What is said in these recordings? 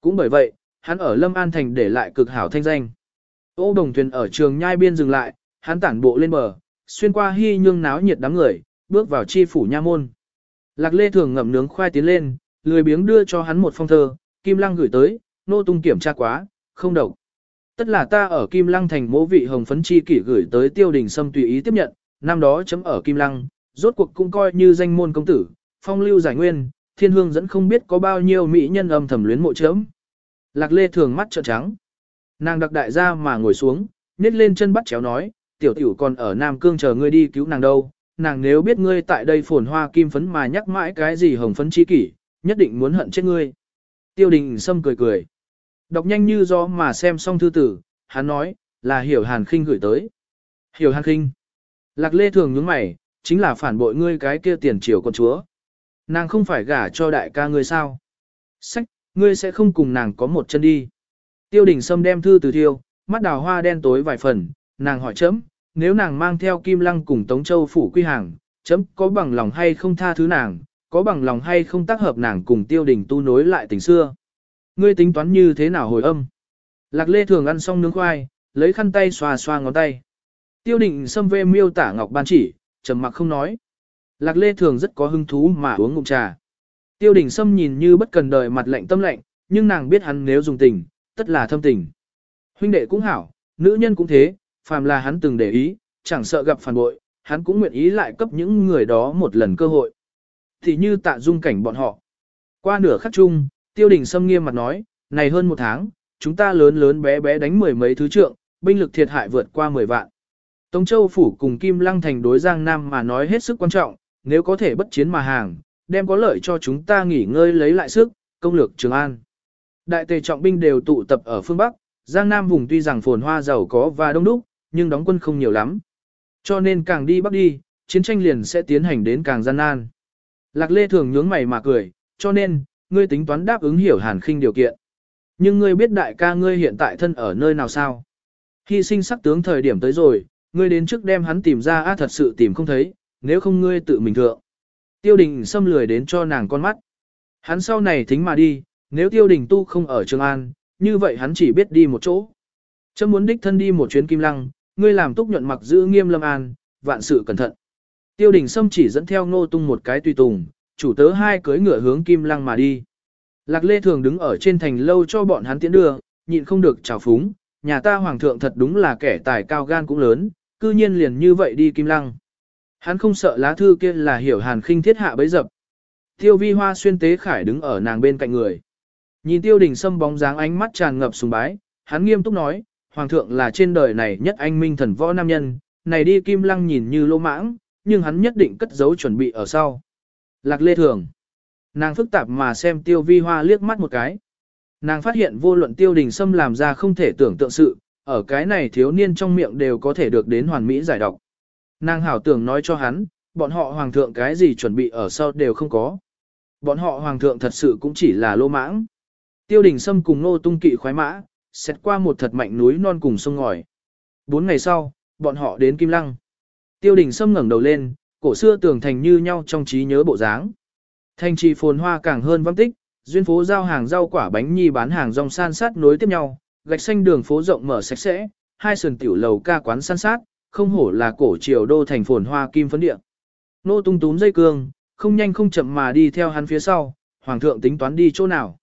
Cũng bởi vậy, hắn ở Lâm An Thành để lại cực hảo thanh danh. Ô đồng thuyền ở trường nhai biên dừng lại, hắn tản bộ lên bờ, xuyên qua hy nhương náo nhiệt đám người, bước vào chi phủ nha môn. Lạc Lê thường ngậm nướng khoai tiến lên, lười biếng đưa cho hắn một phong thơ, Kim Lăng gửi tới, nô tung kiểm tra quá, không độc. Tất là ta ở Kim Lăng thành mỗ vị hồng phấn chi kỷ gửi tới tiêu đình sâm tùy ý tiếp nhận, năm đó chấm ở Kim Lăng, rốt cuộc cũng coi như danh môn công tử, phong lưu giải nguyên, thiên hương dẫn không biết có bao nhiêu mỹ nhân âm thầm luyến mộ chớm. Lạc Lê thường mắt trợn trắng. Nàng đặc đại ra mà ngồi xuống, nết lên chân bắt chéo nói, tiểu tiểu còn ở Nam Cương chờ ngươi đi cứu nàng đâu, nàng nếu biết ngươi tại đây phồn hoa kim phấn mà nhắc mãi cái gì hồng phấn chi kỷ, nhất định muốn hận chết ngươi. Tiêu đình Sâm cười cười. Đọc nhanh như gió mà xem xong thư tử, hắn nói, là hiểu hàn khinh gửi tới. Hiểu hàn khinh. Lạc lê thường nhướng mày, chính là phản bội ngươi cái kia tiền triều con chúa. Nàng không phải gả cho đại ca ngươi sao? Sách, ngươi sẽ không cùng nàng có một chân đi. Tiêu đình Sâm đem thư từ thiêu, mắt đào hoa đen tối vài phần, nàng hỏi chấm, nếu nàng mang theo Kim Lăng cùng Tống Châu phủ quy hàng, chấm có bằng lòng hay không tha thứ nàng, có bằng lòng hay không tác hợp nàng cùng tiêu đình tu nối lại tình xưa. Ngươi tính toán như thế nào hồi âm? Lạc Lê thường ăn xong nướng khoai, lấy khăn tay xoa xoa ngón tay. Tiêu đình xâm vê miêu tả ngọc ban chỉ, trầm mặc không nói. Lạc Lê thường rất có hứng thú mà uống ngụm trà. Tiêu đình Sâm nhìn như bất cần đời mặt lạnh tâm lạnh, nhưng nàng biết hắn nếu dùng tình, tất là thâm tình. Huynh đệ cũng hảo, nữ nhân cũng thế, phàm là hắn từng để ý, chẳng sợ gặp phản bội, hắn cũng nguyện ý lại cấp những người đó một lần cơ hội. Thì như tạ dung cảnh bọn họ. Qua nửa khắc chung, tiêu đình Sâm nghiêm mặt nói, này hơn một tháng, chúng ta lớn lớn bé bé đánh mười mấy thứ trượng, binh lực thiệt hại vượt qua mười vạn. Tống Châu Phủ cùng Kim Lăng Thành đối Giang Nam mà nói hết sức quan trọng, nếu có thể bất chiến mà hàng, đem có lợi cho chúng ta nghỉ ngơi lấy lại sức, công lược Trường An. Đại tề trọng binh đều tụ tập ở phương Bắc, Giang Nam vùng tuy rằng phồn hoa giàu có và đông đúc, nhưng đóng quân không nhiều lắm. Cho nên càng đi Bắc đi, chiến tranh liền sẽ tiến hành đến càng gian nan. Lạc Lê thường nhướng mày mà cười, cho nên, ngươi tính toán đáp ứng hiểu hàn khinh điều kiện. Nhưng ngươi biết đại ca ngươi hiện tại thân ở nơi nào sao? Hy sinh sắc tướng thời điểm tới rồi, ngươi đến trước đem hắn tìm ra á thật sự tìm không thấy, nếu không ngươi tự mình thượng. Tiêu đình xâm lười đến cho nàng con mắt. Hắn sau này thính mà đi, nếu tiêu đình tu không ở Trường An, như vậy hắn chỉ biết đi một chỗ. Chấm muốn đích thân đi một chuyến kim lăng, ngươi làm túc nhuận mặc giữ nghiêm lâm an, vạn sự cẩn thận. Tiêu đình Sâm chỉ dẫn theo ngô tung một cái tùy tùng, chủ tớ hai cưới ngựa hướng kim lăng mà đi. Lạc Lê thường đứng ở trên thành lâu cho bọn hắn tiến đưa, nhịn không được trào phúng, nhà ta hoàng thượng thật đúng là kẻ tài cao gan cũng lớn, cư nhiên liền như vậy đi kim lăng. Hắn không sợ lá thư kia là hiểu hàn khinh thiết hạ bấy dập. Tiêu vi hoa xuyên tế khải đứng ở nàng bên cạnh người. Nhìn tiêu đình sâm bóng dáng ánh mắt tràn ngập sùng bái, hắn nghiêm túc nói, hoàng thượng là trên đời này nhất anh minh thần võ nam nhân, này đi kim lăng nhìn như lô mãng, nhưng hắn nhất định cất giấu chuẩn bị ở sau. Lạc lê thường. Nàng phức tạp mà xem tiêu vi hoa liếc mắt một cái. Nàng phát hiện vô luận tiêu đình sâm làm ra không thể tưởng tượng sự, ở cái này thiếu niên trong miệng đều có thể được đến hoàn mỹ giải độc. Nàng hảo tưởng nói cho hắn, bọn họ hoàng thượng cái gì chuẩn bị ở sau đều không có. Bọn họ hoàng thượng thật sự cũng chỉ là lô mãng. Tiêu đình sâm cùng nô tung kỵ khoái mã, xét qua một thật mạnh núi non cùng sông ngòi. Bốn ngày sau, bọn họ đến Kim Lăng. Tiêu đình sâm ngẩng đầu lên, cổ xưa tưởng thành như nhau trong trí nhớ bộ dáng. Thành trì phồn hoa càng hơn vắng tích, duyên phố giao hàng rau quả bánh nhi bán hàng rong san sát nối tiếp nhau, gạch xanh đường phố rộng mở sạch sẽ, hai sườn tiểu lầu ca quán san sát, không hổ là cổ triều đô thành phồn hoa kim phấn địa. Nô tung túm dây cương, không nhanh không chậm mà đi theo hắn phía sau, hoàng thượng tính toán đi chỗ nào.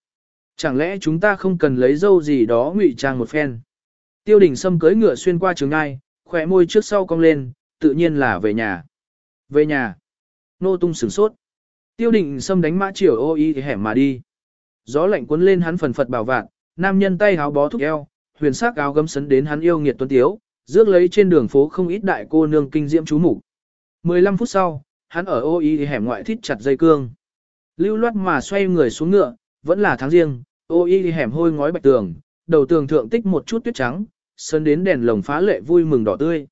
Chẳng lẽ chúng ta không cần lấy dâu gì đó ngụy trang một phen. Tiêu đình Sâm cưỡi ngựa xuyên qua trường ngai, khỏe môi trước sau cong lên, tự nhiên là về nhà. Về nhà. Nô tung sửng sốt. Tiêu đình Sâm đánh mã chiều ô y thì hẻm mà đi. Gió lạnh cuốn lên hắn phần phật bảo vạn, nam nhân tay háo bó thúc eo, huyền sắc áo gấm sấn đến hắn yêu nghiệt tuấn tiếu, rước lấy trên đường phố không ít đại cô nương kinh diễm chú mục 15 phút sau, hắn ở ô y hẻm ngoại thít chặt dây cương. Lưu loát mà xoay người xuống ngựa, vẫn là tháng riêng, ô y hẻm hôi ngói bạch tường, đầu tường thượng tích một chút tuyết trắng, sơn đến đèn lồng phá lệ vui mừng đỏ tươi.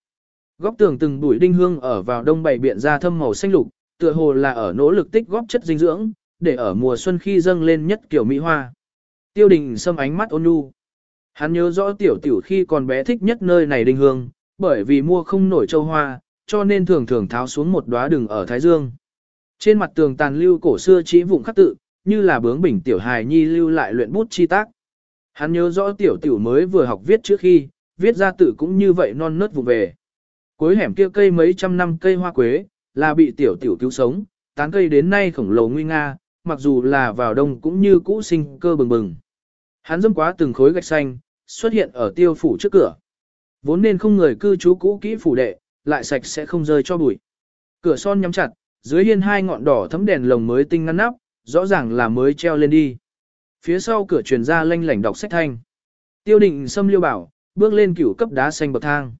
Góc tường từng bụi đinh hương ở vào đông bảy biện ra thâm màu xanh lục, tựa hồ là ở nỗ lực tích góp chất dinh dưỡng, để ở mùa xuân khi dâng lên nhất kiểu mỹ hoa. Tiêu đình xâm ánh mắt ôn nhu. Hắn nhớ rõ tiểu tiểu khi còn bé thích nhất nơi này đinh hương, bởi vì mua không nổi châu hoa, cho nên thường thường tháo xuống một đóa đường ở Thái Dương. Trên mặt tường tàn lưu cổ xưa chỉ vụng khắc tự, như là bướng bỉnh tiểu hài nhi lưu lại luyện bút chi tác. Hắn nhớ rõ tiểu tiểu mới vừa học viết trước khi, viết ra tự cũng như vậy non nớt vụ về. Cuối hẻm kia cây mấy trăm năm cây hoa quế, là bị tiểu tiểu cứu sống, tán cây đến nay khổng lồ nguy nga, mặc dù là vào đông cũng như cũ sinh cơ bừng bừng. Hắn dâm quá từng khối gạch xanh, xuất hiện ở tiêu phủ trước cửa. Vốn nên không người cư trú cũ kỹ phủ đệ, lại sạch sẽ không rơi cho bụi. Cửa son nhắm chặt, dưới hiên hai ngọn đỏ thấm đèn lồng mới tinh ngăn nắp, rõ ràng là mới treo lên đi. Phía sau cửa truyền ra lanh lảnh đọc sách thanh. Tiêu định xâm liêu bảo, bước lên cửu cấp đá xanh bậc thang.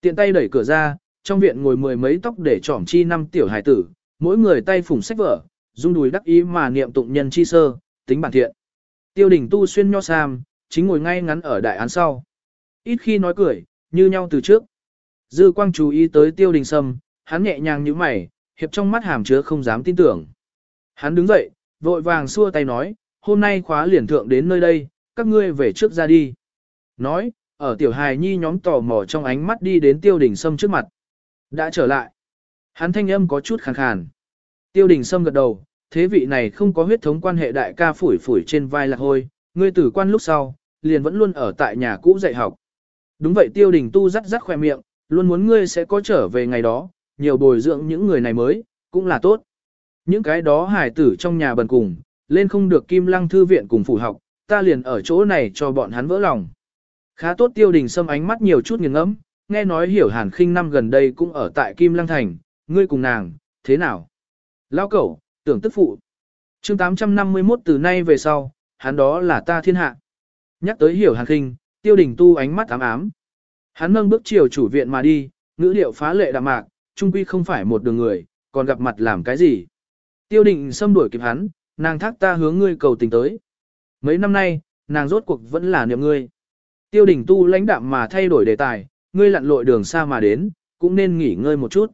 Tiện tay đẩy cửa ra, trong viện ngồi mười mấy tóc để trỏm chi năm tiểu hải tử, mỗi người tay phủng sách vở, dung đùi đắc ý mà niệm tụng nhân chi sơ, tính bản thiện. Tiêu đình tu xuyên nho sam, chính ngồi ngay ngắn ở đại án sau. Ít khi nói cười, như nhau từ trước. Dư quang chú ý tới tiêu đình sâm, hắn nhẹ nhàng như mày, hiệp trong mắt hàm chứa không dám tin tưởng. Hắn đứng dậy, vội vàng xua tay nói, hôm nay khóa liền thượng đến nơi đây, các ngươi về trước ra đi. Nói, ở tiểu hài nhi nhóm tò mò trong ánh mắt đi đến tiêu đình sâm trước mặt. Đã trở lại. Hắn thanh âm có chút khàn khàn. Tiêu đình sâm gật đầu, thế vị này không có huyết thống quan hệ đại ca phủi phủi trên vai lạc hôi, ngươi tử quan lúc sau, liền vẫn luôn ở tại nhà cũ dạy học. Đúng vậy tiêu đình tu rắc rắc khoe miệng, luôn muốn ngươi sẽ có trở về ngày đó, nhiều bồi dưỡng những người này mới, cũng là tốt. Những cái đó hài tử trong nhà bần cùng, lên không được kim lăng thư viện cùng phủ học, ta liền ở chỗ này cho bọn hắn vỡ lòng. Khá tốt tiêu đình xâm ánh mắt nhiều chút nghiêng ngẫm, nghe nói hiểu hàn khinh năm gần đây cũng ở tại Kim Lăng Thành, ngươi cùng nàng, thế nào? Lao cẩu, tưởng tức phụ. chương 851 từ nay về sau, hắn đó là ta thiên hạ. Nhắc tới hiểu hàn khinh, tiêu đình tu ánh mắt ám ám. Hắn nâng bước chiều chủ viện mà đi, ngữ điệu phá lệ đạm mạc, trung quy không phải một đường người, còn gặp mặt làm cái gì. Tiêu đình xâm đuổi kịp hắn, nàng thác ta hướng ngươi cầu tình tới. Mấy năm nay, nàng rốt cuộc vẫn là niệm ngươi. Tiêu đình tu lãnh đạm mà thay đổi đề tài, ngươi lặn lội đường xa mà đến, cũng nên nghỉ ngơi một chút.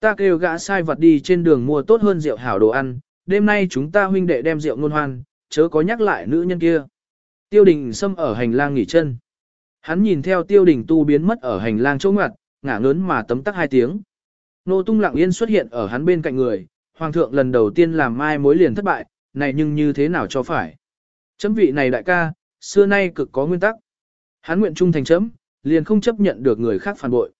Ta kêu gã sai vật đi trên đường mua tốt hơn rượu hảo đồ ăn, đêm nay chúng ta huynh đệ đem rượu ngôn hoan, chớ có nhắc lại nữ nhân kia. Tiêu đình xâm ở hành lang nghỉ chân. Hắn nhìn theo tiêu đình tu biến mất ở hành lang chỗ ngoặt, ngả ngớn mà tấm tắc hai tiếng. Nô tung lặng yên xuất hiện ở hắn bên cạnh người, hoàng thượng lần đầu tiên làm mai mối liền thất bại, này nhưng như thế nào cho phải. Chấm vị này đại ca, xưa nay cực có nguyên tắc. Hắn nguyện trung thành chấm, liền không chấp nhận được người khác phản bội.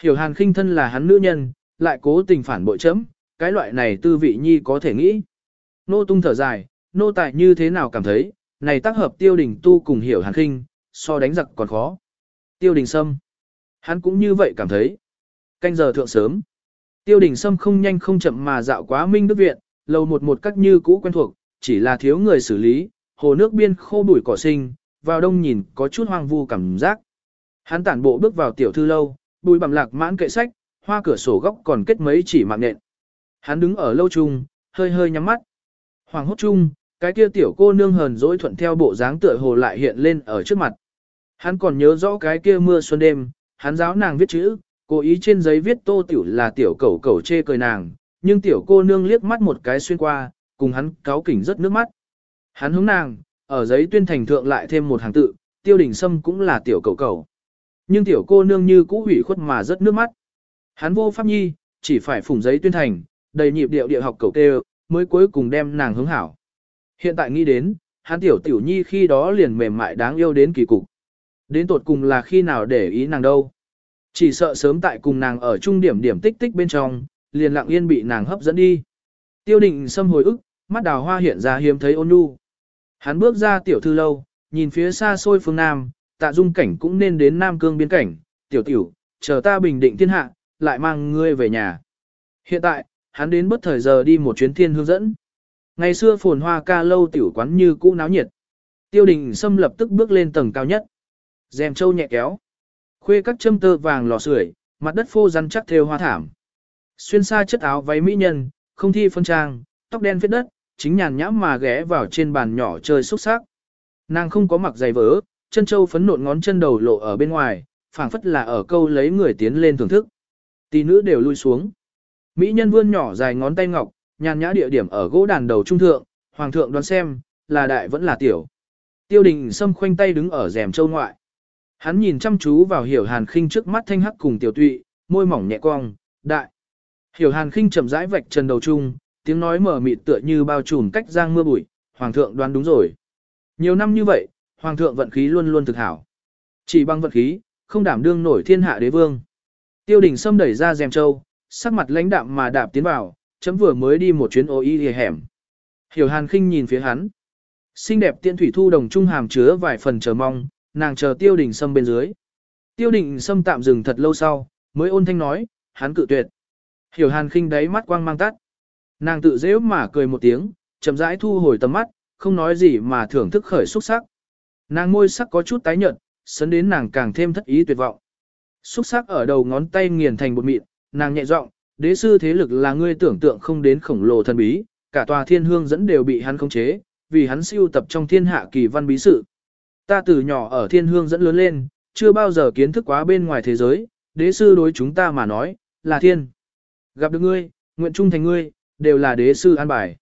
Hiểu hàn khinh thân là hắn nữ nhân, lại cố tình phản bội chấm, cái loại này tư vị nhi có thể nghĩ. Nô tung thở dài, nô tại như thế nào cảm thấy, này tác hợp tiêu đình tu cùng hiểu hàn khinh, so đánh giặc còn khó. Tiêu đình sâm, hắn cũng như vậy cảm thấy. Canh giờ thượng sớm, tiêu đình sâm không nhanh không chậm mà dạo quá minh đức viện, lầu một một cách như cũ quen thuộc, chỉ là thiếu người xử lý, hồ nước biên khô bụi cỏ sinh, vào đông nhìn có chút hoang vu cảm giác. Hắn tản bộ bước vào tiểu thư lâu, bùi bằm lạc mãn kệ sách, hoa cửa sổ góc còn kết mấy chỉ mạng nện. Hắn đứng ở lâu trung, hơi hơi nhắm mắt. Hoàng hốt chung, cái kia tiểu cô nương hờn dỗi thuận theo bộ dáng tựa hồ lại hiện lên ở trước mặt. Hắn còn nhớ rõ cái kia mưa xuân đêm, hắn giáo nàng viết chữ, cố ý trên giấy viết tô tiểu là tiểu cẩu cẩu chê cười nàng, nhưng tiểu cô nương liếc mắt một cái xuyên qua, cùng hắn cáo kỉnh rất nước mắt. Hắn hướng nàng, ở giấy tuyên thành thượng lại thêm một hàng tự, tiêu đình sâm cũng là tiểu cẩu cẩu. Nhưng tiểu cô nương như cũ hủy khuất mà rất nước mắt. Hắn vô pháp nhi, chỉ phải phủng giấy tuyên thành, đầy nhịp điệu địa học cầu tê mới cuối cùng đem nàng hướng hảo. Hiện tại nghĩ đến, hắn tiểu tiểu nhi khi đó liền mềm mại đáng yêu đến kỳ cục. Đến tột cùng là khi nào để ý nàng đâu. Chỉ sợ sớm tại cùng nàng ở trung điểm điểm tích tích bên trong, liền lặng yên bị nàng hấp dẫn đi. Tiêu định xâm hồi ức, mắt đào hoa hiện ra hiếm thấy ôn nhu. Hắn bước ra tiểu thư lâu, nhìn phía xa xôi phương Nam, tạ dung cảnh cũng nên đến Nam Cương biên cảnh, tiểu tiểu, chờ ta bình định thiên hạ, lại mang ngươi về nhà. Hiện tại, hắn đến bất thời giờ đi một chuyến thiên hướng dẫn. Ngày xưa phồn hoa ca lâu tiểu quán như cũ náo nhiệt. Tiêu đình xâm lập tức bước lên tầng cao nhất. Dèm châu nhẹ kéo. Khuê các châm tơ vàng lò sưởi, mặt đất phô rắn chắc theo hoa thảm. Xuyên xa chất áo váy mỹ nhân, không thi phân trang, tóc đen phết đất, chính nhàn nhãm mà ghé vào trên bàn nhỏ chơi xúc sắc. Nàng không có mặc giày vỡ, chân châu phấn nộn ngón chân đầu lộ ở bên ngoài, phảng phất là ở câu lấy người tiến lên thưởng thức. Tỷ nữ đều lui xuống. Mỹ nhân vươn nhỏ dài ngón tay ngọc, nhàn nhã địa điểm ở gỗ đàn đầu trung thượng, hoàng thượng đoán xem, là đại vẫn là tiểu. Tiêu đình xâm khoanh tay đứng ở rèm châu ngoại. Hắn nhìn chăm chú vào hiểu hàn khinh trước mắt thanh hắc cùng tiểu tụy, môi mỏng nhẹ cong, đại. Hiểu hàn khinh chậm rãi vạch trần đầu trung, tiếng nói mở mịt tựa như bao trùm cách giang mưa bụi, hoàng thượng đoán đúng rồi. Nhiều năm như vậy, hoàng thượng vận khí luôn luôn thực hảo. Chỉ bằng vận khí, không đảm đương nổi thiên hạ đế vương. Tiêu đình Sâm đẩy ra rèm châu, sắc mặt lãnh đạm mà đạp tiến vào, chấm vừa mới đi một chuyến ô y hề hẻm. Hiểu hàn khinh nhìn phía hắn. Xinh đẹp tiện thủy thu đồng trung hàm chứa vài phần chờ mong, nàng chờ tiêu đình Sâm bên dưới. Tiêu đình Sâm tạm dừng thật lâu sau, mới ôn thanh nói, hắn cự tuyệt. Hiểu hàn khinh đáy mắt quang mang tắt. Nàng tự dễ mà cười một tiếng, chậm rãi thu hồi tầm mắt, không nói gì mà thưởng thức khởi xúc sắc. Nàng môi sắc có chút tái nhợt, sấn đến nàng càng thêm thất ý tuyệt vọng. Xúc sắc ở đầu ngón tay nghiền thành bột mịn, nàng nhẹ giọng, đế sư thế lực là ngươi tưởng tượng không đến khổng lồ thần bí, cả tòa thiên hương dẫn đều bị hắn khống chế, vì hắn siêu tập trong thiên hạ kỳ văn bí sự. Ta từ nhỏ ở thiên hương dẫn lớn lên, chưa bao giờ kiến thức quá bên ngoài thế giới, đế sư đối chúng ta mà nói, là thiên. Gặp được ngươi, nguyện trung thành ngươi, đều là đế sư an bài.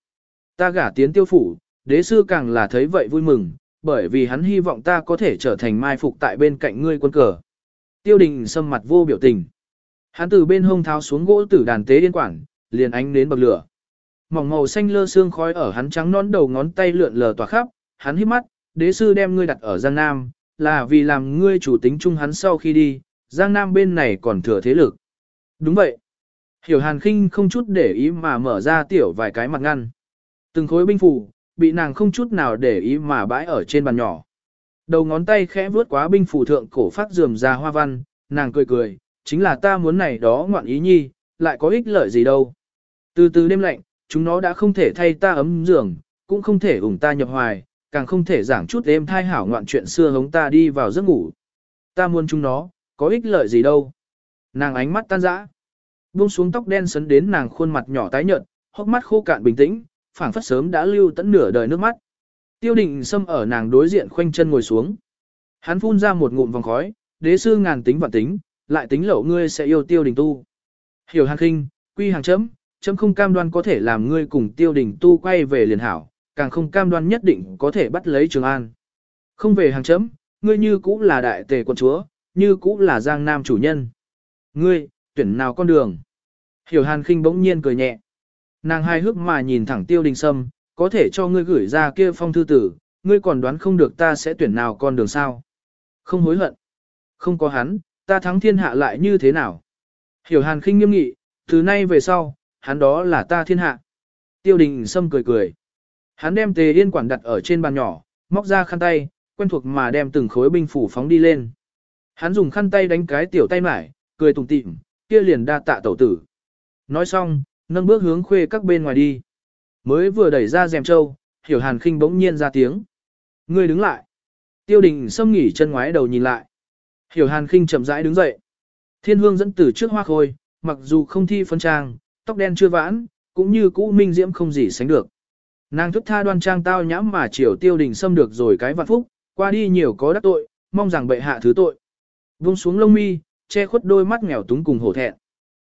Ta gả tiến tiêu phủ, đế sư càng là thấy vậy vui mừng, bởi vì hắn hy vọng ta có thể trở thành mai phục tại bên cạnh ngươi quân cờ. Tiêu đình sâm mặt vô biểu tình. Hắn từ bên hông tháo xuống gỗ tử đàn tế điên quản, liền ánh đến bậc lửa. Mỏng màu xanh lơ xương khói ở hắn trắng nón đầu ngón tay lượn lờ tỏa khắp, hắn hít mắt, đế sư đem ngươi đặt ở Giang Nam, là vì làm ngươi chủ tính chung hắn sau khi đi, Giang Nam bên này còn thừa thế lực. Đúng vậy. Hiểu hàn khinh không chút để ý mà mở ra tiểu vài cái mặt ngăn. Từng khối binh phủ, bị nàng không chút nào để ý mà bãi ở trên bàn nhỏ. Đầu ngón tay khẽ vuốt quá binh phủ thượng cổ phát dườm ra hoa văn, nàng cười cười, chính là ta muốn này đó ngoạn ý nhi, lại có ích lợi gì đâu. Từ từ đêm lạnh, chúng nó đã không thể thay ta ấm giường, cũng không thể ủng ta nhập hoài, càng không thể giảng chút đêm thai hảo ngoạn chuyện xưa hống ta đi vào giấc ngủ. Ta muốn chúng nó, có ích lợi gì đâu. Nàng ánh mắt tan rã. Buông xuống tóc đen sấn đến nàng khuôn mặt nhỏ tái nhợt, hốc mắt khô cạn bình tĩnh, phảng phất sớm đã lưu tận nửa đời nước mắt. Tiêu định xâm ở nàng đối diện khoanh chân ngồi xuống. Hắn phun ra một ngụm vòng khói, đế sư ngàn tính và tính, lại tính lẩu ngươi sẽ yêu tiêu đình tu. Hiểu hàng khinh, quy hàng chấm, chấm không cam đoan có thể làm ngươi cùng tiêu đình tu quay về liền hảo, càng không cam đoan nhất định có thể bắt lấy Trường An. Không về hàng chấm, ngươi như cũ là đại tề quân chúa, như cũ là giang nam chủ nhân. Ngươi, tuyển nào con đường? Hiểu hàn khinh bỗng nhiên cười nhẹ. Nàng hai hước mà nhìn thẳng tiêu đình sâm, có thể cho ngươi gửi ra kia phong thư tử, ngươi còn đoán không được ta sẽ tuyển nào con đường sao. Không hối hận. Không có hắn, ta thắng thiên hạ lại như thế nào. Hiểu hàn khinh nghiêm nghị, từ nay về sau, hắn đó là ta thiên hạ. Tiêu đình sâm cười cười. Hắn đem tề yên quản đặt ở trên bàn nhỏ, móc ra khăn tay, quen thuộc mà đem từng khối binh phủ phóng đi lên. Hắn dùng khăn tay đánh cái tiểu tay mải, cười tủm tỉm, kia liền đa tạ tẩu tử. Nói xong, nâng bước hướng khuê các bên ngoài đi. Mới vừa đẩy ra rèm trâu, hiểu hàn khinh bỗng nhiên ra tiếng. Ngươi đứng lại. Tiêu đình xâm nghỉ chân ngoái đầu nhìn lại. Hiểu hàn khinh chậm rãi đứng dậy. Thiên hương dẫn từ trước hoa khôi, mặc dù không thi phân trang, tóc đen chưa vãn, cũng như cũ minh diễm không gì sánh được. Nàng thức tha đoan trang tao nhãm mà chiều tiêu đình xâm được rồi cái vạn phúc, qua đi nhiều có đắc tội, mong rằng bệ hạ thứ tội. Vung xuống lông mi, che khuất đôi mắt nghèo túng cùng hổ thẹn.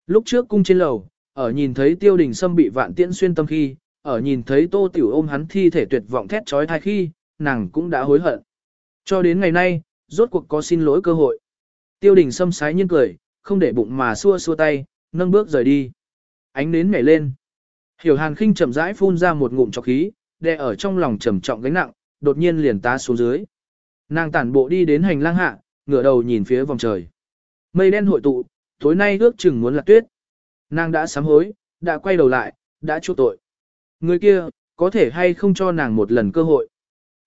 Lúc trước cung trên lầu, ở nhìn thấy tiêu đình sâm bị vạn tiễn xuyên tâm khi, ở nhìn thấy tô tiểu ôm hắn thi thể tuyệt vọng thét trói thai khi, nàng cũng đã hối hận. Cho đến ngày nay, rốt cuộc có xin lỗi cơ hội. Tiêu đình sâm sái nhiên cười, không để bụng mà xua xua tay, nâng bước rời đi. Ánh nến nhảy lên. Hiểu hàn khinh chậm rãi phun ra một ngụm trọc khí, đè ở trong lòng trầm trọng gánh nặng, đột nhiên liền tá xuống dưới. Nàng tản bộ đi đến hành lang hạ, ngửa đầu nhìn phía vòng trời. Mây đen hội tụ, tối nay ước chừng muốn là tuyết. Nàng đã sám hối, đã quay đầu lại, đã chu tội. Người kia, có thể hay không cho nàng một lần cơ hội.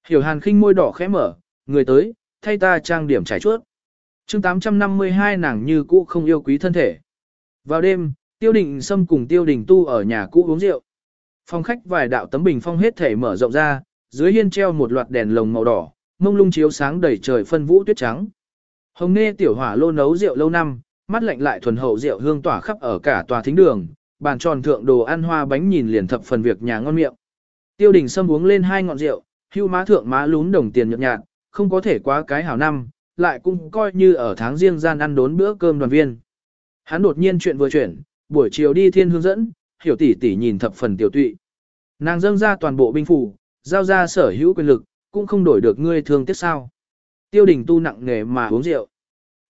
Hiểu hàn khinh môi đỏ khẽ mở, người tới, thay ta trang điểm trải chuốt. chương 852 nàng như cũ không yêu quý thân thể. Vào đêm, tiêu đình xâm cùng tiêu đình tu ở nhà cũ uống rượu. Phòng khách vài đạo tấm bình phong hết thể mở rộng ra, dưới hiên treo một loạt đèn lồng màu đỏ, mông lung chiếu sáng đầy trời phân vũ tuyết trắng. Hồng Nê tiểu hỏa lô nấu rượu lâu năm, mắt lạnh lại thuần hậu rượu hương tỏa khắp ở cả tòa thính đường, bàn tròn thượng đồ ăn hoa bánh nhìn liền thập phần việc nhà ngon miệng. Tiêu đình xâm uống lên hai ngọn rượu, hưu má thượng má lún đồng tiền nhợt nhạt, không có thể quá cái hảo năm, lại cũng coi như ở tháng riêng gian ăn đốn bữa cơm đoàn viên. Hắn đột nhiên chuyện vừa chuyển, buổi chiều đi thiên hướng dẫn, hiểu tỷ tỷ nhìn thập phần tiểu tụy. Nàng dâng ra toàn bộ binh phủ, giao ra sở hữu quyền lực, cũng không đổi được ngươi thương tiếc sao. Tiêu đình tu nặng nghề mà uống rượu.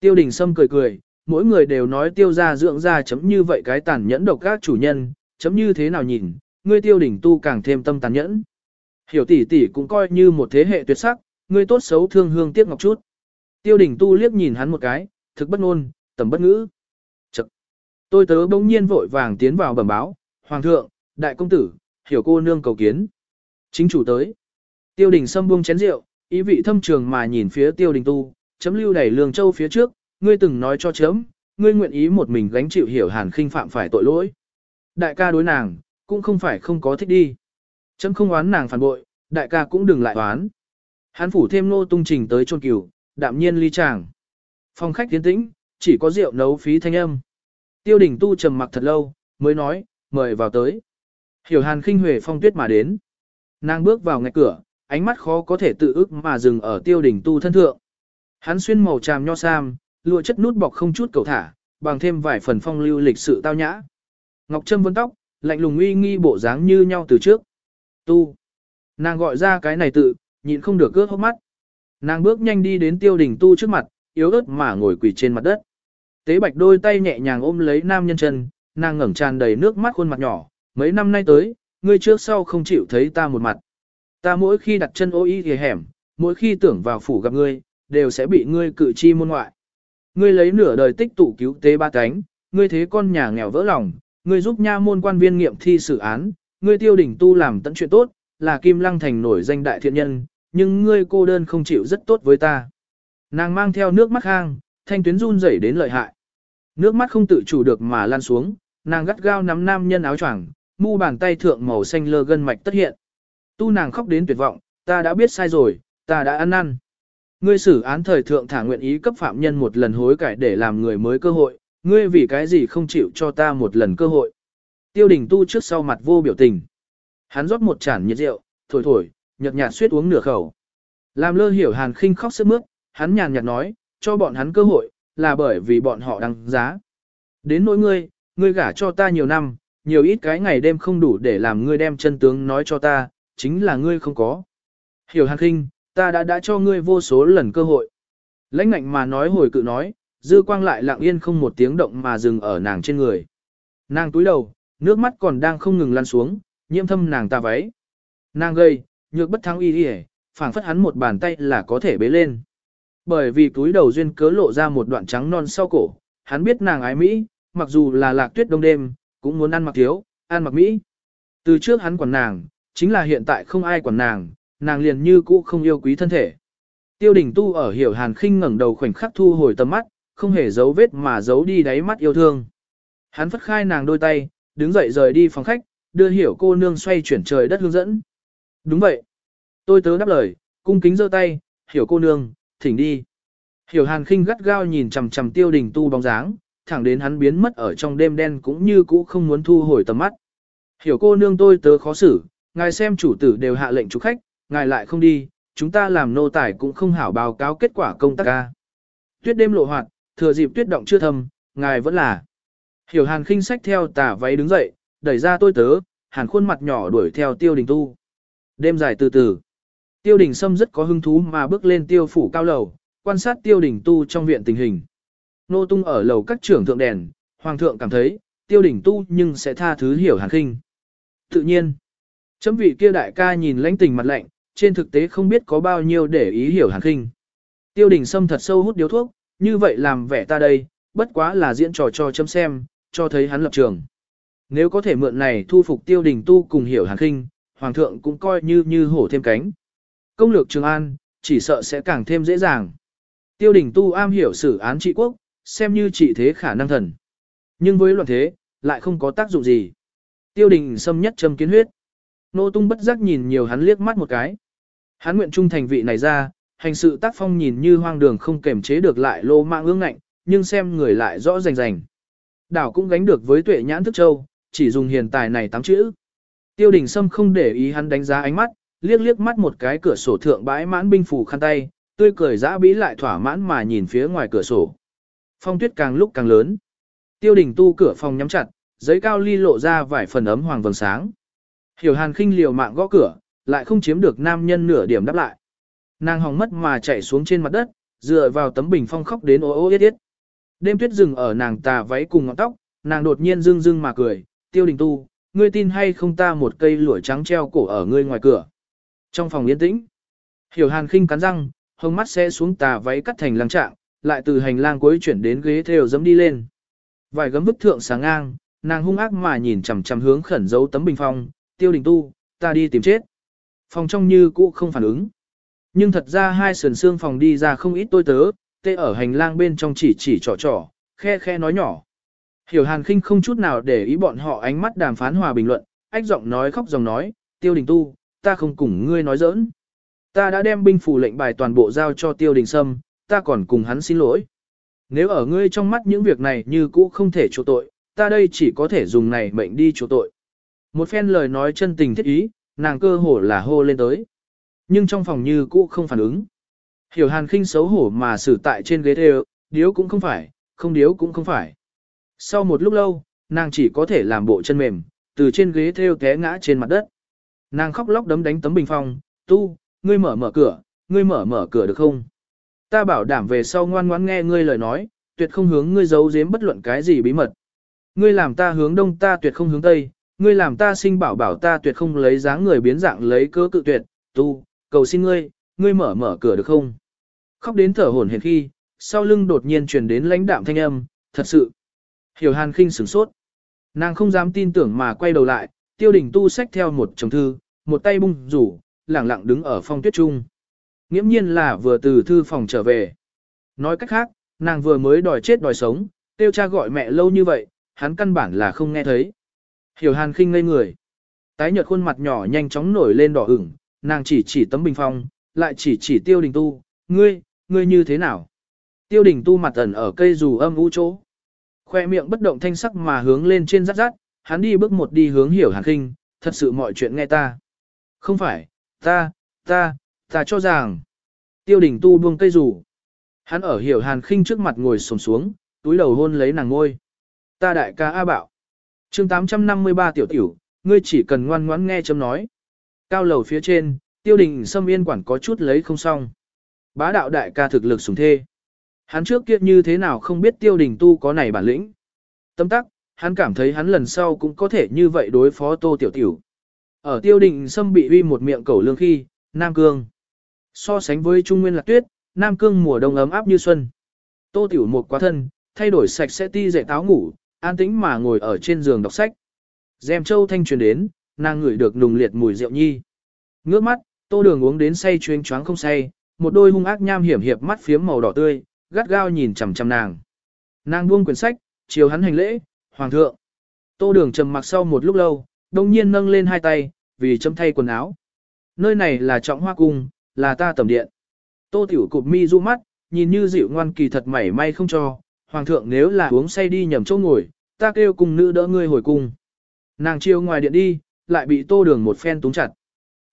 Tiêu đình sâm cười cười, mỗi người đều nói tiêu gia dưỡng ra chấm như vậy cái tàn nhẫn độc các chủ nhân, chấm như thế nào nhìn, ngươi tiêu đình tu càng thêm tâm tàn nhẫn. Hiểu tỷ tỷ cũng coi như một thế hệ tuyệt sắc, ngươi tốt xấu thương hương tiếc ngọc chút. Tiêu đình tu liếc nhìn hắn một cái, thực bất ngôn, tầm bất ngữ. Chật. Tôi tớ bỗng nhiên vội vàng tiến vào bẩm báo, Hoàng thượng, đại công tử, hiểu cô nương cầu kiến. Chính chủ tới. Tiêu đình sâm buông chén rượu, ý vị thâm trường mà nhìn phía tiêu đình tu, chấm lưu đẩy lường châu phía trước, ngươi từng nói cho chấm, ngươi nguyện ý một mình gánh chịu hiểu hàn khinh phạm phải tội lỗi. Đại ca đối nàng, cũng không phải không có thích đi. Chấm không oán nàng phản bội, đại ca cũng đừng lại oán. Hắn phủ thêm nô tung trình tới chôn cửu, đạm nhiên ly chàng. Phòng khách tiến tĩnh, chỉ có rượu nấu phí thanh âm. Tiêu đình tu trầm mặc thật lâu, mới nói, mời vào tới. Hiểu hàn khinh huệ phong tuyết mà đến. Nàng bước vào ngạch cửa, ánh mắt khó có thể tự ức mà dừng ở tiêu đình tu thân thượng. Hắn xuyên màu tràm nho sam, lụa chất nút bọc không chút cầu thả, bằng thêm vài phần phong lưu lịch sự tao nhã. Ngọc Trâm vấn tóc, lạnh lùng uy nghi bộ dáng như nhau từ trước. Tu. Nàng gọi ra cái này tự, nhịn không được cướp hốc mắt. Nàng bước nhanh đi đến tiêu đình tu trước mặt, yếu ớt mà ngồi quỳ trên mặt đất. Tế bạch đôi tay nhẹ nhàng ôm lấy nam nhân chân, nàng ngẩng tràn đầy nước mắt khuôn mặt nhỏ. Mấy năm nay tới, ngươi trước sau không chịu thấy ta một mặt. Ta mỗi khi đặt chân ô y thì hẻm, mỗi khi tưởng vào phủ gặp ngươi, đều sẽ bị ngươi cự chi môn ngoại. Ngươi lấy nửa đời tích tụ cứu tế ba cánh, ngươi thế con nhà nghèo vỡ lòng, ngươi giúp nha môn quan viên nghiệm thi xử án, ngươi tiêu đỉnh tu làm tận chuyện tốt, là kim lăng thành nổi danh đại thiện nhân, nhưng ngươi cô đơn không chịu rất tốt với ta. Nàng mang theo nước mắt hang, thanh tuyến run rẩy đến lợi hại. Nước mắt không tự chủ được mà lan xuống, nàng gắt gao nắm nam nhân áo choàng, mu bàn tay thượng màu xanh lơ gân mạch tất hiện. Tu nàng khóc đến tuyệt vọng, ta đã biết sai rồi, ta đã ăn năn. Ngươi xử án thời thượng thả nguyện ý cấp phạm nhân một lần hối cải để làm người mới cơ hội, ngươi vì cái gì không chịu cho ta một lần cơ hội. Tiêu đình tu trước sau mặt vô biểu tình. Hắn rót một chản nhiệt rượu, thổi thổi, nhợt nhạt suýt uống nửa khẩu. Làm lơ hiểu hàn khinh khóc sức mướt, hắn nhàn nhạt nói, cho bọn hắn cơ hội, là bởi vì bọn họ đăng giá. Đến nỗi ngươi, ngươi gả cho ta nhiều năm, nhiều ít cái ngày đêm không đủ để làm ngươi đem chân tướng nói cho ta, chính là ngươi không có. Hiểu hàn khinh, ta đã đã cho ngươi vô số lần cơ hội. Lãnh ngạnh mà nói hồi cự nói, dư quang lại lặng yên không một tiếng động mà dừng ở nàng trên người. Nàng túi đầu, nước mắt còn đang không ngừng lăn xuống, nhiễm thâm nàng ta váy. Nàng gây, nhược bất thắng y y phảng phất hắn một bàn tay là có thể bế lên. Bởi vì túi đầu duyên cớ lộ ra một đoạn trắng non sau cổ, hắn biết nàng ái Mỹ, mặc dù là lạc tuyết đông đêm, cũng muốn ăn mặc thiếu, ăn mặc Mỹ. Từ trước hắn quản nàng, chính là hiện tại không ai quản nàng, nàng liền như cũ không yêu quý thân thể. Tiêu đình tu ở hiểu hàn khinh ngẩng đầu khoảnh khắc thu hồi tầm mắt, không hề giấu vết mà giấu đi đáy mắt yêu thương. Hắn phất khai nàng đôi tay, đứng dậy rời đi phòng khách, đưa hiểu cô nương xoay chuyển trời đất hướng dẫn. Đúng vậy. Tôi tớ đáp lời, cung kính giơ tay, hiểu cô nương, thỉnh đi. Hiểu hàn khinh gắt gao nhìn chằm chằm tiêu đình tu bóng dáng, thẳng đến hắn biến mất ở trong đêm đen cũng như cũ không muốn thu hồi tầm mắt. Hiểu cô nương tôi tớ khó xử, ngài xem chủ tử đều hạ lệnh chủ khách, ngài lại không đi, chúng ta làm nô tài cũng không hảo báo cáo kết quả công tác ca. Tuyết đêm lộ hoạt, thừa dịp tuyết động chưa thâm, ngài vẫn là. Hiểu hàn khinh sách theo tà váy đứng dậy, đẩy ra tôi tớ, hàn khuôn mặt nhỏ đuổi theo tiêu đình tu. Đêm dài từ từ. Tiêu đình sâm rất có hứng thú mà bước lên tiêu phủ cao lầu, quan sát tiêu đình tu trong viện tình hình. Nô tung ở lầu các trưởng thượng đèn, hoàng thượng cảm thấy, tiêu đình tu nhưng sẽ tha thứ hiểu hàn khinh. Tự nhiên, chấm vị kia đại ca nhìn lãnh tình mặt lạnh, trên thực tế không biết có bao nhiêu để ý hiểu hàn khinh. Tiêu đình sâm thật sâu hút điếu thuốc, như vậy làm vẻ ta đây, bất quá là diễn trò cho chấm xem, cho thấy hắn lập trường. Nếu có thể mượn này thu phục tiêu đình tu cùng hiểu hàn khinh, hoàng thượng cũng coi như như hổ thêm cánh. Công lược Trường An, chỉ sợ sẽ càng thêm dễ dàng. Tiêu đình tu am hiểu xử án trị quốc, xem như trị thế khả năng thần. Nhưng với loạn thế, lại không có tác dụng gì. Tiêu đình xâm nhất châm kiến huyết. Nô tung bất giác nhìn nhiều hắn liếc mắt một cái. Hắn nguyện trung thành vị này ra, hành sự tác phong nhìn như hoang đường không kềm chế được lại lô mạng ương ngạnh, nhưng xem người lại rõ rành rành. Đảo cũng gánh được với tuệ nhãn thức châu, chỉ dùng hiền tài này tám chữ. Tiêu đình Sâm không để ý hắn đánh giá ánh mắt, liếc liếc mắt một cái cửa sổ thượng bãi mãn binh phủ khăn tay, tươi cười dã bí lại thỏa mãn mà nhìn phía ngoài cửa sổ. Phong tuyết càng lúc càng lớn. Tiêu đình tu cửa phòng nhắm chặt, giấy cao ly lộ ra vài phần ấm hoàng vầng sáng. Hiểu hàn khinh liều mạng gõ cửa, lại không chiếm được nam nhân nửa điểm đáp lại. Nàng hòng mất mà chạy xuống trên mặt đất, dựa vào tấm bình phong khóc đến ô ô yết yết. Đêm tuyết rừng ở nàng tà váy cùng ngọn tóc, nàng đột nhiên rưng rưng mà cười, tiêu đình tu, ngươi tin hay không ta một cây lũa trắng treo cổ ở ngươi ngoài cửa. Trong phòng yên tĩnh, hiểu hàn khinh cắn răng, hông mắt sẽ xuống tà váy cắt thành lăng trạng, lại từ hành lang cuối chuyển đến ghế theo dẫm đi lên. Vài gấm bức thượng sáng ngang, nàng hung ác mà nhìn chằm chằm hướng khẩn dấu tấm bình phong, tiêu đình tu, ta đi tìm chết. Phòng trong như cũ không phản ứng. Nhưng thật ra hai sườn xương phòng đi ra không ít tôi tớ, tê ở hành lang bên trong chỉ chỉ trò trò, khe khe nói nhỏ. Hiểu hàn khinh không chút nào để ý bọn họ ánh mắt đàm phán hòa bình luận, ách giọng nói khóc dòng nói, tiêu đình tu, ta không cùng ngươi nói giỡn. Ta đã đem binh phủ lệnh bài toàn bộ giao cho tiêu đình sâm, ta còn cùng hắn xin lỗi. Nếu ở ngươi trong mắt những việc này như cũ không thể chỗ tội, ta đây chỉ có thể dùng này mệnh đi chỗ tội. Một phen lời nói chân tình thiết ý, nàng cơ hồ là hô lên tới. Nhưng trong phòng như cũ không phản ứng. Hiểu hàn khinh xấu hổ mà xử tại trên ghế đều, điếu cũng không phải, không điếu cũng không phải. Sau một lúc lâu, nàng chỉ có thể làm bộ chân mềm, từ trên ghế theo té ngã trên mặt đất. Nàng khóc lóc đấm đánh tấm bình phong, tu, ngươi mở mở cửa, ngươi mở mở cửa được không? Ta bảo đảm về sau ngoan ngoãn nghe ngươi lời nói, tuyệt không hướng ngươi giấu giếm bất luận cái gì bí mật. Ngươi làm ta hướng đông ta tuyệt không hướng tây, ngươi làm ta sinh bảo bảo ta tuyệt không lấy dáng người biến dạng lấy cơ cự tuyệt, tu, cầu xin ngươi, ngươi mở mở cửa được không? Khóc đến thở hổn hển khi, sau lưng đột nhiên truyền đến lãnh đạm thanh âm, thật sự. Hiểu hàn khinh sửng sốt. Nàng không dám tin tưởng mà quay đầu lại, tiêu đình tu xách theo một chồng thư, một tay bung rủ, lẳng lặng đứng ở phong tuyết trung. Nghiễm nhiên là vừa từ thư phòng trở về. Nói cách khác, nàng vừa mới đòi chết đòi sống, tiêu cha gọi mẹ lâu như vậy, hắn căn bản là không nghe thấy. Hiểu hàn khinh ngây người. Tái nhợt khuôn mặt nhỏ nhanh chóng nổi lên đỏ ửng, nàng chỉ chỉ tấm bình phong, lại chỉ chỉ tiêu đình tu, ngươi, ngươi như thế nào? Tiêu đình tu mặt ẩn ở cây dù âm u chỗ. Khoe miệng bất động thanh sắc mà hướng lên trên rát rát, hắn đi bước một đi hướng hiểu hàn khinh, thật sự mọi chuyện nghe ta. Không phải, ta, ta, ta cho rằng. Tiêu đình tu buông cây rủ. Hắn ở hiểu hàn khinh trước mặt ngồi sồm xuống, túi đầu hôn lấy nàng ngôi. Ta đại ca A Bảo. chương 853 tiểu tiểu, ngươi chỉ cần ngoan ngoãn nghe chấm nói. Cao lầu phía trên, tiêu đình xâm yên quản có chút lấy không xong. Bá đạo đại ca thực lực sùng thê. Hắn trước kia như thế nào không biết tiêu đình tu có này bản lĩnh. Tâm tắc, hắn cảm thấy hắn lần sau cũng có thể như vậy đối phó tô tiểu tiểu. Ở tiêu đình xâm bị uy một miệng cẩu lương khi, Nam Cương. So sánh với Trung Nguyên Lạc Tuyết, Nam Cương mùa đông ấm áp như xuân. Tô tiểu một quá thân, thay đổi sạch sẽ ti dậy táo ngủ, an tĩnh mà ngồi ở trên giường đọc sách. Dèm châu thanh truyền đến, nàng ngửi được nùng liệt mùi rượu nhi. Ngước mắt, tô đường uống đến say chuyên choáng không say, một đôi hung ác nham hiểm hiệp mắt phiếm màu đỏ tươi, gắt gao nhìn chằm chằm nàng. Nàng buông quyển sách, chiều hắn hành lễ, hoàng thượng. Tô đường trầm mặc sau một lúc lâu, đông nhiên nâng lên hai tay, vì châm thay quần áo. Nơi này là trọng hoa cung, là ta tầm điện. Tô tiểu cụp mi du mắt, nhìn như dịu ngoan kỳ thật mảy may không cho, hoàng thượng nếu là uống say đi nhầm chỗ ngồi, ta kêu cùng nữ đỡ ngươi hồi cung. Nàng chiều ngoài điện đi, lại bị tô đường một phen túng chặt.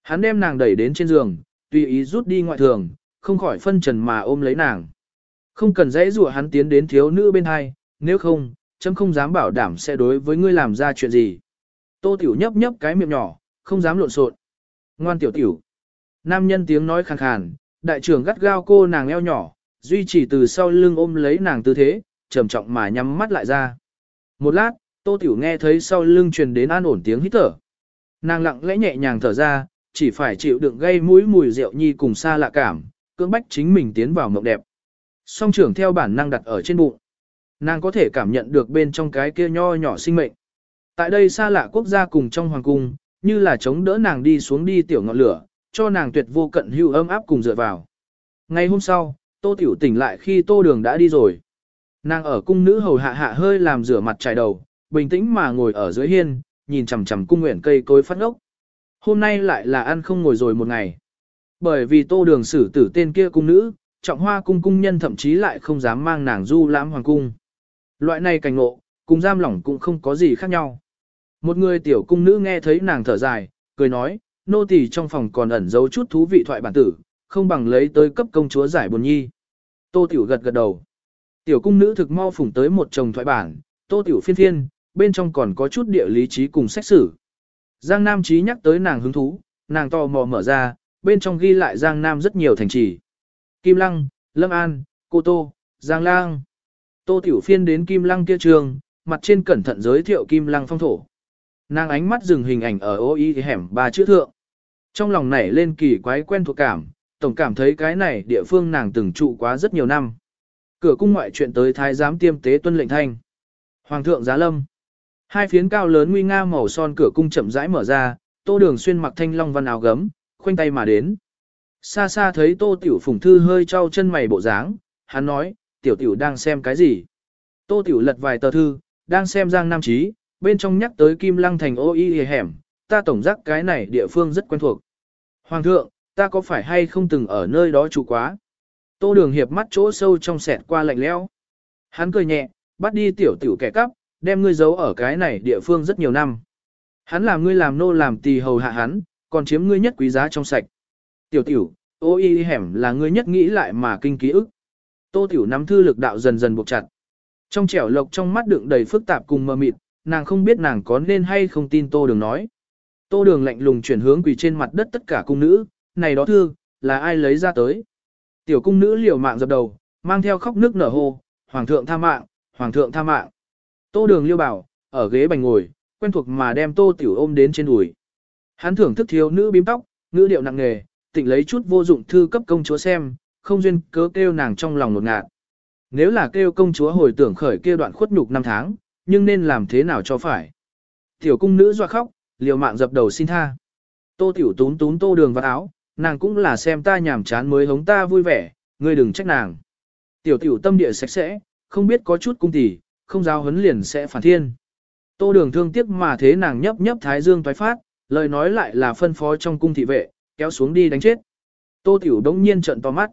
Hắn đem nàng đẩy đến trên giường, tùy ý rút đi ngoại thường, không khỏi phân trần mà ôm lấy nàng. Không cần dãy rủa hắn tiến đến thiếu nữ bên hai, nếu không, chấm không dám bảo đảm sẽ đối với ngươi làm ra chuyện gì. Tô tiểu nhấp nhấp cái miệng nhỏ, không dám lộn xộn. Ngoan tiểu tiểu. Nam nhân tiếng nói khàn khàn, đại trưởng gắt gao cô nàng eo nhỏ, duy trì từ sau lưng ôm lấy nàng tư thế, trầm trọng mà nhắm mắt lại ra. Một lát, tô tiểu nghe thấy sau lưng truyền đến an ổn tiếng hít thở. Nàng lặng lẽ nhẹ nhàng thở ra, chỉ phải chịu đựng gây mũi mùi rượu nhi cùng xa lạ cảm, cưỡng bách chính mình tiến vào mộng đẹp. Song trưởng theo bản năng đặt ở trên bụng. Nàng có thể cảm nhận được bên trong cái kia nho nhỏ sinh mệnh. Tại đây xa lạ quốc gia cùng trong hoàng cung, như là chống đỡ nàng đi xuống đi tiểu ngọn lửa, cho nàng tuyệt vô cận hưu ấm áp cùng dựa vào. Ngày hôm sau, tô tiểu tỉnh lại khi tô đường đã đi rồi. Nàng ở cung nữ hầu hạ hạ hơi làm rửa mặt trải đầu, bình tĩnh mà ngồi ở dưới hiên, nhìn chằm chằm cung nguyện cây cối phát ốc. Hôm nay lại là ăn không ngồi rồi một ngày. Bởi vì tô đường xử tử tên kia cung nữ, trọng hoa cung cung nhân thậm chí lại không dám mang nàng du lãm hoàng cung. Loại này cảnh ngộ, cùng giam lỏng cũng không có gì khác nhau. Một người tiểu cung nữ nghe thấy nàng thở dài, cười nói, nô tỳ trong phòng còn ẩn giấu chút thú vị thoại bản tử, không bằng lấy tới cấp công chúa giải buồn nhi. Tô tiểu gật gật đầu. Tiểu cung nữ thực mau phủng tới một chồng thoại bản, tô tiểu phiên phiên, bên trong còn có chút địa lý trí cùng xét xử. Giang Nam trí nhắc tới nàng hứng thú, nàng tò mò mở ra, bên trong ghi lại Giang Nam rất nhiều thành trì. Kim Lăng, Lâm An, Cô Tô, Giang Lang. Tô Tiểu Phiên đến Kim Lăng kia trường, mặt trên cẩn thận giới thiệu Kim Lăng phong thổ. Nàng ánh mắt dừng hình ảnh ở ô y hẻm ba chữ thượng. Trong lòng nảy lên kỳ quái quen thuộc cảm, tổng cảm thấy cái này địa phương nàng từng trụ quá rất nhiều năm. Cửa cung ngoại chuyện tới thái giám tiêm tế tuân lệnh thanh. Hoàng thượng giá lâm. Hai phiến cao lớn nguy nga màu son cửa cung chậm rãi mở ra, Tô Đường xuyên mặc thanh long văn áo gấm, khoanh tay mà đến. Xa xa thấy Tô Tiểu Phùng Thư hơi trao chân mày bộ dáng, hắn nói, Tiểu Tiểu đang xem cái gì? Tô Tiểu lật vài tờ thư, đang xem Giang Nam Trí, bên trong nhắc tới Kim Lăng thành ô y hẻm, ta tổng giác cái này địa phương rất quen thuộc. Hoàng thượng, ta có phải hay không từng ở nơi đó trụ quá? Tô Đường hiệp mắt chỗ sâu trong sẹt qua lạnh lẽo. Hắn cười nhẹ, bắt đi Tiểu Tiểu kẻ cắp, đem ngươi giấu ở cái này địa phương rất nhiều năm. Hắn làm ngươi làm nô làm tỳ hầu hạ hắn, còn chiếm ngươi nhất quý giá trong sạch. Tiểu tiểu, ô y hẻm là ngươi nhất nghĩ lại mà kinh ký ức. Tô tiểu nắm thư lực đạo dần dần buộc chặt. Trong trẻo lộc trong mắt đựng đầy phức tạp cùng mơ mịt, nàng không biết nàng có nên hay không tin tô đường nói. Tô đường lạnh lùng chuyển hướng quỳ trên mặt đất tất cả cung nữ, này đó thư, là ai lấy ra tới. Tiểu cung nữ liều mạng dập đầu, mang theo khóc nước nở hô, hoàng thượng tha mạng, hoàng thượng tha mạng. Tô đường liêu bảo, ở ghế bành ngồi, quen thuộc mà đem tô tiểu ôm đến trên đùi. Hắn thưởng thức thiếu nữ bím tóc, ngữ điệu nặng nghề tịnh lấy chút vô dụng thư cấp công chúa xem, không duyên cớ kêu nàng trong lòng nột ngạt. Nếu là kêu công chúa hồi tưởng khởi kia đoạn khuất nhục năm tháng, nhưng nên làm thế nào cho phải. Tiểu cung nữ doa khóc, liều mạng dập đầu xin tha. Tô tiểu tún tún tô đường vào áo, nàng cũng là xem ta nhảm chán mới hống ta vui vẻ, ngươi đừng trách nàng. Tiểu tiểu tâm địa sạch sẽ, không biết có chút cung tỷ, không giao huấn liền sẽ phản thiên. Tô đường thương tiếc mà thế nàng nhấp nhấp thái dương thoái phát, lời nói lại là phân phó trong cung thị vệ, kéo xuống đi đánh chết. Tô tiểu đống nhiên trận to mắt.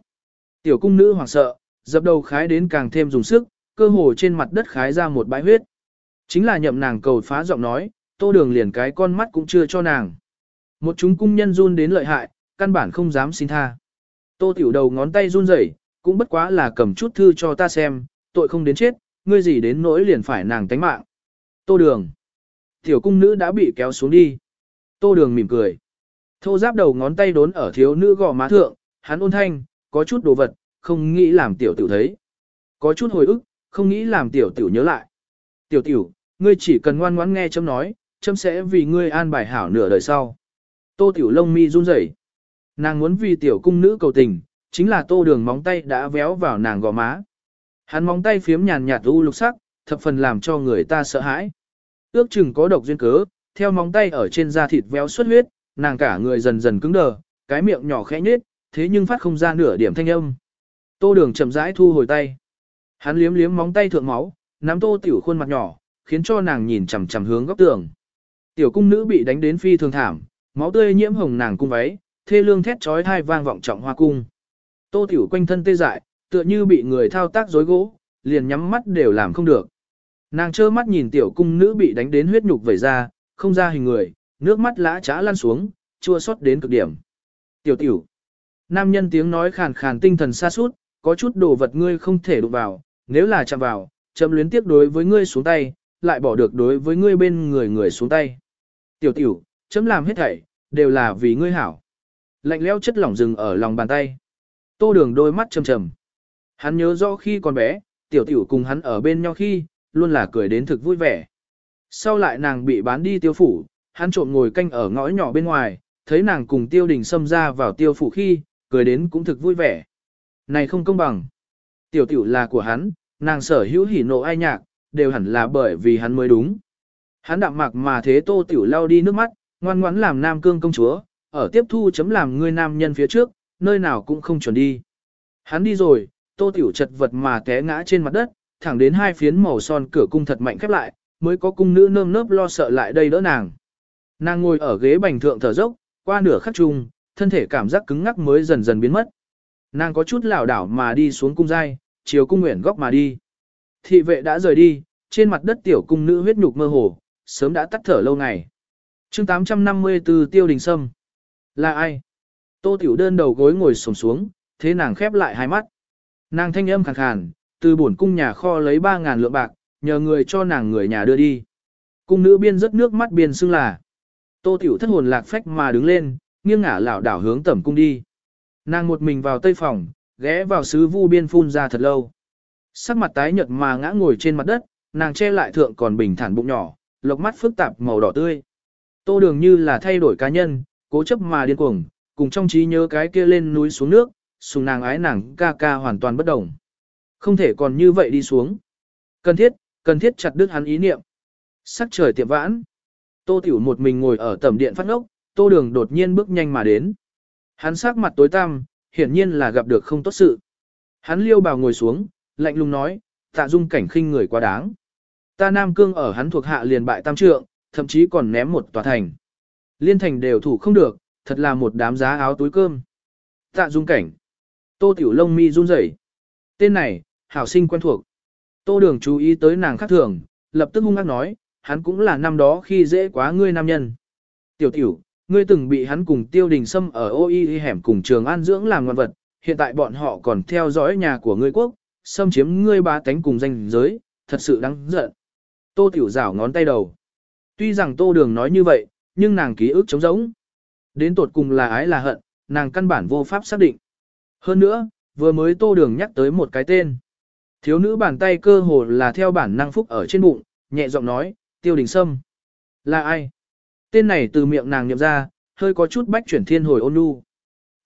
Tiểu cung nữ hoảng sợ, dập đầu khái đến càng thêm dùng sức, cơ hồ trên mặt đất khái ra một bãi huyết. Chính là nhậm nàng cầu phá giọng nói, tô đường liền cái con mắt cũng chưa cho nàng. Một chúng cung nhân run đến lợi hại, căn bản không dám xin tha. Tô tiểu đầu ngón tay run rẩy, cũng bất quá là cầm chút thư cho ta xem, tội không đến chết, ngươi gì đến nỗi liền phải nàng tánh mạng. Tô đường. Tiểu cung nữ đã bị kéo xuống đi. Tô đường mỉm cười. Thô giáp đầu ngón tay đốn ở thiếu nữ gò má thượng, hắn ôn thanh, có chút đồ vật, không nghĩ làm tiểu tiểu thấy. Có chút hồi ức, không nghĩ làm tiểu tiểu nhớ lại. Tiểu tiểu, ngươi chỉ cần ngoan ngoãn nghe chấm nói, chấm sẽ vì ngươi an bài hảo nửa đời sau. Tô tiểu lông mi run rẩy. Nàng muốn vì tiểu cung nữ cầu tình, chính là tô đường móng tay đã véo vào nàng gò má. Hắn móng tay phiếm nhàn nhạt u lục sắc, thập phần làm cho người ta sợ hãi. Ước chừng có độc duyên cớ, theo móng tay ở trên da thịt véo xuất huyết, nàng cả người dần dần cứng đờ, cái miệng nhỏ khẽ nhếch, thế nhưng phát không ra nửa điểm thanh âm. Tô đường chậm rãi thu hồi tay. Hắn liếm liếm móng tay thượng máu, nắm tô tiểu khuôn mặt nhỏ, khiến cho nàng nhìn chằm chằm hướng góc tường. Tiểu cung nữ bị đánh đến phi thường thảm, máu tươi nhiễm hồng nàng cung váy, thê lương thét chói tai vang vọng trọng hoa cung. Tô tiểu quanh thân tê dại, tựa như bị người thao tác dối gỗ, liền nhắm mắt đều làm không được. Nàng trơ mắt nhìn tiểu cung nữ bị đánh đến huyết nhục vẩy ra, không ra hình người, nước mắt lã trá lăn xuống, chua xót đến cực điểm. Tiểu tiểu. Nam nhân tiếng nói khàn khàn tinh thần xa suốt, có chút đồ vật ngươi không thể đụng vào, nếu là chạm vào, chậm luyến tiếc đối với ngươi xuống tay, lại bỏ được đối với ngươi bên người người xuống tay. Tiểu tiểu, chấm làm hết thảy, đều là vì ngươi hảo. Lạnh leo chất lỏng rừng ở lòng bàn tay. Tô đường đôi mắt trầm trầm. Hắn nhớ rõ khi còn bé, tiểu tiểu cùng hắn ở bên nhau khi, luôn là cười đến thực vui vẻ. Sau lại nàng bị bán đi tiêu phủ, hắn trộm ngồi canh ở ngõ nhỏ bên ngoài, thấy nàng cùng tiêu đình xâm ra vào tiêu phủ khi, cười đến cũng thực vui vẻ. Này không công bằng. Tiểu tiểu là của hắn, nàng sở hữu hỉ nộ ai nhạc, đều hẳn là bởi vì hắn mới đúng. Hắn đạm mạc mà thế tô tiểu lao đi nước mắt, ngoan ngoãn làm nam cương công chúa, ở tiếp thu chấm làm người nam nhân phía trước, nơi nào cũng không chuẩn đi. Hắn đi rồi, tô tiểu chật vật mà té ngã trên mặt đất, thẳng đến hai phiến màu son cửa cung thật mạnh khép lại, mới có cung nữ nơm nớp lo sợ lại đây đỡ nàng. Nàng ngồi ở ghế bành thượng thở dốc, qua nửa khắc chung, thân thể cảm giác cứng ngắc mới dần dần biến mất. Nàng có chút lảo đảo mà đi xuống cung giai, chiều cung nguyện góc mà đi. Thị vệ đã rời đi, trên mặt đất tiểu cung nữ huyết nhục mơ hồ, sớm đã tắt thở lâu ngày. chương 854 tiêu đình sâm. Là ai? Tô tiểu đơn đầu gối ngồi sồm xuống, thế nàng khép lại hai mắt. Nàng thanh âm khàn khàn, từ bổn cung nhà kho lấy 3.000 lượng bạc, nhờ người cho nàng người nhà đưa đi. Cung nữ biên rất nước mắt biên xưng là. Tô tiểu thất hồn lạc phách mà đứng lên, nghiêng ngả lảo đảo hướng tẩm cung đi. Nàng một mình vào tây phòng, ghé vào sứ vu biên phun ra thật lâu. Sắc mặt tái nhợt mà ngã ngồi trên mặt đất, nàng che lại thượng còn bình thản bụng nhỏ, lộc mắt phức tạp màu đỏ tươi. Tô đường như là thay đổi cá nhân, cố chấp mà điên cuồng, cùng trong trí nhớ cái kia lên núi xuống nước, sùng nàng ái nàng ca ca hoàn toàn bất đồng. Không thể còn như vậy đi xuống. Cần thiết, cần thiết chặt đứt hắn ý niệm. Sắc trời tiệm vãn. Tô Tiểu một mình ngồi ở tầm điện phát ngốc, Tô Đường đột nhiên bước nhanh mà đến. Hắn sắc mặt tối tăm, hiển nhiên là gặp được không tốt sự. Hắn liêu bào ngồi xuống, lạnh lùng nói, tạ dung cảnh khinh người quá đáng. Ta Nam Cương ở hắn thuộc hạ liền bại tam trượng, thậm chí còn ném một tòa thành. Liên thành đều thủ không được, thật là một đám giá áo túi cơm. Tạ dung cảnh. Tô Tiểu Lông mi run rẩy. Tên này, hảo sinh quen thuộc. Tô Đường chú ý tới nàng khác thường, lập tức hung ác nói, hắn cũng là năm đó khi dễ quá ngươi nam nhân. Tiểu Tiểu, ngươi từng bị hắn cùng Tiêu Đình xâm ở ôi hẻm cùng trường an dưỡng làm ngoan vật, hiện tại bọn họ còn theo dõi nhà của ngươi quốc, xâm chiếm ngươi ba tánh cùng danh giới, thật sự đáng giận. Tô Tiểu rảo ngón tay đầu. Tuy rằng Tô Đường nói như vậy, nhưng nàng ký ức trống rỗng. Đến tột cùng là ái là hận, nàng căn bản vô pháp xác định. Hơn nữa, vừa mới Tô Đường nhắc tới một cái tên. Thiếu nữ bàn tay cơ hồ là theo bản năng phúc ở trên bụng, nhẹ giọng nói, Tiêu Đình Sâm. Là ai? Tên này từ miệng nàng niệm ra, hơi có chút bách chuyển thiên hồi ôn nhu.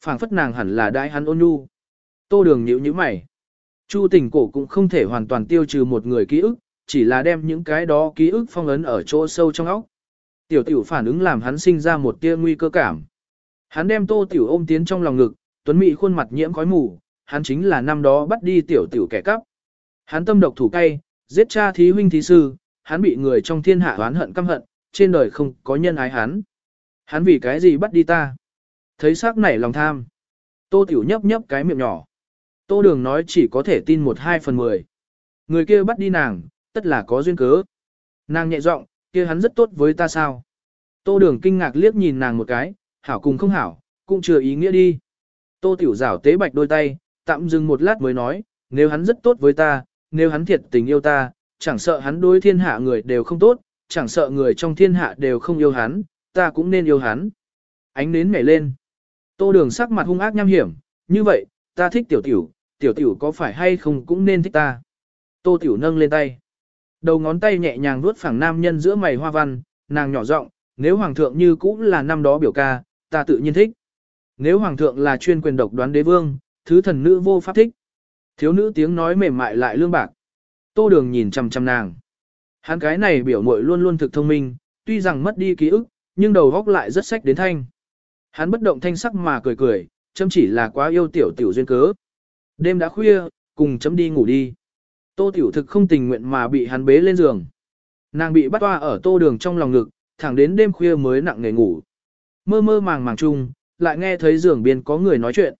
phảng phất nàng hẳn là đại hắn ôn nhu. Tô Đường nhíu nhíu mày. Chu tình cổ cũng không thể hoàn toàn tiêu trừ một người ký ức, chỉ là đem những cái đó ký ức phong ấn ở chỗ sâu trong óc. Tiểu tiểu phản ứng làm hắn sinh ra một tia nguy cơ cảm. Hắn đem tô tiểu ôm tiến trong lòng ngực, tuấn mỹ khuôn mặt nhiễm khói mù, hắn chính là năm đó bắt đi tiểu tiểu kẻ cắp. Hắn tâm độc thủ cay, giết cha thí huynh thí sư, hắn bị người trong thiên hạ oán hận căm hận, trên đời không có nhân ái hắn. Hắn vì cái gì bắt đi ta? Thấy sắc nảy lòng tham. Tô tiểu nhấp nhấp cái miệng nhỏ. Tô đường nói chỉ có thể tin một hai phần mười. Người kia bắt đi nàng, tất là có duyên cớ. Nàng nhẹ giọng, kia hắn rất tốt với ta sao? Tô đường kinh ngạc liếc nhìn nàng một cái, hảo cùng không hảo, cũng chưa ý nghĩa đi. Tô tiểu rảo tế bạch đôi tay, tạm dừng một lát mới nói, nếu hắn rất tốt với ta, nếu hắn thiệt tình yêu ta, chẳng sợ hắn đối thiên hạ người đều không tốt, chẳng sợ người trong thiên hạ đều không yêu hắn, ta cũng nên yêu hắn. Ánh nến nhảy lên. Tô đường sắc mặt hung ác nham hiểm, như vậy, ta thích tiểu tiểu, tiểu tiểu có phải hay không cũng nên thích ta. Tô tiểu nâng lên tay. Đầu ngón tay nhẹ nhàng vuốt phẳng nam nhân giữa mày hoa văn, nàng nhỏ giọng, nếu hoàng thượng như cũng là năm đó biểu ca, ta tự nhiên thích. Nếu hoàng thượng là chuyên quyền độc đoán đế vương, thứ thần nữ vô pháp thích. Thiếu nữ tiếng nói mềm mại lại lương bạc. Tô đường nhìn chằm chằm nàng. Hắn cái này biểu muội luôn luôn thực thông minh, tuy rằng mất đi ký ức, nhưng đầu góc lại rất sách đến thanh. Hắn bất động thanh sắc mà cười cười, chấm chỉ là quá yêu tiểu tiểu duyên cớ. Đêm đã khuya, cùng chấm đi ngủ đi. Tô tiểu thực không tình nguyện mà bị hắn bế lên giường. Nàng bị bắt toa ở tô đường trong lòng ngực, thẳng đến đêm khuya mới nặng nề ngủ. Mơ mơ màng màng chung, lại nghe thấy giường biên có người nói chuyện.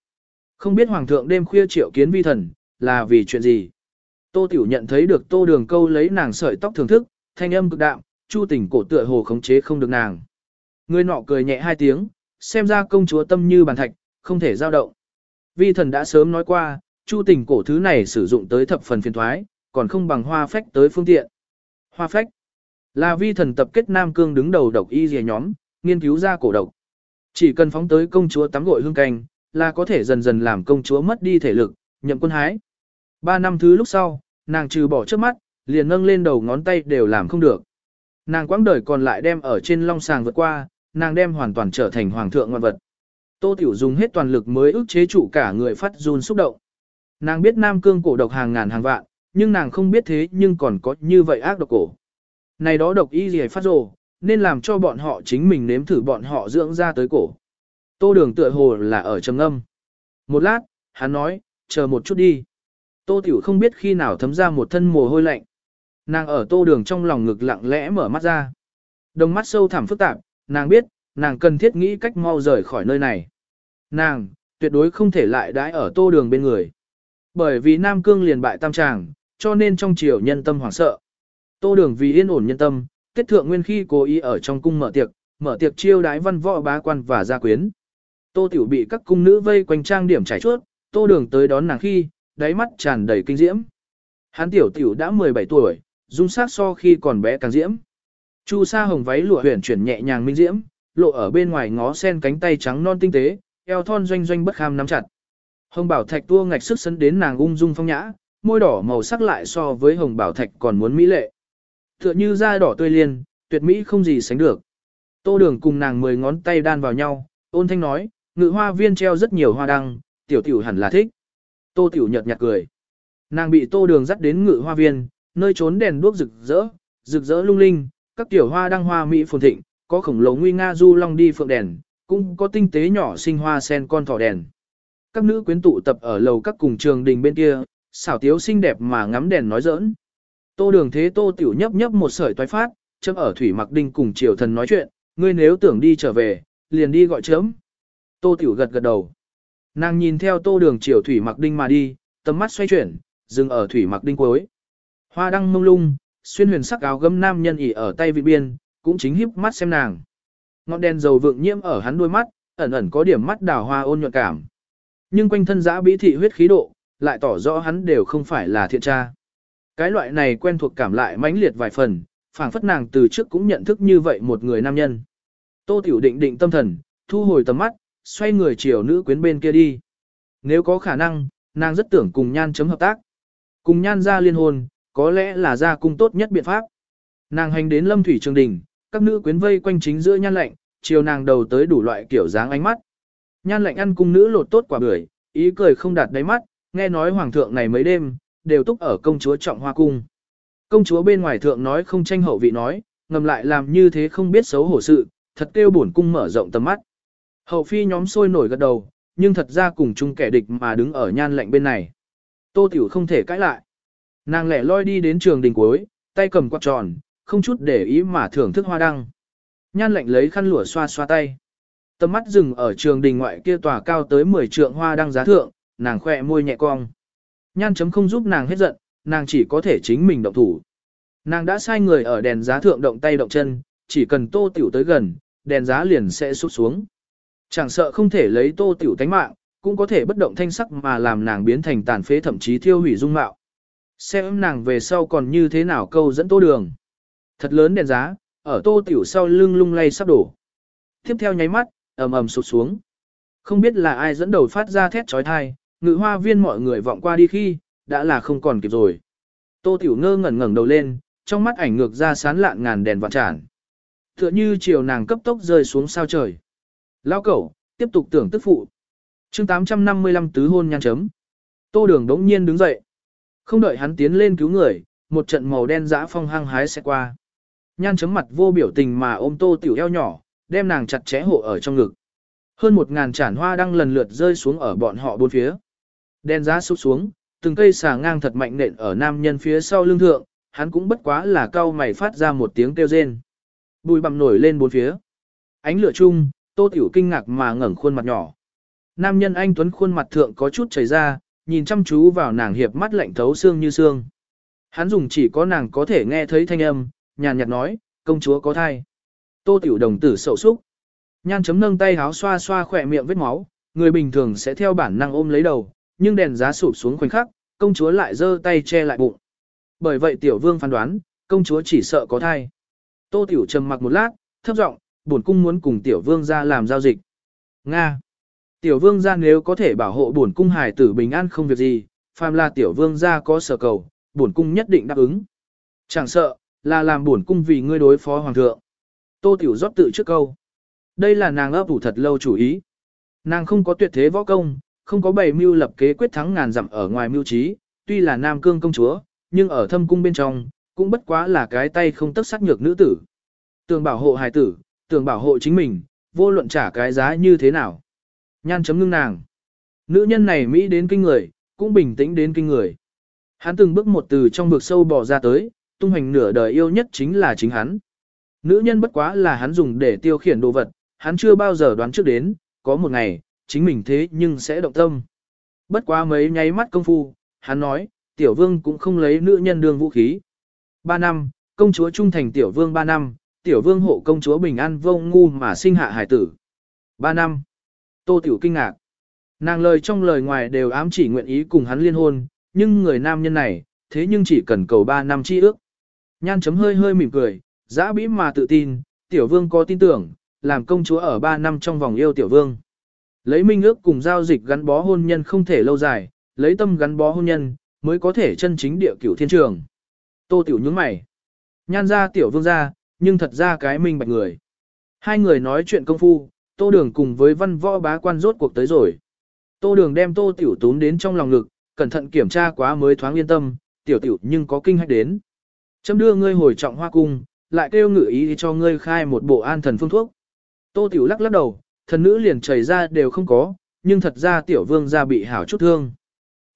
Không biết hoàng thượng đêm khuya triệu kiến vi thần, là vì chuyện gì. Tô tiểu nhận thấy được tô đường câu lấy nàng sợi tóc thưởng thức, thanh âm cực đạm, chu tình cổ tựa hồ khống chế không được nàng. Người nọ cười nhẹ hai tiếng, xem ra công chúa tâm như bàn thạch, không thể giao động. Vi thần đã sớm nói qua, chu tình cổ thứ này sử dụng tới thập phần phiền thoái, còn không bằng hoa phách tới phương tiện. Hoa phách là vi thần tập kết Nam Cương đứng đầu độc y dìa nhóm, nghiên cứu ra cổ độc. Chỉ cần phóng tới công chúa tắm gội hương canh, là có thể dần dần làm công chúa mất đi thể lực, nhậm quân hái. Ba năm thứ lúc sau, nàng trừ bỏ trước mắt, liền nâng lên đầu ngón tay đều làm không được. Nàng quãng đời còn lại đem ở trên long sàng vượt qua, nàng đem hoàn toàn trở thành hoàng thượng ngoan vật. Tô Tiểu dùng hết toàn lực mới ức chế chủ cả người phát run xúc động. Nàng biết Nam Cương cổ độc hàng ngàn hàng vạn, nhưng nàng không biết thế nhưng còn có như vậy ác độc cổ. Này đó độc y gì phát rồ, nên làm cho bọn họ chính mình nếm thử bọn họ dưỡng ra tới cổ. Tô đường tựa hồ là ở trầm âm. Một lát, hắn nói, chờ một chút đi. Tô tiểu không biết khi nào thấm ra một thân mồ hôi lạnh. Nàng ở tô đường trong lòng ngực lặng lẽ mở mắt ra. Đồng mắt sâu thẳm phức tạp, nàng biết, nàng cần thiết nghĩ cách mau rời khỏi nơi này. Nàng, tuyệt đối không thể lại đãi ở tô đường bên người. Bởi vì Nam Cương liền bại tam tràng, cho nên trong triều nhân tâm hoảng sợ. Tô đường vì yên ổn nhân tâm, tiết thượng nguyên khi cố ý ở trong cung mở tiệc, mở tiệc chiêu đái văn võ bá quan và gia quyến. Tô tiểu bị các cung nữ vây quanh trang điểm trải chuốt, tô đường tới đón nàng khi, đáy mắt tràn đầy kinh diễm. Hắn tiểu tiểu đã 17 tuổi, dung sắc so khi còn bé càng diễm. Chu sa hồng váy lụa huyền chuyển nhẹ nhàng minh diễm, lộ ở bên ngoài ngó sen cánh tay trắng non tinh tế, eo thon doanh doanh bất kham nắm chặt. Hồng bảo thạch tua ngạch sức sấn đến nàng ung dung phong nhã, môi đỏ màu sắc lại so với hồng bảo thạch còn muốn mỹ lệ. Tựa như da đỏ tươi liên, tuyệt mỹ không gì sánh được. Tô đường cùng nàng mười ngón tay đan vào nhau, ôn thanh nói, ngự hoa viên treo rất nhiều hoa đăng, tiểu tiểu hẳn là thích. Tô tiểu Nhật nhạt cười. Nàng bị tô đường dắt đến ngự hoa viên, nơi trốn đèn đuốc rực rỡ, rực rỡ lung linh, các tiểu hoa đăng hoa mỹ phồn thịnh, có khổng lồ nguy nga du long đi phượng đèn, cũng có tinh tế nhỏ sinh hoa sen con thỏ đèn. Các nữ quyến tụ tập ở lầu các cùng trường đình bên kia, xảo tiếu xinh đẹp mà ngắm đèn nói giỡn. Tô đường thế tô tiểu nhấp nhấp một sợi toái phát, chấm ở thủy mặc đinh cùng triều thần nói chuyện, ngươi nếu tưởng đi trở về, liền đi gọi chấm. Tô tiểu gật gật đầu. Nàng nhìn theo tô đường triều thủy mặc đinh mà đi, tầm mắt xoay chuyển, dừng ở thủy mặc đinh cuối. Hoa đăng mông lung, xuyên huyền sắc áo gấm nam nhân ỉ ở tay vị biên, cũng chính híp mắt xem nàng. Ngọn đèn dầu vượng nhiễm ở hắn đôi mắt, ẩn ẩn có điểm mắt đào hoa ôn nhuận cảm. Nhưng quanh thân giã bí thị huyết khí độ, lại tỏ rõ hắn đều không phải là thiện tra. Cái loại này quen thuộc cảm lại mãnh liệt vài phần, phảng phất nàng từ trước cũng nhận thức như vậy một người nam nhân. Tô Tiểu định định tâm thần, thu hồi tầm mắt, xoay người chiều nữ quyến bên kia đi. Nếu có khả năng, nàng rất tưởng cùng nhan chấm hợp tác. Cùng nhan ra liên hôn, có lẽ là ra cung tốt nhất biện pháp. Nàng hành đến lâm thủy trường đình, các nữ quyến vây quanh chính giữa nhan lạnh, chiều nàng đầu tới đủ loại kiểu dáng ánh mắt. Nhan lạnh ăn cung nữ lột tốt quả bưởi, ý cười không đạt đáy mắt, nghe nói hoàng thượng này mấy đêm, đều túc ở công chúa trọng hoa cung. Công chúa bên ngoài thượng nói không tranh hậu vị nói, ngầm lại làm như thế không biết xấu hổ sự, thật kêu bổn cung mở rộng tầm mắt. Hậu phi nhóm sôi nổi gật đầu, nhưng thật ra cùng chung kẻ địch mà đứng ở nhan lạnh bên này. Tô tiểu không thể cãi lại. Nàng lẻ loi đi đến trường đình cuối, tay cầm quạt tròn, không chút để ý mà thưởng thức hoa đăng. Nhan lạnh lấy khăn lụa xoa xoa tay. Tầm mắt dừng ở trường đình ngoại kia tòa cao tới 10 trượng hoa đăng giá thượng, nàng khỏe môi nhẹ cong. Nhan chấm không giúp nàng hết giận, nàng chỉ có thể chính mình động thủ. Nàng đã sai người ở đèn giá thượng động tay động chân, chỉ cần tô tiểu tới gần, đèn giá liền sẽ sụt xuống. Chẳng sợ không thể lấy tô tiểu tánh mạng, cũng có thể bất động thanh sắc mà làm nàng biến thành tàn phế thậm chí thiêu hủy dung mạo. Xem nàng về sau còn như thế nào câu dẫn tô đường. Thật lớn đèn giá, ở tô tiểu sau lưng lung lay sắp đổ. Tiếp theo nháy mắt, ầm ầm sụt xuống. Không biết là ai dẫn đầu phát ra thét trói thai, ngự hoa viên mọi người vọng qua đi khi, đã là không còn kịp rồi. Tô tiểu ngơ ngẩn ngẩng đầu lên, trong mắt ảnh ngược ra sán lạn ngàn đèn vạn tràn. Tựa như chiều nàng cấp tốc rơi xuống sao trời. Lao cẩu, tiếp tục tưởng tức phụ. chương 855 tứ hôn nhan chấm. Tô đường đống nhiên đứng dậy. Không đợi hắn tiến lên cứu người, một trận màu đen dã phong hăng hái sẽ qua. Nhan chấm mặt vô biểu tình mà ôm tô tiểu eo nhỏ, đem nàng chặt chẽ hộ ở trong ngực. Hơn một ngàn chản hoa đang lần lượt rơi xuống ở bọn họ bốn phía. Đen giá sụp xuống, từng cây xà ngang thật mạnh nện ở nam nhân phía sau lưng thượng, hắn cũng bất quá là cau mày phát ra một tiếng kêu rên. Bùi bằm nổi lên bốn phía. Ánh lửa chung, tô tiểu kinh ngạc mà ngẩng khuôn mặt nhỏ. Nam nhân anh tuấn khuôn mặt thượng có chút chảy ra, nhìn chăm chú vào nàng hiệp mắt lạnh thấu xương như xương. Hắn dùng chỉ có nàng có thể nghe thấy thanh âm, nhàn nhạt nói, công chúa có thai. Tô tiểu đồng tử sầu xúc. Nhan chấm nâng tay háo xoa xoa khỏe miệng vết máu, người bình thường sẽ theo bản năng ôm lấy đầu, nhưng đèn giá sụp xuống khoảnh khắc, công chúa lại giơ tay che lại bụng. Bởi vậy tiểu vương phán đoán, công chúa chỉ sợ có thai. Tô tiểu trầm mặc một lát, thấp giọng, bổn cung muốn cùng tiểu vương ra làm giao dịch. Nga. Tiểu vương gia nếu có thể bảo hộ bổn cung hài tử bình an không việc gì, phàm là tiểu vương gia có sở cầu, bổn cung nhất định đáp ứng. Chẳng sợ, là làm bổn cung vì ngươi đối phó hoàng thượng. Tô tiểu rót tự trước câu. Đây là nàng ấp ủ thật lâu chủ ý. Nàng không có tuyệt thế võ công, không có bày mưu lập kế quyết thắng ngàn dặm ở ngoài mưu trí, tuy là nam cương công chúa, nhưng ở thâm cung bên trong, cũng bất quá là cái tay không tất sắc nhược nữ tử. Tường bảo hộ hài tử, tưởng bảo hộ chính mình, vô luận trả cái giá như thế nào. Nhan chấm ngưng nàng. Nữ nhân này Mỹ đến kinh người, cũng bình tĩnh đến kinh người. Hắn từng bước một từ trong vực sâu bò ra tới, tung hành nửa đời yêu nhất chính là chính hắn. Nữ nhân bất quá là hắn dùng để tiêu khiển đồ vật, hắn chưa bao giờ đoán trước đến, có một ngày, chính mình thế nhưng sẽ động tâm. Bất quá mấy nháy mắt công phu, hắn nói, tiểu vương cũng không lấy nữ nhân đương vũ khí. Ba năm, công chúa trung thành tiểu vương ba năm, tiểu vương hộ công chúa bình an vô ngu mà sinh hạ hải tử. Ba năm. Tô tiểu kinh ngạc. Nàng lời trong lời ngoài đều ám chỉ nguyện ý cùng hắn liên hôn, nhưng người nam nhân này, thế nhưng chỉ cần cầu ba năm chi ước. Nhan chấm hơi hơi mỉm cười, giã bĩ mà tự tin, tiểu vương có tin tưởng, làm công chúa ở ba năm trong vòng yêu tiểu vương. Lấy minh ước cùng giao dịch gắn bó hôn nhân không thể lâu dài, lấy tâm gắn bó hôn nhân, mới có thể chân chính địa cửu thiên trường. Tô tiểu nhướng mày. Nhan ra tiểu vương ra, nhưng thật ra cái minh bạch người. Hai người nói chuyện công phu, tô đường cùng với văn võ bá quan rốt cuộc tới rồi. Tô đường đem tô tiểu tún đến trong lòng ngực, cẩn thận kiểm tra quá mới thoáng yên tâm, tiểu tiểu nhưng có kinh hách đến. Chấm đưa ngươi hồi trọng hoa cung, lại kêu ngự ý cho ngươi khai một bộ an thần phương thuốc. Tô tiểu lắc lắc đầu, thần nữ liền chảy ra đều không có, nhưng thật ra tiểu vương gia bị hảo chút thương.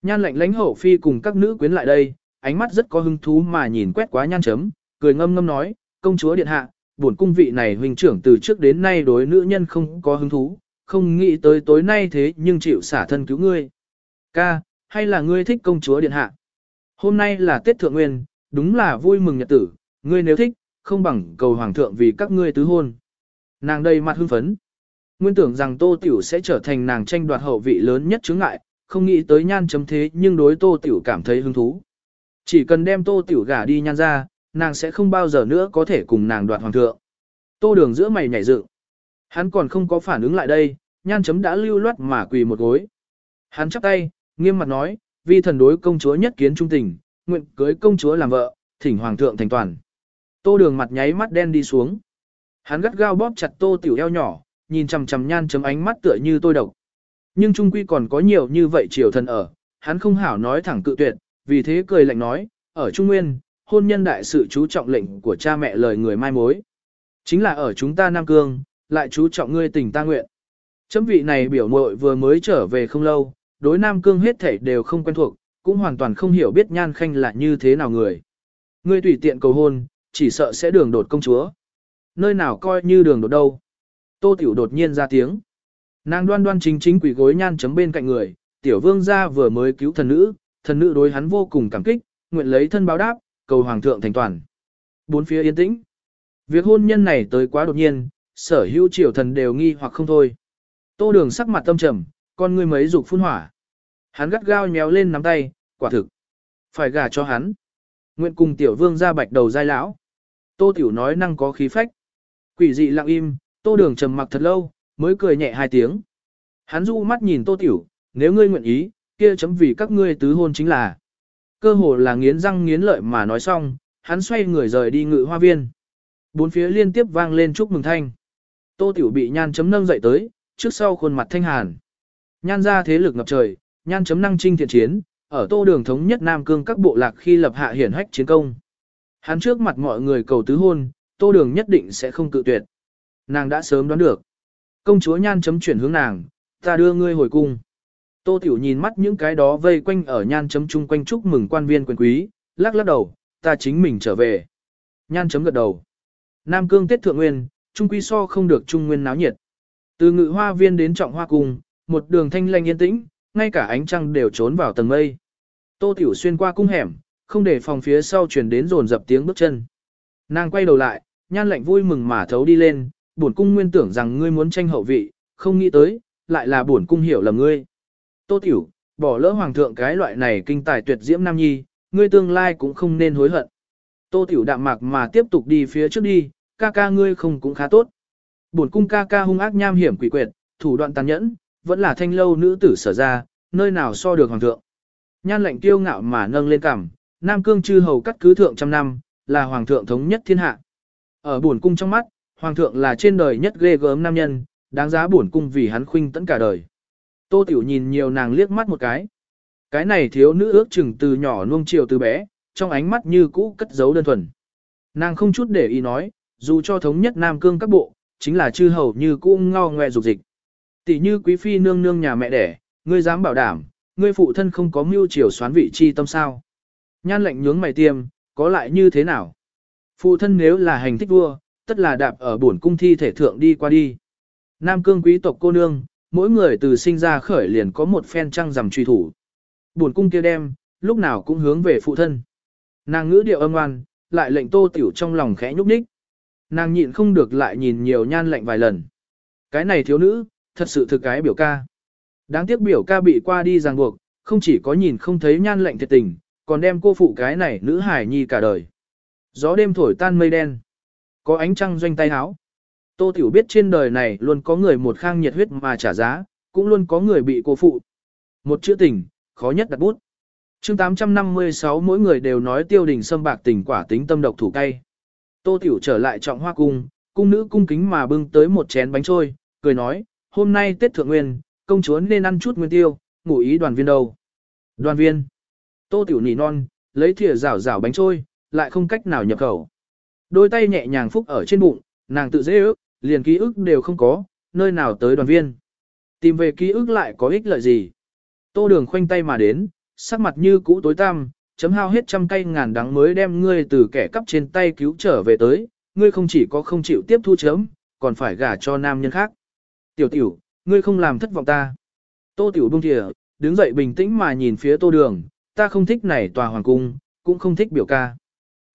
Nhan lệnh lãnh hậu phi cùng các nữ quyến lại đây, ánh mắt rất có hứng thú mà nhìn quét quá nhan chấm, cười ngâm ngâm nói, công chúa điện hạ, bổn cung vị này huynh trưởng từ trước đến nay đối nữ nhân không có hứng thú, không nghĩ tới tối nay thế nhưng chịu xả thân cứu ngươi. Ca, hay là ngươi thích công chúa điện hạ? Hôm nay là Tết Thượng Nguyên, đúng là vui mừng nhật tử, ngươi nếu thích, không bằng cầu hoàng thượng vì các ngươi tứ hôn. Nàng đầy mặt hưng phấn. Nguyên tưởng rằng Tô Tiểu sẽ trở thành nàng tranh đoạt hậu vị lớn nhất chướng ngại, không nghĩ tới nhan chấm thế nhưng đối Tô Tiểu cảm thấy hứng thú. Chỉ cần đem Tô Tiểu gả đi nhan ra, nàng sẽ không bao giờ nữa có thể cùng nàng đoạt hoàng thượng. Tô đường giữa mày nhảy dựng. Hắn còn không có phản ứng lại đây, nhan chấm đã lưu loát mà quỳ một gối. Hắn chắp tay, nghiêm mặt nói, vì thần đối công chúa nhất kiến trung tình, nguyện cưới công chúa làm vợ, thỉnh hoàng thượng thành toàn. Tô đường mặt nháy mắt đen đi xuống. Hắn gắt gao bóp chặt tô tiểu eo nhỏ, nhìn chằm chằm nhan chấm ánh mắt tựa như tôi độc. Nhưng trung quy còn có nhiều như vậy triều thần ở, hắn không hảo nói thẳng cự tuyệt, vì thế cười lạnh nói, ở Trung Nguyên, hôn nhân đại sự chú trọng lệnh của cha mẹ lời người mai mối. Chính là ở chúng ta Nam Cương, lại chú trọng ngươi tình ta nguyện. Chấm vị này biểu muội vừa mới trở về không lâu, đối Nam Cương hết thảy đều không quen thuộc, cũng hoàn toàn không hiểu biết nhan khanh là như thế nào người. Ngươi tùy tiện cầu hôn, chỉ sợ sẽ đường đột công chúa. Nơi nào coi như đường đột đâu. Tô Tiểu đột nhiên ra tiếng. Nàng đoan đoan chính chính quỷ gối nhan chấm bên cạnh người, tiểu vương gia vừa mới cứu thần nữ, thần nữ đối hắn vô cùng cảm kích, nguyện lấy thân báo đáp, cầu hoàng thượng thành toàn. Bốn phía yên tĩnh. Việc hôn nhân này tới quá đột nhiên, sở hữu triều thần đều nghi hoặc không thôi. Tô đường sắc mặt tâm trầm, con ngươi mấy dục phun hỏa. Hắn gắt gao nhéo lên nắm tay, quả thực. Phải gả cho hắn. Nguyện cùng tiểu vương ra bạch đầu giai lão. Tô tiểu nói năng có khí phách. Quỷ dị lặng im, tô đường trầm mặc thật lâu, mới cười nhẹ hai tiếng. Hắn du mắt nhìn tô tiểu, nếu ngươi nguyện ý, kia chấm vì các ngươi tứ hôn chính là. Cơ hồ là nghiến răng nghiến lợi mà nói xong, hắn xoay người rời đi ngự hoa viên. Bốn phía liên tiếp vang lên chúc mừng thanh. Tô Tiểu bị nhan chấm nâng dậy tới, trước sau khuôn mặt thanh hàn. Nhan ra thế lực ngập trời, nhan chấm năng trinh thiện chiến, ở tô đường thống nhất Nam Cương các bộ lạc khi lập hạ hiển hách chiến công. Hắn trước mặt mọi người cầu tứ hôn, tô đường nhất định sẽ không cự tuyệt. Nàng đã sớm đoán được. Công chúa nhan chấm chuyển hướng nàng, ta đưa ngươi hồi cung. Tô Tiểu nhìn mắt những cái đó vây quanh ở nhan chấm chung quanh chúc mừng quan viên quyền quý, lắc lắc đầu, ta chính mình trở về. Nhan chấm gật đầu. Nam Cương Tết Thượng Nguyên, Trung Quy so không được Trung Nguyên náo nhiệt. Từ ngự hoa viên đến trọng hoa cung, một đường thanh lanh yên tĩnh, ngay cả ánh trăng đều trốn vào tầng mây. Tô Tiểu xuyên qua cung hẻm, không để phòng phía sau truyền đến rồn dập tiếng bước chân. Nàng quay đầu lại, nhan lạnh vui mừng mà thấu đi lên, bổn cung nguyên tưởng rằng ngươi muốn tranh hậu vị, không nghĩ tới, lại là bổn cung hiểu lầm ngươi. Tô Tiểu, bỏ lỡ hoàng thượng cái loại này kinh tài tuyệt diễm nam nhi, ngươi tương lai cũng không nên hối hận. Tô Tiểu đạm mạc mà tiếp tục đi phía trước đi, ca ca ngươi không cũng khá tốt. Bổn cung ca ca hung ác nham hiểm quỷ quyệt, thủ đoạn tàn nhẫn, vẫn là thanh lâu nữ tử sở ra, nơi nào so được hoàng thượng. Nhan lệnh tiêu ngạo mà nâng lên cằm, Nam Cương chư hầu cắt cứ thượng trăm năm, là hoàng thượng thống nhất thiên hạ. Ở bổn cung trong mắt, hoàng thượng là trên đời nhất ghê gớm nam nhân, đáng giá bổn cung vì hắn khuynh tận cả đời. Tô Tiểu nhìn nhiều nàng liếc mắt một cái. Cái này thiếu nữ ước chừng từ nhỏ nuông chiều từ bé, trong ánh mắt như cũ cất giấu đơn thuần. Nàng không chút để ý nói, dù cho thống nhất Nam Cương các bộ, chính là chư hầu như cũ ngao ngoe dục dịch. Tỷ như quý phi nương nương nhà mẹ đẻ, ngươi dám bảo đảm, ngươi phụ thân không có mưu chiều xoán vị chi tâm sao. Nhan lệnh nhướng mày tiêm, có lại như thế nào? Phụ thân nếu là hành thích vua, tất là đạp ở bổn cung thi thể thượng đi qua đi. Nam cương quý tộc cô nương, mỗi người từ sinh ra khởi liền có một phen trăng rằm truy thủ. buồn cung kia đem, lúc nào cũng hướng về phụ thân. Nàng ngữ điệu âm ngoan, lại lệnh tô tiểu trong lòng khẽ nhúc nhích. Nàng nhịn không được lại nhìn nhiều nhan lệnh vài lần. Cái này thiếu nữ, thật sự thực cái biểu ca. Đáng tiếc biểu ca bị qua đi ràng buộc, không chỉ có nhìn không thấy nhan lệnh thiệt tình, còn đem cô phụ cái này nữ hải nhi cả đời. Gió đêm thổi tan mây đen. Có ánh trăng doanh tay háo. Tô Tiểu biết trên đời này luôn có người một khang nhiệt huyết mà trả giá, cũng luôn có người bị cô phụ. Một chữ tình, khó nhất đặt bút. chương 856 mỗi người đều nói tiêu đình xâm bạc tình quả tính tâm độc thủ cay. Tô Tiểu trở lại trọng hoa cung, cung nữ cung kính mà bưng tới một chén bánh trôi, cười nói, hôm nay Tết Thượng Nguyên, công chúa nên ăn chút nguyên tiêu, ngủ ý đoàn viên đâu. Đoàn viên. Tô Tiểu nỉ non, lấy thìa rảo rảo bánh trôi, lại không cách nào nhập khẩu. Đôi tay nhẹ nhàng phúc ở trên bụng, nàng tự dễ ước, liền ký ức đều không có, nơi nào tới đoàn viên. Tìm về ký ức lại có ích lợi gì. Tô đường khoanh tay mà đến, sắc mặt như cũ tối tăm, chấm hao hết trăm cây ngàn đắng mới đem ngươi từ kẻ cắp trên tay cứu trở về tới, ngươi không chỉ có không chịu tiếp thu chấm, còn phải gả cho nam nhân khác. Tiểu tiểu, ngươi không làm thất vọng ta. Tô tiểu buông thìa, đứng dậy bình tĩnh mà nhìn phía tô đường, ta không thích này tòa hoàng cung, cũng không thích biểu ca.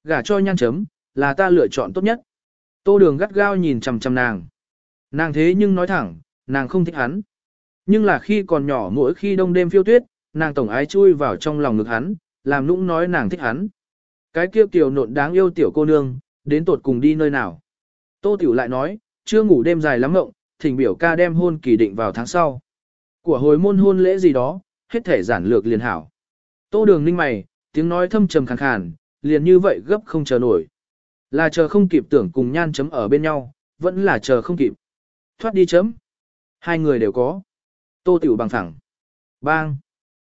Gả cho nhan chấm, là ta lựa chọn tốt nhất. Tô đường gắt gao nhìn chằm chằm nàng. Nàng thế nhưng nói thẳng, nàng không thích hắn. Nhưng là khi còn nhỏ mỗi khi đông đêm phiêu tuyết, nàng tổng ái chui vào trong lòng ngực hắn, làm nũng nói nàng thích hắn. Cái kia kiều nộn đáng yêu tiểu cô nương, đến tột cùng đi nơi nào. Tô Tiểu lại nói, chưa ngủ đêm dài lắm ngộng, thỉnh biểu ca đem hôn kỳ định vào tháng sau. Của hồi môn hôn lễ gì đó, hết thể giản lược liền hảo. Tô đường ninh mày, tiếng nói thâm trầm khàn khàn, liền như vậy gấp không chờ nổi. Là chờ không kịp tưởng cùng nhan chấm ở bên nhau, vẫn là chờ không kịp. Thoát đi chấm. Hai người đều có. Tô tiểu bằng thẳng. Bang.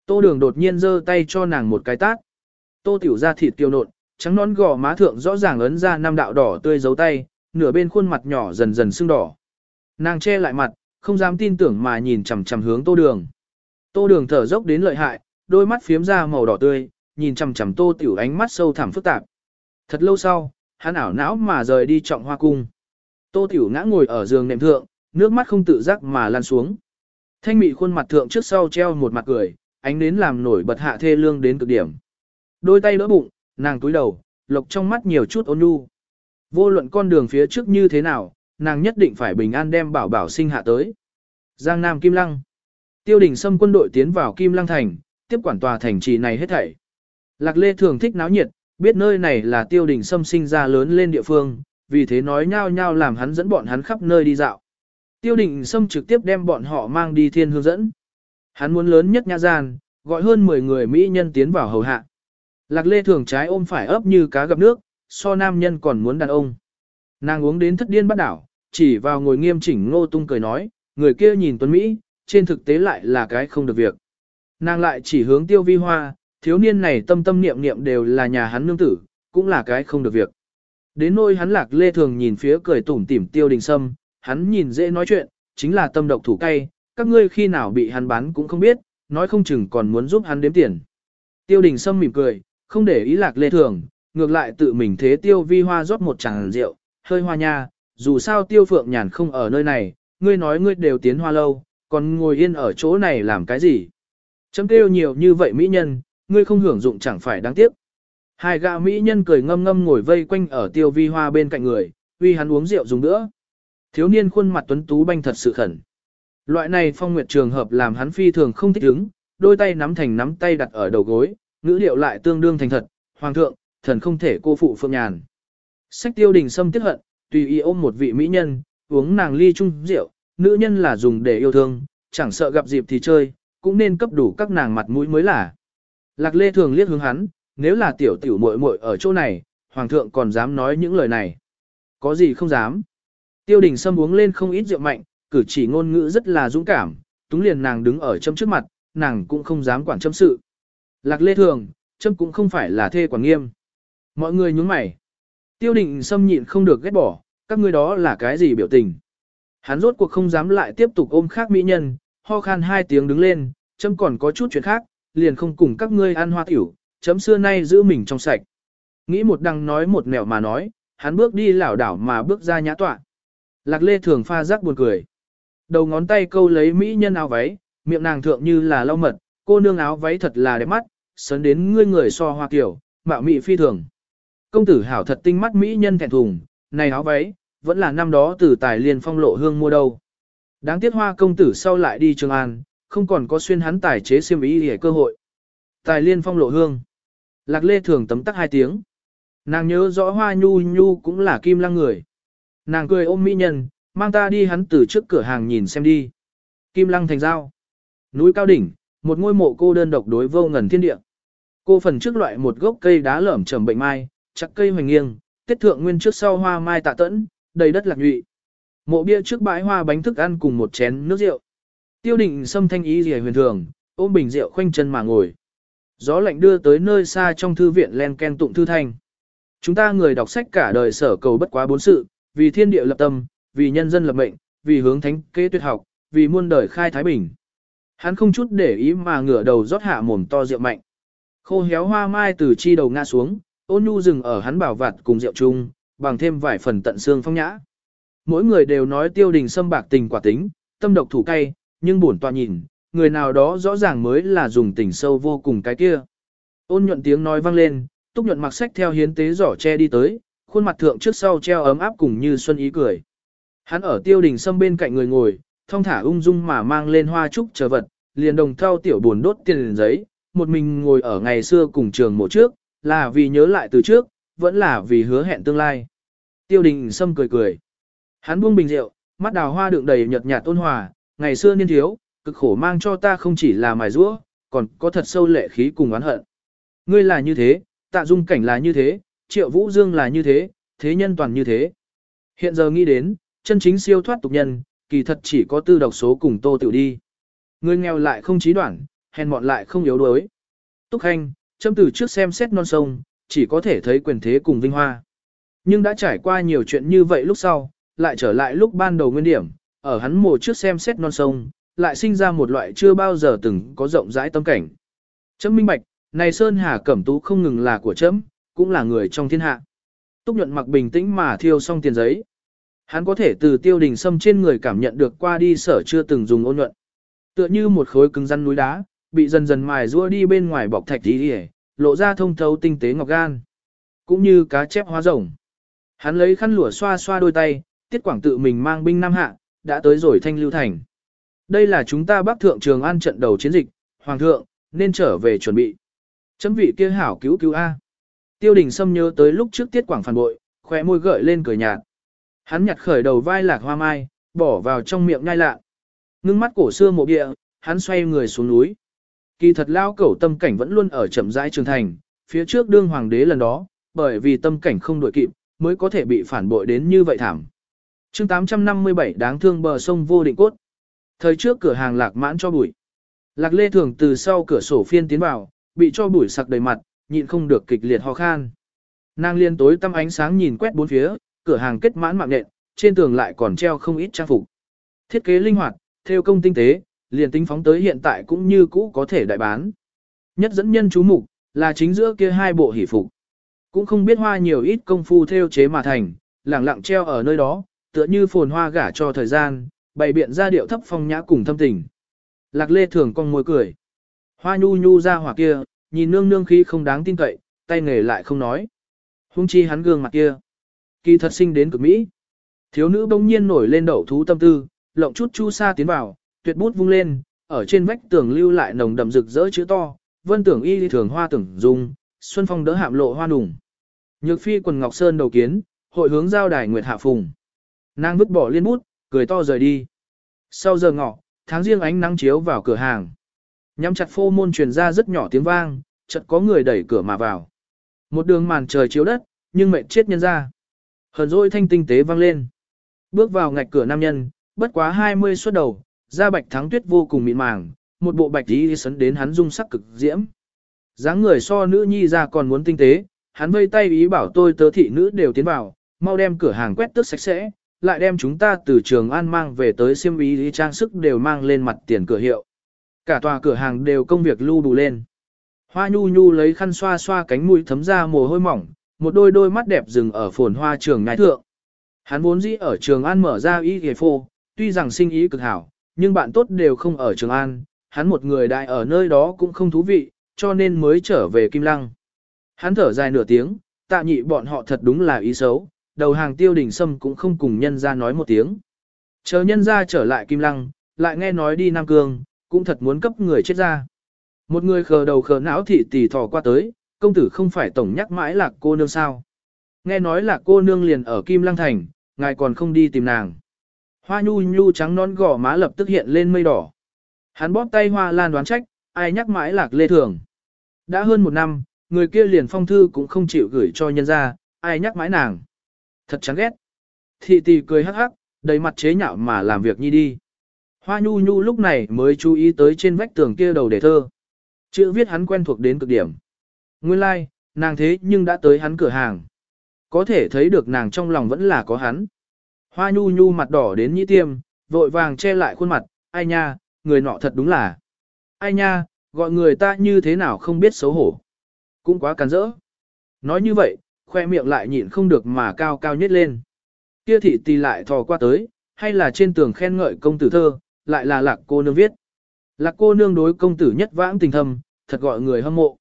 Tô đường đột nhiên giơ tay cho nàng một cái tát. Tô tiểu ra thịt tiêu nộn, trắng nón gò má thượng rõ ràng ấn ra năm đạo đỏ tươi dấu tay, nửa bên khuôn mặt nhỏ dần dần sưng đỏ. Nàng che lại mặt, không dám tin tưởng mà nhìn chằm chằm hướng tô đường. Tô đường thở dốc đến lợi hại, đôi mắt phiếm ra màu đỏ tươi, nhìn chằm chằm tô tiểu ánh mắt sâu thẳm phức tạp. Thật lâu sau, hắn ảo não mà rời đi trọng hoa cung. Tô tiểu ngã ngồi ở giường nệm thượng, nước mắt không tự giác mà lan xuống. Thanh mị khuôn mặt thượng trước sau treo một mặt cười, ánh đến làm nổi bật hạ thê lương đến cực điểm. Đôi tay đỡ bụng, nàng túi đầu, lộc trong mắt nhiều chút ôn nhu. Vô luận con đường phía trước như thế nào, nàng nhất định phải bình an đem bảo bảo sinh hạ tới. Giang Nam Kim Lăng Tiêu đình xâm quân đội tiến vào Kim Lăng Thành, tiếp quản tòa thành trì này hết thảy. Lạc Lê thường thích náo nhiệt, biết nơi này là tiêu đình xâm sinh ra lớn lên địa phương, vì thế nói nhao nhao làm hắn dẫn bọn hắn khắp nơi đi dạo. Tiêu đình xâm trực tiếp đem bọn họ mang đi thiên hướng dẫn. Hắn muốn lớn nhất nhã gian, gọi hơn 10 người Mỹ nhân tiến vào hầu hạ. Lạc lê thường trái ôm phải ấp như cá gặp nước, so nam nhân còn muốn đàn ông. Nàng uống đến thất điên bắt đảo, chỉ vào ngồi nghiêm chỉnh ngô tung cười nói, người kia nhìn tuấn Mỹ, trên thực tế lại là cái không được việc. Nàng lại chỉ hướng tiêu vi hoa, thiếu niên này tâm tâm niệm niệm đều là nhà hắn nương tử, cũng là cái không được việc. Đến nôi hắn lạc lê thường nhìn phía cười tủm tỉm tiêu đình sâm, hắn nhìn dễ nói chuyện, chính là tâm độc thủ cay, các ngươi khi nào bị hắn bán cũng không biết, nói không chừng còn muốn giúp hắn đếm tiền. Tiêu đình sâm mỉm cười, không để ý lạc lê thường, ngược lại tự mình thế tiêu vi hoa rót một chàng rượu, hơi hoa nha, dù sao tiêu phượng nhàn không ở nơi này, ngươi nói ngươi đều tiến hoa lâu, còn ngồi yên ở chỗ này làm cái gì. Chấm kêu nhiều như vậy mỹ nhân, ngươi không hưởng dụng chẳng phải đáng tiếc. Hai gã mỹ nhân cười ngâm ngâm ngồi vây quanh ở tiêu vi hoa bên cạnh người, uy hắn uống rượu dùng nữa. Thiếu niên khuôn mặt tuấn tú banh thật sự khẩn. Loại này phong nguyệt trường hợp làm hắn phi thường không thích ứng, đôi tay nắm thành nắm tay đặt ở đầu gối, ngữ điệu lại tương đương thành thật, hoàng thượng, thần không thể cô phụ phượng nhàn. Sách tiêu đình xâm tiếc hận, tùy ý ôm một vị mỹ nhân, uống nàng ly chung rượu, nữ nhân là dùng để yêu thương, chẳng sợ gặp dịp thì chơi, cũng nên cấp đủ các nàng mặt mũi mới là. Lạc lê thường liếc hướng hắn, nếu là tiểu tiểu muội muội ở chỗ này, hoàng thượng còn dám nói những lời này. Có gì không dám. Tiêu đình Sâm uống lên không ít rượu mạnh, cử chỉ ngôn ngữ rất là dũng cảm, túng liền nàng đứng ở châm trước mặt, nàng cũng không dám quản châm sự. Lạc lê thường, châm cũng không phải là thê quản nghiêm. Mọi người nhún mày. Tiêu đình Sâm nhịn không được ghét bỏ, các ngươi đó là cái gì biểu tình. Hắn rốt cuộc không dám lại tiếp tục ôm khác mỹ nhân, ho khan hai tiếng đứng lên, châm còn có chút chuyện khác, liền không cùng các ngươi ăn hoa tiểu, chấm xưa nay giữ mình trong sạch. Nghĩ một đằng nói một nẻo mà nói, hắn bước đi lảo đảo mà bước ra nhã tọa. Lạc lê thường pha rắc buồn cười. Đầu ngón tay câu lấy mỹ nhân áo váy, miệng nàng thượng như là lau mật, cô nương áo váy thật là đẹp mắt, sấn đến ngươi người so hoa kiểu, mạo mị phi thường. Công tử hảo thật tinh mắt mỹ nhân thẹn thùng, này áo váy, vẫn là năm đó từ tài liên phong lộ hương mua đâu. Đáng tiếc hoa công tử sau lại đi Trường An, không còn có xuyên hắn tài chế xiêm ý để cơ hội. Tài liên phong lộ hương. Lạc lê thường tấm tắc hai tiếng. Nàng nhớ rõ hoa nhu nhu cũng là kim lăng người. Nàng cười ôm mỹ nhân, mang ta đi hắn từ trước cửa hàng nhìn xem đi. Kim lăng thành giao. Núi cao đỉnh, một ngôi mộ cô đơn độc đối vô ngần thiên địa. Cô phần trước loại một gốc cây đá lởm chầm bệnh mai, chắc cây hoành nghiêng, tiết thượng nguyên trước sau hoa mai tạ tẫn, đầy đất lạc nhụy. Mộ bia trước bãi hoa bánh thức ăn cùng một chén nước rượu. Tiêu định xâm thanh ý gì huyền thường, ôm bình rượu khoanh chân mà ngồi. Gió lạnh đưa tới nơi xa trong thư viện len ken tụng thư thanh. Chúng ta người đọc sách cả đời sở cầu bất quá bốn sự, vì thiên địa lập tâm, vì nhân dân lập mệnh, vì hướng thánh kế tuyệt học, vì muôn đời khai thái bình. Hắn không chút để ý mà ngửa đầu rót hạ mồm to rượu mạnh. Khô héo hoa mai từ chi đầu ngã xuống, ôn nhu dừng ở hắn bảo vạt cùng rượu chung, bằng thêm vài phần tận xương phong nhã. Mỗi người đều nói tiêu đình xâm bạc tình quả tính, tâm độc thủ cay, nhưng bổn tọa nhìn, người nào đó rõ ràng mới là dùng tình sâu vô cùng cái kia. Ôn nhuận tiếng nói vang lên, túc nhuận mặc sách theo hiến tế giỏ che đi tới, khuôn mặt thượng trước sau treo ấm áp cùng như xuân ý cười. Hắn ở tiêu đình sâm bên cạnh người ngồi, thong thả ung dung mà mang lên hoa trúc chờ vật, liền đồng thao tiểu buồn đốt tiền giấy, một mình ngồi ở ngày xưa cùng trường mộ trước, là vì nhớ lại từ trước, vẫn là vì hứa hẹn tương lai. Tiêu đình sâm cười cười. Hắn buông bình rượu, mắt đào hoa đựng đầy nhợt nhạt ôn hòa, ngày xưa niên thiếu, cực khổ mang cho ta không chỉ là mài rũa, còn có thật sâu lệ khí cùng oán hận. Ngươi là như thế, tạ dung cảnh là như thế, triệu vũ dương là như thế, thế nhân toàn như thế. Hiện giờ nghĩ đến, chân chính siêu thoát tục nhân, kỳ thật chỉ có tư độc số cùng tô tiểu đi. Người nghèo lại không trí đoạn, hèn mọn lại không yếu đuối. Túc Hành, châm từ trước xem xét non sông, chỉ có thể thấy quyền thế cùng vinh hoa. Nhưng đã trải qua nhiều chuyện như vậy lúc sau, lại trở lại lúc ban đầu nguyên điểm, ở hắn mồ trước xem xét non sông, lại sinh ra một loại chưa bao giờ từng có rộng rãi tâm cảnh. Chấm minh bạch, này Sơn Hà Cẩm Tú không ngừng là của chấm, cũng là người trong thiên hạ. Túc nhuận mặc bình tĩnh mà thiêu xong tiền giấy. Hắn có thể từ tiêu đình sâm trên người cảm nhận được qua đi sở chưa từng dùng ôn nhuận. Tựa như một khối cứng rắn núi đá, bị dần dần mài rua đi bên ngoài bọc thạch tí hề, lộ ra thông thấu tinh tế ngọc gan. Cũng như cá chép hóa rồng. Hắn lấy khăn lụa xoa xoa đôi tay, tiết quảng tự mình mang binh Nam Hạ, đã tới rồi thanh lưu thành. Đây là chúng ta bắc thượng trường an trận đầu chiến dịch, hoàng thượng, nên trở về chuẩn bị. Chấm vị kia hảo cứu cứu A. Tiêu đình Sâm nhớ tới lúc trước tiết quảng phản bội, khóe môi gợi lên cười nhạt. Hắn nhặt khởi đầu vai lạc hoa mai, bỏ vào trong miệng nhai lạ. Ngưng mắt cổ xưa mộ địa, hắn xoay người xuống núi. Kỳ thật lao cẩu tâm cảnh vẫn luôn ở chậm rãi trường thành, phía trước đương hoàng đế lần đó, bởi vì tâm cảnh không đổi kịp, mới có thể bị phản bội đến như vậy thảm chương 857 đáng thương bờ sông vô định cốt. Thời trước cửa hàng lạc mãn cho bụi. Lạc lê thường từ sau cửa sổ phiên tiến vào, bị cho bụi sặc đầy mặt, nhịn không được kịch liệt ho khan. Nàng liên tối tâm ánh sáng nhìn quét bốn phía, cửa hàng kết mãn mạng nện, trên tường lại còn treo không ít trang phục. Thiết kế linh hoạt, theo công tinh tế, liền tính phóng tới hiện tại cũng như cũ có thể đại bán. Nhất dẫn nhân chú mục là chính giữa kia hai bộ hỷ phục. Cũng không biết hoa nhiều ít công phu theo chế mà thành, lẳng lặng treo ở nơi đó, tựa như phồn hoa gả cho thời gian, bày biện ra điệu thấp phong nhã cùng thâm tình. Lạc lê thường cong môi cười. Hoa nhu nhu ra hỏa kia, nhìn nương nương khí không đáng tin cậy, tay nghề lại không nói. Hung chi hắn gương mặt kia. Kỳ thật sinh đến cực mỹ. Thiếu nữ bỗng nhiên nổi lên đậu thú tâm tư, lộng chút chu sa tiến vào, tuyệt bút vung lên, ở trên vách tường lưu lại nồng đậm rực rỡ chữ to, vân tưởng y thường hoa tưởng dung, xuân phong đỡ hạm lộ hoa nùng. Nhược phi quần ngọc sơn đầu kiến, hội hướng giao đài nguyệt hạ phùng. Nàng vứt bỏ liên bút, cười to rời đi. Sau giờ ngọ, tháng riêng ánh nắng chiếu vào cửa hàng. Nhắm chặt phô môn truyền ra rất nhỏ tiếng vang, chợt có người đẩy cửa mà vào. Một đường màn trời chiếu đất, nhưng mệt chết nhân ra. Hờn dỗi thanh tinh tế vang lên. Bước vào ngạch cửa nam nhân, bất quá 20 suốt đầu, da bạch thắng tuyết vô cùng mịn màng, một bộ bạch y sấn đến hắn dung sắc cực diễm. dáng người so nữ nhi ra còn muốn tinh tế, hắn vây tay ý bảo tôi tớ thị nữ đều tiến vào, mau đem cửa hàng quét tước sạch sẽ, lại đem chúng ta từ trường an mang về tới siêm ý trang sức đều mang lên mặt tiền cửa hiệu. Cả tòa cửa hàng đều công việc lưu đủ lên. Hoa nhu nhu lấy khăn xoa xoa cánh mũi thấm ra mồ hôi mỏng, một đôi đôi mắt đẹp dừng ở phồn hoa trường ngài thượng. Hắn vốn dĩ ở trường An mở ra ý ghề phô, tuy rằng sinh ý cực hảo, nhưng bạn tốt đều không ở trường An, hắn một người đại ở nơi đó cũng không thú vị, cho nên mới trở về Kim Lăng. Hắn thở dài nửa tiếng, tạ nhị bọn họ thật đúng là ý xấu, đầu hàng tiêu đình sâm cũng không cùng nhân ra nói một tiếng. Chờ nhân ra trở lại Kim Lăng, lại nghe nói đi Nam Cương, cũng thật muốn cấp người chết ra. Một người khờ đầu khờ não thị tỷ thò qua tới, công tử không phải tổng nhắc mãi là cô nương sao. Nghe nói là cô nương liền ở Kim Lăng Thành, ngài còn không đi tìm nàng. Hoa nhu nhu trắng non gò má lập tức hiện lên mây đỏ. Hắn bóp tay hoa lan đoán trách, ai nhắc mãi lạc lê thường. Đã hơn một năm, người kia liền phong thư cũng không chịu gửi cho nhân ra, ai nhắc mãi nàng. Thật chán ghét. Thị tỷ cười hắc hắc, đầy mặt chế nhạo mà làm việc nhi đi. Hoa nhu nhu lúc này mới chú ý tới trên vách tường kia đầu đề thơ. Chữ viết hắn quen thuộc đến cực điểm. Nguyên lai, like, nàng thế nhưng đã tới hắn cửa hàng. Có thể thấy được nàng trong lòng vẫn là có hắn. Hoa nhu nhu mặt đỏ đến nhĩ tiêm, vội vàng che lại khuôn mặt, ai nha, người nọ thật đúng là. Ai nha, gọi người ta như thế nào không biết xấu hổ. Cũng quá cắn rỡ. Nói như vậy, khoe miệng lại nhịn không được mà cao cao nhất lên. Kia thị tì lại thò qua tới, hay là trên tường khen ngợi công tử thơ, lại là lạc cô nương viết. Lạc cô nương đối công tử nhất vãng tình thâm, thật gọi người hâm mộ.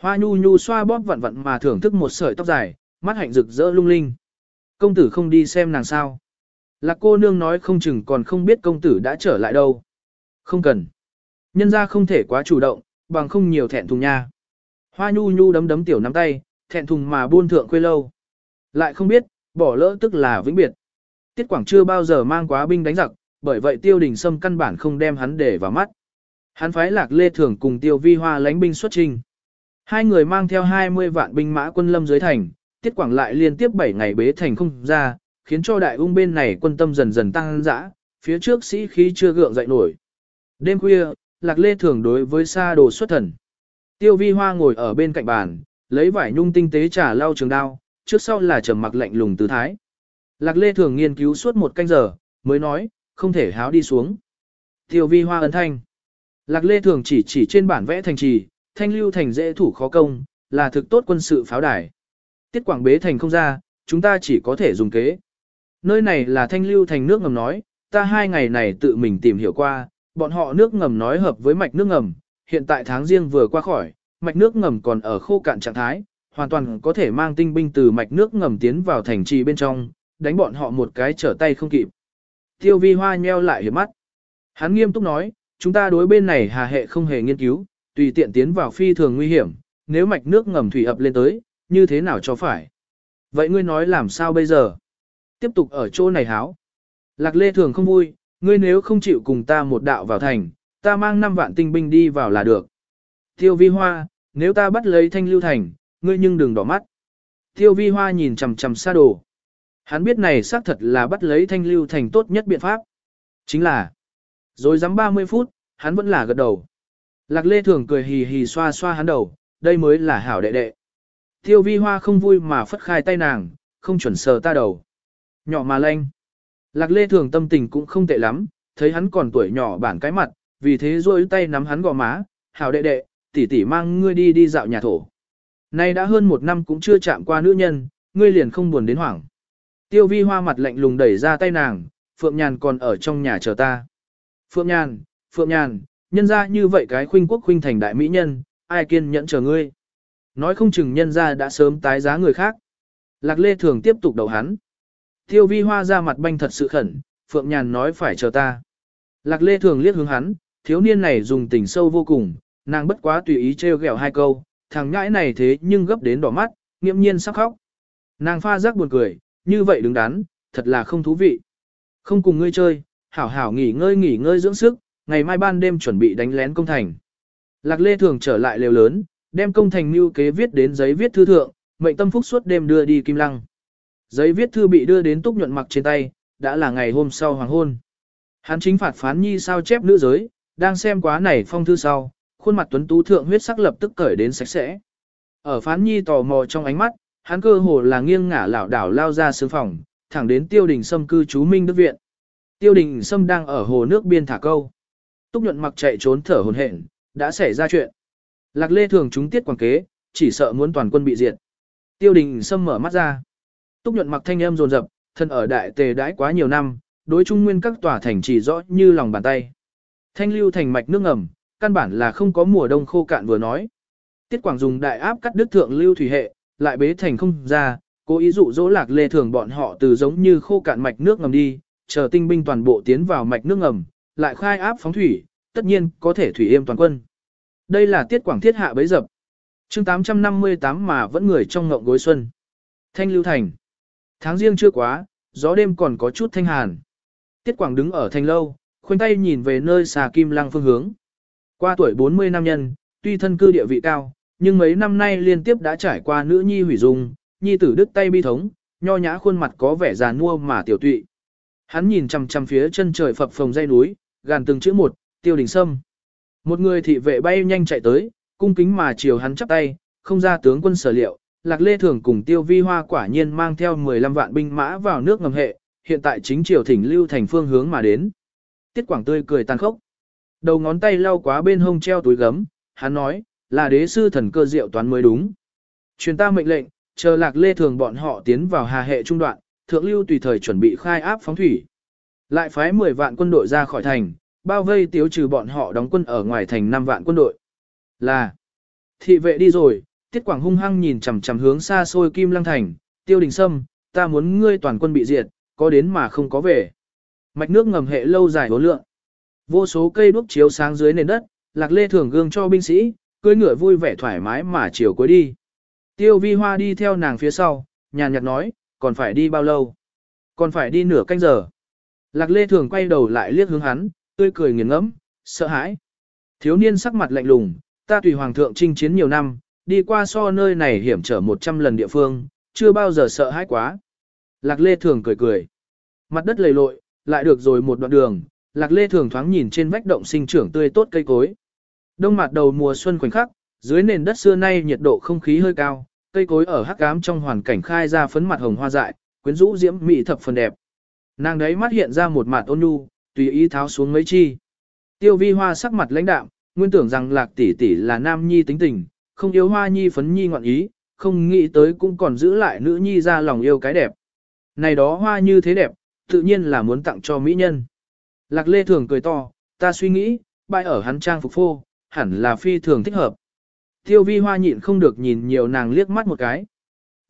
Hoa nhu nhu xoa bóp vặn vặn mà thưởng thức một sợi tóc dài, mắt hạnh rực rỡ lung linh. Công tử không đi xem nàng sao. Lạc cô nương nói không chừng còn không biết công tử đã trở lại đâu. Không cần. Nhân ra không thể quá chủ động, bằng không nhiều thẹn thùng nha. Hoa nhu nhu đấm đấm tiểu nắm tay, thẹn thùng mà buôn thượng quê lâu. Lại không biết, bỏ lỡ tức là vĩnh biệt. Tiết Quảng chưa bao giờ mang quá binh đánh giặc, bởi vậy tiêu đình sâm căn bản không đem hắn để vào mắt. Hắn phái lạc lê thường cùng tiêu vi hoa lãnh binh xuất trình. Hai người mang theo 20 vạn binh mã quân lâm dưới thành, Tiết Quảng lại liên tiếp 7 ngày bế thành không ra, khiến cho đại ung bên này quân tâm dần dần tăng dã, phía trước sĩ khí chưa gượng dậy nổi. Đêm khuya, Lạc Lê thường đối với sa đồ xuất thần. Tiêu vi hoa ngồi ở bên cạnh bàn, lấy vải nhung tinh tế trà lau trường đao, trước sau là trầm mặc lạnh lùng tư thái. Lạc Lê thường nghiên cứu suốt một canh giờ, mới nói, không thể háo đi xuống. Tiêu vi hoa ấn thanh. Lạc Lê thường chỉ chỉ trên bản vẽ thành trì, thanh lưu thành dễ thủ khó công, là thực tốt quân sự pháo đài. Tiết quảng bế thành không ra, chúng ta chỉ có thể dùng kế. Nơi này là thanh lưu thành nước ngầm nói, ta hai ngày này tự mình tìm hiểu qua, bọn họ nước ngầm nói hợp với mạch nước ngầm, hiện tại tháng riêng vừa qua khỏi, mạch nước ngầm còn ở khô cạn trạng thái, hoàn toàn có thể mang tinh binh từ mạch nước ngầm tiến vào thành trì bên trong, đánh bọn họ một cái trở tay không kịp. Tiêu vi hoa nheo lại hiểm mắt. Hắn nghiêm túc nói, chúng ta đối bên này hà hệ không hề nghiên cứu, tùy tiện tiến vào phi thường nguy hiểm, nếu mạch nước ngầm thủy ập lên tới, như thế nào cho phải. Vậy ngươi nói làm sao bây giờ? Tiếp tục ở chỗ này háo. Lạc lê thường không vui, ngươi nếu không chịu cùng ta một đạo vào thành, ta mang 5 vạn tinh binh đi vào là được. Tiêu vi hoa, nếu ta bắt lấy thanh lưu thành, ngươi nhưng đừng đỏ mắt. Tiêu vi hoa nhìn chằm chằm xa đồ. Hắn biết này xác thật là bắt lấy thanh lưu thành tốt nhất biện pháp. Chính là, rồi dám 30 phút, hắn vẫn là gật đầu. Lạc lê thường cười hì hì xoa xoa hắn đầu, đây mới là hảo đệ đệ. Tiêu vi hoa không vui mà phất khai tay nàng, không chuẩn sờ ta đầu. Nhỏ mà lanh. Lạc lê thường tâm tình cũng không tệ lắm, thấy hắn còn tuổi nhỏ bản cái mặt, vì thế rôi tay nắm hắn gò má, hảo đệ đệ, tỷ tỷ mang ngươi đi đi dạo nhà thổ. Nay đã hơn một năm cũng chưa chạm qua nữ nhân, ngươi liền không buồn đến hoảng. Tiêu vi hoa mặt lạnh lùng đẩy ra tay nàng, Phượng Nhàn còn ở trong nhà chờ ta. Phượng Nhàn, Phượng Nhàn, nhân ra như vậy cái khuynh quốc khuynh thành đại mỹ nhân, ai kiên nhẫn chờ ngươi. Nói không chừng nhân ra đã sớm tái giá người khác. Lạc Lê thường tiếp tục đầu hắn. Tiêu vi hoa ra mặt banh thật sự khẩn, Phượng Nhàn nói phải chờ ta. Lạc Lê thường liếc hướng hắn, thiếu niên này dùng tình sâu vô cùng, nàng bất quá tùy ý trêu ghẹo hai câu, thằng ngãi này thế nhưng gấp đến đỏ mắt, nghiễm nhiên sắp khóc. Nàng pha rắc buồn cười, như vậy đứng đắn, thật là không thú vị. Không cùng ngươi chơi, hảo hảo nghỉ ngơi nghỉ ngơi dưỡng sức, ngày mai ban đêm chuẩn bị đánh lén công thành. Lạc Lê thường trở lại lều lớn, đem công thành mưu kế viết đến giấy viết thư thượng, mệnh tâm phúc suốt đêm đưa đi Kim Lăng. Giấy viết thư bị đưa đến túc nhuận mặc trên tay, đã là ngày hôm sau hoàng hôn. Hắn chính phạt phán nhi sao chép nữ giới, đang xem quá này phong thư sau, khuôn mặt tuấn tú thượng huyết sắc lập tức cởi đến sạch sẽ. Ở phán nhi tò mò trong ánh mắt, hắn cơ hồ là nghiêng ngả lảo đảo lao ra sương phòng, thẳng đến tiêu đình sâm cư trú minh đức viện. Tiêu đình sâm đang ở hồ nước biên thả câu. Túc nhuận mặc chạy trốn thở hồn hển, đã xảy ra chuyện. Lạc lê thường chúng tiết quảng kế, chỉ sợ muốn toàn quân bị diệt. Tiêu đình sâm mở mắt ra. Túc nhuận mặc thanh âm rồn rập, thân ở đại tề đãi quá nhiều năm, đối trung nguyên các tòa thành chỉ rõ như lòng bàn tay. Thanh lưu thành mạch nước ngầm, căn bản là không có mùa đông khô cạn vừa nói. Tiết Quảng dùng đại áp cắt đứt thượng lưu thủy hệ, lại bế thành không ra, cố ý dụ dỗ lạc lê thường bọn họ từ giống như khô cạn mạch nước ngầm đi, chờ tinh binh toàn bộ tiến vào mạch nước ngầm, lại khai áp phóng thủy, tất nhiên có thể thủy êm toàn quân. Đây là Tiết Quảng thiết hạ bấy dập. chương 858 mà vẫn người trong ngộng gối xuân. Thanh lưu thành. Tháng riêng chưa quá, gió đêm còn có chút thanh hàn. Tiết Quảng đứng ở thành lâu, khoanh tay nhìn về nơi xà kim lăng phương hướng. Qua tuổi 40 năm nhân, tuy thân cư địa vị cao, nhưng mấy năm nay liên tiếp đã trải qua nữ nhi hủy dung, nhi tử đứt tay bi thống, nho nhã khuôn mặt có vẻ già nua mà tiểu tụy. hắn nhìn chằm chằm phía chân trời phập phồng dây núi, gàn từng chữ một, tiêu đình sâm. Một người thị vệ bay nhanh chạy tới, cung kính mà chiều hắn chắp tay, không ra tướng quân sở liệu, Lạc Lê Thường cùng Tiêu Vi Hoa quả nhiên mang theo 15 vạn binh mã vào nước ngầm hệ, hiện tại chính triều thỉnh lưu thành phương hướng mà đến. Tiết Quảng tươi cười tàn khốc. Đầu ngón tay lau quá bên hông treo túi gấm, hắn nói, là đế sư thần cơ diệu toán mới đúng. Truyền ta mệnh lệnh, chờ Lạc Lê Thường bọn họ tiến vào hà hệ trung đoạn, thượng lưu tùy thời chuẩn bị khai áp phóng thủy. Lại phái 10 vạn quân đội ra khỏi thành, bao vây tiếu trừ bọn họ đóng quân ở ngoài thành 5 vạn quân đội. Là, thị vệ đi rồi, Tiết Quảng hung hăng nhìn chằm chằm hướng xa xôi Kim Lăng Thành, tiêu đình sâm, ta muốn ngươi toàn quân bị diệt, có đến mà không có về. Mạch nước ngầm hệ lâu dài hố lượng. Vô số cây đuốc chiếu sáng dưới nền đất, lạc lê thường gương cho binh sĩ, cưỡi ngựa vui vẻ thoải mái mà chiều cuối đi. Tiêu vi hoa đi theo nàng phía sau, nhàn nhạt nói, còn phải đi bao lâu? Còn phải đi nửa canh giờ. Lạc lê thường quay đầu lại liếc hướng hắn, tươi cười nghiền ngẫm, sợ hãi. Thiếu niên sắc mặt lạnh lùng, ta tùy hoàng thượng chinh chiến nhiều năm, đi qua so nơi này hiểm trở 100 lần địa phương, chưa bao giờ sợ hãi quá. Lạc Lê Thường cười cười. Mặt đất lầy lội, lại được rồi một đoạn đường, Lạc Lê Thường thoáng nhìn trên vách động sinh trưởng tươi tốt cây cối. Đông mặt đầu mùa xuân khoảnh khắc, dưới nền đất xưa nay nhiệt độ không khí hơi cao, cây cối ở hắc ám trong hoàn cảnh khai ra phấn mặt hồng hoa dại, quyến rũ diễm mỹ thập phần đẹp. Nàng đấy mắt hiện ra một mặt ôn nhu, tùy ý tháo xuống mấy chi. Tiêu vi hoa sắc mặt lãnh đạm, nguyên tưởng rằng lạc tỷ tỷ là nam nhi tính tình, không yếu hoa nhi phấn nhi ngoạn ý, không nghĩ tới cũng còn giữ lại nữ nhi ra lòng yêu cái đẹp. Này đó hoa như thế đẹp, tự nhiên là muốn tặng cho mỹ nhân. Lạc lê thường cười to, ta suy nghĩ, bại ở hắn trang phục phô, hẳn là phi thường thích hợp. Tiêu vi hoa nhịn không được nhìn nhiều nàng liếc mắt một cái.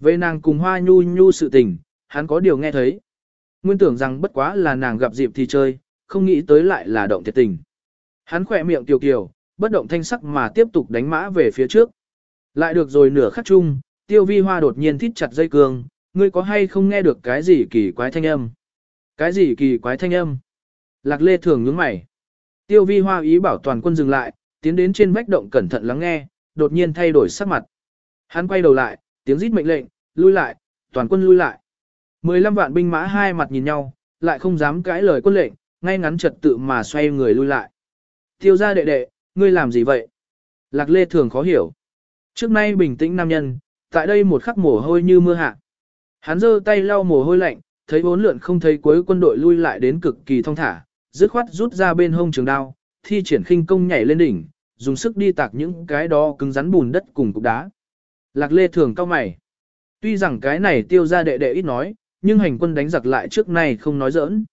Về nàng cùng hoa nhu nhu sự tình, hắn có điều nghe thấy. Nguyên tưởng rằng bất quá là nàng gặp dịp thì chơi, không nghĩ tới lại là động thiệt tình. Hắn khỏe miệng tiểu kiều, bất động thanh sắc mà tiếp tục đánh mã về phía trước. Lại được rồi nửa khắc chung, tiêu vi hoa đột nhiên thít chặt dây cương, ngươi có hay không nghe được cái gì kỳ quái thanh âm? Cái gì kỳ quái thanh âm? Lạc lê thường nhướng mày. Tiêu vi hoa ý bảo toàn quân dừng lại, tiến đến trên vách động cẩn thận lắng nghe, đột nhiên thay đổi sắc mặt. Hắn quay đầu lại, tiếng rít mệnh lệnh, lui lại, toàn quân lui lại. 15 vạn binh mã hai mặt nhìn nhau, lại không dám cãi lời quân lệnh, ngay ngắn trật tự mà xoay người lui lại. Tiêu gia đệ đệ, ngươi làm gì vậy? Lạc Lê thường khó hiểu. Trước nay bình tĩnh nam nhân, tại đây một khắc mồ hôi như mưa hạ. Hắn giơ tay lau mồ hôi lạnh, thấy bốn lượn không thấy cuối quân đội lui lại đến cực kỳ thong thả, dứt khoát rút ra bên hông trường đao, thi triển khinh công nhảy lên đỉnh, dùng sức đi tạc những cái đó cứng rắn bùn đất cùng cục đá. Lạc Lê thường cao mày. Tuy rằng cái này tiêu ra đệ đệ ít nói, nhưng hành quân đánh giặc lại trước này không nói giỡn.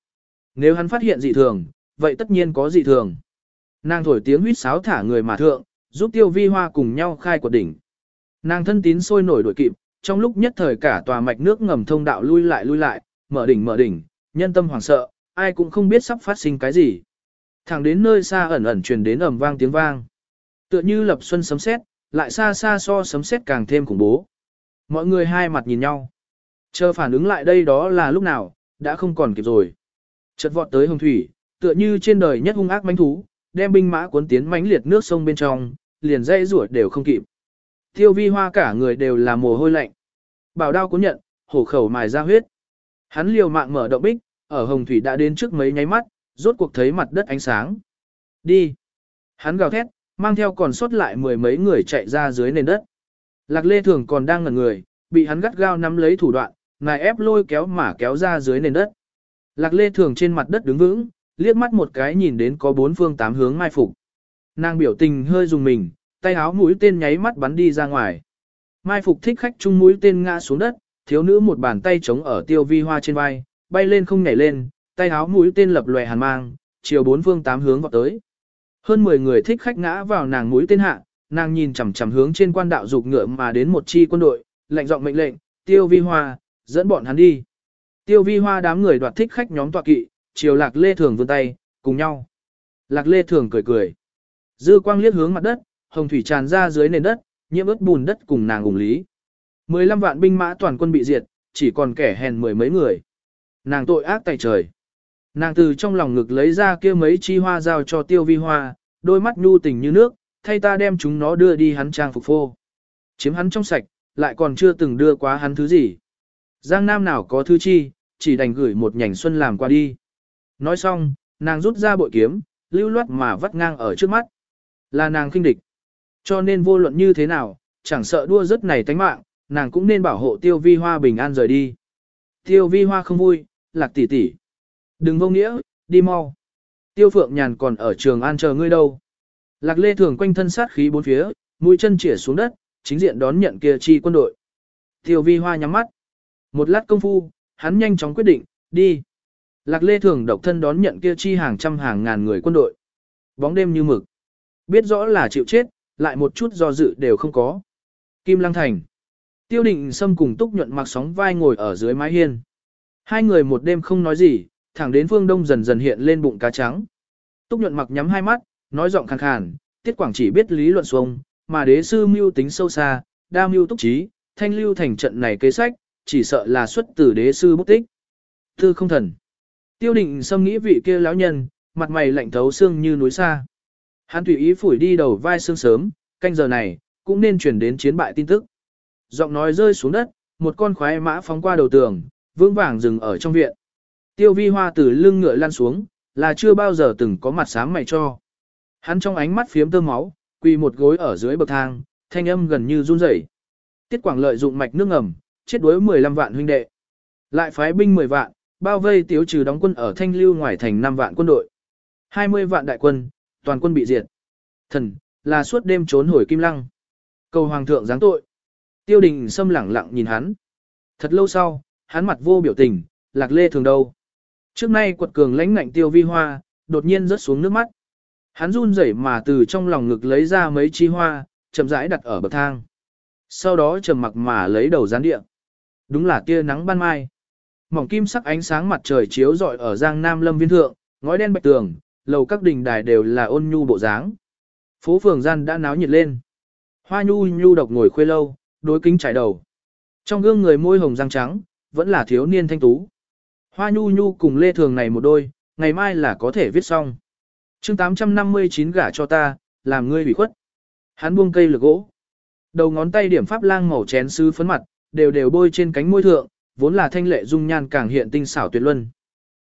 Nếu hắn phát hiện dị thường, vậy tất nhiên có dị thường. Nàng thổi tiếng huýt sáo thả người mà thượng, giúp tiêu vi hoa cùng nhau khai quật đỉnh. Nàng thân tín sôi nổi đuổi kịp, trong lúc nhất thời cả tòa mạch nước ngầm thông đạo lui lại lui lại, mở đỉnh mở đỉnh, nhân tâm hoảng sợ, ai cũng không biết sắp phát sinh cái gì. Thẳng đến nơi xa ẩn ẩn truyền đến ầm vang tiếng vang. Tựa như lập xuân sấm sét, lại xa xa so sấm sét càng thêm khủng bố. Mọi người hai mặt nhìn nhau. Chờ phản ứng lại đây đó là lúc nào, đã không còn kịp rồi. Chợt vọt tới hồng thủy, tựa như trên đời nhất hung ác mãnh thú, đem binh mã cuốn tiến mãnh liệt nước sông bên trong, liền dây rủa đều không kịp. Tiêu vi hoa cả người đều là mồ hôi lạnh. Bảo đao cuốn nhận, hổ khẩu mài ra huyết. Hắn liều mạng mở động bích, ở hồng thủy đã đến trước mấy nháy mắt, rốt cuộc thấy mặt đất ánh sáng. Đi. Hắn gào thét, mang theo còn sót lại mười mấy người chạy ra dưới nền đất. Lạc Lê Thường còn đang ngẩn người, bị hắn gắt gao nắm lấy thủ đoạn, ngài ép lôi kéo mà kéo ra dưới nền đất. Lạc Lê Thường trên mặt đất đứng vững, liếc mắt một cái nhìn đến có bốn phương tám hướng mai phục. Nàng biểu tình hơi dùng mình, tay áo mũi tên nháy mắt bắn đi ra ngoài. Mai phục thích khách chung mũi tên ngã xuống đất, thiếu nữ một bàn tay chống ở tiêu vi hoa trên vai, bay lên không nhảy lên, tay áo mũi tên lập lòe hàn mang, chiều bốn phương tám hướng vọt tới. Hơn 10 người thích khách ngã vào nàng mũi tên hạ, nàng nhìn chằm chằm hướng trên quan đạo dục ngựa mà đến một chi quân đội, lệnh giọng mệnh lệnh, tiêu vi hoa, dẫn bọn hắn đi. Tiêu vi hoa đám người đoạt thích khách nhóm tọa kỵ, chiều lạc lê thường vươn tay, cùng nhau. Lạc lê thường cười cười. Dư quang liếc hướng mặt đất, hồng thủy tràn ra dưới nền đất, nhiễm ướt bùn đất cùng nàng ủng lý. 15 vạn binh mã toàn quân bị diệt, chỉ còn kẻ hèn mười mấy người. Nàng tội ác tại trời. Nàng từ trong lòng ngực lấy ra kia mấy chi hoa giao cho tiêu vi hoa, đôi mắt nhu tình như nước, thay ta đem chúng nó đưa đi hắn trang phục phô. Chiếm hắn trong sạch, lại còn chưa từng đưa quá hắn thứ gì. Giang Nam nào có thứ chi, chỉ đành gửi một nhành xuân làm qua đi. Nói xong, nàng rút ra bội kiếm, lưu loát mà vắt ngang ở trước mắt. Là nàng kinh địch. Cho nên vô luận như thế nào, chẳng sợ đua rất này tánh mạng, nàng cũng nên bảo hộ tiêu vi hoa bình an rời đi. Tiêu vi hoa không vui, lạc tỷ tỷ. Đừng vô nghĩa, đi mau. Tiêu phượng nhàn còn ở trường an chờ ngươi đâu. Lạc lê thường quanh thân sát khí bốn phía, mũi chân chỉa xuống đất, chính diện đón nhận kia chi quân đội. Tiêu vi hoa nhắm mắt. Một lát công phu, hắn nhanh chóng quyết định, đi. Lạc lê thường độc thân đón nhận kia chi hàng trăm hàng ngàn người quân đội. Bóng đêm như mực. Biết rõ là chịu chết, lại một chút do dự đều không có. Kim Lăng Thành. Tiêu định xâm cùng Túc nhuận mặc sóng vai ngồi ở dưới mái hiên. Hai người một đêm không nói gì, thẳng đến phương đông dần dần hiện lên bụng cá trắng. Túc nhuận mặc nhắm hai mắt, nói giọng khàn khàn, tiết quảng chỉ biết lý luận xuông, mà đế sư mưu tính sâu xa, đa mưu túc trí, thanh lưu thành trận này kế sách, chỉ sợ là xuất từ đế sư bút tích. Tư không thần. Tiêu định xâm nghĩ vị kia lão nhân, mặt mày lạnh thấu xương như núi xa. Hắn tùy ý phủi đi đầu vai xương sớm, canh giờ này, cũng nên chuyển đến chiến bại tin tức. Giọng nói rơi xuống đất, một con khoái mã phóng qua đầu tường, vững vàng dừng ở trong viện. Tiêu vi hoa từ lưng ngựa lăn xuống, là chưa bao giờ từng có mặt sáng mày cho. Hắn trong ánh mắt phiếm tơ máu, quỳ một gối ở dưới bậc thang, thanh âm gần như run rẩy. Tiết Quảng lợi dụng mạch nước ngầm, chết đuối 15 vạn huynh đệ. Lại phái binh 10 vạn, bao vây tiếu trừ đóng quân ở Thanh Lưu ngoài thành 5 vạn quân đội. 20 vạn đại quân, toàn quân bị diệt. Thần, là suốt đêm trốn hồi Kim Lăng. Cầu hoàng thượng giáng tội. Tiêu đình xâm lẳng lặng nhìn hắn. Thật lâu sau, hắn mặt vô biểu tình, lạc lê thường đâu. Trước nay quật cường lãnh ngạnh tiêu vi hoa, đột nhiên rớt xuống nước mắt. Hắn run rẩy mà từ trong lòng ngực lấy ra mấy chi hoa, chậm rãi đặt ở bậc thang. Sau đó trầm mặc mà lấy đầu gián địa. Đúng là tia nắng ban mai. Mỏng kim sắc ánh sáng mặt trời chiếu rọi ở giang nam lâm viên thượng, ngói đen bạch tường, lầu các đình đài đều là ôn nhu bộ dáng. Phố phường gian đã náo nhiệt lên. Hoa nhu nhu độc ngồi khuê lâu, đối kính trải đầu. Trong gương người môi hồng răng trắng, vẫn là thiếu niên thanh tú. Hoa nhu nhu cùng lê thường này một đôi, ngày mai là có thể viết xong. chương 859 gả cho ta, làm ngươi bị khuất. Hắn buông cây lược gỗ. Đầu ngón tay điểm pháp lang màu chén sứ phấn mặt, đều đều bôi trên cánh môi thượng, vốn là thanh lệ dung nhan càng hiện tinh xảo tuyệt luân.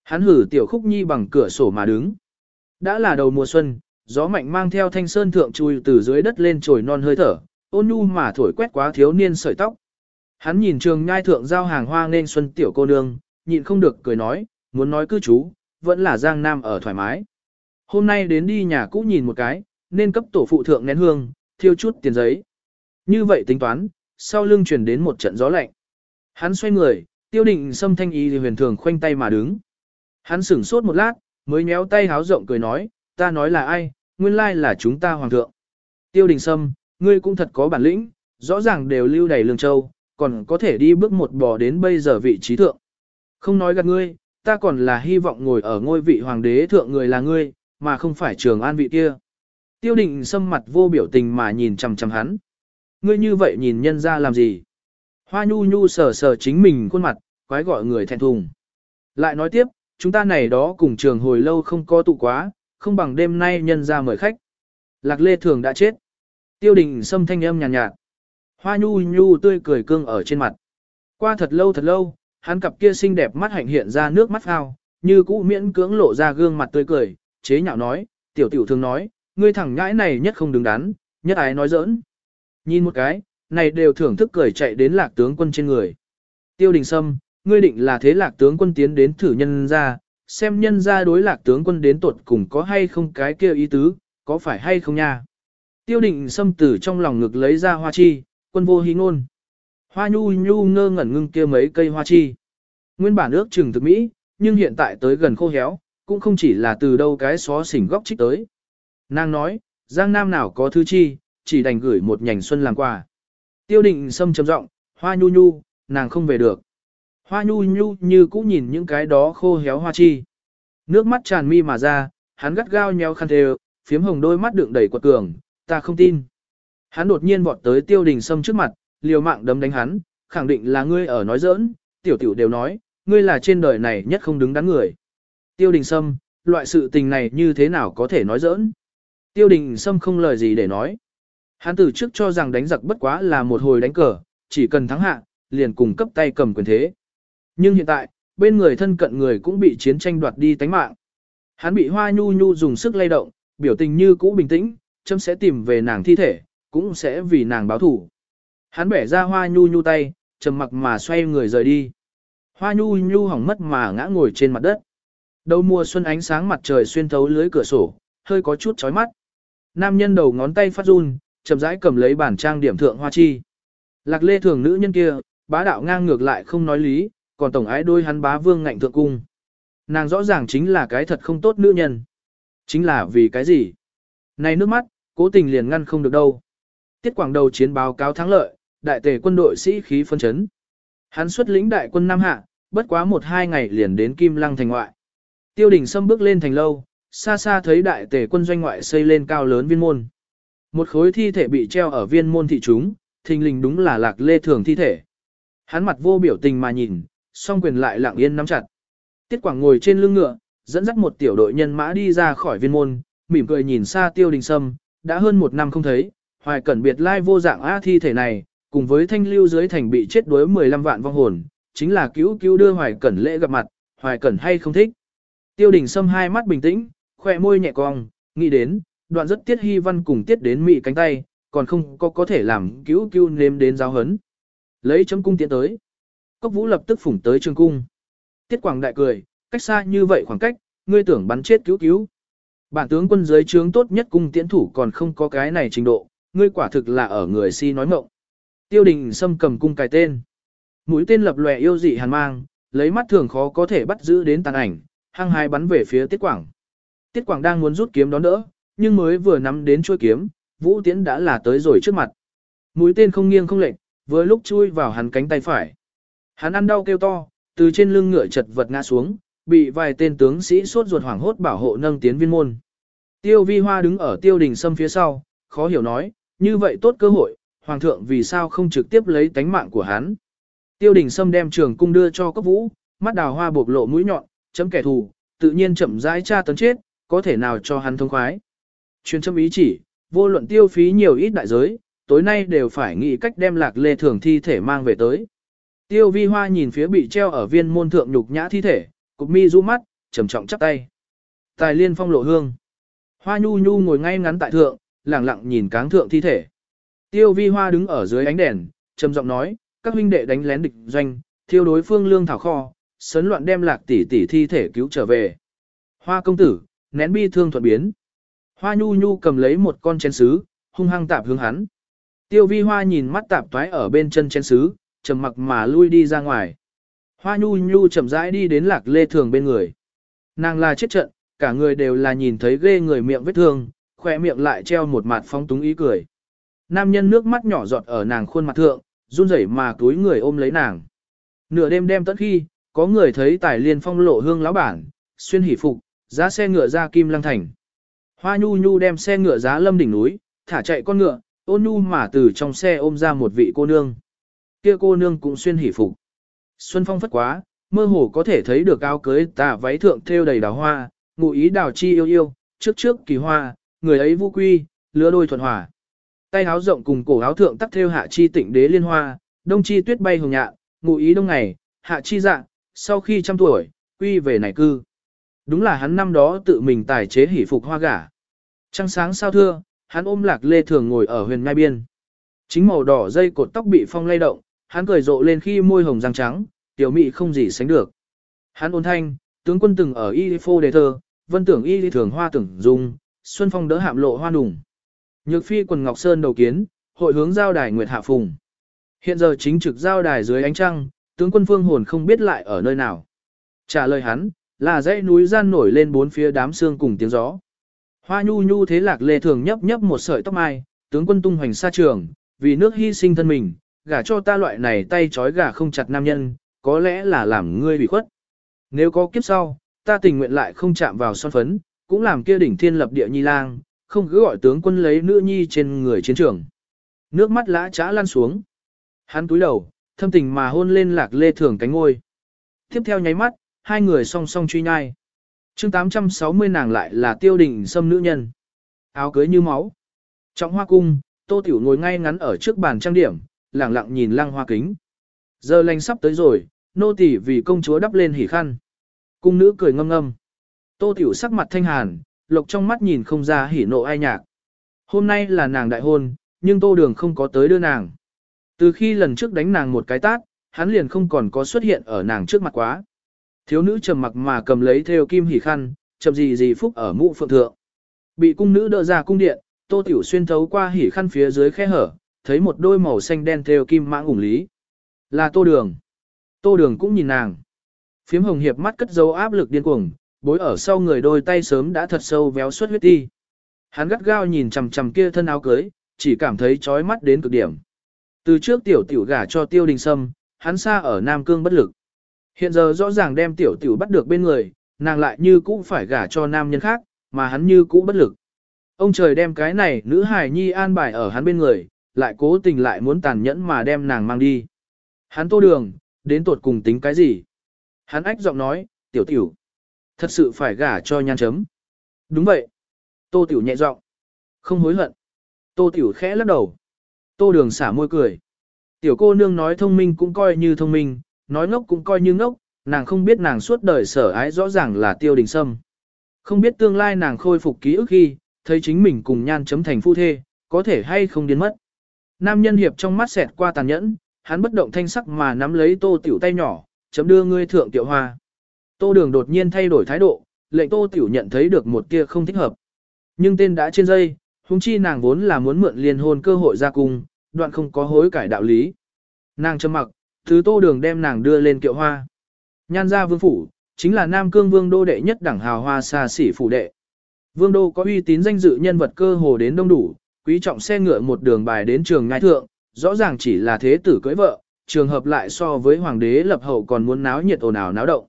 Hắn hử tiểu khúc nhi bằng cửa sổ mà đứng. Đã là đầu mùa xuân, gió mạnh mang theo thanh sơn thượng chui từ dưới đất lên trồi non hơi thở, ôn nhu mà thổi quét quá thiếu niên sợi tóc. Hắn nhìn trường nhai thượng giao hàng hoa nên xuân tiểu cô nương, nhịn không được cười nói, muốn nói cư trú, vẫn là giang nam ở thoải mái. Hôm nay đến đi nhà cũ nhìn một cái, nên cấp tổ phụ thượng nén hương, thiêu chút tiền giấy. Như vậy tính toán, sau lưng truyền đến một trận gió lạnh. Hắn xoay người, tiêu định xâm thanh ý thì huyền thường khoanh tay mà đứng. Hắn sửng sốt một lát, mới nhéo tay háo rộng cười nói, ta nói là ai, nguyên lai là chúng ta hoàng thượng. Tiêu đình sâm, ngươi cũng thật có bản lĩnh, rõ ràng đều lưu đầy lương châu, còn có thể đi bước một bò đến bây giờ vị trí thượng. Không nói gạt ngươi, ta còn là hy vọng ngồi ở ngôi vị hoàng đế thượng người là ngươi, mà không phải trường an vị kia. Tiêu định xâm mặt vô biểu tình mà nhìn chằm chằm hắn. Ngươi như vậy nhìn nhân ra làm gì? Hoa nhu nhu sờ sờ chính mình khuôn mặt, quái gọi người thẹn thùng. Lại nói tiếp, chúng ta này đó cùng trường hồi lâu không có tụ quá, không bằng đêm nay nhân ra mời khách. Lạc Lê Thường đã chết. Tiêu đình xâm thanh âm nhàn nhạt, nhạt. Hoa nhu nhu tươi cười cương ở trên mặt. Qua thật lâu thật lâu, hắn cặp kia xinh đẹp mắt hạnh hiện ra nước mắt ao, như cũ miễn cưỡng lộ ra gương mặt tươi cười, chế nhạo nói, tiểu tiểu thường nói, ngươi thẳng ngãi này nhất không đứng đắn, nhất ái nói giỡn. Nhìn một cái, này đều thưởng thức cười chạy đến lạc tướng quân trên người. Tiêu đình sâm, ngươi định là thế lạc tướng quân tiến đến thử nhân ra, xem nhân ra đối lạc tướng quân đến tuột cùng có hay không cái kia ý tứ, có phải hay không nha. Tiêu định xâm tử trong lòng ngực lấy ra hoa chi, quân vô hí ngôn. Hoa nhu nhu ngơ ngẩn ngưng kia mấy cây hoa chi. Nguyên bản ước chừng thực mỹ, nhưng hiện tại tới gần khô héo, cũng không chỉ là từ đâu cái xó xỉnh góc trích tới. Nàng nói, Giang Nam nào có thứ chi, chỉ đành gửi một nhành xuân làm quà. Tiêu định sâm trầm giọng, hoa nhu nhu, nàng không về được. Hoa nhu nhu như cũ nhìn những cái đó khô héo hoa chi. Nước mắt tràn mi mà ra, hắn gắt gao nheo khăn thề, phiếm hồng đôi mắt đựng đầy quật cường, ta không tin. Hắn đột nhiên vọt tới tiêu đình sâm trước mặt, liều mạng đấm đánh hắn, khẳng định là ngươi ở nói giỡn, tiểu tiểu đều nói, ngươi là trên đời này nhất không đứng đắn người. Tiêu đình sâm, loại sự tình này như thế nào có thể nói giỡn? Tiêu đình sâm không lời gì để nói. Hắn từ trước cho rằng đánh giặc bất quá là một hồi đánh cờ, chỉ cần thắng hạ, liền cùng cấp tay cầm quyền thế. Nhưng hiện tại, bên người thân cận người cũng bị chiến tranh đoạt đi tánh mạng. Hắn bị Hoa Nhu Nhu dùng sức lay động, biểu tình như cũ bình tĩnh, chấm sẽ tìm về nàng thi thể, cũng sẽ vì nàng báo thủ. Hắn bẻ ra Hoa Nhu Nhu tay, trầm mặc mà xoay người rời đi. Hoa Nhu Nhu hỏng mất mà ngã ngồi trên mặt đất. Đầu mùa xuân ánh sáng mặt trời xuyên thấu lưới cửa sổ, hơi có chút chói mắt. Nam nhân đầu ngón tay phát run, chậm rãi cầm lấy bản trang điểm thượng hoa chi. Lạc lê thường nữ nhân kia, bá đạo ngang ngược lại không nói lý, còn tổng ái đôi hắn bá vương ngạnh thượng cung. Nàng rõ ràng chính là cái thật không tốt nữ nhân. Chính là vì cái gì? Này nước mắt, cố tình liền ngăn không được đâu. Tiết quảng đầu chiến báo cáo thắng lợi, đại tề quân đội sĩ khí phân chấn. Hắn xuất lĩnh đại quân Nam Hạ, bất quá một hai ngày liền đến Kim Lăng thành ngoại. Tiêu đình Sâm bước lên thành lâu, xa xa thấy đại tề quân doanh ngoại xây lên cao lớn viên môn. Một khối thi thể bị treo ở viên môn thị chúng, thình lình đúng là lạc lê thường thi thể. Hắn mặt vô biểu tình mà nhìn, song quyền lại lặng yên nắm chặt. Tiết Quảng ngồi trên lưng ngựa, dẫn dắt một tiểu đội nhân mã đi ra khỏi viên môn, mỉm cười nhìn xa tiêu đình sâm, đã hơn một năm không thấy, hoài cẩn biệt lai vô dạng a thi thể này, cùng với thanh lưu dưới thành bị chết đuối 15 vạn vong hồn, chính là cứu cứu đưa hoài cẩn lễ gặp mặt, hoài cẩn hay không thích. Tiêu đình sâm hai mắt bình tĩnh, khỏe môi nhẹ cong, nghĩ đến, đoạn rất tiết hy văn cùng tiết đến mị cánh tay, còn không có có thể làm cứu cứu nếm đến giáo hấn. Lấy chấm cung tiến tới. Cốc vũ lập tức phủng tới trường cung. Tiết quảng đại cười, cách xa như vậy khoảng cách, ngươi tưởng bắn chết cứu cứu. Bản tướng quân giới trướng tốt nhất cung tiễn thủ còn không có cái này trình độ, ngươi quả thực là ở người si nói mộng. Tiêu đình xâm cầm cung cài tên. Mũi tên lập lòe yêu dị hàn mang, lấy mắt thường khó có thể bắt giữ đến tàn ảnh, hăng hai bắn về phía Tiết Quảng. Tiết Quảng đang muốn rút kiếm đón đỡ, nhưng mới vừa nắm đến chuôi kiếm, Vũ Tiễn đã là tới rồi trước mặt. Mũi tên không nghiêng không lệch, vừa lúc chui vào hắn cánh tay phải. Hắn ăn đau kêu to, từ trên lưng ngựa chật vật ngã xuống, bị vài tên tướng sĩ sốt ruột hoảng hốt bảo hộ nâng tiến viên môn. Tiêu vi hoa đứng ở tiêu đình sâm phía sau, khó hiểu nói, như vậy tốt cơ hội, hoàng thượng vì sao không trực tiếp lấy tánh mạng của hắn. Tiêu đình sâm đem trường cung đưa cho cấp vũ, mắt đào hoa bộc lộ mũi nhọn, chấm kẻ thù, tự nhiên chậm rãi tra tấn chết, có thể nào cho hắn thông khoái. Chuyên châm ý chỉ, vô luận tiêu phí nhiều ít đại giới, tối nay đều phải nghĩ cách đem lạc lê thường thi thể mang về tới. Tiêu vi hoa nhìn phía bị treo ở viên môn thượng nhục nhã thi thể, cục mi rũ mắt, trầm trọng chắp tay. Tài liên phong lộ hương. Hoa nhu nhu ngồi ngay ngắn tại thượng, lẳng lặng nhìn cáng thượng thi thể. Tiêu vi hoa đứng ở dưới ánh đèn, trầm giọng nói, các huynh đệ đánh lén địch doanh, thiêu đối phương lương thảo kho, sấn loạn đem lạc tỷ tỷ thi thể cứu trở về. Hoa công tử, nén bi thương thuận biến. Hoa nhu nhu cầm lấy một con chén sứ, hung hăng tạp hướng hắn. Tiêu vi hoa nhìn mắt tạp toái ở bên chân chén sứ, trầm mặc mà lui đi ra ngoài. Hoa nhu nhu chậm rãi đi đến lạc lê thường bên người. Nàng là chết trận, cả người đều là nhìn thấy ghê người miệng vết thương, khỏe miệng lại treo một mặt phong túng ý cười. Nam nhân nước mắt nhỏ giọt ở nàng khuôn mặt thượng, run rẩy mà túi người ôm lấy nàng. Nửa đêm đêm tận khi, có người thấy tài liên phong lộ hương lão bản, xuyên hỉ phục, giá xe ngựa ra kim lăng thành. Hoa nhu nhu đem xe ngựa giá lâm đỉnh núi, thả chạy con ngựa, ôn nhu mà từ trong xe ôm ra một vị cô nương. Kia cô nương cũng xuyên hỉ phục. Xuân phong phất quá, mơ hồ có thể thấy được áo cưới tà váy thượng thêu đầy đào hoa, ngụ ý đào chi yêu yêu, trước trước kỳ hoa, người ấy vũ quy, lứa đôi thuận hòa. Tay áo rộng cùng cổ áo thượng tắc theo hạ chi tịnh đế liên hoa, đông chi tuyết bay hồng nhạn, ngụ ý đông ngày, hạ chi dạ, sau khi trăm tuổi, quy về này cư. Đúng là hắn năm đó tự mình tài chế hỉ phục hoa gả. Trăng sáng sao thưa, hắn ôm lạc lê thường ngồi ở huyền ngai biên. Chính màu đỏ dây cột tóc bị phong lay động, hắn cười rộ lên khi môi hồng răng trắng, tiểu mị không gì sánh được. Hắn ôn thanh, tướng quân từng ở y phô đề thơ, vân tưởng y thường hoa tưởng dung, xuân phong đỡ hạm lộ hoa nùng. Nhược phi quần ngọc sơn đầu kiến, hội hướng giao đài nguyệt hạ phùng. Hiện giờ chính trực giao đài dưới ánh trăng, tướng quân phương hồn không biết lại ở nơi nào. Trả lời hắn, là dãy núi gian nổi lên bốn phía đám xương cùng tiếng gió. Hoa nhu nhu thế lạc lê thường nhấp nhấp một sợi tóc mai, tướng quân tung hoành xa trường, vì nước hy sinh thân mình, gả cho ta loại này tay trói gà không chặt nam nhân, có lẽ là làm ngươi bị khuất. Nếu có kiếp sau, ta tình nguyện lại không chạm vào son phấn, cũng làm kia đỉnh thiên lập địa nhi lang, không cứ gọi tướng quân lấy nữ nhi trên người chiến trường. Nước mắt lã trã lan xuống. Hắn túi đầu, thâm tình mà hôn lên lạc lê thường cánh ngôi. Tiếp theo nháy mắt, hai người song song truy nhai. chương 860 nàng lại là tiêu đình xâm nữ nhân. Áo cưới như máu. trong hoa cung, tô tiểu ngồi ngay ngắn ở trước bàn trang điểm, lặng lặng nhìn lăng hoa kính. Giờ lành sắp tới rồi, nô tỳ vì công chúa đắp lên hỉ khăn. Cung nữ cười ngâm ngâm. Tô tiểu sắc mặt thanh hàn, lộc trong mắt nhìn không ra hỉ nộ ai nhạc. Hôm nay là nàng đại hôn, nhưng tô đường không có tới đưa nàng. Từ khi lần trước đánh nàng một cái tát, hắn liền không còn có xuất hiện ở nàng trước mặt quá. Thiếu nữ trầm mặc mà cầm lấy theo kim hỉ khăn, chậm gì gì phúc ở mũ phượng thượng. Bị cung nữ đỡ ra cung điện, tô tiểu xuyên thấu qua hỉ khăn phía dưới khe hở, thấy một đôi màu xanh đen theo kim mãng ủng lý. Là tô đường. Tô đường cũng nhìn nàng. Phiếm hồng hiệp mắt cất dấu áp lực điên cuồng, bối ở sau người đôi tay sớm đã thật sâu véo suốt huyết ti. Hắn gắt gao nhìn chằm chằm kia thân áo cưới, chỉ cảm thấy chói mắt đến cực điểm. Từ trước tiểu tiểu gả cho tiêu đình sâm, hắn xa ở Nam Cương bất lực. Hiện giờ rõ ràng đem tiểu tiểu bắt được bên người, nàng lại như cũ phải gả cho nam nhân khác, mà hắn như cũ bất lực. Ông trời đem cái này nữ hài nhi an bài ở hắn bên người, lại cố tình lại muốn tàn nhẫn mà đem nàng mang đi. Hắn tô đường, đến tột cùng tính cái gì? Hắn ách giọng nói, tiểu tiểu. Thật sự phải gả cho nhan chấm. Đúng vậy. Tô tiểu nhẹ giọng, Không hối hận. Tô tiểu khẽ lắc đầu. Tô đường xả môi cười. Tiểu cô nương nói thông minh cũng coi như thông minh, nói ngốc cũng coi như ngốc, nàng không biết nàng suốt đời sở ái rõ ràng là tiêu đình sâm. Không biết tương lai nàng khôi phục ký ức khi, thấy chính mình cùng nhan chấm thành phu thê, có thể hay không điên mất. Nam nhân hiệp trong mắt xẹt qua tàn nhẫn, hắn bất động thanh sắc mà nắm lấy tô tiểu tay nhỏ, chấm đưa ngươi thượng tiểu hoa. Tô đường đột nhiên thay đổi thái độ, lệnh tô tiểu nhận thấy được một tia không thích hợp. Nhưng tên đã trên dây, huống chi nàng vốn là muốn mượn liên hôn cơ hội ra cung, đoạn không có hối cải đạo lý. Nàng trầm mặc, thứ tô đường đem nàng đưa lên kiệu hoa. Nhan gia vương phủ, chính là Nam Cương vương đô đệ nhất đẳng hào hoa xa xỉ phủ đệ. Vương đô có uy tín danh dự nhân vật cơ hồ đến đông đủ, quý trọng xe ngựa một đường bài đến trường ngai thượng, rõ ràng chỉ là thế tử cưới vợ, trường hợp lại so với hoàng đế lập hậu còn muốn náo nhiệt ồn ào náo động.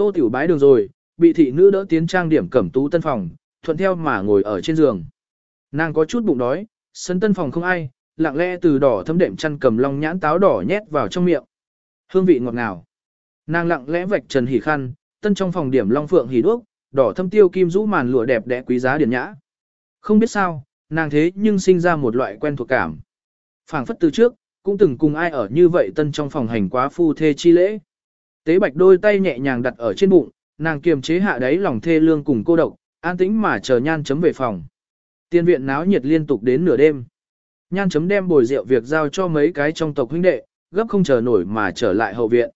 Tô tiểu bái đường rồi, bị thị nữ đỡ tiến trang điểm cẩm tú tân phòng, thuận theo mà ngồi ở trên giường. Nàng có chút bụng đói, sân tân phòng không ai, lặng lẽ từ đỏ thấm đệm chăn cầm long nhãn táo đỏ nhét vào trong miệng. Hương vị ngọt ngào. Nàng lặng lẽ vạch trần hỉ khăn, tân trong phòng điểm long phượng hỉ đuốc, đỏ thâm tiêu kim rũ màn lụa đẹp đẽ quý giá điển nhã. Không biết sao, nàng thế nhưng sinh ra một loại quen thuộc cảm. phảng phất từ trước, cũng từng cùng ai ở như vậy tân trong phòng hành quá phu thê chi lễ. Tế bạch đôi tay nhẹ nhàng đặt ở trên bụng, nàng kiềm chế hạ đáy lòng thê lương cùng cô độc, an tĩnh mà chờ nhan chấm về phòng. Tiên viện náo nhiệt liên tục đến nửa đêm. Nhan chấm đem bồi rượu việc giao cho mấy cái trong tộc huynh đệ, gấp không chờ nổi mà trở lại hậu viện.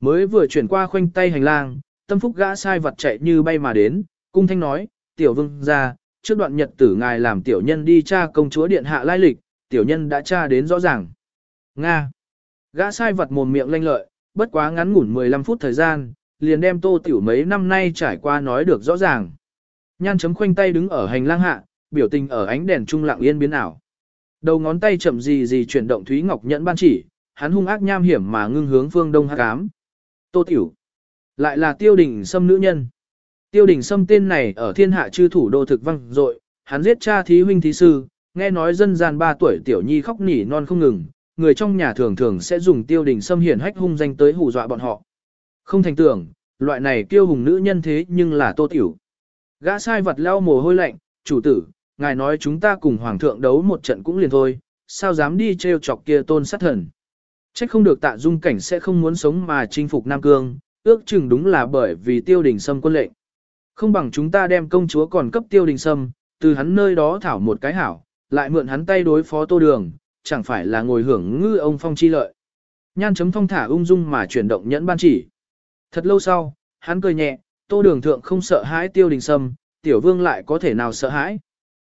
Mới vừa chuyển qua khoanh tay hành lang, tâm phúc gã sai vật chạy như bay mà đến, cung thanh nói, tiểu vương ra, trước đoạn nhật tử ngài làm tiểu nhân đi tra công chúa điện hạ lai lịch, tiểu nhân đã tra đến rõ ràng. Nga. Gã sai vật mồm miệng lanh lợi, bất quá ngắn ngủn 15 phút thời gian, liền đem tô tiểu mấy năm nay trải qua nói được rõ ràng. Nhan chấm khoanh tay đứng ở hành lang hạ, biểu tình ở ánh đèn trung lặng yên biến ảo. Đầu ngón tay chậm gì gì chuyển động Thúy Ngọc nhẫn ban chỉ, hắn hung ác nham hiểm mà ngưng hướng phương đông hắc ám. Tô Tiểu, lại là Tiêu Đình Sâm nữ nhân. Tiêu Đình Sâm tên này ở thiên hạ chư thủ đô thực văng dội, hắn giết cha thí huynh thí sư, nghe nói dân gian 3 tuổi tiểu nhi khóc nỉ non không ngừng, người trong nhà thường thường sẽ dùng Tiêu Đình Sâm hiển hách hung danh tới hù dọa bọn họ. Không thành tưởng, loại này kiêu hùng nữ nhân thế nhưng là Tô Tiểu. Gã sai vật leo mồ hôi lạnh, chủ tử, ngài nói chúng ta cùng hoàng thượng đấu một trận cũng liền thôi, sao dám đi trêu chọc kia tôn sát thần. Trách không được tạ dung cảnh sẽ không muốn sống mà chinh phục Nam Cương, ước chừng đúng là bởi vì tiêu đình sâm quân lệnh. Không bằng chúng ta đem công chúa còn cấp tiêu đình sâm, từ hắn nơi đó thảo một cái hảo, lại mượn hắn tay đối phó tô đường, chẳng phải là ngồi hưởng ngư ông phong chi lợi. Nhan chấm phong thả ung dung mà chuyển động nhẫn ban chỉ. Thật lâu sau, hắn cười nhẹ, tô đường thượng không sợ hãi tiêu đình sâm, tiểu vương lại có thể nào sợ hãi.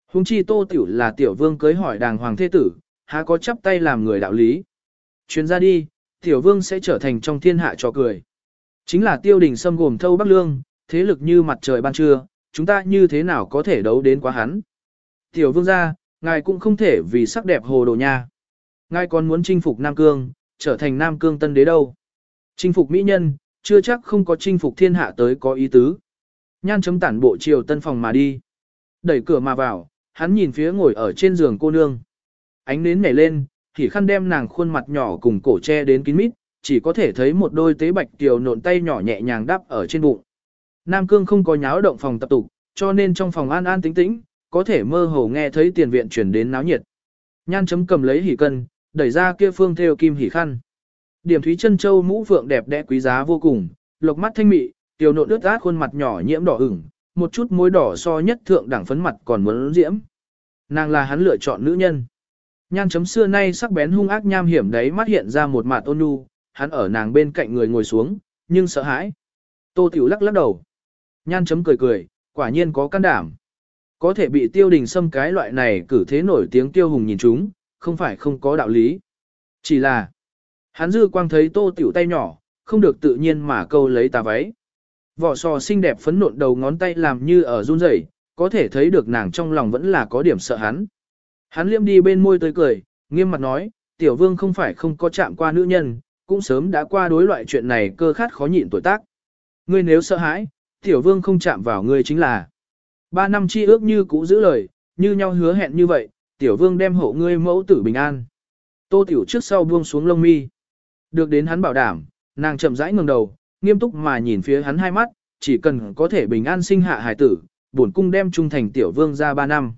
Hùng chi tô tiểu là tiểu vương cưới hỏi đàng hoàng thế tử, há có chắp tay làm người đạo lý. Chuyến ra đi, tiểu vương sẽ trở thành trong thiên hạ trò cười. Chính là tiêu đình sâm gồm thâu bắc lương, thế lực như mặt trời ban trưa, chúng ta như thế nào có thể đấu đến quá hắn. Tiểu vương gia, ngài cũng không thể vì sắc đẹp hồ đồ nha. Ngài còn muốn chinh phục Nam Cương, trở thành Nam Cương tân đế đâu. Chinh phục mỹ nhân, chưa chắc không có chinh phục thiên hạ tới có ý tứ. Nhan chấm tản bộ chiều tân phòng mà đi. Đẩy cửa mà vào, hắn nhìn phía ngồi ở trên giường cô nương. Ánh nến nhảy lên, thì khăn đem nàng khuôn mặt nhỏ cùng cổ che đến kín mít, chỉ có thể thấy một đôi tế bạch tiểu nộn tay nhỏ nhẹ nhàng đắp ở trên bụng. Nam Cương không có nháo động phòng tập tục, cho nên trong phòng an an tĩnh tĩnh, có thể mơ hồ nghe thấy tiền viện chuyển đến náo nhiệt. Nhan chấm cầm lấy hỉ cân, đẩy ra kia phương theo kim hỉ khăn. Điểm thúy chân châu mũ phượng đẹp đẽ quý giá vô cùng, lộc mắt thanh mị, tiểu nộn ướt át khuôn mặt nhỏ nhiễm đỏ ửng, một chút môi đỏ so nhất thượng đẳng phấn mặt còn muốn diễm. Nàng là hắn lựa chọn nữ nhân. Nhan chấm xưa nay sắc bén hung ác nham hiểm đấy mắt hiện ra một mặt ôn nhu, hắn ở nàng bên cạnh người ngồi xuống, nhưng sợ hãi. Tô Tiểu lắc lắc đầu. Nhan chấm cười cười, quả nhiên có can đảm. Có thể bị tiêu đình xâm cái loại này cử thế nổi tiếng tiêu hùng nhìn chúng, không phải không có đạo lý. Chỉ là, hắn dư quang thấy tô tiểu tay nhỏ, không được tự nhiên mà câu lấy tà váy. Vỏ sò xinh đẹp phấn nộn đầu ngón tay làm như ở run rẩy, có thể thấy được nàng trong lòng vẫn là có điểm sợ hắn. Hắn liêm đi bên môi tới cười, nghiêm mặt nói, tiểu vương không phải không có chạm qua nữ nhân, cũng sớm đã qua đối loại chuyện này cơ khát khó nhịn tuổi tác. Ngươi nếu sợ hãi, tiểu vương không chạm vào ngươi chính là. Ba năm chi ước như cũ giữ lời, như nhau hứa hẹn như vậy, tiểu vương đem hộ ngươi mẫu tử bình an. Tô tiểu trước sau buông xuống lông mi. Được đến hắn bảo đảm, nàng chậm rãi ngẩng đầu, nghiêm túc mà nhìn phía hắn hai mắt, chỉ cần có thể bình an sinh hạ hải tử, bổn cung đem trung thành tiểu vương ra ba năm.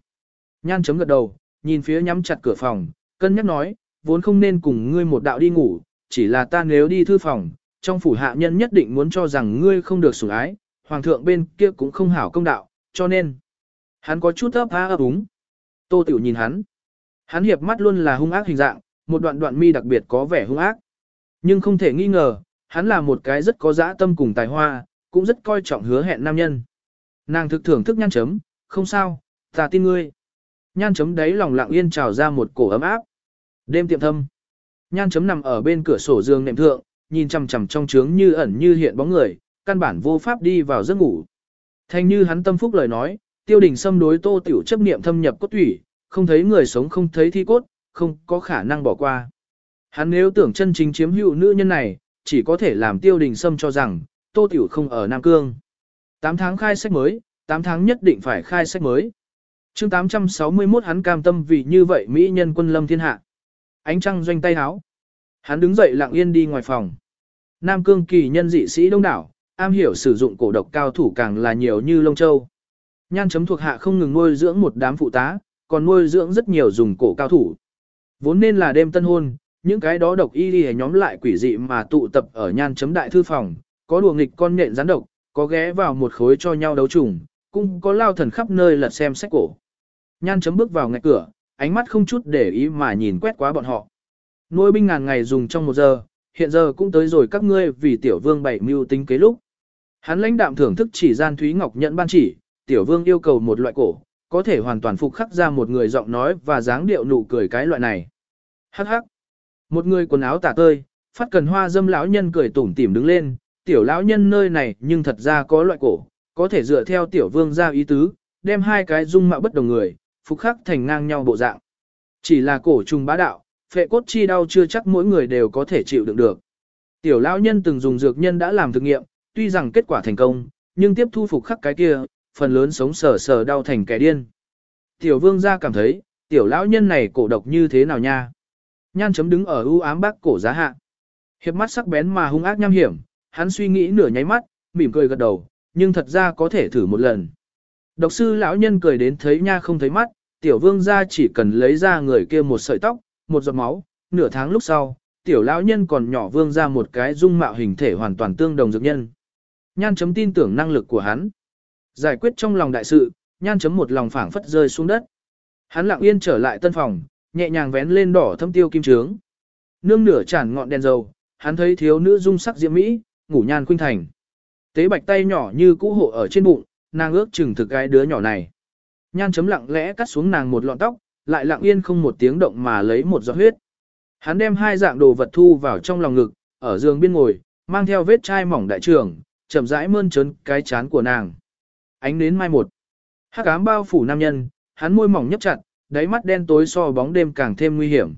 Nhan chấm gật đầu, nhìn phía nhắm chặt cửa phòng, cân nhắc nói, vốn không nên cùng ngươi một đạo đi ngủ, chỉ là ta nếu đi thư phòng, trong phủ hạ nhân nhất định muốn cho rằng ngươi không được sủng ái, hoàng thượng bên kia cũng không hảo công đạo, cho nên, hắn có chút ấp há ấp úng. Tô Tiểu nhìn hắn. Hắn hiệp mắt luôn là hung ác hình dạng, một đoạn đoạn mi đặc biệt có vẻ hung ác. Nhưng không thể nghi ngờ, hắn là một cái rất có dã tâm cùng tài hoa, cũng rất coi trọng hứa hẹn nam nhân. Nàng thực thưởng thức nhan chấm, không sao, ta tin ngươi. Nhan chấm đấy lòng lặng yên trào ra một cổ ấm áp. Đêm tiệm thâm. Nhan chấm nằm ở bên cửa sổ giường nệm thượng, nhìn chằm chằm trong trướng như ẩn như hiện bóng người, căn bản vô pháp đi vào giấc ngủ. Thanh như hắn tâm phúc lời nói, tiêu đình xâm đối tô tiểu chấp niệm thâm nhập cốt thủy, không thấy người sống không thấy thi cốt, không có khả năng bỏ qua. Hắn nếu tưởng chân chính chiếm hữu nữ nhân này, chỉ có thể làm tiêu đình xâm cho rằng, tô tiểu không ở Nam Cương. 8 tháng khai sách mới, 8 tháng nhất định phải khai sách mới. chương 861 hắn cam tâm vì như vậy Mỹ nhân quân lâm thiên hạ. Ánh trăng doanh tay háo. Hắn đứng dậy lặng yên đi ngoài phòng. Nam Cương kỳ nhân dị sĩ đông đảo, am hiểu sử dụng cổ độc cao thủ càng là nhiều như lông châu. Nhan chấm thuộc hạ không ngừng nuôi dưỡng một đám phụ tá, còn nuôi dưỡng rất nhiều dùng cổ cao thủ. Vốn nên là đêm tân hôn, những cái đó độc y đi nhóm lại quỷ dị mà tụ tập ở nhan chấm đại thư phòng, có đùa nghịch con nện rắn độc, có ghé vào một khối cho nhau đấu trùng, cũng có lao thần khắp nơi lật xem sách cổ. Nhan chấm bước vào ngạch cửa, ánh mắt không chút để ý mà nhìn quét quá bọn họ. Nuôi binh ngàn ngày dùng trong một giờ, hiện giờ cũng tới rồi các ngươi vì tiểu vương bảy mưu tính kế lúc. Hắn lãnh đạm thưởng thức chỉ gian Thúy Ngọc nhận ban chỉ, tiểu vương yêu cầu một loại cổ, có thể hoàn toàn phục khắc ra một người giọng nói và dáng điệu nụ cười cái loại này. Hắc hắc. Một người quần áo tả tơi, phát cần hoa dâm lão nhân cười tủm tỉm đứng lên, tiểu lão nhân nơi này nhưng thật ra có loại cổ, có thể dựa theo tiểu vương ra ý tứ, đem hai cái dung mạo bất đồng người, phục khắc thành ngang nhau bộ dạng. Chỉ là cổ trùng bá đạo, phệ cốt chi đau chưa chắc mỗi người đều có thể chịu đựng được. Tiểu lão nhân từng dùng dược nhân đã làm thực nghiệm, tuy rằng kết quả thành công, nhưng tiếp thu phục khắc cái kia, phần lớn sống sờ sờ đau thành kẻ điên. Tiểu vương gia cảm thấy, tiểu lão nhân này cổ độc như thế nào nha? Nhan chấm đứng ở ưu ám bác cổ giá hạ. Hiệp mắt sắc bén mà hung ác nham hiểm, hắn suy nghĩ nửa nháy mắt, mỉm cười gật đầu, nhưng thật ra có thể thử một lần. Độc sư lão nhân cười đến thấy nha không thấy mắt, tiểu vương gia chỉ cần lấy ra người kia một sợi tóc, một giọt máu, nửa tháng lúc sau, tiểu lão nhân còn nhỏ vương ra một cái dung mạo hình thể hoàn toàn tương đồng dược nhân. Nhan chấm tin tưởng năng lực của hắn. Giải quyết trong lòng đại sự, nhan chấm một lòng phảng phất rơi xuống đất. Hắn lặng yên trở lại tân phòng, nhẹ nhàng vén lên đỏ thâm tiêu kim trướng. Nương nửa chản ngọn đèn dầu, hắn thấy thiếu nữ dung sắc diễm mỹ, ngủ nhan khuynh thành. Tế bạch tay nhỏ như cũ hộ ở trên bụng, nàng ước chừng thực cái đứa nhỏ này. Nhan chấm lặng lẽ cắt xuống nàng một lọn tóc, lại lặng yên không một tiếng động mà lấy một giọt huyết. Hắn đem hai dạng đồ vật thu vào trong lòng ngực, ở giường biên ngồi, mang theo vết chai mỏng đại trưởng, chậm rãi mơn trớn cái chán của nàng. Ánh đến mai một. Hắc ám bao phủ nam nhân, hắn môi mỏng nhấp chặt, đáy mắt đen tối so bóng đêm càng thêm nguy hiểm.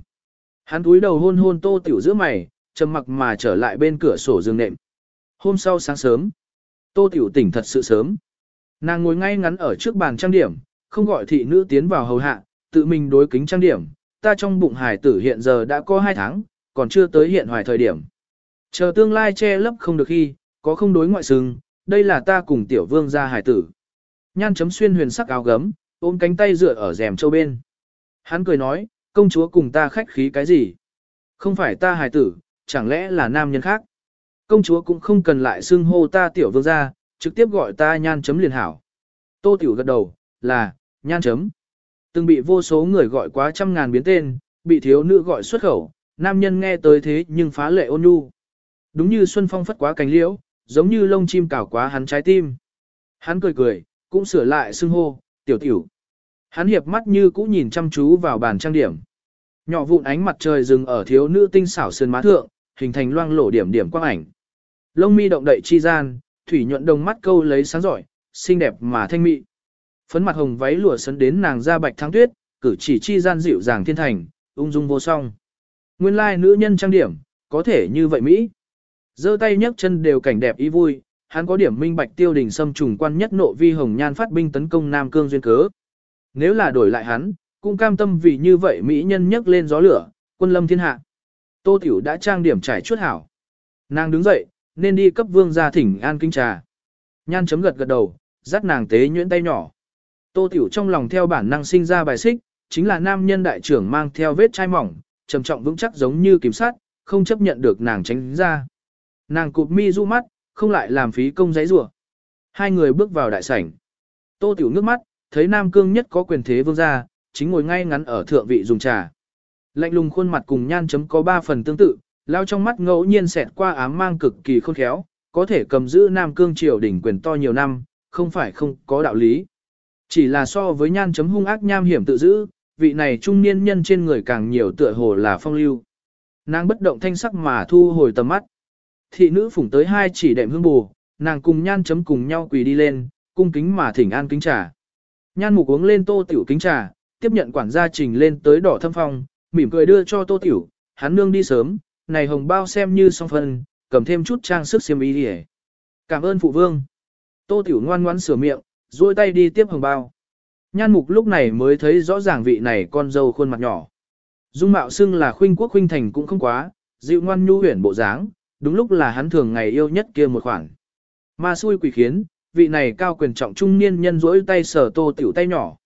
Hắn túi đầu hôn hôn tô tiểu giữa mày, trầm mặc mà trở lại bên cửa sổ giường nệm. Hôm sau sáng sớm, tô tiểu tỉnh thật sự sớm. Nàng ngồi ngay ngắn ở trước bàn trang điểm, không gọi thị nữ tiến vào hầu hạ, tự mình đối kính trang điểm, ta trong bụng hải tử hiện giờ đã có 2 tháng, còn chưa tới hiện hoài thời điểm. Chờ tương lai che lấp không được khi, có không đối ngoại sừng, đây là ta cùng tiểu vương gia hải tử. Nhan chấm xuyên huyền sắc áo gấm, ôm cánh tay dựa ở rèm châu bên. Hắn cười nói, công chúa cùng ta khách khí cái gì? Không phải ta hải tử, chẳng lẽ là nam nhân khác. Công chúa cũng không cần lại xưng hô ta tiểu vương gia, trực tiếp gọi ta nhan chấm liền hảo. Tô tiểu gật đầu, là, nhan chấm. Từng bị vô số người gọi quá trăm ngàn biến tên, bị thiếu nữ gọi xuất khẩu, nam nhân nghe tới thế nhưng phá lệ ôn nhu. Đúng như xuân phong phất quá cánh liễu, giống như lông chim cào quá hắn trái tim. Hắn cười cười, cũng sửa lại xưng hô, tiểu tiểu. Hắn hiệp mắt như cũ nhìn chăm chú vào bàn trang điểm. Nhỏ vụn ánh mặt trời dừng ở thiếu nữ tinh xảo sơn má thượng, hình thành loang lổ điểm điểm quang ảnh. Lông mi động đậy chi gian, thủy nhuận đồng mắt câu lấy sáng giỏi, xinh đẹp mà thanh mị. Phấn mặt hồng váy lụa sấn đến nàng da bạch thắng tuyết, cử chỉ chi gian dịu dàng thiên thành, ung dung vô song. Nguyên lai nữ nhân trang điểm, có thể như vậy Mỹ giơ tay nhấc chân đều cảnh đẹp ý vui, hắn có điểm minh bạch tiêu đình xâm trùng quan nhất nộ vi hồng nhan phát binh tấn công Nam Cương duyên cớ. Nếu là đổi lại hắn, cũng cam tâm vì như vậy Mỹ nhân nhấc lên gió lửa, quân lâm thiên hạ. Tô Tiểu đã trang điểm trải chuốt hảo. Nàng đứng dậy, nên đi cấp vương gia thỉnh an kinh trà. Nhan chấm gật gật đầu, dắt nàng tế nhuyễn tay nhỏ. Tô Tiểu trong lòng theo bản năng sinh ra bài xích, chính là nam nhân đại trưởng mang theo vết chai mỏng, trầm trọng vững chắc giống như kiểm sát, không chấp nhận được nàng tránh ra. Nàng cụp mi du mắt, không lại làm phí công giấy rủa. Hai người bước vào đại sảnh. Tô Tiểu nước mắt, thấy Nam Cương nhất có quyền thế vương gia, chính ngồi ngay ngắn ở thượng vị dùng trà. Lạnh lùng khuôn mặt cùng nhan chấm có ba phần tương tự, lao trong mắt ngẫu nhiên xẹt qua ám mang cực kỳ khôn khéo, có thể cầm giữ Nam Cương triều đỉnh quyền to nhiều năm, không phải không có đạo lý. Chỉ là so với nhan chấm hung ác nham hiểm tự giữ, vị này trung niên nhân trên người càng nhiều tựa hồ là phong lưu. Nàng bất động thanh sắc mà thu hồi tầm mắt. Thị nữ phủng tới hai chỉ đệm hương bù, nàng cùng nhan chấm cùng nhau quỳ đi lên, cung kính mà thỉnh an kính trà. Nhan mục uống lên tô tiểu kính trà, tiếp nhận quản gia trình lên tới đỏ thâm phong, mỉm cười đưa cho tô tiểu, hắn nương đi sớm, này hồng bao xem như song phân, cầm thêm chút trang sức xiêm y đi Cảm ơn phụ vương. Tô tiểu ngoan ngoãn sửa miệng, duỗi tay đi tiếp hồng bao. Nhan mục lúc này mới thấy rõ ràng vị này con dâu khuôn mặt nhỏ. Dung mạo xưng là khuynh quốc khuynh thành cũng không quá, dịu ngoan nhu huyển bộ dáng, đúng lúc là hắn thường ngày yêu nhất kia một khoản. Ma xui quỷ khiến, vị này cao quyền trọng trung niên nhân rỗi tay sờ tô tiểu tay nhỏ.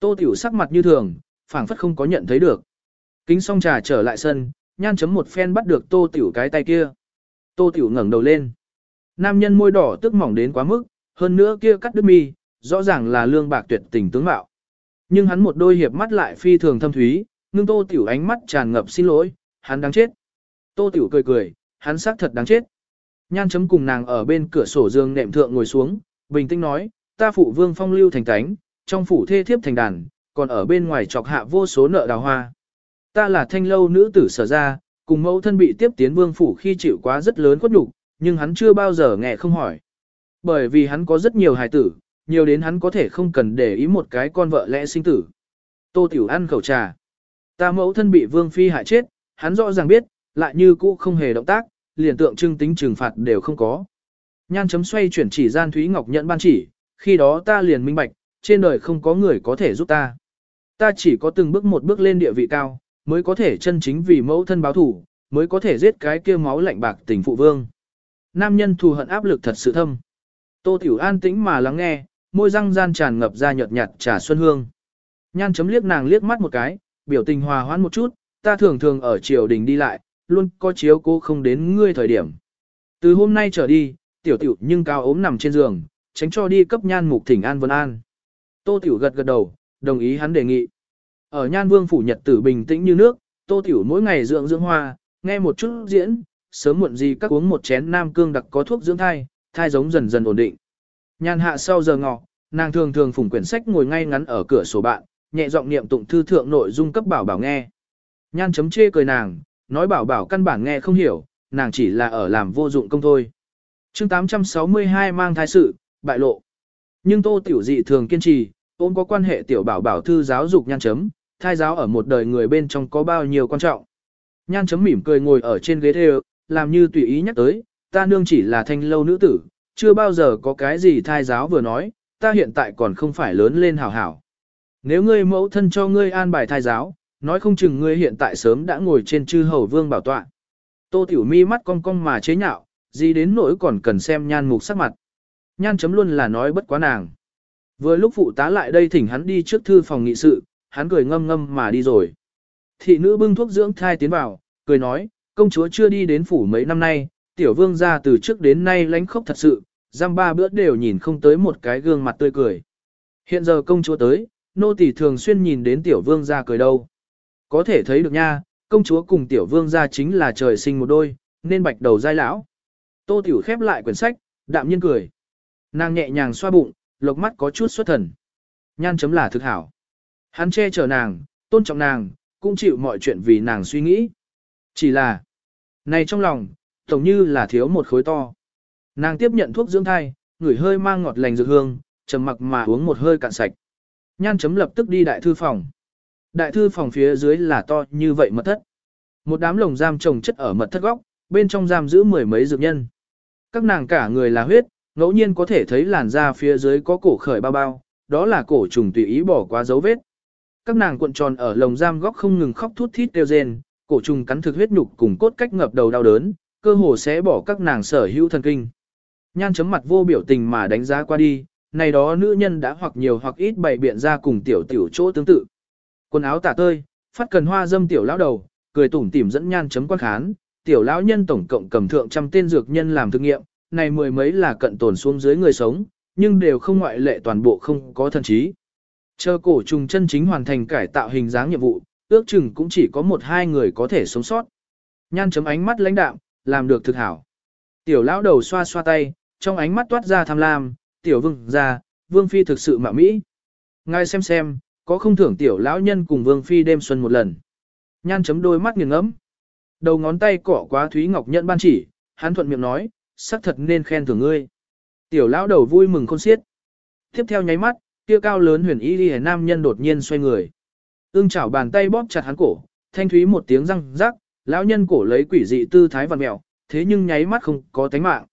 Tô tiểu sắc mặt như thường, phảng phất không có nhận thấy được. Kính xong trà trở lại sân, nhan chấm một phen bắt được tô tiểu cái tay kia. Tô tiểu ngẩng đầu lên. Nam nhân môi đỏ tức mỏng đến quá mức, hơn nữa kia cắt đứt mi, rõ ràng là lương bạc tuyệt tình tướng mạo. Nhưng hắn một đôi hiệp mắt lại phi thường thâm thúy, ngưng tô tiểu ánh mắt tràn ngập xin lỗi, hắn đáng chết. Tô tiểu cười cười, hắn xác thật đáng chết. Nhan chấm cùng nàng ở bên cửa sổ giường nệm thượng ngồi xuống, bình tĩnh nói, ta phụ vương phong lưu thành tánh, trong phủ thê thiếp thành đàn, còn ở bên ngoài chọc hạ vô số nợ đào hoa. Ta là thanh lâu nữ tử sở ra, cùng mẫu thân bị tiếp tiến vương phủ khi chịu quá rất lớn khuất nhục, nhưng hắn chưa bao giờ nghe không hỏi. Bởi vì hắn có rất nhiều hài tử, nhiều đến hắn có thể không cần để ý một cái con vợ lẽ sinh tử. Tô Tiểu ăn khẩu trà. Ta mẫu thân bị vương phi hại chết, hắn rõ ràng biết, lại như cũ không hề động tác, liền tượng trưng tính trừng phạt đều không có. Nhan chấm xoay chuyển chỉ gian Thúy Ngọc nhận ban chỉ, khi đó ta liền minh bạch, trên đời không có người có thể giúp ta. Ta chỉ có từng bước một bước lên địa vị cao, mới có thể chân chính vì mẫu thân báo thủ, mới có thể giết cái kia máu lạnh bạc tình phụ vương. Nam nhân thù hận áp lực thật sự thâm. Tô Tiểu an tĩnh mà lắng nghe, môi răng gian tràn ngập ra nhợt nhạt trà xuân hương. Nhan chấm liếc nàng liếc mắt một cái, biểu tình hòa hoãn một chút, ta thường thường ở triều đình đi lại, luôn có chiếu cố không đến ngươi thời điểm. Từ hôm nay trở đi, tiểu tiểu nhưng cao ốm nằm trên giường, tránh cho đi cấp nhan mục thỉnh an vân an. Tô tiểu gật gật đầu, đồng ý hắn đề nghị. Ở nhan vương phủ nhật tử bình tĩnh như nước, tô tiểu mỗi ngày dưỡng dưỡng hoa, nghe một chút diễn, sớm muộn gì các uống một chén nam cương đặc có thuốc dưỡng thai, thai giống dần dần ổn định. Nhan hạ sau giờ ngọ, nàng thường thường phủng quyển sách ngồi ngay ngắn ở cửa sổ bạn, nhẹ giọng niệm tụng thư thượng nội dung cấp bảo bảo nghe. Nhan chấm chê cười nàng, nói bảo bảo căn bản nghe không hiểu, nàng chỉ là ở làm vô dụng công thôi. chương 862 mang thai sự, bại lộ. Nhưng tô tiểu dị thường kiên trì, ôm có quan hệ tiểu bảo bảo thư giáo dục nhan chấm, thai giáo ở một đời người bên trong có bao nhiêu quan trọng. Nhan chấm mỉm cười ngồi ở trên ghế thê làm như tùy ý nhắc tới, ta nương chỉ là thanh lâu nữ tử, chưa bao giờ có cái gì thai giáo vừa nói, ta hiện tại còn không phải lớn lên hảo hảo. Nếu ngươi mẫu thân cho ngươi an bài thai giáo, nói không chừng ngươi hiện tại sớm đã ngồi trên chư hầu vương bảo tọa. Tô Tiểu Mi mắt cong cong mà chế nhạo, gì đến nỗi còn cần xem nhan mục sắc mặt. Nhan chấm luôn là nói bất quá nàng. Vừa lúc phụ tá lại đây thỉnh hắn đi trước thư phòng nghị sự, hắn cười ngâm ngâm mà đi rồi. Thị nữ bưng thuốc dưỡng thai tiến vào, cười nói, công chúa chưa đi đến phủ mấy năm nay, tiểu vương gia từ trước đến nay lánh khốc thật sự, giam ba bữa đều nhìn không tới một cái gương mặt tươi cười. Hiện giờ công chúa tới, nô tỳ thường xuyên nhìn đến tiểu vương gia cười đâu. Có thể thấy được nha, công chúa cùng tiểu vương gia chính là trời sinh một đôi, nên bạch đầu dai lão. Tô tiểu khép lại quyển sách, đạm nhiên cười. Nàng nhẹ nhàng xoa bụng, lộc mắt có chút xuất thần. Nhan chấm là thực hảo. Hắn che chở nàng, tôn trọng nàng, cũng chịu mọi chuyện vì nàng suy nghĩ. Chỉ là, này trong lòng, tổng như là thiếu một khối to. Nàng tiếp nhận thuốc dưỡng thai, ngửi hơi mang ngọt lành dược hương, trầm mặc mà uống một hơi cạn sạch. Nhan chấm lập tức đi đại thư phòng. Đại thư phòng phía dưới là to như vậy mật thất. Một đám lồng giam trồng chất ở mật thất góc, bên trong giam giữ mười mấy dược nhân. Các nàng cả người là huyết, ngẫu nhiên có thể thấy làn da phía dưới có cổ khởi bao bao, đó là cổ trùng tùy ý bỏ qua dấu vết. Các nàng cuộn tròn ở lồng giam góc không ngừng khóc thút thít kêu rên, cổ trùng cắn thực huyết nhục cùng cốt cách ngập đầu đau đớn, cơ hồ sẽ bỏ các nàng sở hữu thần kinh. Nhan chấm mặt vô biểu tình mà đánh giá qua đi, này đó nữ nhân đã hoặc nhiều hoặc ít bày biện ra cùng tiểu tiểu chỗ tương tự. Quần áo tả tơi, phát cần hoa dâm tiểu lão đầu, cười tủm tỉm dẫn nhan chấm quan khán, tiểu lão nhân tổng cộng cầm thượng trăm tên dược nhân làm thực nghiệm, này mười mấy là cận tồn xuống dưới người sống, nhưng đều không ngoại lệ toàn bộ không có thần trí. Chờ cổ trùng chân chính hoàn thành cải tạo hình dáng nhiệm vụ, ước chừng cũng chỉ có một hai người có thể sống sót. Nhan chấm ánh mắt lãnh đạm, làm được thực hảo. Tiểu lão đầu xoa xoa tay, trong ánh mắt toát ra tham lam, tiểu vương ra, vương phi thực sự mạo mỹ. ngài xem xem, có không thưởng tiểu lão nhân cùng vương phi đêm xuân một lần. Nhan chấm đôi mắt nghiền ngẫm. Đầu ngón tay cỏ quá Thúy Ngọc nhận ban chỉ, hắn thuận miệng nói, sắc thật nên khen thưởng ngươi. Tiểu lão đầu vui mừng khôn xiết. Tiếp theo nháy mắt, kia cao lớn huyền y liễu nam nhân đột nhiên xoay người. Ưng chảo bàn tay bóp chặt hắn cổ, thanh thúy một tiếng răng rắc, lão nhân cổ lấy quỷ dị tư thái vặn mèo thế nhưng nháy mắt không có tánh mạng.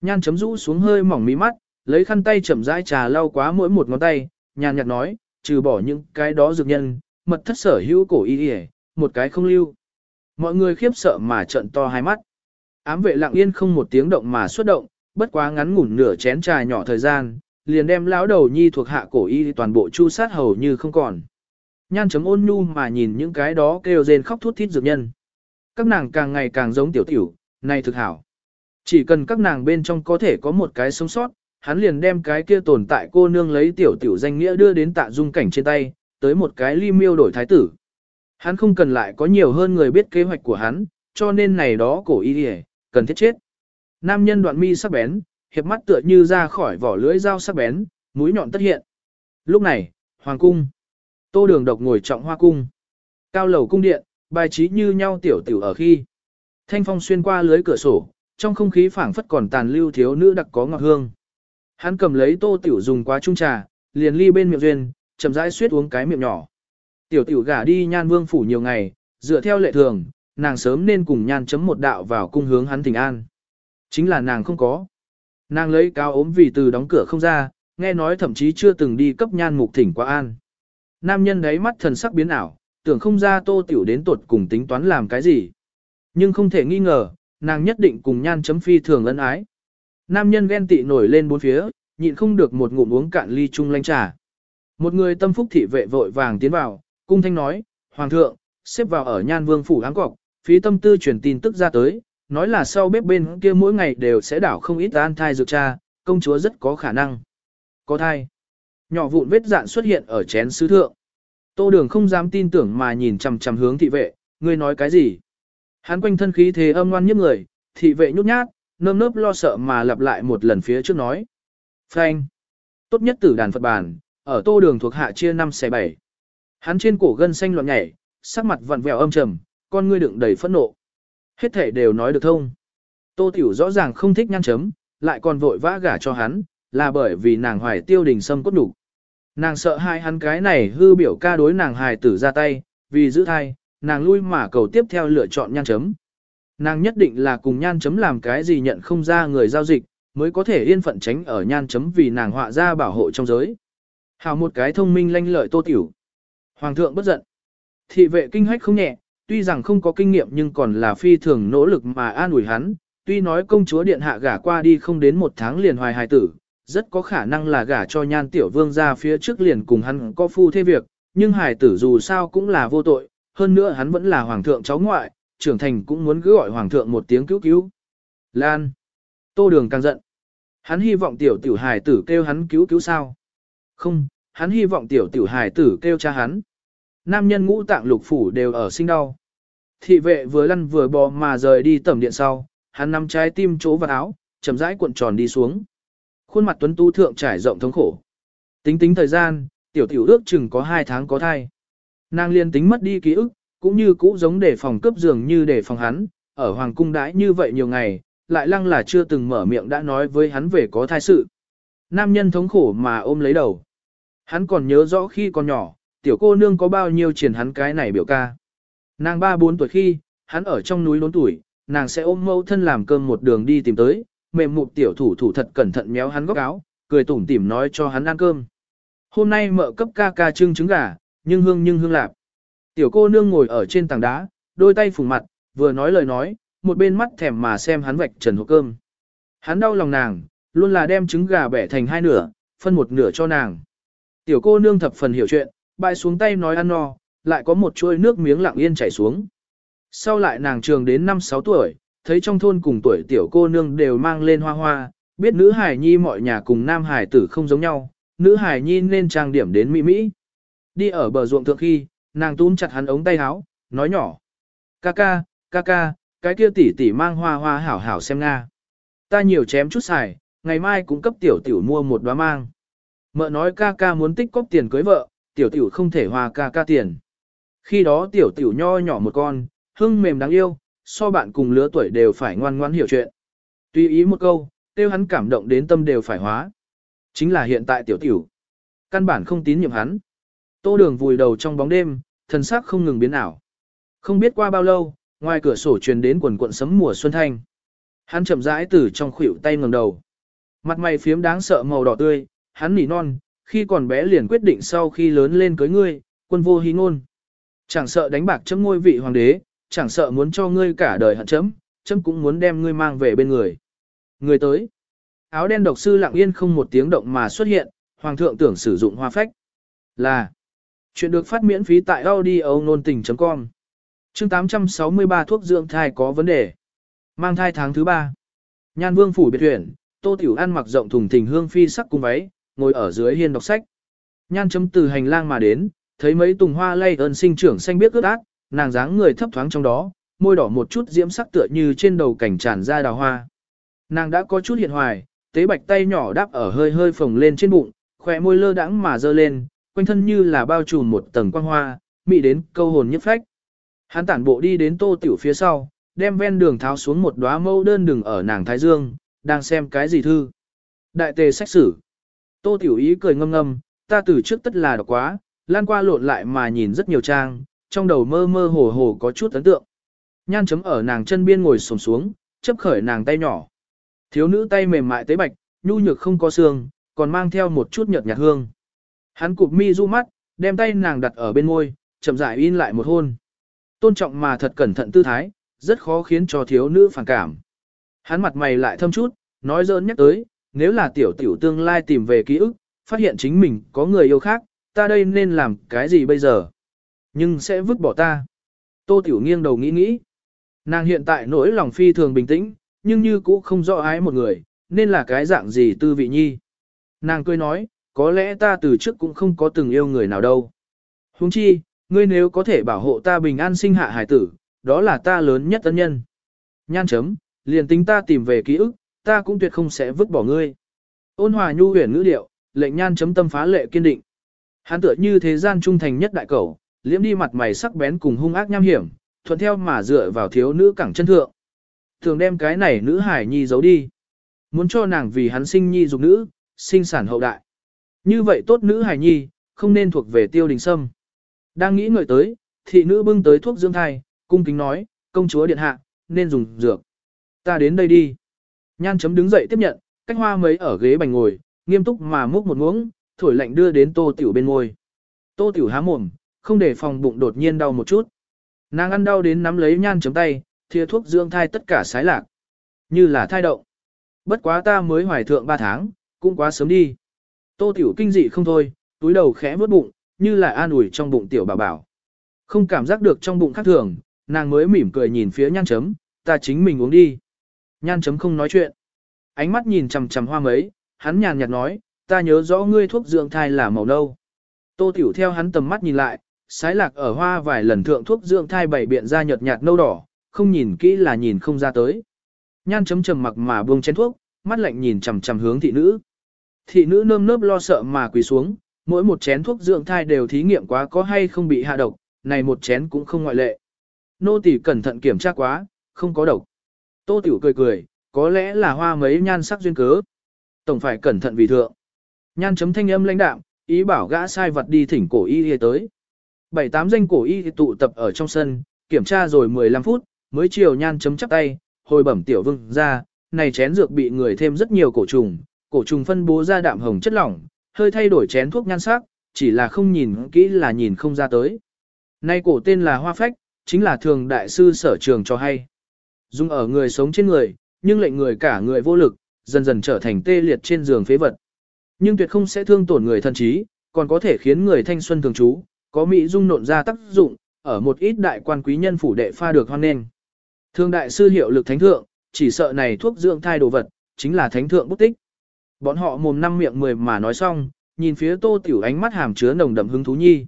Nhan chấm rũ xuống hơi mỏng mí mắt, lấy khăn tay chậm rãi trà lau quá mỗi một ngón tay, nhàn nhạt nói, trừ bỏ những cái đó dược nhân, mật thất sở hữu cổ y y, một cái không lưu. Mọi người khiếp sợ mà trợn to hai mắt. Ám vệ lặng yên không một tiếng động mà xuất động, bất quá ngắn ngủn nửa chén trà nhỏ thời gian, liền đem lão đầu nhi thuộc hạ cổ y toàn bộ chu sát hầu như không còn. Nhan chấm ôn nhu mà nhìn những cái đó kêu rên khóc thút thít dược nhân. Các nàng càng ngày càng giống tiểu tiểu, này thực hảo. Chỉ cần các nàng bên trong có thể có một cái sống sót, hắn liền đem cái kia tồn tại cô nương lấy tiểu tiểu danh nghĩa đưa đến tạ dung cảnh trên tay, tới một cái ly miêu đổi thái tử. Hắn không cần lại có nhiều hơn người biết kế hoạch của hắn, cho nên này đó cổ y hề, cần thiết chết. Nam nhân đoạn mi sắc bén, hiệp mắt tựa như ra khỏi vỏ lưỡi dao sắc bén, mũi nhọn tất hiện. Lúc này, hoàng cung. Tô đường độc ngồi trọng hoa cung. Cao lầu cung điện, bài trí như nhau tiểu tiểu ở khi. Thanh phong xuyên qua lưới cửa sổ, trong không khí phảng phất còn tàn lưu thiếu nữ đặc có ngọt hương. Hắn cầm lấy tô tiểu dùng quá chung trà, liền ly bên miệng duyên, chậm rãi suýt uống cái miệng nhỏ. Tiểu tiểu gả đi nhan vương phủ nhiều ngày, dựa theo lệ thường, nàng sớm nên cùng nhan chấm một đạo vào cung hướng hắn thỉnh an. Chính là nàng không có. Nàng lấy cao ốm vì từ đóng cửa không ra, nghe nói thậm chí chưa từng đi cấp nhan mục thỉnh qua an. Nam nhân đấy mắt thần sắc biến ảo, tưởng không ra tô tiểu đến tuột cùng tính toán làm cái gì. Nhưng không thể nghi ngờ, nàng nhất định cùng nhan chấm phi thường ân ái. Nam nhân ghen tị nổi lên bốn phía, nhịn không được một ngụm uống cạn ly chung lanh trà. Một người tâm phúc thị vệ vội vàng tiến vào, cung thanh nói, Hoàng thượng, xếp vào ở nhan vương phủ áng cọc, phí tâm tư truyền tin tức ra tới, nói là sau bếp bên kia mỗi ngày đều sẽ đảo không ít an thai dược cha, công chúa rất có khả năng. Có thai. Nhỏ vụn vết dạn xuất hiện ở chén sứ thượng. Tô đường không dám tin tưởng mà nhìn chằm chằm hướng thị vệ, ngươi nói cái gì? Hắn quanh thân khí thế âm ngoan nhức người, thị vệ nhút nhát, nơm nớp lo sợ mà lặp lại một lần phía trước nói. Phanh. Tốt nhất tử đàn Phật bản, ở tô đường thuộc hạ chia 5 xe 7. Hắn trên cổ gân xanh loạn nhảy, sắc mặt vặn vẹo âm trầm, con ngươi đựng đầy phẫn nộ. Hết thể đều nói được thông. Tô Tiểu rõ ràng không thích nhăn chấm, lại còn vội vã gả cho hắn, là bởi vì nàng hoài tiêu đình sâm cốt đủ. Nàng sợ hai hắn cái này hư biểu ca đối nàng hài tử ra tay, vì giữ thai, nàng lui mà cầu tiếp theo lựa chọn nhan chấm. Nàng nhất định là cùng nhan chấm làm cái gì nhận không ra người giao dịch, mới có thể yên phận tránh ở nhan chấm vì nàng họa ra bảo hộ trong giới. Hào một cái thông minh lanh lợi tô tiểu. Hoàng thượng bất giận. Thị vệ kinh hách không nhẹ, tuy rằng không có kinh nghiệm nhưng còn là phi thường nỗ lực mà an ủi hắn. Tuy nói công chúa điện hạ gả qua đi không đến một tháng liền hoài hài tử, rất có khả năng là gả cho nhan tiểu vương ra phía trước liền cùng hắn có phu thế việc, nhưng hài tử dù sao cũng là vô tội, hơn nữa hắn vẫn là hoàng thượng cháu ngoại, trưởng thành cũng muốn cứ gọi hoàng thượng một tiếng cứu cứu. Lan. Tô đường càng giận. Hắn hy vọng tiểu tiểu hài tử kêu hắn cứu cứu sao. Không, hắn hy vọng tiểu tiểu hài tử kêu cha hắn. Nam nhân ngũ tạng lục phủ đều ở sinh đau. Thị vệ vừa lăn vừa bò mà rời đi tẩm điện sau, hắn nắm trái tim chỗ vào áo, chậm rãi cuộn tròn đi xuống. Khuôn mặt tuấn tu thượng trải rộng thống khổ. Tính tính thời gian, tiểu tiểu ước chừng có 2 tháng có thai. Nàng liên tính mất đi ký ức, cũng như cũ giống để phòng cướp giường như để phòng hắn, ở hoàng cung đãi như vậy nhiều ngày, lại lăng là chưa từng mở miệng đã nói với hắn về có thai sự. Nam nhân thống khổ mà ôm lấy đầu. Hắn còn nhớ rõ khi còn nhỏ, tiểu cô nương có bao nhiêu triển hắn cái này biểu ca. Nàng ba bốn tuổi khi, hắn ở trong núi lớn tuổi, nàng sẽ ôm mẫu thân làm cơm một đường đi tìm tới, mềm mụt tiểu thủ thủ thật cẩn thận méo hắn góc áo, cười tủm tỉm nói cho hắn ăn cơm. Hôm nay mợ cấp ca ca trưng trứng gà, nhưng hương nhưng hương lạp. Tiểu cô nương ngồi ở trên tảng đá, đôi tay phủ mặt, vừa nói lời nói, một bên mắt thèm mà xem hắn vạch trần hộp cơm. Hắn đau lòng nàng, luôn là đem trứng gà bẻ thành hai nửa, phân một nửa cho nàng. Tiểu cô nương thập phần hiểu chuyện, bại xuống tay nói ăn no, lại có một chuôi nước miếng lặng yên chảy xuống. Sau lại nàng trường đến 5-6 tuổi, thấy trong thôn cùng tuổi tiểu cô nương đều mang lên hoa hoa, biết nữ hải nhi mọi nhà cùng nam hải tử không giống nhau, nữ hải nhi nên trang điểm đến mỹ mỹ. Đi ở bờ ruộng thượng khi, nàng túm chặt hắn ống tay áo, nói nhỏ. Ca ca, ca ca, cái kia tỷ tỷ mang hoa hoa hảo hảo xem nga. Ta nhiều chém chút xài, ngày mai cũng cấp tiểu tiểu mua một đóa mang. Mợ nói ca ca muốn tích cóp tiền cưới vợ, tiểu tiểu không thể hòa ca ca tiền. Khi đó tiểu tiểu nho nhỏ một con, hưng mềm đáng yêu, so bạn cùng lứa tuổi đều phải ngoan ngoãn hiểu chuyện. Tuy ý một câu, tiêu hắn cảm động đến tâm đều phải hóa. Chính là hiện tại tiểu tiểu. Căn bản không tín nhiệm hắn. Tô đường vùi đầu trong bóng đêm, thần sắc không ngừng biến ảo. Không biết qua bao lâu, ngoài cửa sổ truyền đến quần cuộn sấm mùa xuân thanh. Hắn chậm rãi từ trong khuỷu tay ngẩng đầu. Mặt mày phiếm đáng sợ màu đỏ tươi, hắn nỉ non, khi còn bé liền quyết định sau khi lớn lên cưới ngươi, quân vô hí ngôn. Chẳng sợ đánh bạc chấm ngôi vị hoàng đế, chẳng sợ muốn cho ngươi cả đời hận chấm, chấm cũng muốn đem ngươi mang về bên người. Người tới. Áo đen độc sư lặng yên không một tiếng động mà xuất hiện, hoàng thượng tưởng sử dụng hoa phách. Là. Chuyện được phát miễn phí tại audio nôn tình.com. Chương 863 thuốc dưỡng thai có vấn đề. Mang thai tháng thứ ba. Nhan vương phủ biệt huyện, tô tiểu An mặc rộng thùng thình hương phi sắc cung váy, ngồi ở dưới hiên đọc sách. Nhan chấm từ hành lang mà đến, thấy mấy tùng hoa lay ơn sinh trưởng xanh biếc ướt át, nàng dáng người thấp thoáng trong đó, môi đỏ một chút diễm sắc tựa như trên đầu cảnh tràn ra đào hoa. Nàng đã có chút hiện hoài, tế bạch tay nhỏ đáp ở hơi hơi phồng lên trên bụng, khỏe môi lơ đãng mà dơ lên, quanh thân như là bao trùm một tầng quang hoa, mị đến câu hồn nhất phách. Hắn tản bộ đi đến tô tiểu phía sau, đem ven đường tháo xuống một đóa mâu đơn đừng ở nàng Thái Dương, đang xem cái gì thư. Đại tề sách sử. Tô tiểu ý cười ngâm ngâm, ta từ trước tất là đọc quá, lan qua lộn lại mà nhìn rất nhiều trang, trong đầu mơ mơ hồ hồ có chút ấn tượng. Nhan chấm ở nàng chân biên ngồi xổm xuống, chấp khởi nàng tay nhỏ. Thiếu nữ tay mềm mại tế bạch, nhu nhược không có xương, còn mang theo một chút nhợt nhạt hương. Hắn cụp mi du mắt, đem tay nàng đặt ở bên môi, chậm rãi in lại một hôn. Tôn trọng mà thật cẩn thận tư thái, rất khó khiến cho thiếu nữ phản cảm. Hắn mặt mày lại thâm chút, nói dỡn nhắc tới, nếu là tiểu tiểu tương lai tìm về ký ức, phát hiện chính mình có người yêu khác, ta đây nên làm cái gì bây giờ? Nhưng sẽ vứt bỏ ta. Tô tiểu nghiêng đầu nghĩ nghĩ. Nàng hiện tại nỗi lòng phi thường bình tĩnh, nhưng như cũ không rõ ái một người, nên là cái dạng gì tư vị nhi. Nàng cười nói, có lẽ ta từ trước cũng không có từng yêu người nào đâu. Huống chi, ngươi nếu có thể bảo hộ ta bình an sinh hạ hải tử, đó là ta lớn nhất ân nhân. Nhan chấm, liền tính ta tìm về ký ức, ta cũng tuyệt không sẽ vứt bỏ ngươi. Ôn hòa nhu huyền ngữ điệu, lệnh nhan chấm tâm phá lệ kiên định. Hắn tựa như thế gian trung thành nhất đại cầu, liễm đi mặt mày sắc bén cùng hung ác nham hiểm, thuận theo mà dựa vào thiếu nữ cẳng chân thượng. Thường đem cái này nữ hải nhi giấu đi. Muốn cho nàng vì hắn sinh nhi dục nữ, sinh sản hậu đại. Như vậy tốt nữ hài nhi, không nên thuộc về tiêu đình sâm. Đang nghĩ ngợi tới, thị nữ bưng tới thuốc dưỡng thai, cung kính nói, công chúa điện hạ, nên dùng dược. Ta đến đây đi. Nhan chấm đứng dậy tiếp nhận, cách hoa mấy ở ghế bành ngồi, nghiêm túc mà múc một muỗng, thổi lạnh đưa đến tô tiểu bên ngôi. Tô tiểu há mồm, không để phòng bụng đột nhiên đau một chút. Nàng ăn đau đến nắm lấy nhan chấm tay, thìa thuốc dưỡng thai tất cả sái lạc. Như là thai động. Bất quá ta mới hoài thượng 3 tháng, cũng quá sớm đi. Tô tiểu kinh dị không thôi, túi đầu khẽ vớt bụng, như là an ủi trong bụng tiểu bảo bảo. Không cảm giác được trong bụng khác thường, nàng mới mỉm cười nhìn phía nhan chấm, ta chính mình uống đi. Nhan chấm không nói chuyện. Ánh mắt nhìn chằm chằm hoa mấy, hắn nhàn nhạt nói, ta nhớ rõ ngươi thuốc dưỡng thai là màu nâu. Tô Tiểu theo hắn tầm mắt nhìn lại, sái lạc ở hoa vài lần thượng thuốc dưỡng thai bảy biện ra nhợt nhạt nâu đỏ, không nhìn kỹ là nhìn không ra tới. Nhan chấm trầm mặc mà buông chén thuốc, mắt lạnh nhìn chằm chằm hướng thị nữ. Thị nữ nơm nớp lo sợ mà quỳ xuống, mỗi một chén thuốc dưỡng thai đều thí nghiệm quá có hay không bị hạ độc, này một chén cũng không ngoại lệ. Nô tỳ cẩn thận kiểm tra quá, không có độc. Tô Tiểu cười cười, có lẽ là hoa mấy nhan sắc duyên cớ. Tổng phải cẩn thận vì thượng. Nhan chấm thanh âm lãnh đạm, ý bảo gã sai vật đi thỉnh cổ y y tới. Bảy tám danh cổ y tụ tập ở trong sân, kiểm tra rồi 15 phút, mới chiều nhan chấm chắp tay, hồi bẩm tiểu vương ra, này chén dược bị người thêm rất nhiều cổ trùng, cổ trùng phân bố ra đạm hồng chất lỏng, hơi thay đổi chén thuốc nhan sắc, chỉ là không nhìn kỹ là nhìn không ra tới. Nay cổ tên là hoa phách, chính là thường đại sư sở trường cho hay. Dùng ở người sống trên người, nhưng lệnh người cả người vô lực, dần dần trở thành tê liệt trên giường phế vật. Nhưng tuyệt không sẽ thương tổn người thân trí, còn có thể khiến người thanh xuân thường trú, có mỹ dung nộn ra tác dụng, ở một ít đại quan quý nhân phủ đệ pha được hoan nghênh. Thương đại sư hiệu lực thánh thượng, chỉ sợ này thuốc dưỡng thai đồ vật, chính là thánh thượng bút tích. Bọn họ mồm năm miệng mười mà nói xong, nhìn phía tô tiểu ánh mắt hàm chứa nồng đậm hứng thú nhi.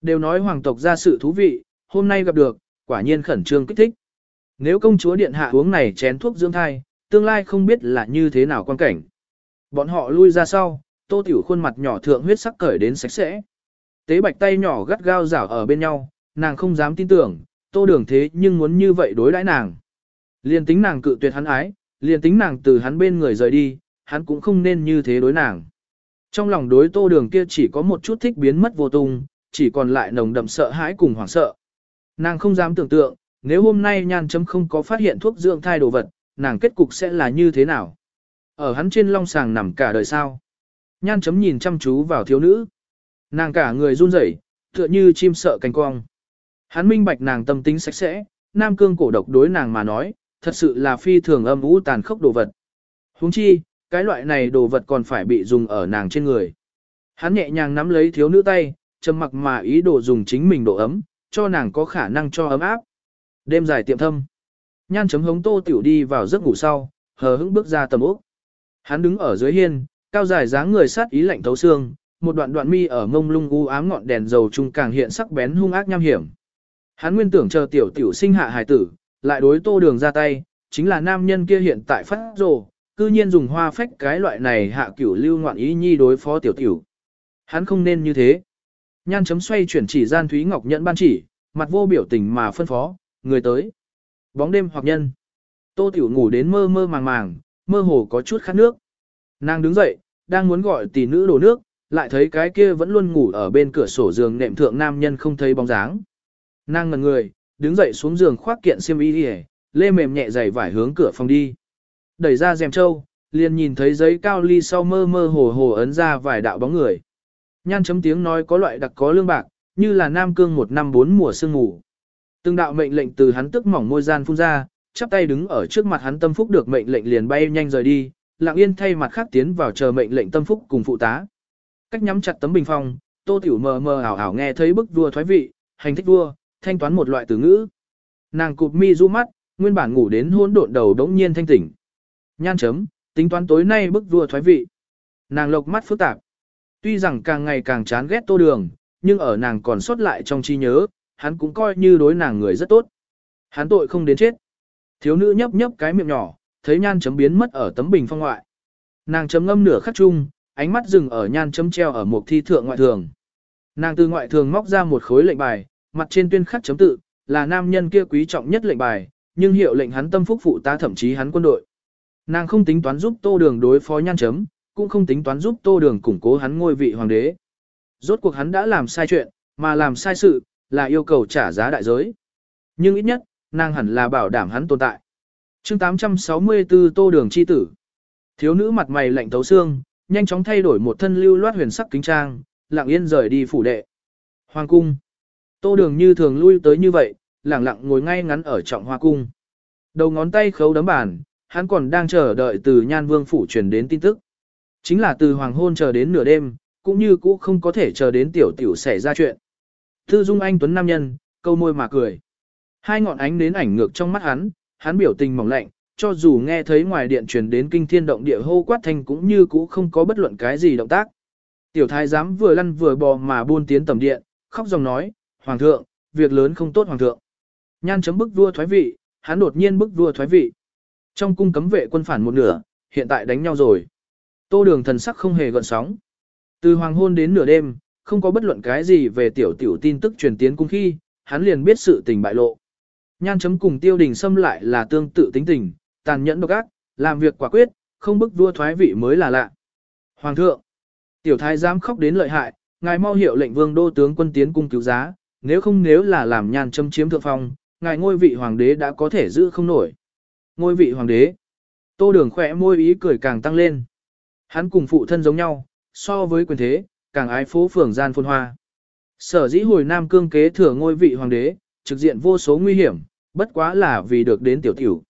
Đều nói hoàng tộc ra sự thú vị, hôm nay gặp được, quả nhiên khẩn trương kích thích. Nếu công chúa điện hạ uống này chén thuốc dưỡng thai, tương lai không biết là như thế nào quan cảnh. Bọn họ lui ra sau, tô tiểu khuôn mặt nhỏ thượng huyết sắc cởi đến sạch sẽ. Tế bạch tay nhỏ gắt gao rảo ở bên nhau, nàng không dám tin tưởng, tô đường thế nhưng muốn như vậy đối đãi nàng. Liên tính nàng cự tuyệt hắn ái, liên tính nàng từ hắn bên người rời đi, hắn cũng không nên như thế đối nàng. Trong lòng đối tô đường kia chỉ có một chút thích biến mất vô tung, chỉ còn lại nồng đậm sợ hãi cùng hoảng sợ. Nàng không dám tưởng tượng, nếu hôm nay nhan chấm không có phát hiện thuốc dưỡng thai đồ vật, nàng kết cục sẽ là như thế nào? Ở hắn trên long sàng nằm cả đời sao? Nhan chấm nhìn chăm chú vào thiếu nữ. Nàng cả người run rẩy, tựa như chim sợ cánh cong. Hắn minh bạch nàng tâm tính sạch sẽ, nam cương cổ độc đối nàng mà nói, thật sự là phi thường âm u tàn khốc đồ vật. Huống chi, cái loại này đồ vật còn phải bị dùng ở nàng trên người. Hắn nhẹ nhàng nắm lấy thiếu nữ tay, trầm mặc mà ý đồ dùng chính mình độ ấm, cho nàng có khả năng cho ấm áp. Đêm dài tiệm thâm. Nhan chấm hống tô tiểu đi vào giấc ngủ sau, hờ hững bước ra tầm ốc. Hắn đứng ở dưới hiên, cao dài dáng người sát ý lạnh thấu xương, một đoạn đoạn mi ở mông lung u ám ngọn đèn dầu trung càng hiện sắc bén hung ác nham hiểm. Hắn nguyên tưởng chờ tiểu tiểu sinh hạ hài tử, lại đối tô đường ra tay, chính là nam nhân kia hiện tại phát rồ, cư nhiên dùng hoa phách cái loại này hạ cửu lưu ngoạn ý nhi đối phó tiểu tiểu. Hắn không nên như thế. Nhan chấm xoay chuyển chỉ gian Thúy Ngọc nhận ban chỉ, mặt vô biểu tình mà phân phó, người tới. Bóng đêm hoặc nhân. Tô tiểu ngủ đến mơ mơ màng màng, mơ hồ có chút khát nước. Nàng đứng dậy, đang muốn gọi tỷ nữ đổ nước, lại thấy cái kia vẫn luôn ngủ ở bên cửa sổ giường nệm thượng nam nhân không thấy bóng dáng. Nàng ngần người, đứng dậy xuống giường khoác kiện xiêm y đi lê mềm nhẹ giày vải hướng cửa phòng đi. Đẩy ra rèm trâu, liền nhìn thấy giấy cao ly sau mơ mơ hồ hồ ấn ra vài đạo bóng người. Nhan chấm tiếng nói có loại đặc có lương bạc, như là nam cương một năm bốn mùa sương ngủ. Từng đạo mệnh lệnh từ hắn tức mỏng môi gian phun ra, chắp tay đứng ở trước mặt hắn tâm phúc được mệnh lệnh liền bay nhanh rời đi, lặng yên thay mặt khác tiến vào chờ mệnh lệnh tâm phúc cùng phụ tá. Cách nhắm chặt tấm bình phong, tô tiểu mờ mờ ảo ảo nghe thấy bức vua thoái vị, hành thích vua, thanh toán một loại từ ngữ. Nàng cụp mi du mắt, nguyên bản ngủ đến hỗn độn đầu đống nhiên thanh tỉnh. Nhan chấm, tính toán tối nay bức vua thoái vị. Nàng lộc mắt phức tạp. Tuy rằng càng ngày càng chán ghét tô đường, nhưng ở nàng còn sót lại trong trí nhớ, hắn cũng coi như đối nàng người rất tốt. Hắn tội không đến chết. Thiếu nữ nhấp nhấp cái miệng nhỏ, thấy nhan chấm biến mất ở tấm bình phong ngoại. Nàng chấm ngâm nửa khắc chung, ánh mắt dừng ở nhan chấm treo ở một thi thượng ngoại thường. Nàng từ ngoại thường móc ra một khối lệnh bài, mặt trên tuyên khắc chấm tự, là nam nhân kia quý trọng nhất lệnh bài, nhưng hiệu lệnh hắn tâm phúc phụ ta thậm chí hắn quân đội. Nàng không tính toán giúp tô đường đối phó nhan chấm, cũng không tính toán giúp tô đường củng cố hắn ngôi vị hoàng đế. Rốt cuộc hắn đã làm sai chuyện, mà làm sai sự, là yêu cầu trả giá đại giới. Nhưng ít nhất, nàng hẳn là bảo đảm hắn tồn tại. chương 864 tô đường chi tử. Thiếu nữ mặt mày lạnh thấu xương, nhanh chóng thay đổi một thân lưu loát huyền sắc kính trang, lặng yên rời đi phủ đệ. Hoàng cung. Tô đường như thường lui tới như vậy, lặng lặng ngồi ngay ngắn ở trọng hoa cung. Đầu ngón tay khấu đấm bàn, hắn còn đang chờ đợi từ nhan vương phủ truyền đến tin tức. Chính là từ hoàng hôn chờ đến nửa đêm, cũng như cũ không có thể chờ đến tiểu tiểu xảy ra chuyện. Thư dung anh tuấn nam nhân, câu môi mà cười. Hai ngọn ánh đến ảnh ngược trong mắt hắn, hắn biểu tình mỏng lạnh, cho dù nghe thấy ngoài điện truyền đến kinh thiên động địa hô quát thanh cũng như cũ không có bất luận cái gì động tác. Tiểu thái giám vừa lăn vừa bò mà buôn tiến tầm điện, khóc dòng nói, Hoàng thượng, việc lớn không tốt Hoàng thượng. Nhan chấm bức vua thoái vị, hắn đột nhiên bức vua thoái vị. Trong cung cấm vệ quân phản một nửa, hiện tại đánh nhau rồi. Tô đường thần sắc không hề gợn sóng. Từ hoàng hôn đến nửa đêm, không có bất luận cái gì về tiểu tiểu tin tức truyền tiến cung khi, hắn liền biết sự tình bại lộ. Nhan chấm cùng tiêu đình xâm lại là tương tự tính tình, tàn nhẫn độc ác, làm việc quả quyết, không bức vua thoái vị mới là lạ. Hoàng thượng, tiểu thái giám khóc đến lợi hại, ngài mau hiệu lệnh vương đô tướng quân tiến cung cứu giá, nếu không nếu là làm nhan chấm chiếm thượng phong, ngài ngôi vị hoàng đế đã có thể giữ không nổi. Ngôi vị hoàng đế, tô đường khỏe môi ý cười càng tăng lên. Hắn cùng phụ thân giống nhau, so với quyền thế, càng ái phố phường gian phôn hoa. Sở dĩ hồi Nam Cương kế thừa ngôi vị hoàng đế, trực diện vô số nguy hiểm, bất quá là vì được đến tiểu tiểu.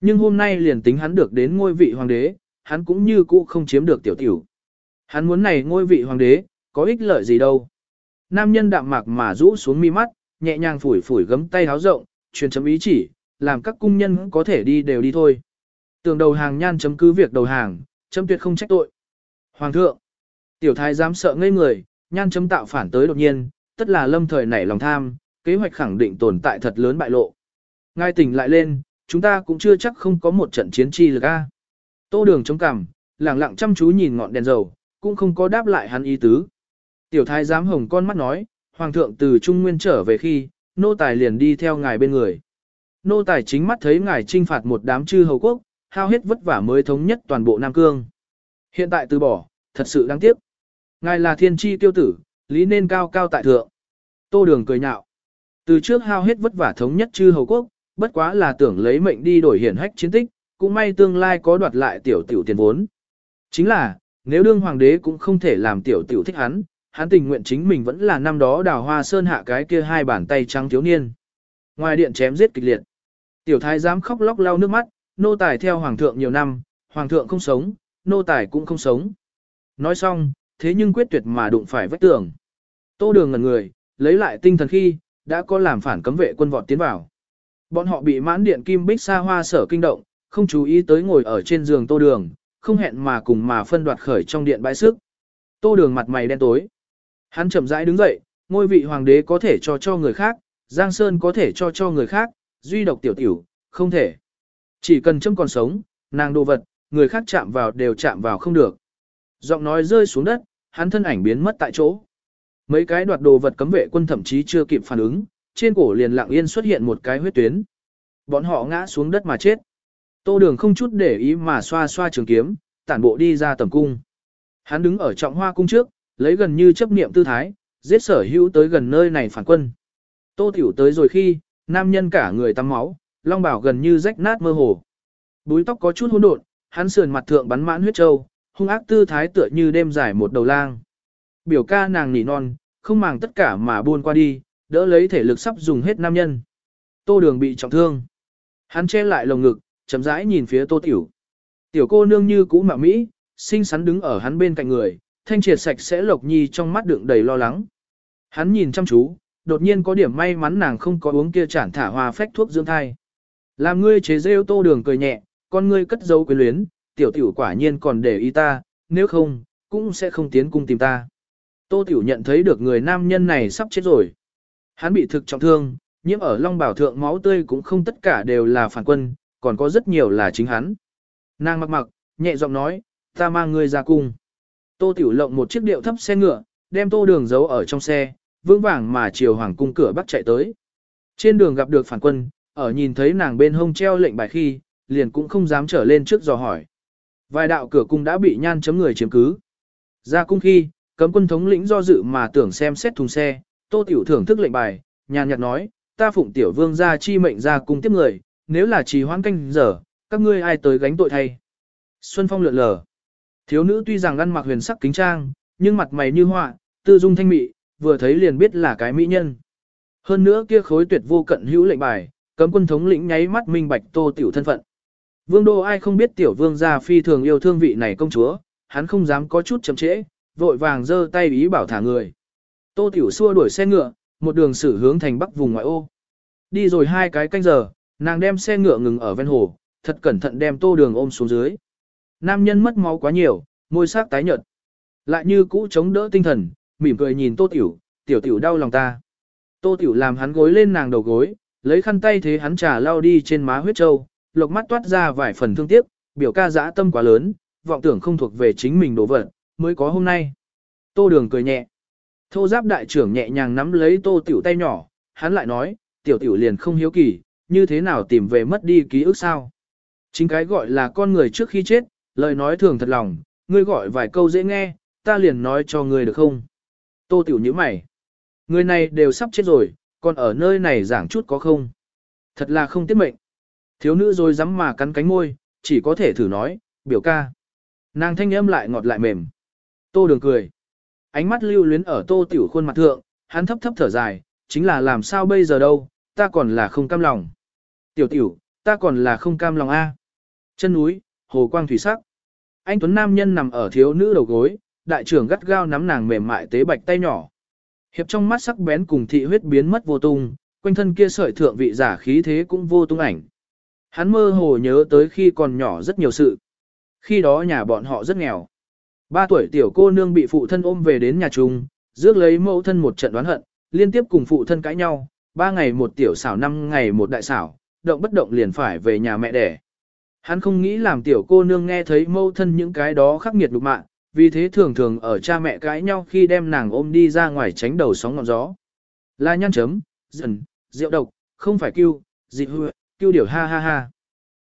Nhưng hôm nay liền tính hắn được đến ngôi vị hoàng đế, hắn cũng như cũ không chiếm được tiểu tiểu. Hắn muốn này ngôi vị hoàng đế, có ích lợi gì đâu. Nam nhân đạm mạc mà rũ xuống mi mắt, nhẹ nhàng phủi phủi gấm tay háo rộng, truyền chấm ý chỉ, làm các cung nhân có thể đi đều đi thôi. Tường đầu hàng nhan chấm cứ việc đầu hàng, chấm tuyệt không trách tội. Hoàng thượng, tiểu thái dám sợ ngây người, nhan chấm tạo phản tới đột nhiên, tất là lâm thời nảy lòng tham, kế hoạch khẳng định tồn tại thật lớn bại lộ. Ngay tỉnh lại lên, chúng ta cũng chưa chắc không có một trận chiến chi lực a. Tô đường chống cằm, lặng lặng chăm chú nhìn ngọn đèn dầu, cũng không có đáp lại hắn ý tứ. Tiểu thái giám hồng con mắt nói, hoàng thượng từ Trung Nguyên trở về khi, nô tài liền đi theo ngài bên người. Nô tài chính mắt thấy ngài trinh phạt một đám chư hầu quốc, hao hết vất vả mới thống nhất toàn bộ Nam Cương. Hiện tại từ bỏ, thật sự đáng tiếc. Ngài là thiên tri tiêu tử, lý nên cao cao tại thượng. Tô đường cười nhạo. Từ trước hao hết vất vả thống nhất chư hầu quốc, bất quá là tưởng lấy mệnh đi đổi hiển hách chiến tích, cũng may tương lai có đoạt lại tiểu tiểu tiền vốn. Chính là, nếu đương hoàng đế cũng không thể làm tiểu tiểu thích hắn, hắn tình nguyện chính mình vẫn là năm đó đào hoa sơn hạ cái kia hai bàn tay trắng thiếu niên. Ngoài điện chém giết kịch liệt. Tiểu thái dám khóc lóc lau nước mắt, nô tài theo hoàng thượng nhiều năm, hoàng thượng không sống, nô tài cũng không sống. Nói xong, thế nhưng quyết tuyệt mà đụng phải vách tường. Tô đường ngẩn người, lấy lại tinh thần khi, đã có làm phản cấm vệ quân vọt tiến vào. Bọn họ bị mãn điện kim bích xa hoa sở kinh động, không chú ý tới ngồi ở trên giường tô đường, không hẹn mà cùng mà phân đoạt khởi trong điện bãi sức. Tô đường mặt mày đen tối. Hắn chậm rãi đứng dậy, ngôi vị hoàng đế có thể cho cho người khác, Giang Sơn có thể cho cho người khác, duy độc tiểu tiểu, không thể. Chỉ cần châm còn sống, nàng đồ vật, người khác chạm vào đều chạm vào không được. Giọng nói rơi xuống đất, hắn thân ảnh biến mất tại chỗ. Mấy cái đoạt đồ vật cấm vệ quân thậm chí chưa kịp phản ứng, trên cổ liền lặng yên xuất hiện một cái huyết tuyến. Bọn họ ngã xuống đất mà chết. Tô đường không chút để ý mà xoa xoa trường kiếm, tản bộ đi ra tầm cung. Hắn đứng ở trọng hoa cung trước, lấy gần như chấp niệm tư thái, giết sở hữu tới gần nơi này phản quân. Tô tiểu tới rồi khi, nam nhân cả người tắm máu, long bảo gần như rách nát mơ hồ. Búi tóc có chút hỗn độn, hắn sườn mặt thượng bắn mãn huyết châu, hung ác tư thái tựa như đêm dài một đầu lang. Biểu ca nàng nỉ non, không màng tất cả mà buôn qua đi, đỡ lấy thể lực sắp dùng hết nam nhân. Tô đường bị trọng thương. Hắn che lại lồng ngực, chậm rãi nhìn phía tô tiểu. Tiểu cô nương như cũ mạo Mỹ, xinh xắn đứng ở hắn bên cạnh người, thanh triệt sạch sẽ lộc nhi trong mắt đựng đầy lo lắng. Hắn nhìn chăm chú, đột nhiên có điểm may mắn nàng không có uống kia chản thả hoa phách thuốc dưỡng thai. Làm ngươi chế rêu tô đường cười nhẹ, con ngươi cất dấu quyến luyến, tiểu tiểu quả nhiên còn để ý ta, nếu không, cũng sẽ không tiến cung tìm ta. Tô tiểu nhận thấy được người nam nhân này sắp chết rồi. Hắn bị thực trọng thương, nhiễm ở long bảo thượng máu tươi cũng không tất cả đều là phản quân, còn có rất nhiều là chính hắn. Nàng mặc mặc, nhẹ giọng nói, ta mang ngươi ra cung. Tô tiểu lộng một chiếc điệu thấp xe ngựa, đem tô đường giấu ở trong xe, vững vàng mà chiều hoàng cung cửa bắc chạy tới. Trên đường gặp được phản quân, ở nhìn thấy nàng bên hông treo lệnh bài khi, liền cũng không dám trở lên trước dò hỏi. Vài đạo cửa cung đã bị nhan chấm người chiếm cứ. Ra cung khi, cấm quân thống lĩnh do dự mà tưởng xem xét thùng xe, tô tiểu thưởng thức lệnh bài, nhàn nhạt nói, ta phụng tiểu vương ra chi mệnh ra cung tiếp người, nếu là trì hoãn canh giờ, các ngươi ai tới gánh tội thay. Xuân phong lượn lờ. Thiếu nữ tuy rằng ăn mặc huyền sắc kính trang, nhưng mặt mày như họa, tư dung thanh mị, vừa thấy liền biết là cái mỹ nhân. Hơn nữa kia khối tuyệt vô cận hữu lệnh bài, cấm quân thống lĩnh nháy mắt minh bạch tô tiểu thân phận. Vương đô ai không biết tiểu vương gia phi thường yêu thương vị này công chúa, hắn không dám có chút chậm trễ, vội vàng giơ tay ý bảo thả người. Tô tiểu xua đuổi xe ngựa, một đường xử hướng thành bắc vùng ngoại ô. Đi rồi hai cái canh giờ, nàng đem xe ngựa ngừng ở ven hồ, thật cẩn thận đem tô đường ôm xuống dưới. Nam nhân mất máu quá nhiều, môi sắc tái nhợt. Lại như cũ chống đỡ tinh thần, mỉm cười nhìn tô tiểu, tiểu tiểu đau lòng ta. Tô tiểu làm hắn gối lên nàng đầu gối, lấy khăn tay thế hắn trà lau đi trên má huyết trâu, lộc mắt toát ra vài phần thương tiếc, biểu ca dã tâm quá lớn, vọng tưởng không thuộc về chính mình đồ vật, mới có hôm nay. Tô đường cười nhẹ. Thô giáp đại trưởng nhẹ nhàng nắm lấy tô tiểu tay nhỏ, hắn lại nói, tiểu tiểu liền không hiếu kỳ, như thế nào tìm về mất đi ký ức sao. Chính cái gọi là con người trước khi chết, lời nói thường thật lòng, ngươi gọi vài câu dễ nghe, ta liền nói cho ngươi được không? Tô tiểu như mày. Người này đều sắp chết rồi, còn ở nơi này giảng chút có không? Thật là không tiết mệnh. Thiếu nữ rồi dám mà cắn cánh môi, chỉ có thể thử nói, biểu ca. Nàng thanh âm lại ngọt lại mềm. Tô đường cười. Ánh mắt lưu luyến ở tô tiểu khuôn mặt thượng, hắn thấp thấp thở dài, chính là làm sao bây giờ đâu, ta còn là không cam lòng. Tiểu tiểu, ta còn là không cam lòng a. Chân núi, hồ quang thủy sắc. Anh Tuấn Nam nhân nằm ở thiếu nữ đầu gối, đại trưởng gắt gao nắm nàng mềm mại tế bạch tay nhỏ. Hiệp trong mắt sắc bén cùng thị huyết biến mất vô tung, quanh thân kia sợi thượng vị giả khí thế cũng vô tung ảnh. Hắn mơ hồ nhớ tới khi còn nhỏ rất nhiều sự. Khi đó nhà bọn họ rất nghèo. Ba tuổi tiểu cô nương bị phụ thân ôm về đến nhà chung, rước lấy mẫu thân một trận đoán hận, liên tiếp cùng phụ thân cãi nhau, ba ngày một tiểu xảo năm ngày một đại xảo, động bất động liền phải về nhà mẹ đẻ. Hắn không nghĩ làm tiểu cô nương nghe thấy mẫu thân những cái đó khắc nghiệt lục mạng, vì thế thường thường ở cha mẹ cãi nhau khi đem nàng ôm đi ra ngoài tránh đầu sóng ngọn gió. La nhăn chấm, dần, rượu độc, không phải kêu, dị hư, kêu điều ha ha ha.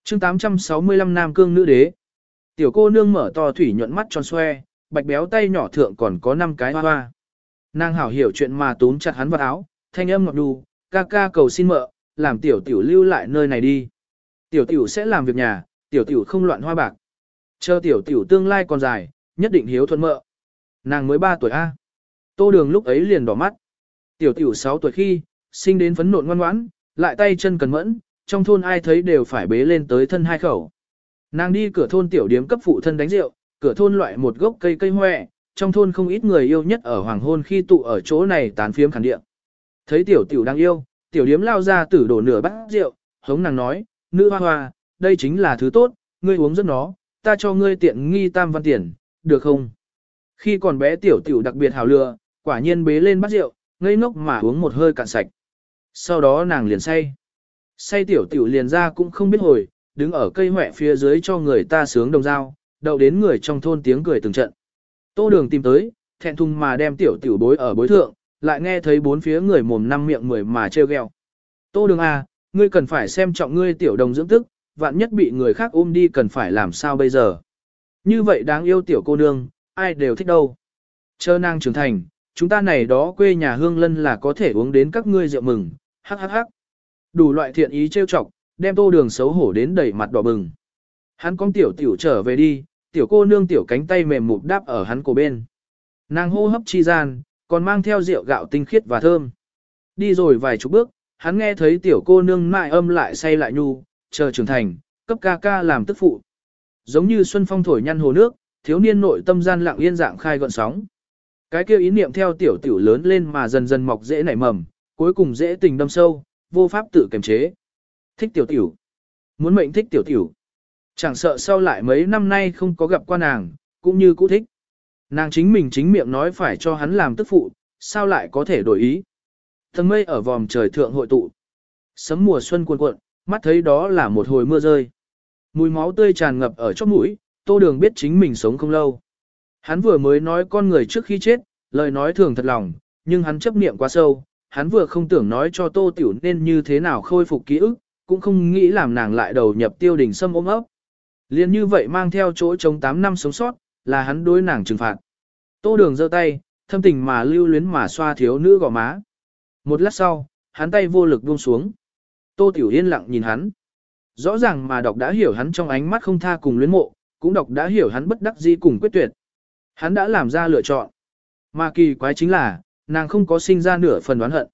chương 865 Nam Cương Nữ Đế. Tiểu cô nương mở to thủy nhuận mắt tròn xoe, bạch béo tay nhỏ thượng còn có 5 cái hoa hoa. Nàng hảo hiểu chuyện mà túm chặt hắn vào áo, thanh âm ngọt đù, ca ca cầu xin mợ, làm tiểu tiểu lưu lại nơi này đi. Tiểu tiểu sẽ làm việc nhà, tiểu tiểu không loạn hoa bạc. Chờ tiểu tiểu tương lai còn dài, nhất định hiếu thuận mợ. Nàng mới 3 tuổi A. Tô đường lúc ấy liền đỏ mắt. Tiểu tiểu 6 tuổi khi, sinh đến phấn nộn ngoan ngoãn, lại tay chân cần mẫn, trong thôn ai thấy đều phải bế lên tới thân hai khẩu. Nàng đi cửa thôn tiểu điếm cấp phụ thân đánh rượu, cửa thôn loại một gốc cây cây hoè trong thôn không ít người yêu nhất ở hoàng hôn khi tụ ở chỗ này tán phiếm khẳng địa. Thấy tiểu tiểu đang yêu, tiểu điếm lao ra tử đổ nửa bát rượu, hống nàng nói, nữ hoa hoa, đây chính là thứ tốt, ngươi uống rất nó, ta cho ngươi tiện nghi tam văn tiền, được không? Khi còn bé tiểu tiểu đặc biệt hào lựa, quả nhiên bế lên bát rượu, ngây ngốc mà uống một hơi cạn sạch. Sau đó nàng liền say. Say tiểu tiểu liền ra cũng không biết hồi, đứng ở cây hỏe phía dưới cho người ta sướng đồng dao, đậu đến người trong thôn tiếng cười từng trận. Tô đường tìm tới, thẹn thùng mà đem tiểu tiểu bối ở bối thượng, lại nghe thấy bốn phía người mồm năm miệng mười mà trêu ghẹo. Tô đường à, ngươi cần phải xem trọng ngươi tiểu đồng dưỡng tức, vạn nhất bị người khác ôm đi cần phải làm sao bây giờ. Như vậy đáng yêu tiểu cô nương, ai đều thích đâu. Chờ nàng trưởng thành, chúng ta này đó quê nhà hương lân là có thể uống đến các ngươi rượu mừng, hắc hắc hắc. Đủ loại thiện ý trêu chọc, đem tô đường xấu hổ đến đầy mặt đỏ bừng. Hắn con tiểu tiểu trở về đi, tiểu cô nương tiểu cánh tay mềm mụp đáp ở hắn cổ bên. Nàng hô hấp chi gian, còn mang theo rượu gạo tinh khiết và thơm. Đi rồi vài chục bước, hắn nghe thấy tiểu cô nương mại âm lại say lại nhu, chờ trưởng thành, cấp ca ca làm tức phụ. Giống như xuân phong thổi nhăn hồ nước, thiếu niên nội tâm gian lặng yên dạng khai gọn sóng. Cái kia ý niệm theo tiểu tiểu lớn lên mà dần dần mọc dễ nảy mầm, cuối cùng dễ tình đâm sâu, vô pháp tự kiềm chế. Thích tiểu tiểu. Muốn mệnh thích tiểu tiểu. Chẳng sợ sau lại mấy năm nay không có gặp qua nàng, cũng như cũ thích. Nàng chính mình chính miệng nói phải cho hắn làm tức phụ, sao lại có thể đổi ý. thân mây ở vòm trời thượng hội tụ. Sấm mùa xuân cuồn cuộn, mắt thấy đó là một hồi mưa rơi. Mùi máu tươi tràn ngập ở chóp mũi, tô đường biết chính mình sống không lâu. Hắn vừa mới nói con người trước khi chết, lời nói thường thật lòng, nhưng hắn chấp niệm quá sâu, hắn vừa không tưởng nói cho tô tiểu nên như thế nào khôi phục ký ức, cũng không nghĩ làm nàng lại đầu nhập tiêu đình sâm ôm ấp. Liên như vậy mang theo chỗ chống 8 năm sống sót, là hắn đối nàng trừng phạt. Tô đường giơ tay, thâm tình mà lưu luyến mà xoa thiếu nữ gò má. Một lát sau, hắn tay vô lực buông xuống. Tô Tiểu yên lặng nhìn hắn. Rõ ràng mà đọc đã hiểu hắn trong ánh mắt không tha cùng luyến mộ, cũng đọc đã hiểu hắn bất đắc dĩ cùng quyết tuyệt. Hắn đã làm ra lựa chọn. Mà kỳ quái chính là, nàng không có sinh ra nửa phần đoán hận.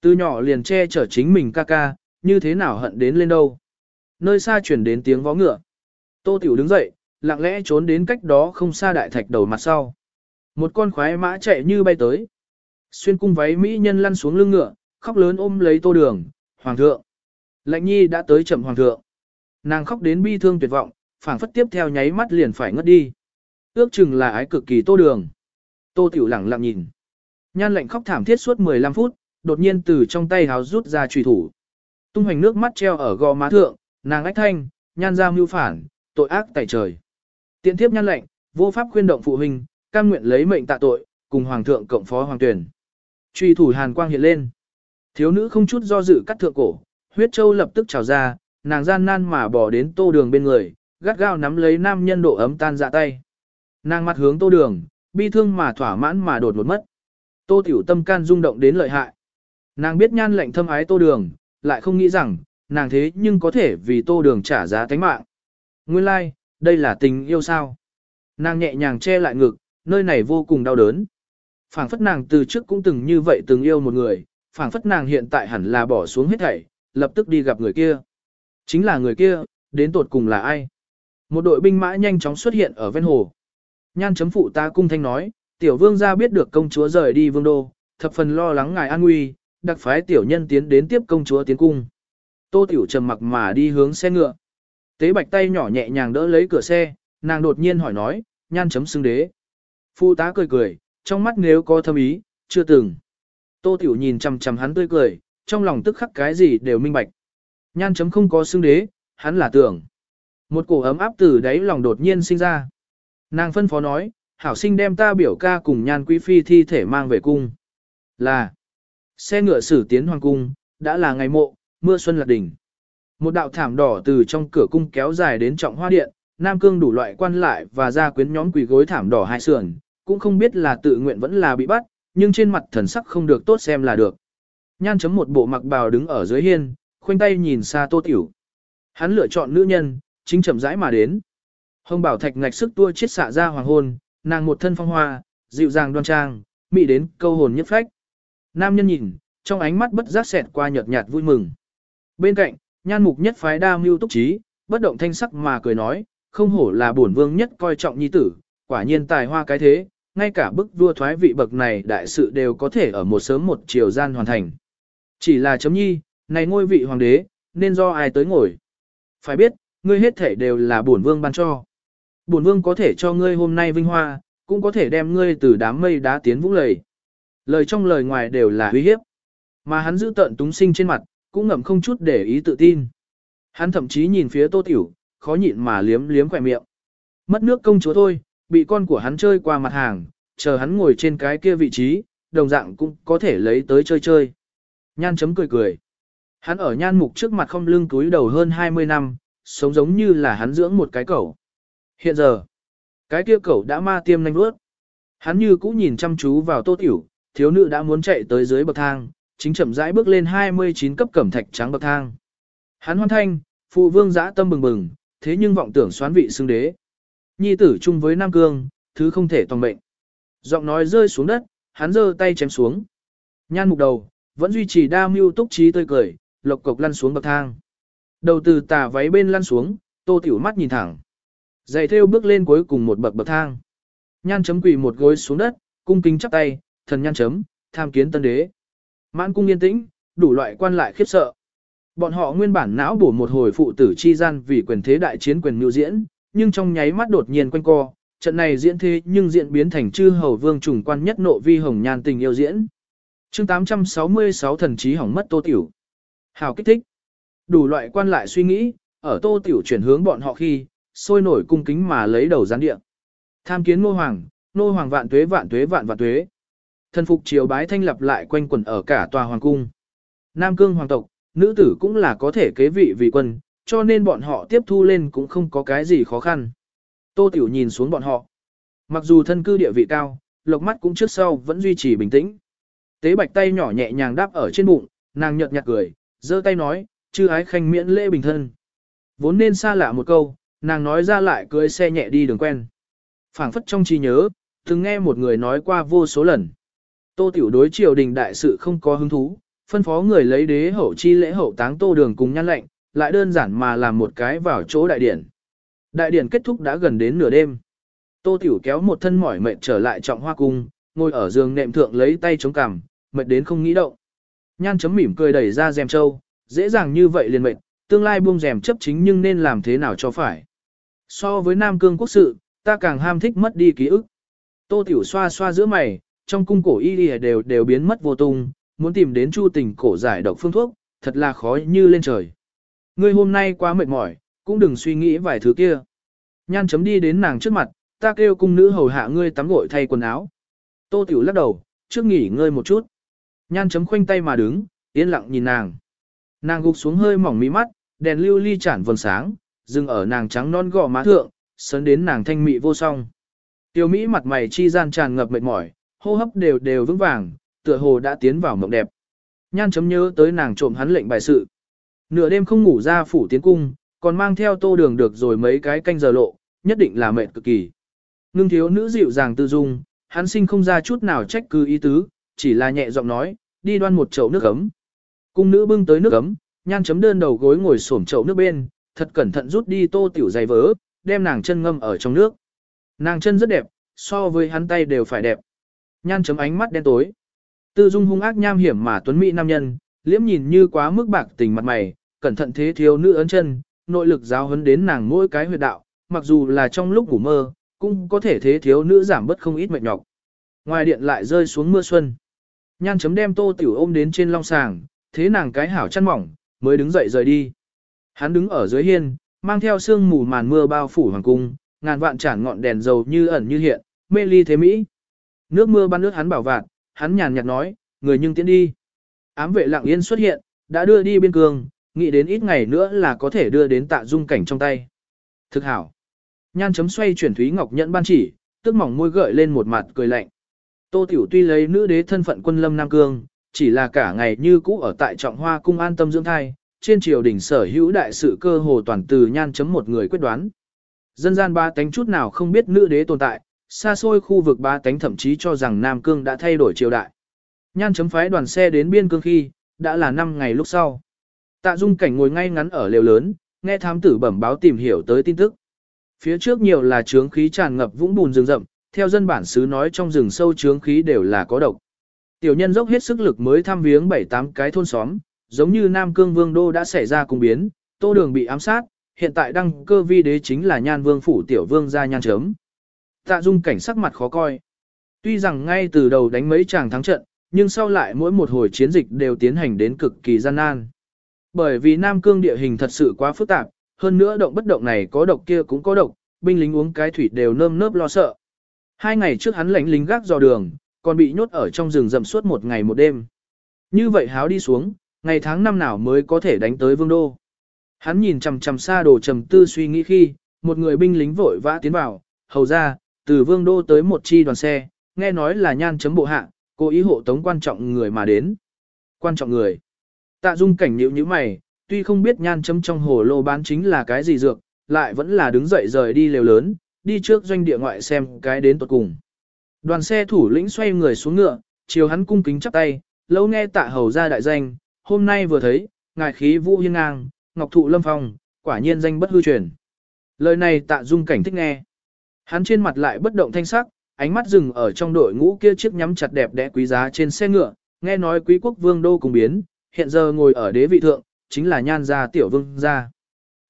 Từ nhỏ liền che chở chính mình ca ca, như thế nào hận đến lên đâu. Nơi xa chuyển đến tiếng vó ngựa. Tô Tiểu đứng dậy, lặng lẽ trốn đến cách đó không xa đại thạch đầu mặt sau. Một con khoái mã chạy như bay tới. Xuyên cung váy mỹ nhân lăn xuống lưng ngựa, khóc lớn ôm lấy tô đường, Hoàng thượng. Lệnh nhi đã tới chậm hoàng thượng. Nàng khóc đến bi thương tuyệt vọng, phảng phất tiếp theo nháy mắt liền phải ngất đi. Ước chừng là ái cực kỳ tô đường. Tô tiểu lẳng lặng nhìn. Nhan lệnh khóc thảm thiết suốt 15 phút, đột nhiên từ trong tay háo rút ra trùy thủ. Tung hoành nước mắt treo ở gò má thượng, nàng ách thanh, nhan ra mưu phản, tội ác tại trời. Tiện tiếp nhan lệnh, vô pháp khuyên động phụ huynh, cam nguyện lấy mệnh tạ tội, cùng hoàng thượng cộng phó hoàng tuyển. Truy thủ hàn quang hiện lên. Thiếu nữ không chút do dự cắt thượng cổ, huyết châu lập tức trào ra, nàng gian nan mà bỏ đến tô đường bên người, gắt gao nắm lấy nam nhân độ ấm tan dạ tay. Nàng mặt hướng tô đường, bi thương mà thỏa mãn mà đột một mất. Tô tiểu tâm can rung động đến lợi hại. Nàng biết nhan lệnh thâm ái tô đường, lại không nghĩ rằng, nàng thế nhưng có thể vì tô đường trả giá tánh mạng. Nguyên lai, like, đây là tình yêu sao. Nàng nhẹ nhàng che lại ngực, nơi này vô cùng đau đớn. phảng phất nàng từ trước cũng từng như vậy từng yêu một người, phảng phất nàng hiện tại hẳn là bỏ xuống hết thảy, lập tức đi gặp người kia. Chính là người kia, đến tột cùng là ai? Một đội binh mã nhanh chóng xuất hiện ở ven hồ. Nhan chấm phụ ta cung thanh nói, tiểu vương gia biết được công chúa rời đi vương đô, thập phần lo lắng ngài an nguy, đặc phái tiểu nhân tiến đến tiếp công chúa tiến cung. Tô tiểu trầm mặc mà đi hướng xe ngựa. Tế bạch tay nhỏ nhẹ nhàng đỡ lấy cửa xe, nàng đột nhiên hỏi nói, nhan chấm xưng đế. Phụ tá cười cười, trong mắt nếu có thâm ý, chưa từng. Tô tiểu nhìn chằm chằm hắn tươi cười, trong lòng tức khắc cái gì đều minh bạch. Nhan chấm không có xương đế, hắn là tưởng. Một cổ ấm áp từ đáy lòng đột nhiên sinh ra. Nàng phân phó nói, hảo sinh đem ta biểu ca cùng nhan quý phi thi thể mang về cung. Là, xe ngựa xử tiến hoàng cung, đã là ngày mộ, mưa xuân lạc đỉnh. Một đạo thảm đỏ từ trong cửa cung kéo dài đến trọng hoa điện, Nam Cương đủ loại quan lại và gia quyến nhóm quỳ gối thảm đỏ hai sườn, cũng không biết là tự nguyện vẫn là bị bắt, nhưng trên mặt thần sắc không được tốt xem là được. Nhan chấm một bộ mặc bào đứng ở dưới hiên, khoanh tay nhìn xa tô tiểu. Hắn lựa chọn nữ nhân, chính chậm rãi mà đến. Hồng bảo thạch ngạch sức tua chết xạ ra hoàng hôn, nàng một thân phong hoa, dịu dàng đoan trang, mị đến câu hồn nhất phách. Nam nhân nhìn, trong ánh mắt bất giác xẹt qua nhợt nhạt vui mừng. Bên cạnh, nhan mục nhất phái đa mưu túc trí, bất động thanh sắc mà cười nói, không hổ là bổn vương nhất coi trọng nhi tử, quả nhiên tài hoa cái thế, ngay cả bức vua thoái vị bậc này đại sự đều có thể ở một sớm một chiều gian hoàn thành. Chỉ là chấm nhi, này ngôi vị hoàng đế, nên do ai tới ngồi. Phải biết, ngươi hết thể đều là bổn vương ban cho. Bổn vương có thể cho ngươi hôm nay vinh hoa, cũng có thể đem ngươi từ đám mây đá tiến vũng lầy. Lời trong lời ngoài đều là uy hiếp. Mà hắn giữ tận túng sinh trên mặt, cũng ngậm không chút để ý tự tin. Hắn thậm chí nhìn phía tô tiểu, khó nhịn mà liếm liếm khỏe miệng. Mất nước công chúa thôi, bị con của hắn chơi qua mặt hàng, chờ hắn ngồi trên cái kia vị trí, đồng dạng cũng có thể lấy tới chơi chơi. Nhan chấm cười cười. Hắn ở nhan mục trước mặt không lưng túi đầu hơn 20 năm, sống giống như là hắn dưỡng một cái cẩu. Hiện giờ, cái kia cẩu đã ma tiêm nhanh bước. Hắn như cũ nhìn chăm chú vào tô tiểu, thiếu nữ đã muốn chạy tới dưới bậc thang, chính chậm rãi bước lên 29 cấp cẩm thạch trắng bậc thang. Hắn hoan thanh, phụ vương dã tâm bừng bừng, thế nhưng vọng tưởng xoán vị xưng đế. Nhi tử chung với Nam Cương, thứ không thể toàn mệnh. Giọng nói rơi xuống đất, hắn giơ tay chém xuống. Nhan mục đầu, vẫn duy trì đa mưu túc trí tươi cười, lộc cộc lăn xuống bậc thang. Đầu từ tà váy bên lăn xuống, tô tiểu mắt nhìn thẳng. Giày theo bước lên cuối cùng một bậc bậc thang. Nhan chấm quỳ một gối xuống đất, cung kính chắp tay, thần nhan chấm, tham kiến tân đế. Mãn cung yên tĩnh, đủ loại quan lại khiếp sợ. Bọn họ nguyên bản não bổ một hồi phụ tử chi gian vì quyền thế đại chiến quyền mưu diễn, nhưng trong nháy mắt đột nhiên quanh co, trận này diễn thế nhưng diễn biến thành chư hầu vương trùng quan nhất nộ vi hồng nhan tình yêu diễn chương 866 thần trí hỏng mất tô tiểu. Hào kích thích. Đủ loại quan lại suy nghĩ, ở tô tiểu chuyển hướng bọn họ khi, sôi nổi cung kính mà lấy đầu gián địa. Tham kiến nô hoàng, nô hoàng vạn tuế vạn tuế vạn vạn tuế. Thần phục triều bái thanh lập lại quanh quẩn ở cả tòa hoàng cung. Nam cương hoàng tộc, nữ tử cũng là có thể kế vị vì quân, cho nên bọn họ tiếp thu lên cũng không có cái gì khó khăn. Tô Tiểu nhìn xuống bọn họ. Mặc dù thân cư địa vị cao, lộc mắt cũng trước sau vẫn duy trì bình tĩnh. Tế bạch tay nhỏ nhẹ nhàng đáp ở trên bụng, nàng nhợt nhạt cười, giơ tay nói, chư ái khanh miễn lễ bình thân. Vốn nên xa lạ một câu, nàng nói ra lại cưới xe nhẹ đi đường quen. phảng phất trong trí nhớ, từng nghe một người nói qua vô số lần. Tô Tiểu đối triều đình đại sự không có hứng thú, phân phó người lấy đế hậu chi lễ hậu táng tô đường cùng nhan lệnh, lại đơn giản mà làm một cái vào chỗ đại điển. Đại điển kết thúc đã gần đến nửa đêm. Tô Tiểu kéo một thân mỏi mệt trở lại trọng hoa cung, ngồi ở giường nệm thượng lấy tay chống cằm, mệt đến không nghĩ động. Nhan chấm mỉm cười đẩy ra rèm châu, dễ dàng như vậy liền mệt. tương lai buông rèm chấp chính nhưng nên làm thế nào cho phải. So với Nam Cương quốc sự, ta càng ham thích mất đi ký ức. Tô Tiểu xoa xoa giữa mày, trong cung cổ y y đều đều biến mất vô tung, muốn tìm đến chu tình cổ giải độc phương thuốc, thật là khó như lên trời. Ngươi hôm nay quá mệt mỏi, cũng đừng suy nghĩ vài thứ kia. Nhan chấm đi đến nàng trước mặt, ta kêu cung nữ hầu hạ ngươi tắm gội thay quần áo. Tô Tiểu lắc đầu, trước nghỉ ngơi một chút. Nhan chấm khoanh tay mà đứng, yên lặng nhìn nàng. Nàng gục xuống hơi mỏng mí mắt, đèn lưu ly chản vầng sáng, dừng ở nàng trắng non gò má thượng, sấn đến nàng thanh mị vô song. Tiêu Mỹ mặt mày chi gian tràn ngập mệt mỏi, hô hấp đều đều vững vàng, tựa hồ đã tiến vào mộng đẹp. Nhan chấm nhớ tới nàng trộm hắn lệnh bài sự. Nửa đêm không ngủ ra phủ tiến cung, còn mang theo tô đường được rồi mấy cái canh giờ lộ, nhất định là mệt cực kỳ. Ngưng thiếu nữ dịu dàng tư dung, hắn sinh không ra chút nào trách cứ ý tứ, chỉ là nhẹ giọng nói, đi đoan một chậu nước ấm. Cung nữ bưng tới nước ấm, nhan chấm đơn đầu gối ngồi xổm chậu nước bên, thật cẩn thận rút đi tô tiểu dày vớ, đem nàng chân ngâm ở trong nước. Nàng chân rất đẹp, so với hắn tay đều phải đẹp. Nhan chấm ánh mắt đen tối. Tư dung hung ác nham hiểm mà tuấn mỹ nam nhân, liễm nhìn như quá mức bạc tình mặt mày, cẩn thận thế thiếu nữ ấn chân, nội lực giáo huấn đến nàng mỗi cái huyệt đạo, mặc dù là trong lúc ngủ mơ, cũng có thể thế thiếu nữ giảm bớt không ít mệt nhọc. Ngoài điện lại rơi xuống mưa xuân. Nhan chấm đem tô tiểu ôm đến trên long sàng, thế nàng cái hảo chăn mỏng, mới đứng dậy rời đi. Hắn đứng ở dưới hiên, mang theo sương mù màn mưa bao phủ hoàng cung, ngàn vạn chản ngọn đèn dầu như ẩn như hiện, mê ly thế mỹ. Nước mưa bắn nước hắn bảo vạn, hắn nhàn nhạt nói, người nhưng tiến đi. Ám vệ lặng yên xuất hiện, đã đưa đi biên cương, nghĩ đến ít ngày nữa là có thể đưa đến tạ dung cảnh trong tay. Thực hảo. Nhan chấm xoay chuyển Thúy Ngọc nhận ban chỉ, tức mỏng môi gợi lên một mặt cười lạnh. Tô Tiểu tuy lấy nữ đế thân phận quân lâm Nam Cương, chỉ là cả ngày như cũ ở tại trọng hoa cung an tâm dưỡng thai, trên triều đình sở hữu đại sự cơ hồ toàn từ nhan chấm một người quyết đoán. Dân gian ba tánh chút nào không biết nữ đế tồn tại, xa xôi khu vực ba tánh thậm chí cho rằng Nam Cương đã thay đổi triều đại. Nhan chấm phái đoàn xe đến biên cương khi, đã là 5 ngày lúc sau. Tạ Dung cảnh ngồi ngay ngắn ở lều lớn, nghe thám tử bẩm báo tìm hiểu tới tin tức. Phía trước nhiều là trướng khí tràn ngập vũng bùn rừng rậm, theo dân bản xứ nói trong rừng sâu trướng khí đều là có độc. Tiểu nhân dốc hết sức lực mới thăm viếng 7-8 cái thôn xóm, giống như Nam Cương Vương Đô đã xảy ra cùng biến, tô đường bị ám sát, hiện tại đăng cơ vi đế chính là nhan vương phủ tiểu vương gia nhan chấm. Tạ dung cảnh sắc mặt khó coi. Tuy rằng ngay từ đầu đánh mấy chàng thắng trận, nhưng sau lại mỗi một hồi chiến dịch đều tiến hành đến cực kỳ gian nan. Bởi vì Nam Cương địa hình thật sự quá phức tạp, hơn nữa động bất động này có độc kia cũng có độc, binh lính uống cái thủy đều nơm nớp lo sợ. Hai ngày trước hắn lãnh lính gác dò đường, còn bị nhốt ở trong rừng rậm suốt một ngày một đêm. Như vậy háo đi xuống, ngày tháng năm nào mới có thể đánh tới vương đô. Hắn nhìn chằm chằm xa đồ trầm tư suy nghĩ khi, một người binh lính vội vã tiến vào, hầu ra, từ vương đô tới một chi đoàn xe, nghe nói là nhan chấm bộ hạ, cố ý hộ tống quan trọng người mà đến. Quan trọng người. Tạ dung cảnh nhíu như mày, tuy không biết nhan chấm trong hồ lô bán chính là cái gì dược, lại vẫn là đứng dậy rời đi lều lớn, đi trước doanh địa ngoại xem cái đến tuột cùng. Đoàn xe thủ lĩnh xoay người xuống ngựa, chiều hắn cung kính chắp tay, lâu nghe tạ hầu ra đại danh, hôm nay vừa thấy, ngài khí vũ hiên ngang, ngọc thụ lâm phong, quả nhiên danh bất hư truyền. Lời này tạ dung cảnh thích nghe. Hắn trên mặt lại bất động thanh sắc, ánh mắt dừng ở trong đội ngũ kia chiếc nhắm chặt đẹp đẽ quý giá trên xe ngựa, nghe nói quý quốc vương đô cùng biến, hiện giờ ngồi ở đế vị thượng, chính là nhan gia tiểu vương gia.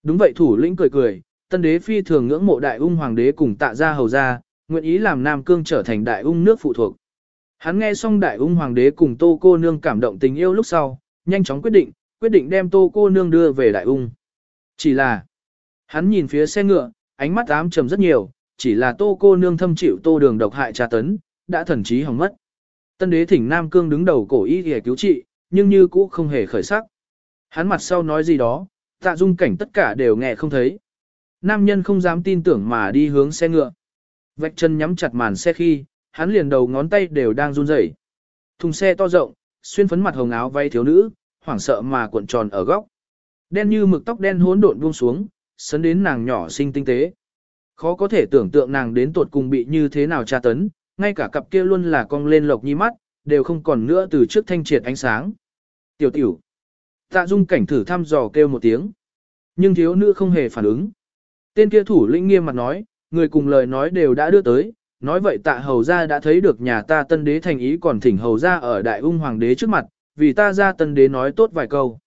Đúng vậy thủ lĩnh cười cười, tân đế phi thường ngưỡng mộ đại ung hoàng đế cùng tạ gia hầu gia, nguyện ý làm Nam Cương trở thành đại ung nước phụ thuộc. Hắn nghe xong đại ung hoàng đế cùng tô cô nương cảm động tình yêu lúc sau, nhanh chóng quyết định, quyết định đem tô cô nương đưa về đại ung. Chỉ là, hắn nhìn phía xe ngựa, ánh mắt ám trầm rất nhiều, chỉ là tô cô nương thâm chịu tô đường độc hại tra tấn, đã thần trí hỏng mất. Tân đế thỉnh Nam Cương đứng đầu cổ y để cứu trị, nhưng như cũ không hề khởi sắc. Hắn mặt sau nói gì đó, tạ dung cảnh tất cả đều nghe không thấy. Nam nhân không dám tin tưởng mà đi hướng xe ngựa. Vạch chân nhắm chặt màn xe khi, hắn liền đầu ngón tay đều đang run rẩy. Thùng xe to rộng, xuyên phấn mặt hồng áo vay thiếu nữ, hoảng sợ mà cuộn tròn ở góc. Đen như mực tóc đen hỗn độn buông xuống, sấn đến nàng nhỏ xinh tinh tế. Khó có thể tưởng tượng nàng đến tuột cùng bị như thế nào tra tấn, ngay cả cặp kia luôn là cong lên lộc nhi mắt, đều không còn nữa từ trước thanh triệt ánh sáng. Tiểu tiểu. Tạ dung cảnh thử thăm dò kêu một tiếng. Nhưng thiếu nữ không hề phản ứng. Tên kia thủ lĩnh nghiêm mặt nói, người cùng lời nói đều đã đưa tới, nói vậy tạ hầu gia đã thấy được nhà ta tân đế thành ý còn thỉnh hầu gia ở đại ung hoàng đế trước mặt, vì ta ra tân đế nói tốt vài câu.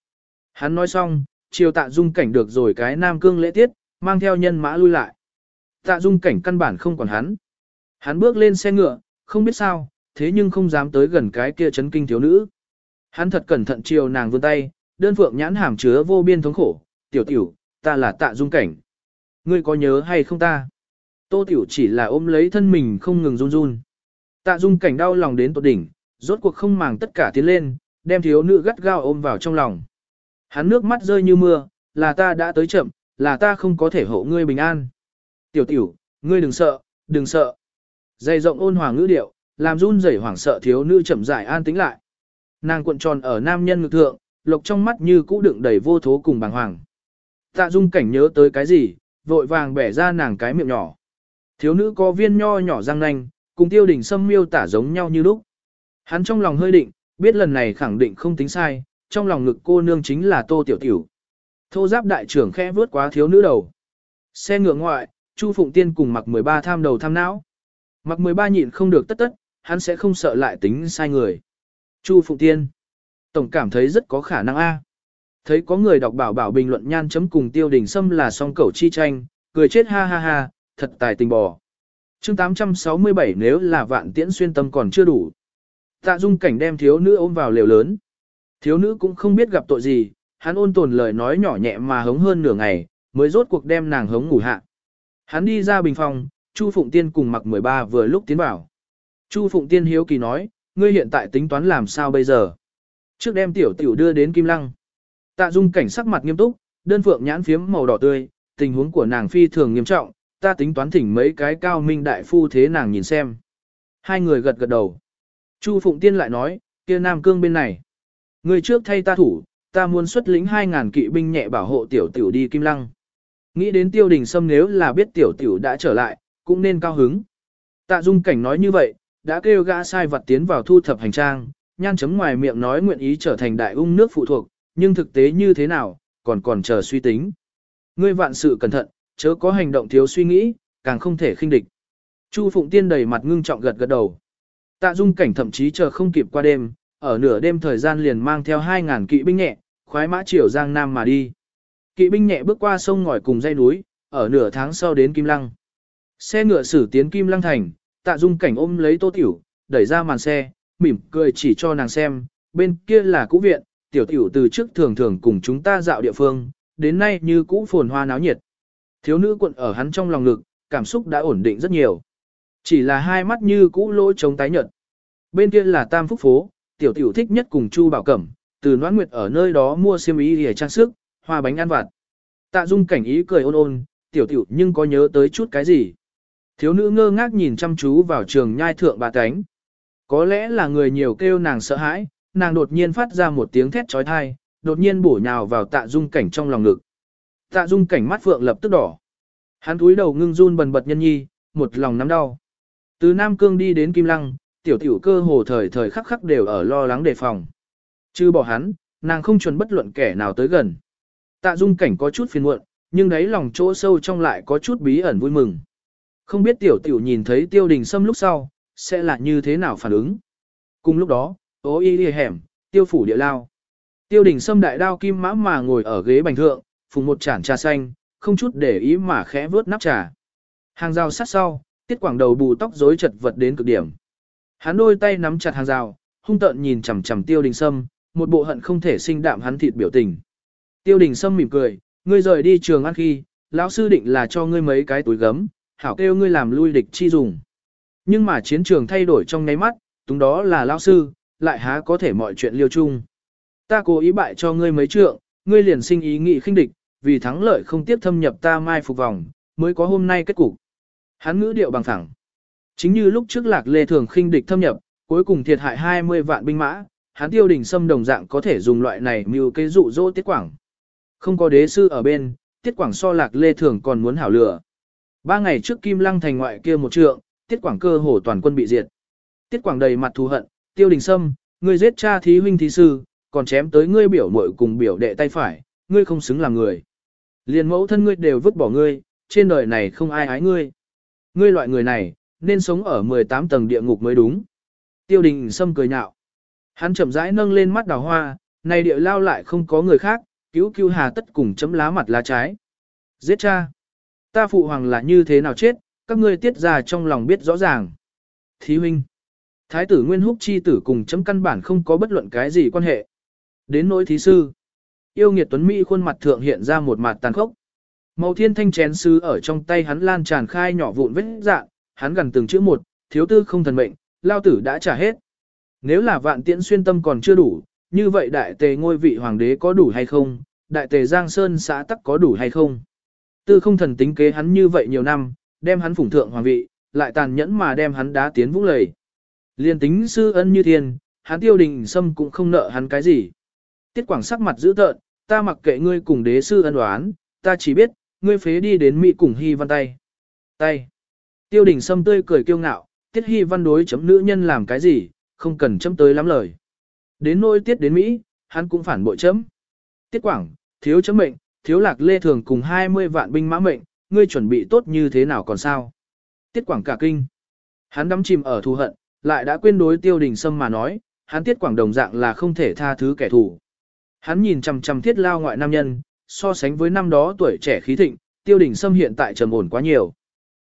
Hắn nói xong, chiều tạ dung cảnh được rồi cái nam cương lễ tiết, mang theo nhân mã lui lại. Tạ dung cảnh căn bản không còn hắn. Hắn bước lên xe ngựa, không biết sao, thế nhưng không dám tới gần cái kia chấn kinh thiếu nữ. Hắn thật cẩn thận chiều nàng vươn tay, đơn phượng nhãn hàm chứa vô biên thống khổ, tiểu tiểu, ta là tạ dung cảnh. Ngươi có nhớ hay không ta? Tô tiểu chỉ là ôm lấy thân mình không ngừng run run. Tạ dung cảnh đau lòng đến tột đỉnh, rốt cuộc không màng tất cả tiến lên, đem thiếu nữ gắt gao ôm vào trong lòng. Hắn nước mắt rơi như mưa, là ta đã tới chậm, là ta không có thể hộ ngươi bình an. Tiểu tiểu, ngươi đừng sợ, đừng sợ. Dày rộng ôn hòa ngữ điệu, làm run rẩy hoảng sợ thiếu nữ chậm rãi an tĩnh lại. Nàng cuộn tròn ở nam nhân ngực thượng, lộc trong mắt như cũ đựng đầy vô thố cùng bàng hoàng. Tạ dung cảnh nhớ tới cái gì, vội vàng bẻ ra nàng cái miệng nhỏ. Thiếu nữ có viên nho nhỏ răng nanh, cùng tiêu đình sâm miêu tả giống nhau như lúc. Hắn trong lòng hơi định, biết lần này khẳng định không tính sai, trong lòng ngực cô nương chính là tô tiểu tiểu. Thô giáp đại trưởng khẽ vướt quá thiếu nữ đầu. Xe ngựa ngoại, Chu Phụng Tiên cùng mặc 13 tham đầu tham não. Mặc 13 nhịn không được tất tất, hắn sẽ không sợ lại tính sai người. Chu Phụng Tiên. Tổng cảm thấy rất có khả năng A. Thấy có người đọc bảo bảo bình luận nhan chấm cùng tiêu đình xâm là song cẩu chi tranh, cười chết ha ha ha, thật tài tình bò. chương 867 nếu là vạn tiễn xuyên tâm còn chưa đủ. Tạ dung cảnh đem thiếu nữ ôm vào lều lớn. Thiếu nữ cũng không biết gặp tội gì, hắn ôn tồn lời nói nhỏ nhẹ mà hống hơn nửa ngày, mới rốt cuộc đem nàng hống ngủ hạ. Hắn đi ra bình phòng, Chu Phụng Tiên cùng mặc 13 vừa lúc tiến vào. Chu Phụng Tiên hiếu kỳ nói, ngươi hiện tại tính toán làm sao bây giờ? Trước đem tiểu tiểu đưa đến Kim Lăng. Tạ Dung cảnh sắc mặt nghiêm túc, đơn phượng nhãn phiếm màu đỏ tươi, tình huống của nàng phi thường nghiêm trọng, ta tính toán thỉnh mấy cái cao minh đại phu thế nàng nhìn xem. Hai người gật gật đầu. Chu Phụng Tiên lại nói, kia Nam Cương bên này. Người trước thay ta thủ, ta muốn xuất lĩnh 2.000 kỵ binh nhẹ bảo hộ tiểu tiểu đi Kim Lăng. Nghĩ đến tiêu đình sâm nếu là biết tiểu tiểu đã trở lại, cũng nên cao hứng. Tạ Dung Cảnh nói như vậy, đã kêu gã sai vật tiến vào thu thập hành trang, nhan chấm ngoài miệng nói nguyện ý trở thành đại ung nước phụ thuộc, nhưng thực tế như thế nào, còn còn chờ suy tính. Ngươi vạn sự cẩn thận, chớ có hành động thiếu suy nghĩ, càng không thể khinh địch. Chu Phụng Tiên đầy mặt ngưng trọng gật gật đầu. Tạ Dung Cảnh thậm chí chờ không kịp qua đêm, ở nửa đêm thời gian liền mang theo 2.000 kỵ binh nhẹ, khoái mã triều Giang Nam mà đi. Kỵ binh nhẹ bước qua sông ngòi cùng dây núi, ở nửa tháng sau đến Kim Lăng. Xe ngựa xử tiến Kim Lăng Thành, Tạ Dung Cảnh ôm lấy Tô Tiểu, đẩy ra màn xe, mỉm cười chỉ cho nàng xem, bên kia là cũ viện, tiểu tiểu từ trước thường thường cùng chúng ta dạo địa phương, đến nay như cũ phồn hoa náo nhiệt. Thiếu nữ quận ở hắn trong lòng ngực, cảm xúc đã ổn định rất nhiều. Chỉ là hai mắt như cũ lỗ trống tái nhợt. Bên kia là Tam Phúc Phố, tiểu tiểu thích nhất cùng Chu Bảo Cẩm, từ Noãn Nguyệt ở nơi đó mua xiêm y để trang sức, hoa bánh ăn vặt. Tạ Dung cảnh ý cười ôn ôn, tiểu tiểu nhưng có nhớ tới chút cái gì. Thiếu nữ ngơ ngác nhìn chăm chú vào trường nhai thượng bà cánh. Có lẽ là người nhiều kêu nàng sợ hãi, nàng đột nhiên phát ra một tiếng thét trói thai, đột nhiên bổ nhào vào tạ dung cảnh trong lòng ngực. Tạ dung cảnh mắt phượng lập tức đỏ. Hắn túi đầu ngưng run bần bật nhân nhi, một lòng nắm đau. Từ Nam Cương đi đến Kim Lăng, tiểu tiểu cơ hồ thời thời khắc khắc đều ở lo lắng đề phòng. Chứ bỏ hắn, nàng không chuẩn bất luận kẻ nào tới gần. Tạ dung cảnh có chút phiền muộn, nhưng đấy lòng chỗ sâu trong lại có chút bí ẩn vui mừng. Không biết tiểu tiểu nhìn thấy tiêu đình xâm lúc sau, sẽ là như thế nào phản ứng. Cùng lúc đó, ố y đi hẻm, tiêu phủ địa lao. Tiêu đình xâm đại đao kim mã mà ngồi ở ghế bành thượng, phùng một chản trà xanh, không chút để ý mà khẽ vớt nắp trà. Hàng rào sát sau, tiết quảng đầu bù tóc rối chật vật đến cực điểm. Hắn đôi tay nắm chặt hàng rào, hung tợn nhìn chằm chằm tiêu đình sâm, một bộ hận không thể sinh đạm hắn thịt biểu tình. Tiêu đình sâm mỉm cười, ngươi rời đi trường ăn khi, lão sư định là cho ngươi mấy cái túi gấm, hảo kêu ngươi làm lui địch chi dùng. Nhưng mà chiến trường thay đổi trong nháy mắt, túng đó là lão sư, lại há có thể mọi chuyện liêu chung. Ta cố ý bại cho ngươi mấy trượng, ngươi liền sinh ý nghị khinh địch, vì thắng lợi không tiếp thâm nhập ta mai phục vòng, mới có hôm nay kết cục. Hắn ngữ điệu bằng thẳng. Chính như lúc trước lạc lê thường khinh địch thâm nhập, cuối cùng thiệt hại 20 vạn binh mã, hắn tiêu đỉnh xâm đồng dạng có thể dùng loại này mưu kế dụ dỗ tiết quảng. Không có đế sư ở bên, tiết quảng so lạc lê thường còn muốn hảo lửa. Ba ngày trước Kim Lăng thành ngoại kia một trượng, tiết quảng cơ hồ toàn quân bị diệt. Tiết quảng đầy mặt thù hận, tiêu đình sâm, ngươi giết cha thí huynh thí sư, còn chém tới ngươi biểu muội cùng biểu đệ tay phải, ngươi không xứng làm người. Liền mẫu thân ngươi đều vứt bỏ ngươi, trên đời này không ai ái ngươi. Ngươi loại người này, nên sống ở 18 tầng địa ngục mới đúng. Tiêu đình sâm cười nhạo. Hắn chậm rãi nâng lên mắt đào hoa, này địa lao lại không có người khác, cứu cứu hà tất cùng chấm lá mặt lá trái. Giết cha. Ta phụ hoàng là như thế nào chết, các ngươi tiết ra trong lòng biết rõ ràng. Thí huynh. Thái tử Nguyên Húc chi tử cùng chấm căn bản không có bất luận cái gì quan hệ. Đến nỗi thí sư. Yêu nghiệt tuấn Mỹ khuôn mặt thượng hiện ra một mặt tàn khốc. Màu thiên thanh chén sứ ở trong tay hắn lan tràn khai nhỏ vụn vết dạng, hắn gần từng chữ một, thiếu tư không thần mệnh, lao tử đã trả hết. Nếu là vạn tiễn xuyên tâm còn chưa đủ, như vậy đại tề ngôi vị hoàng đế có đủ hay không, đại tề Giang Sơn xã tắc có đủ hay không. Tư không thần tính kế hắn như vậy nhiều năm, đem hắn phủng thượng hoàng vị, lại tàn nhẫn mà đem hắn đá tiến vũng lầy. Liên tính sư ân như thiên, hắn tiêu đình sâm cũng không nợ hắn cái gì. Tiết quảng sắc mặt dữ tợn, ta mặc kệ ngươi cùng đế sư ân đoán, ta chỉ biết, ngươi phế đi đến Mỹ cùng Hy Văn tay. Tay. Tiêu đình sâm tươi cười kiêu ngạo, tiết Hy Văn đối chấm nữ nhân làm cái gì, không cần chấm tới lắm lời. Đến nỗi tiết đến Mỹ, hắn cũng phản bội chấm. Tiết quảng, thiếu chấm mệnh, thiếu lạc lê thường cùng 20 vạn binh mã mệnh, ngươi chuẩn bị tốt như thế nào còn sao? Tiết quảng cả kinh. Hắn đắm chìm ở thù hận, lại đã quên đối tiêu đình sâm mà nói, hắn tiết quảng đồng dạng là không thể tha thứ kẻ thù. Hắn nhìn chằm chằm thiết lao ngoại nam nhân, so sánh với năm đó tuổi trẻ khí thịnh, tiêu đình sâm hiện tại trầm ổn quá nhiều.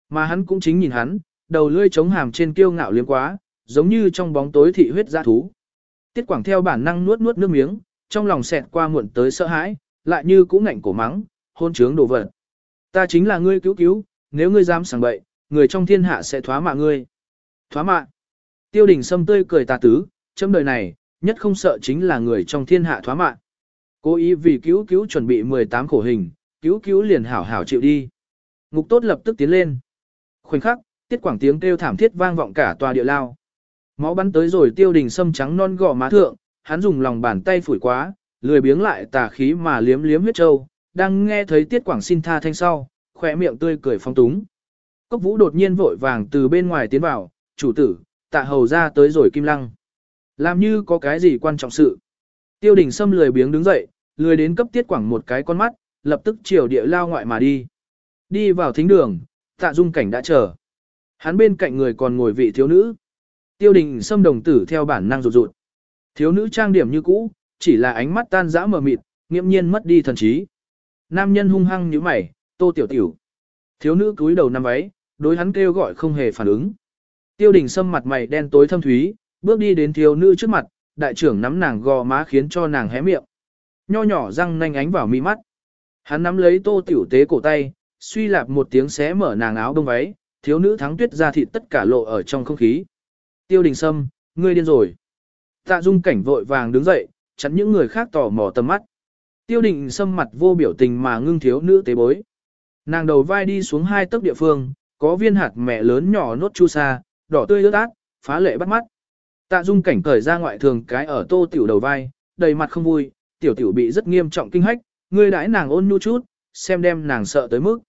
Mà hắn cũng chính nhìn hắn, đầu lưỡi chống hàm trên kiêu ngạo liếm quá, giống như trong bóng tối thị huyết dã thú. Tiết quảng theo bản năng nuốt nuốt nước miếng, trong lòng xẹt qua muộn tới sợ hãi, lại như cũ ngạnh cổ mắng, hôn trướng đồ vật. Ta chính là ngươi cứu cứu, nếu ngươi dám sảng bậy, người trong thiên hạ sẽ thoá mạ ngươi. Thoá mạ. Tiêu đình sâm tươi cười tà tứ, trong đời này, nhất không sợ chính là người trong thiên hạ thoá mạ. Cố ý vì cứu cứu chuẩn bị 18 khổ hình, cứu cứu liền hảo hảo chịu đi. Ngục tốt lập tức tiến lên. Khoảnh khắc, tiết quảng tiếng kêu thảm thiết vang vọng cả tòa địa lao. Máu bắn tới rồi tiêu đình sâm trắng non gò má thượng, hắn dùng lòng bàn tay phủi quá, lười biếng lại tà khí mà liếm liếm huyết trâu, đang nghe thấy tiết quảng xin tha thanh sau, khỏe miệng tươi cười phong túng. Cốc vũ đột nhiên vội vàng từ bên ngoài tiến vào, chủ tử, tạ hầu ra tới rồi kim lăng. Làm như có cái gì quan trọng sự. Tiêu đình sâm lười biếng đứng dậy, lười đến cấp tiết quảng một cái con mắt, lập tức chiều địa lao ngoại mà đi. Đi vào thính đường, tạ dung cảnh đã chờ. Hắn bên cạnh người còn ngồi vị thiếu nữ. Tiêu đình sâm đồng tử theo bản năng rụt rụt. Thiếu nữ trang điểm như cũ, chỉ là ánh mắt tan dã mờ mịt, nghiễm nhiên mất đi thần trí. Nam nhân hung hăng như mày, tô tiểu tiểu. Thiếu nữ cúi đầu nằm váy, đối hắn kêu gọi không hề phản ứng. Tiêu đình sâm mặt mày đen tối thâm thúy, bước đi đến thiếu nữ trước mặt, đại trưởng nắm nàng gò má khiến cho nàng hé miệng. Nho nhỏ răng nanh ánh vào mi mắt. Hắn nắm lấy tô tiểu tế cổ tay, suy lạp một tiếng xé mở nàng áo đông váy, thiếu nữ thắng tuyết ra thịt tất cả lộ ở trong không khí. Tiêu đình sâm, ngươi điên rồi. Tạ dung cảnh vội vàng đứng dậy, chắn những người khác tò mò tầm mắt. Tiêu định xâm mặt vô biểu tình mà ngưng thiếu nữ tế bối. Nàng đầu vai đi xuống hai tấc địa phương, có viên hạt mẹ lớn nhỏ nốt chu sa, đỏ tươi ướt át, phá lệ bắt mắt. Tạ dung cảnh cởi ra ngoại thường cái ở tô tiểu đầu vai, đầy mặt không vui, tiểu tiểu bị rất nghiêm trọng kinh hách, ngươi đãi nàng ôn nhu chút, xem đem nàng sợ tới mức.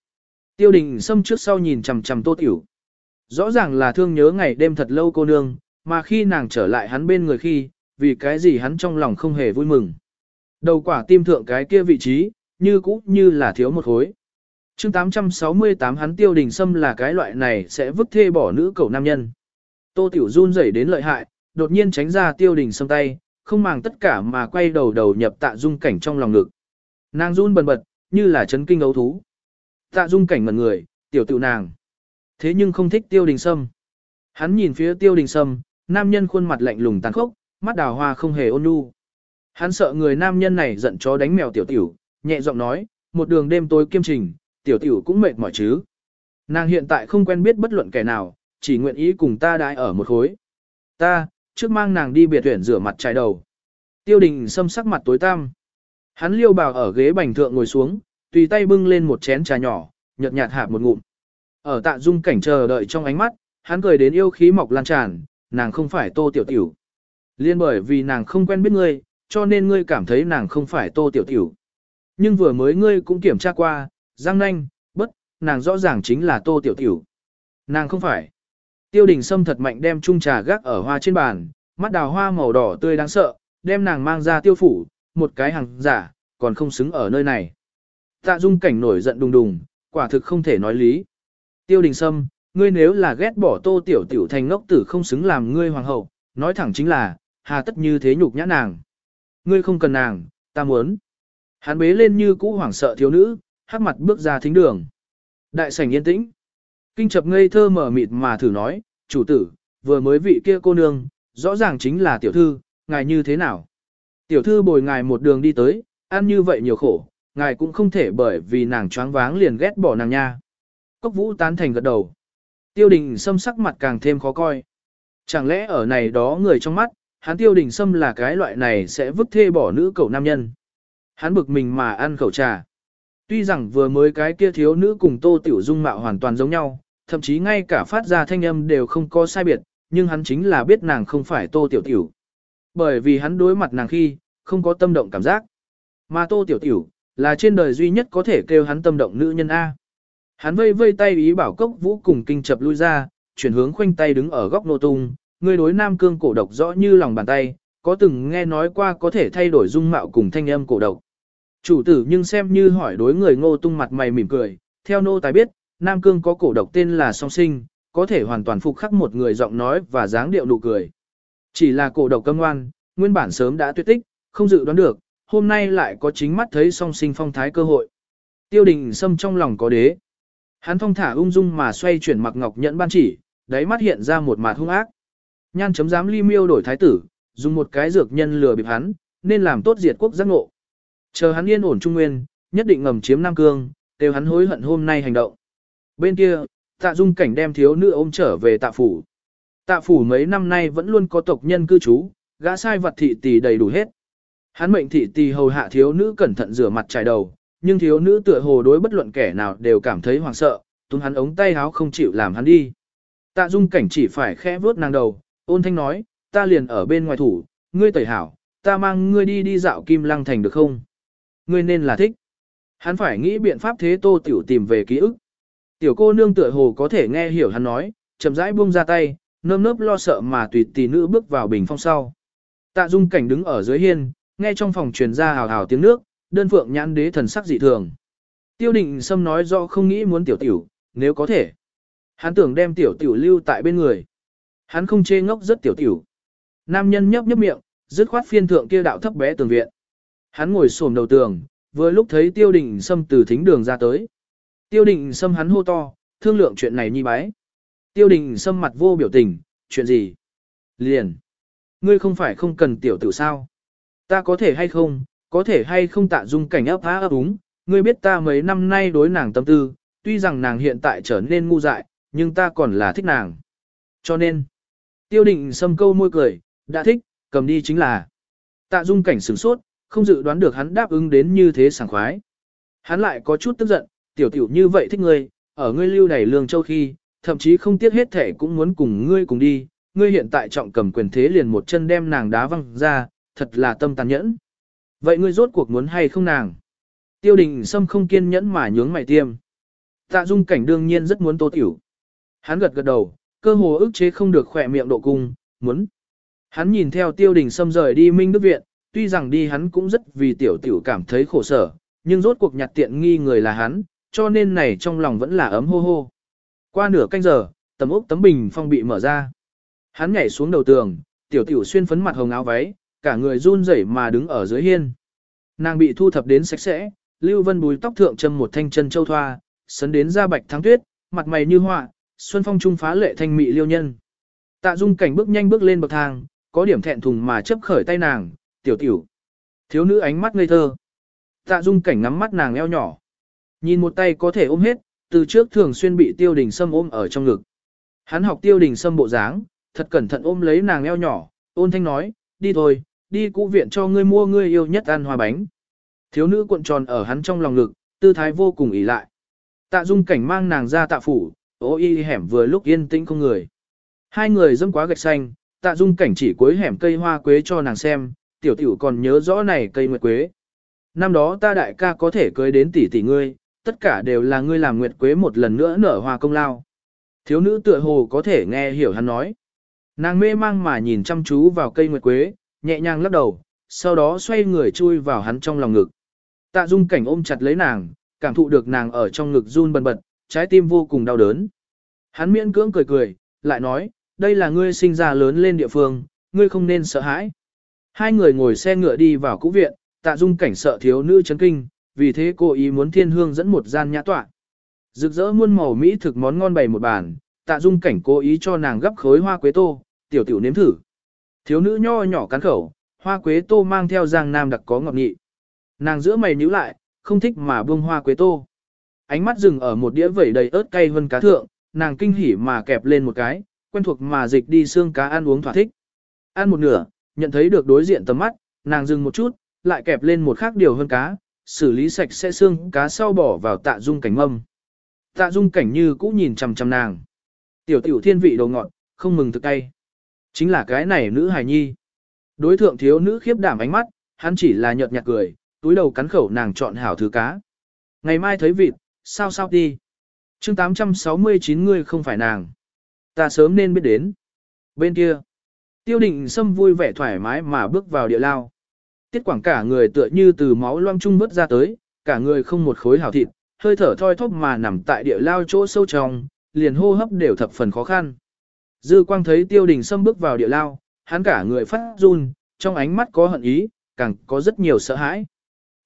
Tiêu đình xâm trước sau nhìn chằm chằm tô tiểu. Rõ ràng là thương nhớ ngày đêm thật lâu cô nương, mà khi nàng trở lại hắn bên người khi, vì cái gì hắn trong lòng không hề vui mừng. Đầu quả tim thượng cái kia vị trí, như cũ như là thiếu một khối. chương 868 hắn tiêu đình sâm là cái loại này sẽ vứt thê bỏ nữ cầu nam nhân. Tô Tiểu run rẩy đến lợi hại, đột nhiên tránh ra tiêu đình sâm tay, không màng tất cả mà quay đầu đầu nhập tạ dung cảnh trong lòng ngực. Nàng run bần bật, như là chấn kinh ấu thú. Tạ dung cảnh ngẩn người, tiểu tiểu nàng. Thế nhưng không thích tiêu đình sâm. Hắn nhìn phía tiêu đình sâm, nam nhân khuôn mặt lạnh lùng tàn khốc, mắt đào hoa không hề ôn nhu. Hắn sợ người nam nhân này giận chó đánh mèo tiểu tiểu, nhẹ giọng nói, một đường đêm tối kiêm trình, tiểu tiểu cũng mệt mỏi chứ. Nàng hiện tại không quen biết bất luận kẻ nào, chỉ nguyện ý cùng ta đãi ở một khối. Ta, trước mang nàng đi biệt tuyển rửa mặt trái đầu. Tiêu đình xâm sắc mặt tối tăm. Hắn liêu bào ở ghế bành thượng ngồi xuống, tùy tay bưng lên một chén trà nhỏ, nhợt nhạt hạp một ngụm. Ở tạ dung cảnh chờ đợi trong ánh mắt, hắn cười đến yêu khí mọc lan tràn, nàng không phải tô tiểu tiểu. Liên bởi vì nàng không quen biết ngươi, cho nên ngươi cảm thấy nàng không phải tô tiểu tiểu. Nhưng vừa mới ngươi cũng kiểm tra qua, giang nanh, bất, nàng rõ ràng chính là tô tiểu tiểu. Nàng không phải. Tiêu đình Sâm thật mạnh đem chung trà gác ở hoa trên bàn, mắt đào hoa màu đỏ tươi đáng sợ, đem nàng mang ra tiêu phủ, một cái hàng giả, còn không xứng ở nơi này. Tạ dung cảnh nổi giận đùng đùng, quả thực không thể nói lý. Tiêu đình Sâm, ngươi nếu là ghét bỏ tô tiểu tiểu thành ngốc tử không xứng làm ngươi hoàng hậu, nói thẳng chính là, hà tất như thế nhục nhã nàng. Ngươi không cần nàng, ta muốn. Hắn bế lên như cũ hoảng sợ thiếu nữ, hắc mặt bước ra thính đường. Đại sảnh yên tĩnh. Kinh chập ngây thơ mở mịt mà thử nói, chủ tử, vừa mới vị kia cô nương, rõ ràng chính là tiểu thư, ngài như thế nào? Tiểu thư bồi ngài một đường đi tới, ăn như vậy nhiều khổ, ngài cũng không thể bởi vì nàng choáng váng liền ghét bỏ nàng nha. Cốc vũ tán thành gật đầu. Tiêu đình xâm sắc mặt càng thêm khó coi. Chẳng lẽ ở này đó người trong mắt, hắn tiêu đình sâm là cái loại này sẽ vứt thê bỏ nữ cầu nam nhân. Hắn bực mình mà ăn khẩu trà. Tuy rằng vừa mới cái kia thiếu nữ cùng tô tiểu dung mạo hoàn toàn giống nhau, thậm chí ngay cả phát ra thanh âm đều không có sai biệt, nhưng hắn chính là biết nàng không phải tô tiểu tiểu. Bởi vì hắn đối mặt nàng khi, không có tâm động cảm giác. Mà tô tiểu tiểu, là trên đời duy nhất có thể kêu hắn tâm động nữ nhân A. Hắn vây vây tay ý bảo cốc vũ cùng kinh chập lui ra, chuyển hướng khoanh tay đứng ở góc nô tung, người đối nam cương cổ độc rõ như lòng bàn tay, có từng nghe nói qua có thể thay đổi dung mạo cùng thanh âm cổ độc. Chủ tử nhưng xem như hỏi đối người ngô tung mặt mày mỉm cười, theo nô tài biết, nam cương có cổ độc tên là song sinh, có thể hoàn toàn phục khắc một người giọng nói và dáng điệu nụ cười. Chỉ là cổ độc câm ngoan, nguyên bản sớm đã tuyệt tích, không dự đoán được, hôm nay lại có chính mắt thấy song sinh phong thái cơ hội. Tiêu đình xâm trong lòng có đế. Hắn thong thả ung dung mà xoay chuyển mặc ngọc nhẫn ban chỉ, đáy mắt hiện ra một mặt hung ác. Nhan chấm dám ly miêu đổi thái tử, dùng một cái dược nhân lừa bịp hắn, nên làm tốt diệt quốc giác ngộ. Chờ hắn yên ổn trung nguyên, nhất định ngầm chiếm Nam Cương, đều hắn hối hận hôm nay hành động. Bên kia, tạ dung cảnh đem thiếu nữ ôm trở về tạ phủ. Tạ phủ mấy năm nay vẫn luôn có tộc nhân cư trú, gã sai vật thị tỷ đầy đủ hết. Hắn mệnh thị tỷ hầu hạ thiếu nữ cẩn thận rửa mặt trải đầu, nhưng thiếu nữ tựa hồ đối bất luận kẻ nào đều cảm thấy hoảng sợ, tung hắn ống tay áo không chịu làm hắn đi. Tạ dung cảnh chỉ phải khẽ vuốt nàng đầu, ôn thanh nói, ta liền ở bên ngoài thủ, ngươi tẩy hảo, ta mang ngươi đi đi dạo kim lăng thành được không? Ngươi nên là thích. Hắn phải nghĩ biện pháp thế tô tiểu tìm về ký ức. Tiểu cô nương tựa hồ có thể nghe hiểu hắn nói, chậm rãi buông ra tay, nơm nớp lo sợ mà tùy tỷ nữ bước vào bình phong sau. Tạ dung cảnh đứng ở dưới hiên, nghe trong phòng truyền ra hào hào tiếng nước, đơn phượng nhãn đế thần sắc dị thường. Tiêu định Sâm nói do không nghĩ muốn tiểu tiểu, nếu có thể. Hắn tưởng đem tiểu tiểu lưu tại bên người. Hắn không chê ngốc rất tiểu tiểu. Nam nhân nhấp nhấp miệng, dứt khoát phiên thượng kia đạo thấp bé tường viện. Hắn ngồi xổm đầu tường, vừa lúc thấy tiêu định Sâm từ thính đường ra tới. Tiêu định Sâm hắn hô to, thương lượng chuyện này nhi bái. Tiêu định Sâm mặt vô biểu tình, chuyện gì? Liền. Ngươi không phải không cần tiểu tiểu sao? Ta có thể hay không, có thể hay không tạ dung cảnh ấp há ấp úng, ngươi biết ta mấy năm nay đối nàng tâm tư, tuy rằng nàng hiện tại trở nên ngu dại, nhưng ta còn là thích nàng. Cho nên, tiêu định xâm câu môi cười, đã thích, cầm đi chính là. Tạ dung cảnh sửng sốt, không dự đoán được hắn đáp ứng đến như thế sảng khoái. Hắn lại có chút tức giận, tiểu tiểu như vậy thích ngươi, ở ngươi lưu này lương châu khi, thậm chí không tiếc hết thể cũng muốn cùng ngươi cùng đi, ngươi hiện tại trọng cầm quyền thế liền một chân đem nàng đá văng ra, thật là tâm tàn nhẫn. Vậy ngươi rốt cuộc muốn hay không nàng? Tiêu đình Sâm không kiên nhẫn mà nhướng mày tiêm. Tạ dung cảnh đương nhiên rất muốn tô tiểu. Hắn gật gật đầu, cơ hồ ức chế không được khỏe miệng độ cung, muốn. Hắn nhìn theo tiêu đình xâm rời đi Minh Đức Viện, tuy rằng đi hắn cũng rất vì tiểu tiểu cảm thấy khổ sở, nhưng rốt cuộc nhặt tiện nghi người là hắn, cho nên này trong lòng vẫn là ấm hô hô. Qua nửa canh giờ, tấm ốc tấm bình phong bị mở ra. Hắn nhảy xuống đầu tường, tiểu tiểu xuyên phấn mặt hồng áo váy, cả người run rẩy mà đứng ở dưới hiên. Nàng bị thu thập đến sạch sẽ, Lưu Vân bùi tóc thượng châm một thanh chân châu thoa, sấn đến da bạch thắng tuyết, mặt mày như họa, xuân phong trung phá lệ thanh mị liêu nhân. Tạ Dung cảnh bước nhanh bước lên bậc thang, có điểm thẹn thùng mà chấp khởi tay nàng, "Tiểu tiểu." Thiếu nữ ánh mắt ngây thơ. Tạ Dung cảnh ngắm mắt nàng eo nhỏ. Nhìn một tay có thể ôm hết, từ trước thường xuyên bị Tiêu Đình Sâm ôm ở trong ngực. Hắn học Tiêu Đình Sâm bộ dáng, thật cẩn thận ôm lấy nàng eo nhỏ, ôn thanh nói, "Đi thôi, đi cũ viện cho ngươi mua ngươi yêu nhất ăn hoa bánh. Thiếu nữ cuộn tròn ở hắn trong lòng ngực, tư thái vô cùng ỷ lại. Tạ dung cảnh mang nàng ra tạ phủ, ô y hẻm vừa lúc yên tĩnh không người. Hai người dâm quá gạch xanh, tạ dung cảnh chỉ cuối hẻm cây hoa quế cho nàng xem, tiểu tiểu còn nhớ rõ này cây nguyệt quế. Năm đó ta đại ca có thể cưới đến tỷ tỷ ngươi, tất cả đều là ngươi làm nguyệt quế một lần nữa nở hoa công lao. Thiếu nữ tựa hồ có thể nghe hiểu hắn nói. Nàng mê mang mà nhìn chăm chú vào cây nguyệt quế, nhẹ nhàng lắc đầu, sau đó xoay người chui vào hắn trong lòng ngực. Tạ Dung cảnh ôm chặt lấy nàng, cảm thụ được nàng ở trong ngực run bần bật, trái tim vô cùng đau đớn. Hắn miễn cưỡng cười cười, lại nói, đây là ngươi sinh ra lớn lên địa phương, ngươi không nên sợ hãi. Hai người ngồi xe ngựa đi vào cũ viện, tạ dung cảnh sợ thiếu nữ chấn kinh, vì thế cô ý muốn thiên hương dẫn một gian nhã tọa. Rực rỡ muôn màu mỹ thực món ngon bày một bàn, tạ dung cảnh cố ý cho nàng gấp khối hoa quế tô, tiểu tiểu nếm thử. Thiếu nữ nho nhỏ cắn khẩu, hoa quế tô mang theo giang nam đặc có ngọt nghị. Nàng giữa mày nhíu lại, không thích mà buông hoa quế tô. Ánh mắt dừng ở một đĩa vẩy đầy ớt cay hơn cá thượng, nàng kinh hỉ mà kẹp lên một cái, quen thuộc mà dịch đi xương cá ăn uống thỏa thích. Ăn một nửa, nhận thấy được đối diện tầm mắt, nàng dừng một chút, lại kẹp lên một khác điều hơn cá, xử lý sạch sẽ xương cá sau bỏ vào tạ dung cảnh mâm. Tạ dung cảnh như cũ nhìn chằm chằm nàng. Tiểu tiểu thiên vị đồ ngọn, không mừng thực tay. Chính là cái này nữ hài nhi. Đối thượng thiếu nữ khiếp đảm ánh mắt, hắn chỉ là nhợt nhạt cười, túi đầu cắn khẩu nàng chọn hảo thứ cá. Ngày mai thấy vịt, sao sao đi chương 869 người không phải nàng. Ta sớm nên biết đến. Bên kia, tiêu định sâm vui vẻ thoải mái mà bước vào địa lao. Tiết quảng cả người tựa như từ máu loang trung vớt ra tới, cả người không một khối hảo thịt, hơi thở thoi thóp mà nằm tại địa lao chỗ sâu trong, liền hô hấp đều thập phần khó khăn. Dư quang thấy tiêu đình sâm bước vào địa lao, hắn cả người phát run, trong ánh mắt có hận ý, càng có rất nhiều sợ hãi.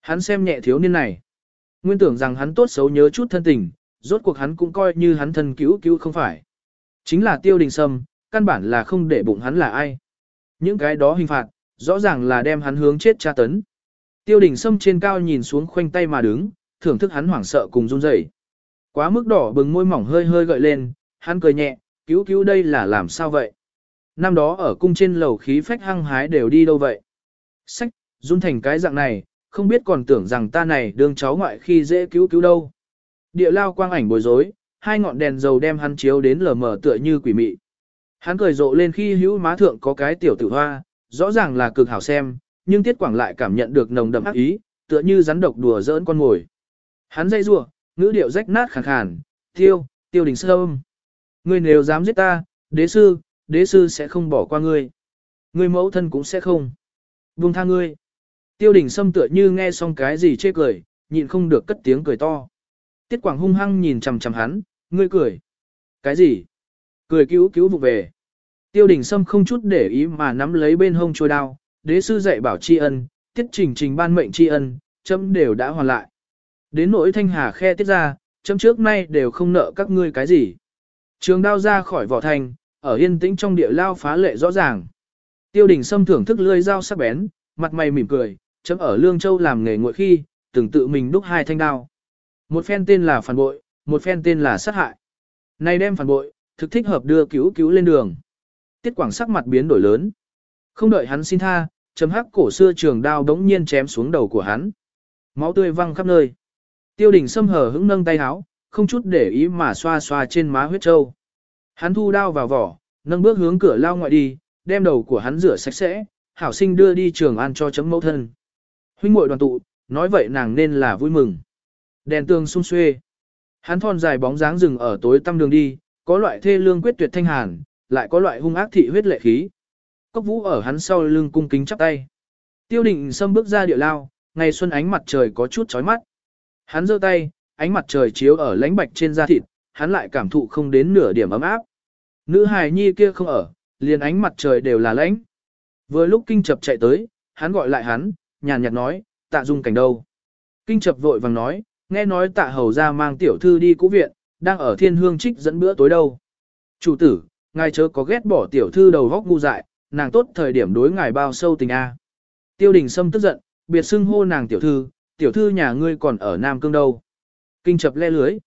Hắn xem nhẹ thiếu niên này. Nguyên tưởng rằng hắn tốt xấu nhớ chút thân tình, rốt cuộc hắn cũng coi như hắn thân cứu cứu không phải. Chính là tiêu đình sâm, căn bản là không để bụng hắn là ai. Những cái đó hình phạt, rõ ràng là đem hắn hướng chết tra tấn. Tiêu đình sâm trên cao nhìn xuống khoanh tay mà đứng, thưởng thức hắn hoảng sợ cùng run rẩy. Quá mức đỏ bừng môi mỏng hơi hơi gợi lên, hắn cười nhẹ, cứu cứu đây là làm sao vậy? Năm đó ở cung trên lầu khí phách hăng hái đều đi đâu vậy? Sách, run thành cái dạng này, không biết còn tưởng rằng ta này đương cháu ngoại khi dễ cứu cứu đâu. Địa lao quang ảnh bối rối, hai ngọn đèn dầu đem hắn chiếu đến lờ mờ tựa như quỷ mị. Hắn cười rộ lên khi hữu má thượng có cái tiểu tử hoa, rõ ràng là cực hảo xem, nhưng Tiết Quảng lại cảm nhận được nồng đậm ác ý, tựa như rắn độc đùa giỡn con ngồi. Hắn dây rủa, ngữ điệu rách nát khàn khàn, tiêu, tiêu đình sâm. Ngươi nếu dám giết ta, đế sư, đế sư sẽ không bỏ qua ngươi. Ngươi mẫu thân cũng sẽ không. Buông tha ngươi. Tiêu đình sâm tựa như nghe xong cái gì chê cười, nhịn không được cất tiếng cười to. Tiết Quảng hung hăng nhìn chằm chằm hắn, ngươi cười. Cái gì? Cười cứu cứu vụ về. Tiêu đình sâm không chút để ý mà nắm lấy bên hông trôi đao, đế sư dạy bảo tri ân, tiết trình trình ban mệnh tri ân, chấm đều đã hoàn lại. Đến nỗi thanh hà khe tiết ra, chấm trước nay đều không nợ các ngươi cái gì. Trường đao ra khỏi vỏ thành, ở yên tĩnh trong địa lao phá lệ rõ ràng. Tiêu đình sâm thưởng thức lưỡi dao sắc bén, mặt mày mỉm cười, chấm ở Lương Châu làm nghề ngội khi, từng tự mình đúc hai thanh đao. Một phen tên là phản bội, một phen tên là sát hại. Này đem phản bội, thực thích hợp đưa cứu cứu lên đường. Tiết Quảng sắc mặt biến đổi lớn. Không đợi hắn xin tha, chấm hắc cổ xưa trường đao đống nhiên chém xuống đầu của hắn. Máu tươi văng khắp nơi. Tiêu đình Sâm hở hững nâng tay áo, không chút để ý mà xoa xoa trên má huyết trâu. Hắn thu đao vào vỏ, nâng bước hướng cửa lao ngoại đi, đem đầu của hắn rửa sạch sẽ, hảo sinh đưa đi trường ăn cho chấm mẫu thân. Huynh muội đoàn tụ, nói vậy nàng nên là vui mừng. Đèn tường sung xuê. Hắn thon dài bóng dáng rừng ở tối tăm đường đi, có loại thê lương quyết tuyệt thanh hàn, lại có loại hung ác thị huyết lệ khí. Cốc vũ ở hắn sau lưng cung kính chắp tay. Tiêu định xâm bước ra địa lao, ngày xuân ánh mặt trời có chút chói mắt. Hắn giơ tay, ánh mặt trời chiếu ở lãnh bạch trên da thịt, hắn lại cảm thụ không đến nửa điểm ấm áp. Nữ hài nhi kia không ở, liền ánh mặt trời đều là lãnh. Vừa lúc kinh chập chạy tới, hắn gọi lại hắn, nhàn nhạt nói, tạ dung cảnh đâu. Kinh chập vội vàng nói, nghe nói tạ hầu ra mang tiểu thư đi cũ viện, đang ở thiên hương trích dẫn bữa tối đâu. Chủ tử, ngài chớ có ghét bỏ tiểu thư đầu góc ngu dại, nàng tốt thời điểm đối ngài bao sâu tình a. Tiêu đình sâm tức giận, biệt xưng hô nàng tiểu thư, tiểu thư nhà ngươi còn ở Nam Cương đâu. Kinh chập le lưới.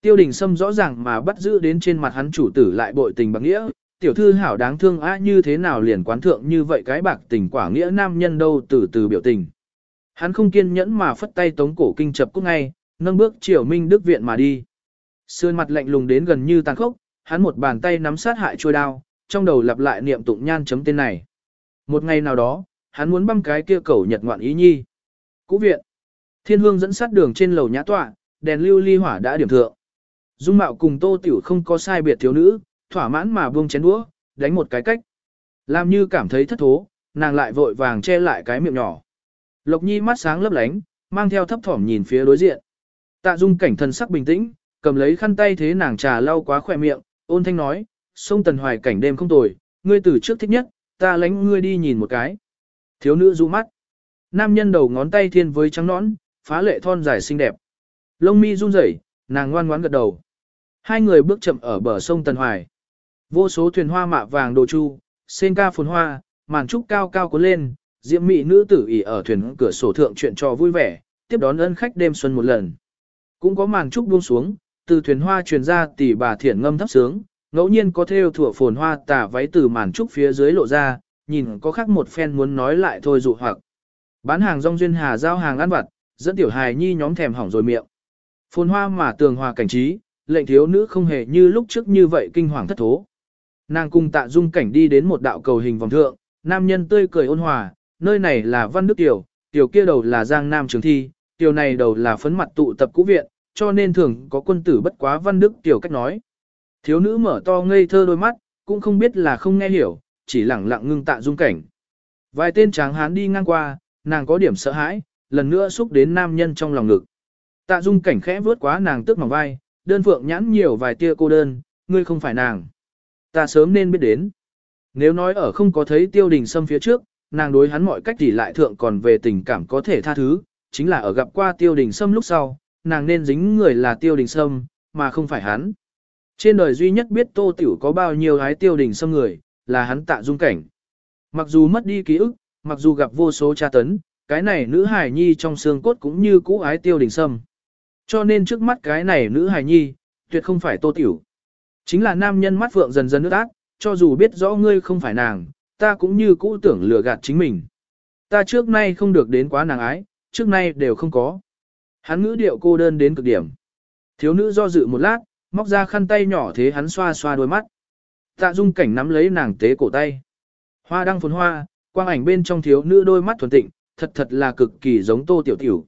Tiêu đình sâm rõ ràng mà bắt giữ đến trên mặt hắn chủ tử lại bội tình bằng nghĩa, tiểu thư hảo đáng thương á như thế nào liền quán thượng như vậy cái bạc tình quả nghĩa nam nhân đâu từ từ biểu tình. Hắn không kiên nhẫn mà phất tay tống cổ kinh chập cúc ngay, nâng bước chiều minh đức viện mà đi. Sườn mặt lạnh lùng đến gần như tàn khốc, hắn một bàn tay nắm sát hại trôi đao, trong đầu lặp lại niệm tụng nhan chấm tên này. Một ngày nào đó, hắn muốn băm cái kia cẩu nhật ngoạn ý nhi. Cũ viện. Thiên hương dẫn sát đường trên lầu nhã tọa, đèn lưu ly hỏa đã điểm thượng. Dung mạo cùng tô tiểu không có sai biệt thiếu nữ, thỏa mãn mà buông chén đũa, đánh một cái cách. Làm như cảm thấy thất thố, nàng lại vội vàng che lại cái miệng nhỏ. Lộc nhi mắt sáng lấp lánh, mang theo thấp thỏm nhìn phía đối diện. Tạ dung cảnh thần sắc bình tĩnh, cầm lấy khăn tay thế nàng trà lau quá khỏe miệng, ôn thanh nói, sông tần hoài cảnh đêm không tồi, ngươi từ trước thích nhất, ta lánh ngươi đi nhìn một cái. Thiếu nữ du mắt. Nam nhân đầu ngón tay thiên với trắng nõn, phá lệ thon dài xinh đẹp. Lông mi run rẩy, nàng ngoan ngoãn gật đầu. Hai người bước chậm ở bờ sông Tần Hoài. Vô số thuyền hoa mạ vàng đồ chu, sen ca phồn hoa, màn trúc cao cao cuốn lên, Diễm mị nữ tử ỉ ở thuyền cửa sổ thượng chuyện trò vui vẻ, tiếp đón ân khách đêm xuân một lần. Cũng có màn trúc buông xuống, từ thuyền hoa truyền ra tỷ bà thiển ngâm thấp sướng, ngẫu nhiên có theo thủa phồn hoa tả váy từ màn trúc phía dưới lộ ra, nhìn có khác một phen muốn nói lại thôi dụ hoặc. Bán hàng rong duyên hà giao hàng ăn vặt, dẫn tiểu hài nhi nhóm thèm hỏng rồi miệng. Phồn hoa mà tường hòa cảnh trí, lệnh thiếu nữ không hề như lúc trước như vậy kinh hoàng thất thố. Nàng cùng tạ dung cảnh đi đến một đạo cầu hình vòng thượng, nam nhân tươi cười ôn hòa, nơi này là văn đức tiểu, tiểu kia đầu là giang nam trường thi, tiểu này đầu là phấn mặt tụ tập cũ viện, cho nên thường có quân tử bất quá văn đức tiểu cách nói. Thiếu nữ mở to ngây thơ đôi mắt, cũng không biết là không nghe hiểu, chỉ lẳng lặng ngưng tạ dung cảnh. Vài tên tráng hán đi ngang qua, nàng có điểm sợ hãi, lần nữa xúc đến nam nhân trong lòng ngực. Tạ dung cảnh khẽ vướt quá nàng tức mỏng vai, đơn phượng nhãn nhiều vài tia cô đơn, ngươi không phải nàng. Ta sớm nên biết đến. Nếu nói ở không có thấy tiêu đình xâm phía trước, nàng đối hắn mọi cách thì lại thượng còn về tình cảm có thể tha thứ, chính là ở gặp qua tiêu đình sâm lúc sau, nàng nên dính người là tiêu đình sâm mà không phải hắn. Trên đời duy nhất biết tô tiểu có bao nhiêu ái tiêu đình sâm người, là hắn tạ dung cảnh. Mặc dù mất đi ký ức, mặc dù gặp vô số tra tấn, cái này nữ hài nhi trong xương cốt cũng như cũ ái tiêu đình sâm. Cho nên trước mắt cái này nữ hài nhi, tuyệt không phải tô tiểu. Chính là nam nhân mắt phượng dần dần nước ác, cho dù biết rõ ngươi không phải nàng, ta cũng như cũ tưởng lừa gạt chính mình. Ta trước nay không được đến quá nàng ái, trước nay đều không có. Hắn ngữ điệu cô đơn đến cực điểm. Thiếu nữ do dự một lát, móc ra khăn tay nhỏ thế hắn xoa xoa đôi mắt. Tạ dung cảnh nắm lấy nàng tế cổ tay. Hoa đăng phồn hoa, quang ảnh bên trong thiếu nữ đôi mắt thuần tịnh, thật thật là cực kỳ giống tô tiểu tiểu.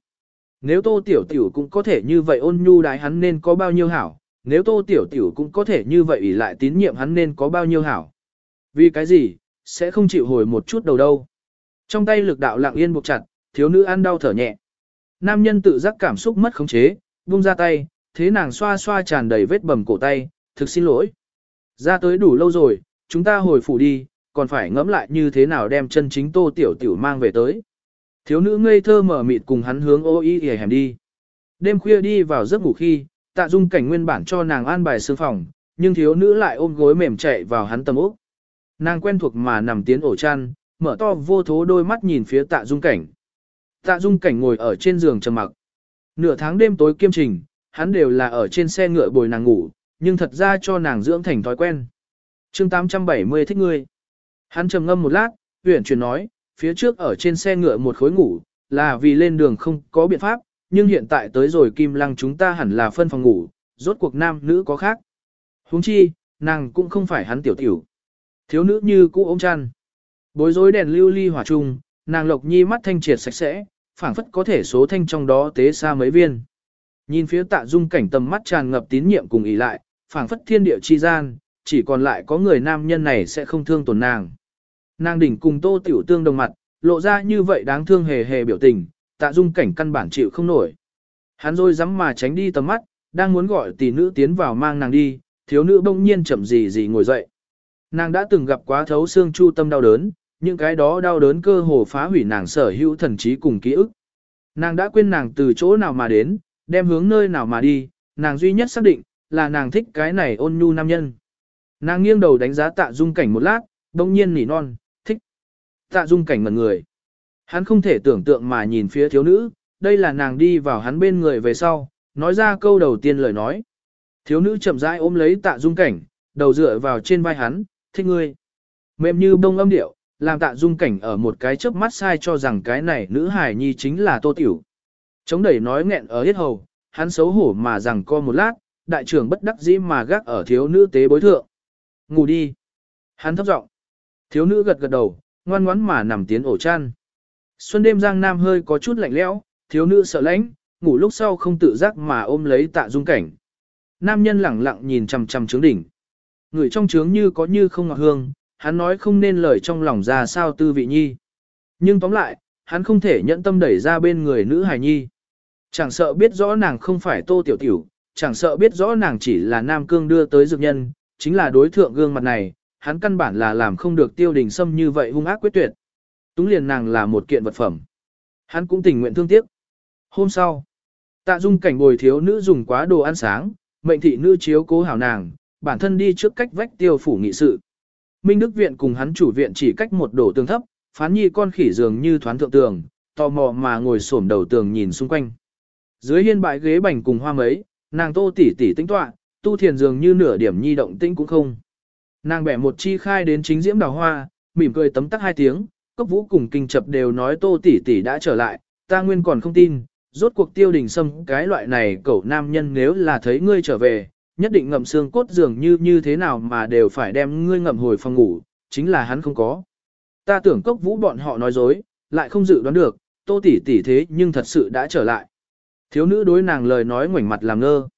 Nếu tô tiểu tiểu cũng có thể như vậy ôn nhu đái hắn nên có bao nhiêu hảo, nếu tô tiểu tiểu cũng có thể như vậy ủy lại tín nhiệm hắn nên có bao nhiêu hảo. Vì cái gì, sẽ không chịu hồi một chút đầu đâu. Trong tay lực đạo lặng yên buộc chặt, thiếu nữ ăn đau thở nhẹ. Nam nhân tự giác cảm xúc mất khống chế, buông ra tay, thế nàng xoa xoa tràn đầy vết bầm cổ tay, thực xin lỗi. Ra tới đủ lâu rồi, chúng ta hồi phủ đi, còn phải ngẫm lại như thế nào đem chân chính tô tiểu tiểu mang về tới. Thiếu nữ ngây thơ mở mịt cùng hắn hướng ô y hề hẻm đi. Đêm khuya đi vào giấc ngủ khi, tạ dung cảnh nguyên bản cho nàng an bài sương phòng, nhưng thiếu nữ lại ôm gối mềm chạy vào hắn tầm ốc. Nàng quen thuộc mà nằm tiến ổ chăn, mở to vô thố đôi mắt nhìn phía tạ dung cảnh. Tạ dung cảnh ngồi ở trên giường trầm mặc. Nửa tháng đêm tối kiêm trình, hắn đều là ở trên xe ngựa bồi nàng ngủ, nhưng thật ra cho nàng dưỡng thành thói quen. chương 870 thích ngươi. Hắn trầm ngâm một lát, huyển chuyển nói, phía trước ở trên xe ngựa một khối ngủ, là vì lên đường không có biện pháp, nhưng hiện tại tới rồi kim lăng chúng ta hẳn là phân phòng ngủ, rốt cuộc nam nữ có khác. huống chi, nàng cũng không phải hắn tiểu tiểu. Thiếu nữ như cũ ôm chăn. Bối rối đèn lưu ly hỏa trung, nàng lộc nhi mắt thanh triệt sạch sẽ, phảng phất có thể số thanh trong đó tế xa mấy viên. Nhìn phía tạ dung cảnh tầm mắt tràn ngập tín nhiệm cùng ý lại, phảng phất thiên địa chi gian, chỉ còn lại có người nam nhân này sẽ không thương tổn nàng. Nàng đỉnh cùng tô tiểu tương đồng mặt, lộ ra như vậy đáng thương hề hề biểu tình, tạ dung cảnh căn bản chịu không nổi. Hắn rồi dám mà tránh đi tầm mắt, đang muốn gọi tỷ nữ tiến vào mang nàng đi, thiếu nữ bỗng nhiên chậm gì gì ngồi dậy. Nàng đã từng gặp quá thấu xương chu tâm đau đớn, những cái đó đau đớn cơ hồ phá hủy nàng sở hữu thần trí cùng ký ức. Nàng đã quên nàng từ chỗ nào mà đến, đem hướng nơi nào mà đi, nàng duy nhất xác định, là nàng thích cái này ôn nhu nam nhân. Nàng nghiêng đầu đánh giá tạ dung cảnh một lát, đồng nhiên nỉ non, thích. Tạ dung cảnh mật người. Hắn không thể tưởng tượng mà nhìn phía thiếu nữ, đây là nàng đi vào hắn bên người về sau, nói ra câu đầu tiên lời nói. Thiếu nữ chậm rãi ôm lấy tạ dung cảnh, đầu dựa vào trên vai hắn, thích ngươi. Mềm như bông âm điệu, làm tạ dung cảnh ở một cái chớp mắt sai cho rằng cái này nữ hài nhi chính là tô tiểu. Chống đẩy nói nghẹn ở hết hầu, hắn xấu hổ mà rằng co một lát, đại trưởng bất đắc dĩ mà gác ở thiếu nữ tế bối thượng. Ngủ đi. Hắn thấp giọng. Thiếu nữ gật gật đầu, ngoan ngoãn mà nằm tiến ổ chăn. Xuân đêm giang nam hơi có chút lạnh lẽo, thiếu nữ sợ lãnh, ngủ lúc sau không tự giác mà ôm lấy tạ dung cảnh. Nam nhân lẳng lặng nhìn chằm chằm trướng đỉnh. Người trong trướng như có như không ngọt hương, hắn nói không nên lời trong lòng ra sao tư vị nhi. Nhưng tóm lại, hắn không thể nhẫn tâm đẩy ra bên người nữ hài nhi. Chẳng sợ biết rõ nàng không phải tô tiểu tiểu, chẳng sợ biết rõ nàng chỉ là nam cương đưa tới dược nhân, chính là đối thượng gương mặt này, hắn căn bản là làm không được tiêu đình sâm như vậy hung ác quyết tuyệt. Túng liền nàng là một kiện vật phẩm. Hắn cũng tình nguyện thương tiếc. Hôm sau, tạ dung cảnh bồi thiếu nữ dùng quá đồ ăn sáng, mệnh thị nữ chiếu cố hảo nàng, bản thân đi trước cách vách tiêu phủ nghị sự. Minh Đức Viện cùng hắn chủ viện chỉ cách một đổ tường thấp, phán nhi con khỉ dường như thoán thượng tường, tò mò mà ngồi xổm đầu tường nhìn xung quanh. Dưới hiên bãi ghế bành cùng hoa mấy, nàng tô tỉ tỉ tĩnh tọa, tu thiền dường như nửa điểm nhi động tĩnh cũng không. Nàng bẻ một chi khai đến chính diễm đào hoa, mỉm cười tấm tắc hai tiếng, cốc vũ cùng kinh chập đều nói tô tỷ tỷ đã trở lại, ta nguyên còn không tin, rốt cuộc tiêu đình sâm cái loại này cậu nam nhân nếu là thấy ngươi trở về, nhất định ngậm xương cốt dường như như thế nào mà đều phải đem ngươi ngậm hồi phòng ngủ, chính là hắn không có. Ta tưởng cốc vũ bọn họ nói dối, lại không dự đoán được, tô tỷ tỷ thế nhưng thật sự đã trở lại. Thiếu nữ đối nàng lời nói ngoảnh mặt làm ngơ.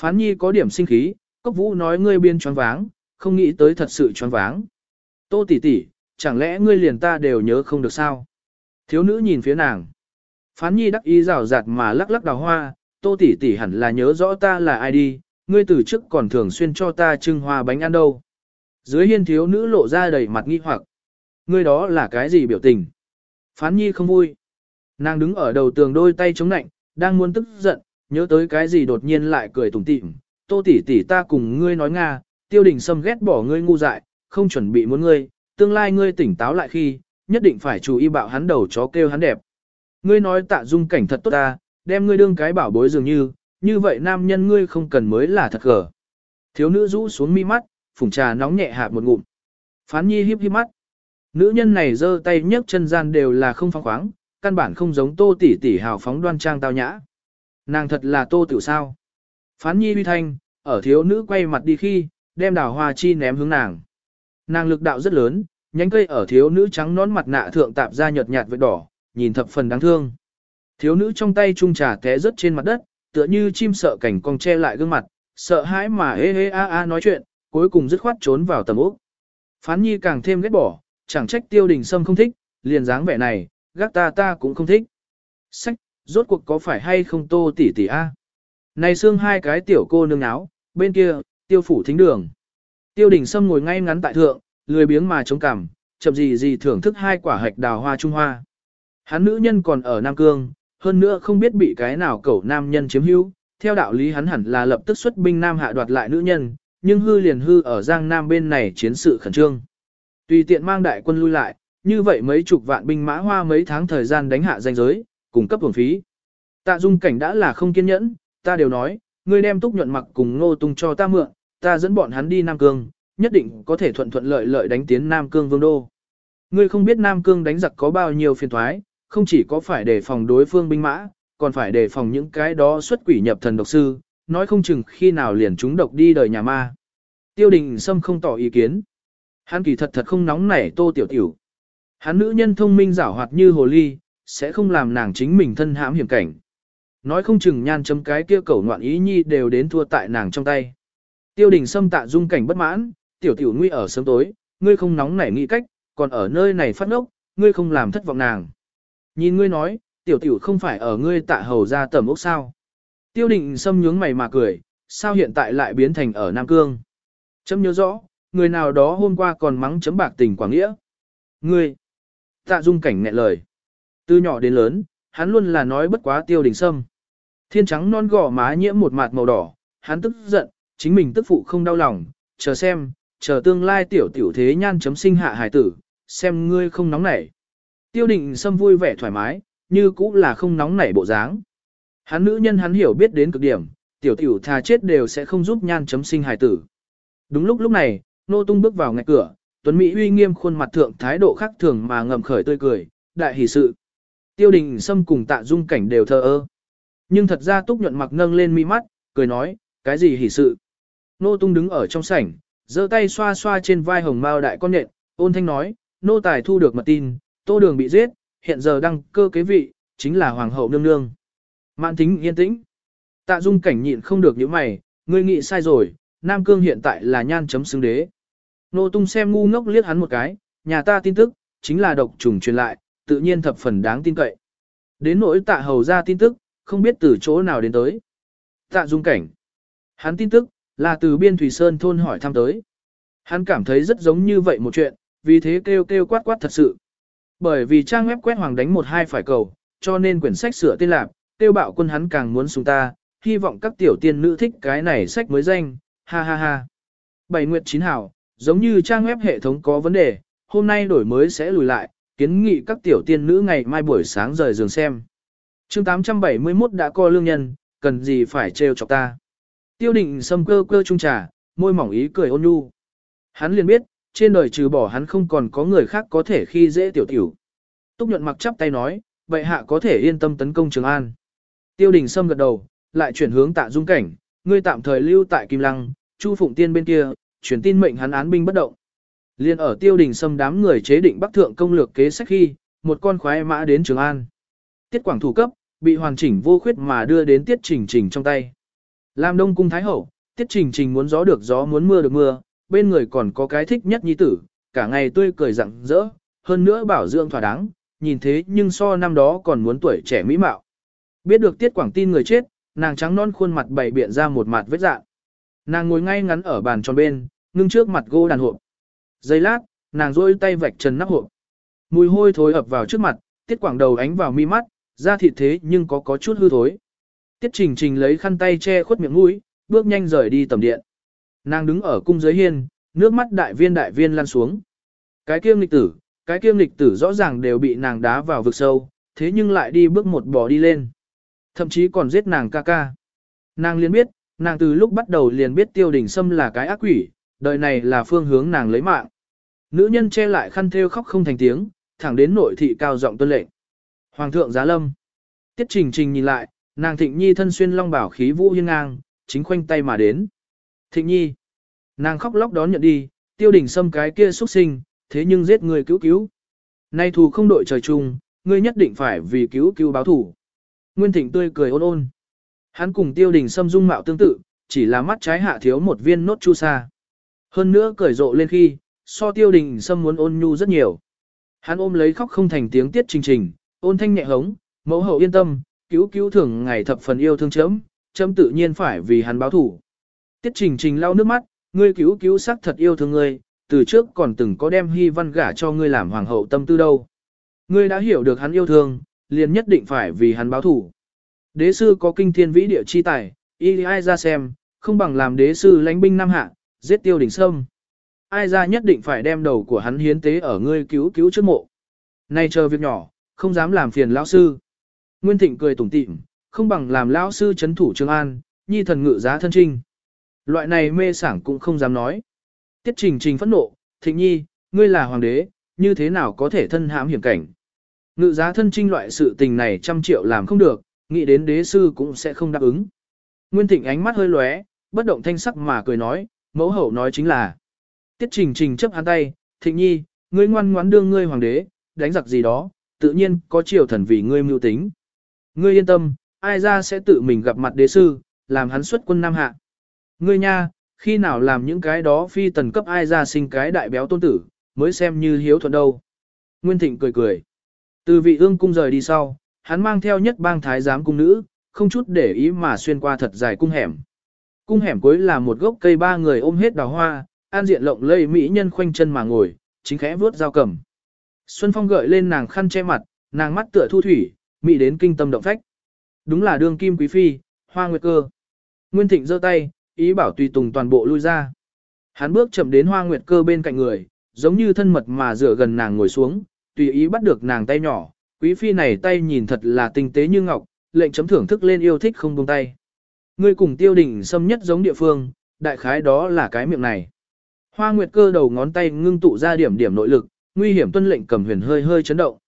Phán nhi có điểm sinh khí, cốc vũ nói ngươi biên choáng váng, không nghĩ tới thật sự choáng váng. Tô tỷ tỷ, chẳng lẽ ngươi liền ta đều nhớ không được sao? Thiếu nữ nhìn phía nàng. Phán nhi đắc ý rào rạt mà lắc lắc đào hoa, tô tỷ tỷ hẳn là nhớ rõ ta là ai đi, ngươi từ trước còn thường xuyên cho ta trưng hoa bánh ăn đâu. Dưới hiên thiếu nữ lộ ra đầy mặt nghi hoặc. Ngươi đó là cái gì biểu tình? Phán nhi không vui. Nàng đứng ở đầu tường đôi tay chống nạnh, đang muốn tức giận, nhớ tới cái gì đột nhiên lại cười tủm tỉm. Tô tỷ tỷ ta cùng ngươi nói Nga, tiêu đình sâm ghét bỏ ngươi ngu dại, không chuẩn bị muốn ngươi, tương lai ngươi tỉnh táo lại khi, nhất định phải chú ý bạo hắn đầu chó kêu hắn đẹp. Ngươi nói tạ dung cảnh thật tốt ta, đem ngươi đương cái bảo bối dường như, như vậy nam nhân ngươi không cần mới là thật gở. Thiếu nữ rũ xuống mi mắt, phùng trà nóng nhẹ hạt một ngụm. Phán nhi hiếp hiếp mắt. Nữ nhân này giơ tay nhấc chân gian đều là không phóng khoáng, căn bản không giống tô tỷ tỷ hào phóng đoan trang tao nhã. Nàng thật là tô tiểu sao. Phán nhi uy thanh, ở thiếu nữ quay mặt đi khi, đem đào hoa chi ném hướng nàng. Nàng lực đạo rất lớn, nhánh cây ở thiếu nữ trắng nón mặt nạ thượng tạp ra nhợt nhạt vết đỏ, nhìn thập phần đáng thương. Thiếu nữ trong tay trung trà té rớt trên mặt đất, tựa như chim sợ cảnh cong che lại gương mặt, sợ hãi mà hê hê a a nói chuyện, cuối cùng dứt khoát trốn vào tầm ốc. Phán nhi càng thêm ghét bỏ, chẳng trách tiêu đình sâm không thích, liền dáng vẻ này, gác ta ta cũng không thích. Sách, rốt cuộc có phải hay không tô tỉ tỉ a? Này xương hai cái tiểu cô nương áo, bên kia, tiêu phủ thính đường. Tiêu đình sâm ngồi ngay ngắn tại thượng, lười biếng mà chống cằm, chậm gì gì thưởng thức hai quả hạch đào hoa trung hoa. Hắn nữ nhân còn ở Nam Cương, hơn nữa không biết bị cái nào cẩu nam nhân chiếm hữu, theo đạo lý hắn hẳn là lập tức xuất binh Nam hạ đoạt lại nữ nhân, nhưng hư liền hư ở Giang Nam bên này chiến sự khẩn trương. Tùy tiện mang đại quân lui lại, như vậy mấy chục vạn binh mã hoa mấy tháng thời gian đánh hạ danh giới, cung cấp hưởng phí. Tạ dung cảnh đã là không kiên nhẫn, ta đều nói, ngươi đem túc nhuận mặc cùng ngô tung cho ta mượn, ta dẫn bọn hắn đi Nam Cương, nhất định có thể thuận thuận lợi lợi đánh tiến Nam Cương vương đô. Ngươi không biết Nam Cương đánh giặc có bao nhiêu phiền thoái, không chỉ có phải đề phòng đối phương binh mã, còn phải đề phòng những cái đó xuất quỷ nhập thần độc sư, nói không chừng khi nào liền chúng độc đi đời nhà ma. Tiêu đình Sâm không tỏ ý kiến. Hắn kỳ thật thật không nóng nảy tô tiểu tiểu. Hắn nữ nhân thông minh giảo hoạt như hồ ly, sẽ không làm nàng chính mình thân hãm hiểm cảnh. Nói không chừng nhan chấm cái kia cẩu ngoạn ý nhi đều đến thua tại nàng trong tay. Tiêu đình Sâm tạ dung cảnh bất mãn, tiểu tiểu nguy ở sớm tối, ngươi không nóng nảy nghĩ cách, còn ở nơi này phát ngốc, ngươi không làm thất vọng nàng. Nhìn ngươi nói, tiểu tiểu không phải ở ngươi tạ hầu ra tầm ốc sao. Tiêu định xâm nhướng mày mà cười, sao hiện tại lại biến thành ở Nam Cương. Chấm nhớ rõ, người nào đó hôm qua còn mắng chấm bạc tình quảng nghĩa. Ngươi, tạ dung cảnh nghẹn lời. Từ nhỏ đến lớn, hắn luôn là nói bất quá tiêu đình sâm. Thiên trắng non gò má nhiễm một mạt màu đỏ, hắn tức giận, chính mình tức phụ không đau lòng, chờ xem, chờ tương lai tiểu tiểu thế nhan chấm sinh hạ hải tử, xem ngươi không nóng nảy. Tiêu định Sâm vui vẻ thoải mái, như cũng là không nóng nảy bộ dáng. Hắn nữ nhân hắn hiểu biết đến cực điểm, tiểu tiểu thà chết đều sẽ không giúp nhan chấm sinh hài tử. Đúng lúc lúc này, nô tung bước vào ngạch cửa, tuấn Mỹ uy nghiêm khuôn mặt thượng thái độ khác thường mà ngậm khởi tươi cười, đại hỷ sự. Tiêu đình Sâm cùng tạ dung cảnh đều thờ ơ. Nhưng thật ra túc nhuận mặc nâng lên mi mắt, cười nói, cái gì hỷ sự. Nô tung đứng ở trong sảnh, giơ tay xoa xoa trên vai hồng mao đại con nhện, ôn thanh nói, nô tài thu được mật tin, tô đường bị giết, hiện giờ đăng cơ kế vị, chính là hoàng hậu nương nương. Mạn tính yên tĩnh. Tạ dung cảnh nhịn không được những mày, ngươi nghĩ sai rồi, Nam Cương hiện tại là nhan chấm xứng đế. Nô tung xem ngu ngốc liếc hắn một cái, nhà ta tin tức, chính là độc trùng truyền lại, tự nhiên thập phần đáng tin cậy. Đến nỗi tạ hầu ra tin tức, không biết từ chỗ nào đến tới. Tạ dung cảnh. Hắn tin tức, là từ biên Thủy Sơn thôn hỏi thăm tới. Hắn cảm thấy rất giống như vậy một chuyện, vì thế kêu kêu quát quát thật sự. Bởi vì trang web quét hoàng đánh một hai phải cầu, cho nên quyển sách sửa tên lạc, tiêu bạo quân hắn càng muốn xuống ta, hy vọng các tiểu tiên nữ thích cái này sách mới danh, ha ha ha. Bảy Nguyệt Chín Hảo, giống như trang web hệ thống có vấn đề, hôm nay đổi mới sẽ lùi lại, kiến nghị các tiểu tiên nữ ngày mai buổi sáng rời giường xem. chương 871 đã co lương nhân, cần gì phải trêu chọc ta. Tiêu định sâm cơ cơ trung trà, môi mỏng ý cười ôn nhu. Hắn liền biết, trên đời trừ bỏ hắn không còn có người khác có thể khi dễ tiểu tiểu. Túc nhuận mặc chắp tay nói, vậy hạ có thể yên tâm tấn công Trường An. Tiêu đình sâm gật đầu, lại chuyển hướng tạ dung cảnh, ngươi tạm thời lưu tại Kim Lăng, Chu Phụng Tiên bên kia, chuyển tin mệnh hắn án binh bất động. Liên ở tiêu đình sâm đám người chế định bắc thượng công lược kế sách khi, một con khoái mã đến Trường An. Tiết quảng thủ cấp, bị hoàn chỉnh vô khuyết mà đưa đến tiết trình trình trong tay. Làm đông cung thái hậu, tiết trình trình muốn gió được gió muốn mưa được mưa, bên người còn có cái thích nhất nhi tử, cả ngày tươi cười rặng rỡ, hơn nữa bảo dưỡng thỏa đáng, nhìn thế nhưng so năm đó còn muốn tuổi trẻ mỹ mạo. Biết được tiết quảng tin người chết, nàng trắng non khuôn mặt bảy biện ra một mặt vết dạng. Nàng ngồi ngay ngắn ở bàn tròn bên, ngưng trước mặt gỗ đàn hộp. Giây lát, nàng rôi tay vạch trần nắp hộp. Mùi hôi thối ập vào trước mặt, tiết quảng đầu ánh vào mi mắt, da thịt thế nhưng có có chút hư thối. Tiết trình trình lấy khăn tay che khuất miệng mũi, bước nhanh rời đi tầm điện. Nàng đứng ở cung dưới hiên, nước mắt đại viên đại viên lăn xuống. Cái kiêm lịch tử, cái kiêm lịch tử rõ ràng đều bị nàng đá vào vực sâu, thế nhưng lại đi bước một bò đi lên. Thậm chí còn giết nàng ca ca. Nàng liền biết, nàng từ lúc bắt đầu liền biết tiêu đình sâm là cái ác quỷ, đời này là phương hướng nàng lấy mạng. Nữ nhân che lại khăn thêu khóc không thành tiếng, thẳng đến nội thị cao giọng tuân lệnh. Hoàng thượng giá lâm. Tiết trình trình nhìn lại, nàng thịnh nhi thân xuyên long bảo khí vũ hiên ngang, chính khoanh tay mà đến. Thịnh nhi. Nàng khóc lóc đón nhận đi, tiêu đình sâm cái kia xuất sinh, thế nhưng giết người cứu cứu. Nay thù không đội trời chung, ngươi nhất định phải vì cứu cứu báo thủ. Nguyên thịnh tươi cười ôn ôn. Hắn cùng tiêu đình sâm dung mạo tương tự, chỉ là mắt trái hạ thiếu một viên nốt chu sa. Hơn nữa cười rộ lên khi, so tiêu đình sâm muốn ôn nhu rất nhiều. Hắn ôm lấy khóc không thành tiếng tiết trình trình, ôn thanh nhẹ hống, mẫu hậu yên tâm, cứu cứu thường ngày thập phần yêu thương chấm, chấm tự nhiên phải vì hắn báo thủ. Tiết trình trình lau nước mắt, ngươi cứu cứu sắc thật yêu thương ngươi, từ trước còn từng có đem hy văn gả cho ngươi làm hoàng hậu tâm tư đâu. Ngươi đã hiểu được hắn yêu thương, liền nhất định phải vì hắn báo thủ. Đế sư có kinh thiên vĩ địa chi tài, y ai ra xem, không bằng làm đế sư lãnh binh Nam hạ, giết tiêu đỉnh sâm. Ai ra nhất định phải đem đầu của hắn hiến tế ở ngươi cứu cứu trước mộ. Nay chờ việc nhỏ, không dám làm phiền lão sư. Nguyên Thịnh cười tủm tỉm, không bằng làm lão sư chấn thủ Trường An, nhi thần ngự giá thân trinh. Loại này mê sảng cũng không dám nói. Tiết trình trình phẫn nộ, thịnh nhi, ngươi là hoàng đế, như thế nào có thể thân hãm hiểm cảnh. Ngự giá thân trinh loại sự tình này trăm triệu làm không được, nghĩ đến đế sư cũng sẽ không đáp ứng. Nguyên thịnh ánh mắt hơi lóe, bất động thanh sắc mà cười nói, mẫu hậu nói chính là. Tiết trình trình chấp hắn tay, thịnh nhi, ngươi ngoan ngoãn đương ngươi hoàng đế, đánh giặc gì đó, tự nhiên có triều thần vì ngươi mưu tính. Ngươi yên tâm, ai ra sẽ tự mình gặp mặt đế sư, làm hắn xuất quân Nam Hạ. Ngươi nha, khi nào làm những cái đó phi tần cấp ai ra sinh cái đại béo tôn tử, mới xem như hiếu thuận đâu. Nguyên Thịnh cười cười. Từ vị ương cung rời đi sau, hắn mang theo nhất bang thái giám cung nữ, không chút để ý mà xuyên qua thật dài cung hẻm. Cung hẻm cuối là một gốc cây ba người ôm hết đào hoa, an diện lộng lây mỹ nhân khoanh chân mà ngồi, chính khẽ vuốt dao cầm. Xuân Phong gợi lên nàng khăn che mặt, nàng mắt tựa thu thủy, mỹ đến kinh tâm động phách. Đúng là đương kim quý phi, hoa nguyệt cơ. Nguyên Thịnh giơ tay, ý bảo tùy tùng toàn bộ lui ra. Hắn bước chậm đến hoa nguyệt cơ bên cạnh người, giống như thân mật mà dựa gần nàng ngồi xuống, tùy ý bắt được nàng tay nhỏ, quý phi này tay nhìn thật là tinh tế như ngọc, lệnh chấm thưởng thức lên yêu thích không buông tay. Ngươi cùng tiêu đỉnh xâm nhất giống địa phương, đại khái đó là cái miệng này. Hoa nguyệt cơ đầu ngón tay ngưng tụ ra điểm điểm nội lực, nguy hiểm tuân lệnh cầm huyền hơi hơi chấn động.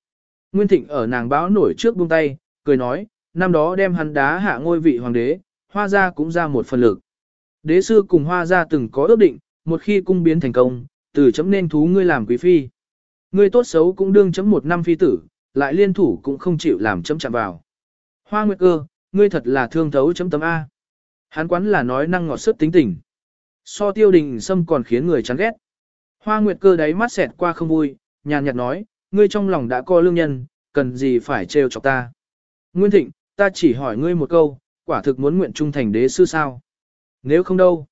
Nguyên thịnh ở nàng báo nổi trước buông tay, cười nói, năm đó đem hắn đá hạ ngôi vị hoàng đế, hoa gia cũng ra một phần lực. Đế sư cùng hoa gia từng có ước định, một khi cung biến thành công, từ chấm nên thú ngươi làm quý phi. Ngươi tốt xấu cũng đương chấm một năm phi tử, lại liên thủ cũng không chịu làm chấm chạm vào. Hoa Nguyệt cơ, ngươi thật là thương thấu chấm tấm A. Hán quán là nói năng ngọt sức tính tình. So tiêu đình xâm còn khiến người chán ghét. Hoa Nguyệt cơ đáy mắt xẹt qua không vui, nhàn nhạt nói, ngươi trong lòng đã có lương nhân, cần gì phải trêu chọc ta. Nguyên Thịnh, ta chỉ hỏi ngươi một câu, quả thực muốn nguyện trung thành đế sư sao? Nếu không đâu.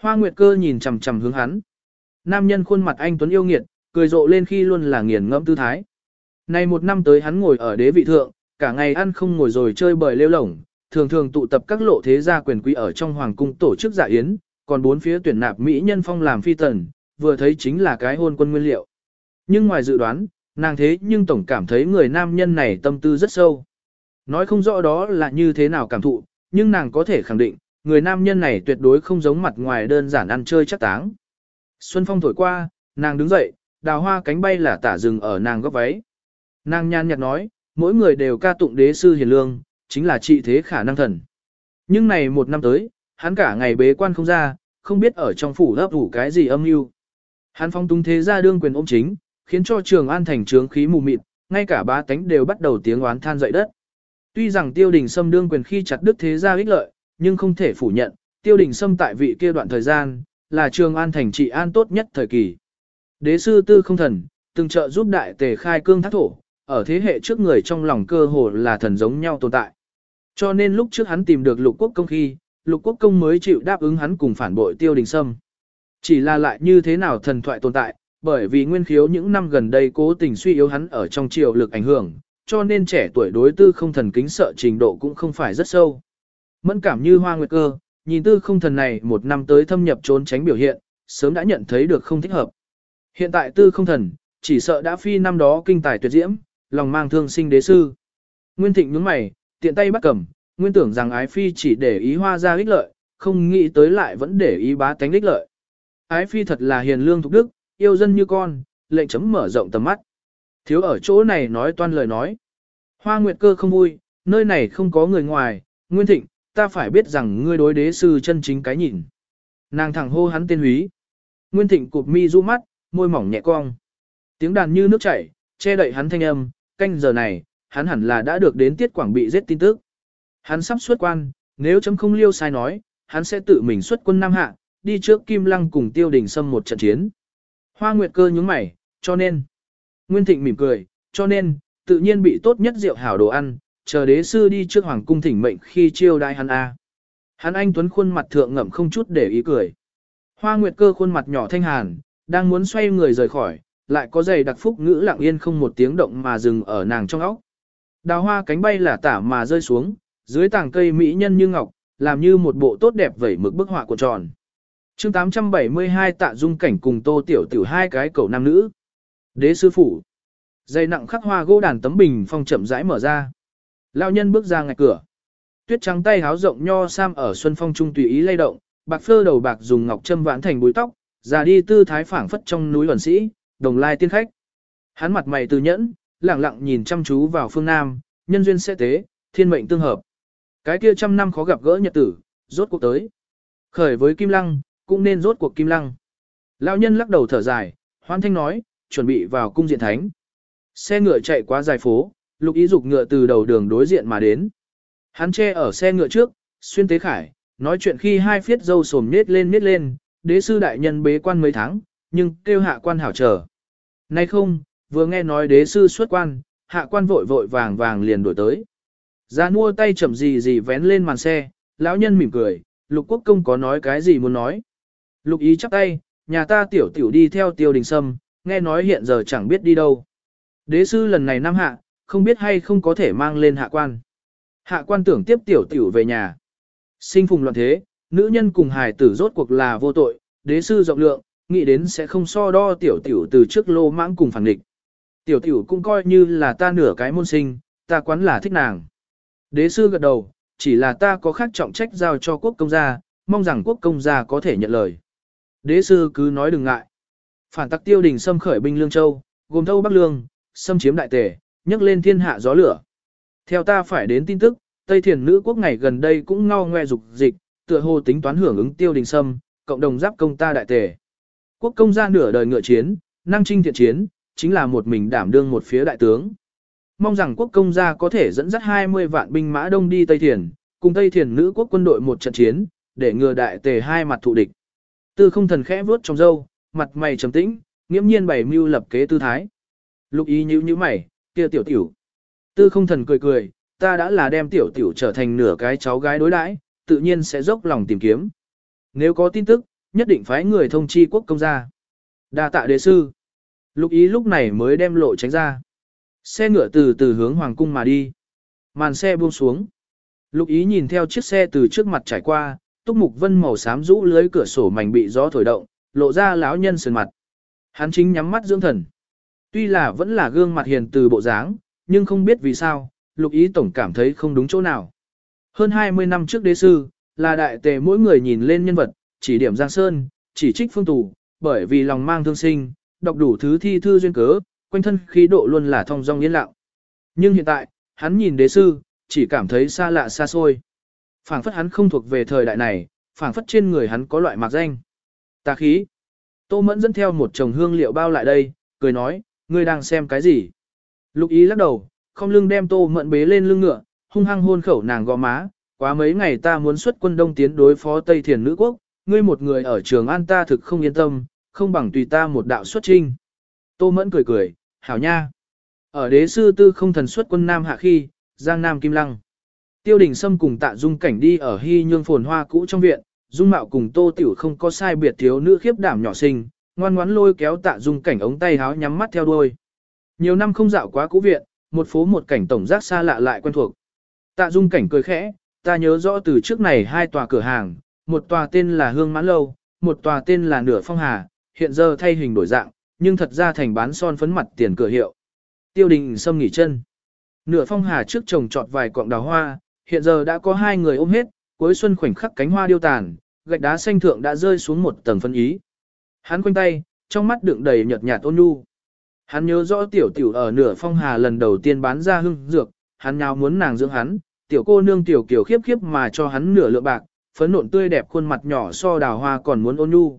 Hoa Nguyệt cơ nhìn chằm chằm hướng hắn. Nam nhân khuôn mặt anh Tuấn yêu nghiệt, cười rộ lên khi luôn là nghiền ngẫm tư thái. nay một năm tới hắn ngồi ở đế vị thượng, cả ngày ăn không ngồi rồi chơi bời lêu lổng, thường thường tụ tập các lộ thế gia quyền quý ở trong hoàng cung tổ chức dạ yến, còn bốn phía tuyển nạp mỹ nhân phong làm phi tần, vừa thấy chính là cái hôn quân nguyên liệu. Nhưng ngoài dự đoán, nàng thế nhưng tổng cảm thấy người nam nhân này tâm tư rất sâu. Nói không rõ đó là như thế nào cảm thụ, nhưng nàng có thể khẳng định, người nam nhân này tuyệt đối không giống mặt ngoài đơn giản ăn chơi chắc táng. Xuân phong thổi qua, nàng đứng dậy, đào hoa cánh bay là tả rừng ở nàng góc váy. Nàng nhan nhạt nói, mỗi người đều ca tụng đế sư hiền lương, chính là trị thế khả năng thần. Nhưng này một năm tới, hắn cả ngày bế quan không ra, không biết ở trong phủ lớp ủ cái gì âm mưu. Hắn phong tung thế ra đương quyền ôm chính, khiến cho trường an thành trướng khí mù mịt, ngay cả ba tánh đều bắt đầu tiếng oán than dậy đất. Tuy rằng tiêu đình xâm đương quyền khi chặt đức thế gia ích lợi, nhưng không thể phủ nhận, tiêu đình xâm tại vị kia đoạn thời gian, là trường an thành trị an tốt nhất thời kỳ. Đế sư tư không thần, từng trợ giúp đại tề khai cương thác thổ, ở thế hệ trước người trong lòng cơ hồ là thần giống nhau tồn tại. Cho nên lúc trước hắn tìm được lục quốc công khi, lục quốc công mới chịu đáp ứng hắn cùng phản bội tiêu đình sâm. Chỉ là lại như thế nào thần thoại tồn tại, bởi vì nguyên khiếu những năm gần đây cố tình suy yếu hắn ở trong triều lực ảnh hưởng, cho nên trẻ tuổi đối tư không thần kính sợ trình độ cũng không phải rất sâu. Mẫn cảm như hoa nguyệt cơ, nhìn tư không thần này một năm tới thâm nhập trốn tránh biểu hiện, sớm đã nhận thấy được không thích hợp. Hiện tại tư không thần, chỉ sợ đã phi năm đó kinh tài tuyệt diễm, lòng mang thương sinh đế sư. Nguyên thịnh nhướng mày, tiện tay bắt cầm, nguyên tưởng rằng ái phi chỉ để ý hoa ra ích lợi, không nghĩ tới lại vẫn để ý bá tánh ích lợi. Ái phi thật là hiền lương thục đức, yêu dân như con, lệnh chấm mở rộng tầm mắt. Thiếu ở chỗ này nói toan lời nói. Hoa Nguyệt cơ không vui, nơi này không có người ngoài, Nguyên Thịnh, ta phải biết rằng ngươi đối đế sư chân chính cái nhìn. Nàng thẳng hô hắn tên húy. Nguyên Thịnh cụp mi du mắt, môi mỏng nhẹ cong. Tiếng đàn như nước chảy, che đậy hắn thanh âm, canh giờ này, hắn hẳn là đã được đến tiết quảng bị giết tin tức. Hắn sắp xuất quan, nếu chấm không liêu sai nói, hắn sẽ tự mình xuất quân Nam Hạ, đi trước Kim Lăng cùng Tiêu Đình Sâm một trận chiến. Hoa Nguyệt cơ nhướng mày, cho nên. Nguyên Thịnh mỉm cười, cho nên, tự nhiên bị tốt nhất rượu hảo đồ ăn, chờ đế sư đi trước hoàng cung thỉnh mệnh khi chiêu đai hắn a. Hắn anh tuấn khuôn mặt thượng ngậm không chút để ý cười. Hoa Nguyệt cơ khuôn mặt nhỏ thanh hàn, đang muốn xoay người rời khỏi, lại có giày đặc phúc ngữ lặng yên không một tiếng động mà dừng ở nàng trong óc. Đào hoa cánh bay là tả mà rơi xuống, dưới tảng cây mỹ nhân như ngọc, làm như một bộ tốt đẹp vẩy mực bức họa của tròn. chương 872 tạ dung cảnh cùng tô tiểu tiểu hai cái cầu nam nữ. Đế sư phủ. Dây nặng khắc hoa gỗ đàn tấm bình phong chậm rãi mở ra. Lão nhân bước ra ngạch cửa. Tuyết trắng tay háo rộng nho sam ở xuân phong trung tùy ý lay động, bạc phơ đầu bạc dùng ngọc châm vãn thành búi tóc, già đi tư thái phảng phất trong núi luận sĩ, đồng lai tiên khách. Hắn mặt mày từ nhẫn, lặng lặng nhìn chăm chú vào phương Nam, nhân duyên sẽ tế, thiên mệnh tương hợp. Cái kia trăm năm khó gặp gỡ nhật tử, rốt cuộc tới. Khởi với Kim Lăng, cũng nên rốt cuộc Kim Lăng. Lão nhân lắc đầu thở dài, hoan thanh nói, chuẩn bị vào cung diện thánh. Xe ngựa chạy qua dài phố, lục ý dục ngựa từ đầu đường đối diện mà đến. Hắn che ở xe ngựa trước, xuyên tế khải, nói chuyện khi hai phiết dâu sồm nết lên nết lên, đế sư đại nhân bế quan mấy tháng, nhưng kêu hạ quan hảo trở, Nay không, vừa nghe nói đế sư xuất quan, hạ quan vội vội vàng vàng liền đổi tới. Ra mua tay chậm gì gì vén lên màn xe, lão nhân mỉm cười, lục quốc công có nói cái gì muốn nói. Lục ý chắp tay, nhà ta tiểu tiểu đi theo tiêu đình sâm, nghe nói hiện giờ chẳng biết đi đâu. Đế sư lần này năm hạ, không biết hay không có thể mang lên hạ quan. Hạ quan tưởng tiếp tiểu tiểu về nhà. Sinh phùng loạn thế, nữ nhân cùng hài tử rốt cuộc là vô tội, đế sư rộng lượng, nghĩ đến sẽ không so đo tiểu tiểu từ trước lô mãng cùng phản địch. Tiểu tiểu cũng coi như là ta nửa cái môn sinh, ta quán là thích nàng. Đế sư gật đầu, chỉ là ta có khác trọng trách giao cho quốc công gia, mong rằng quốc công gia có thể nhận lời. Đế sư cứ nói đừng ngại. Phản tắc tiêu đình xâm khởi binh Lương Châu, gồm thâu Bắc Lương, xâm chiếm đại tề, nhấc lên thiên hạ gió lửa. Theo ta phải đến tin tức, Tây Thiền nữ quốc ngày gần đây cũng ngao ngoe dục dịch, tựa hồ tính toán hưởng ứng tiêu đình sâm, cộng đồng giáp công ta đại tề. Quốc công gia nửa đời ngựa chiến, năng trinh thiện chiến, chính là một mình đảm đương một phía đại tướng. Mong rằng quốc công gia có thể dẫn dắt 20 vạn binh mã đông đi Tây Thiền, cùng Tây Thiền nữ quốc quân đội một trận chiến, để ngừa đại tề hai mặt thụ địch. Tư không thần khẽ vuốt trong râu, mặt mày trầm tĩnh, nghiễm nhiên bày mưu lập kế tư thái. Lục ý nhíu nhíu mày, kia tiểu tiểu. Tư không thần cười cười, ta đã là đem tiểu tiểu trở thành nửa cái cháu gái đối đãi, tự nhiên sẽ dốc lòng tìm kiếm. Nếu có tin tức, nhất định phái người thông chi quốc công gia. Đa tạ đế sư. Lục ý lúc này mới đem lộ tránh ra. Xe ngựa từ từ hướng hoàng cung mà đi. Màn xe buông xuống. Lục ý nhìn theo chiếc xe từ trước mặt trải qua, túc mục vân màu xám rũ lưới cửa sổ mảnh bị gió thổi động, lộ ra lão nhân sườn mặt. Hắn chính nhắm mắt dưỡng thần. Tuy là vẫn là gương mặt hiền từ bộ dáng, nhưng không biết vì sao, lục ý tổng cảm thấy không đúng chỗ nào. Hơn 20 năm trước đế sư, là đại tề mỗi người nhìn lên nhân vật, chỉ điểm Giang Sơn, chỉ trích phương tù, bởi vì lòng mang thương sinh, đọc đủ thứ thi thư duyên cớ, quanh thân khí độ luôn là thong dong yên lặng. Nhưng hiện tại, hắn nhìn đế sư, chỉ cảm thấy xa lạ xa xôi. phảng phất hắn không thuộc về thời đại này, phảng phất trên người hắn có loại mạc danh. Tà khí. Tô Mẫn dẫn theo một chồng hương liệu bao lại đây, cười nói, ngươi đang xem cái gì? Lục ý lắc đầu, không lưng đem Tô Mẫn bế lên lưng ngựa, hung hăng hôn khẩu nàng gò má, quá mấy ngày ta muốn xuất quân đông tiến đối phó Tây Thiền nữ quốc, ngươi một người ở trường an ta thực không yên tâm, không bằng tùy ta một đạo xuất trinh. Tô Mẫn cười cười, hảo nha. Ở đế sư tư không thần xuất quân Nam Hạ khi, Giang Nam Kim Lăng. Tiêu đình Sâm cùng tạ dung cảnh đi ở hy nhương phồn hoa cũ trong viện, dung mạo cùng tô tiểu không có sai biệt thiếu nữ khiếp đảm nhỏ sinh, ngoan ngoãn lôi kéo tạ dung cảnh ống tay háo nhắm mắt theo đuôi. Nhiều năm không dạo quá cũ viện, một phố một cảnh tổng giác xa lạ lại quen thuộc. Tạ dung cảnh cười khẽ, ta nhớ rõ từ trước này hai tòa cửa hàng, một tòa tên là Hương Mãn Lâu, một tòa tên là Nửa Phong Hà, hiện giờ thay hình đổi dạng, nhưng thật ra thành bán son phấn mặt tiền cửa hiệu. Tiêu đình xâm nghỉ chân. Nửa Phong Hà trước trồng trọt vài cọng đào hoa, hiện giờ đã có hai người ôm hết, cuối xuân khoảnh khắc cánh hoa điêu tàn, gạch đá xanh thượng đã rơi xuống một tầng phân ý. Hắn quanh tay, trong mắt đựng đầy nhợt nhạt ôn nhu. Hắn nhớ rõ tiểu tiểu ở nửa phong hà lần đầu tiên bán ra hưng dược, hắn nào muốn nàng dưỡng hắn, tiểu cô nương tiểu kiểu khiếp khiếp mà cho hắn nửa lượng bạc, phấn nộn tươi đẹp khuôn mặt nhỏ so đào hoa còn muốn ôn nhu.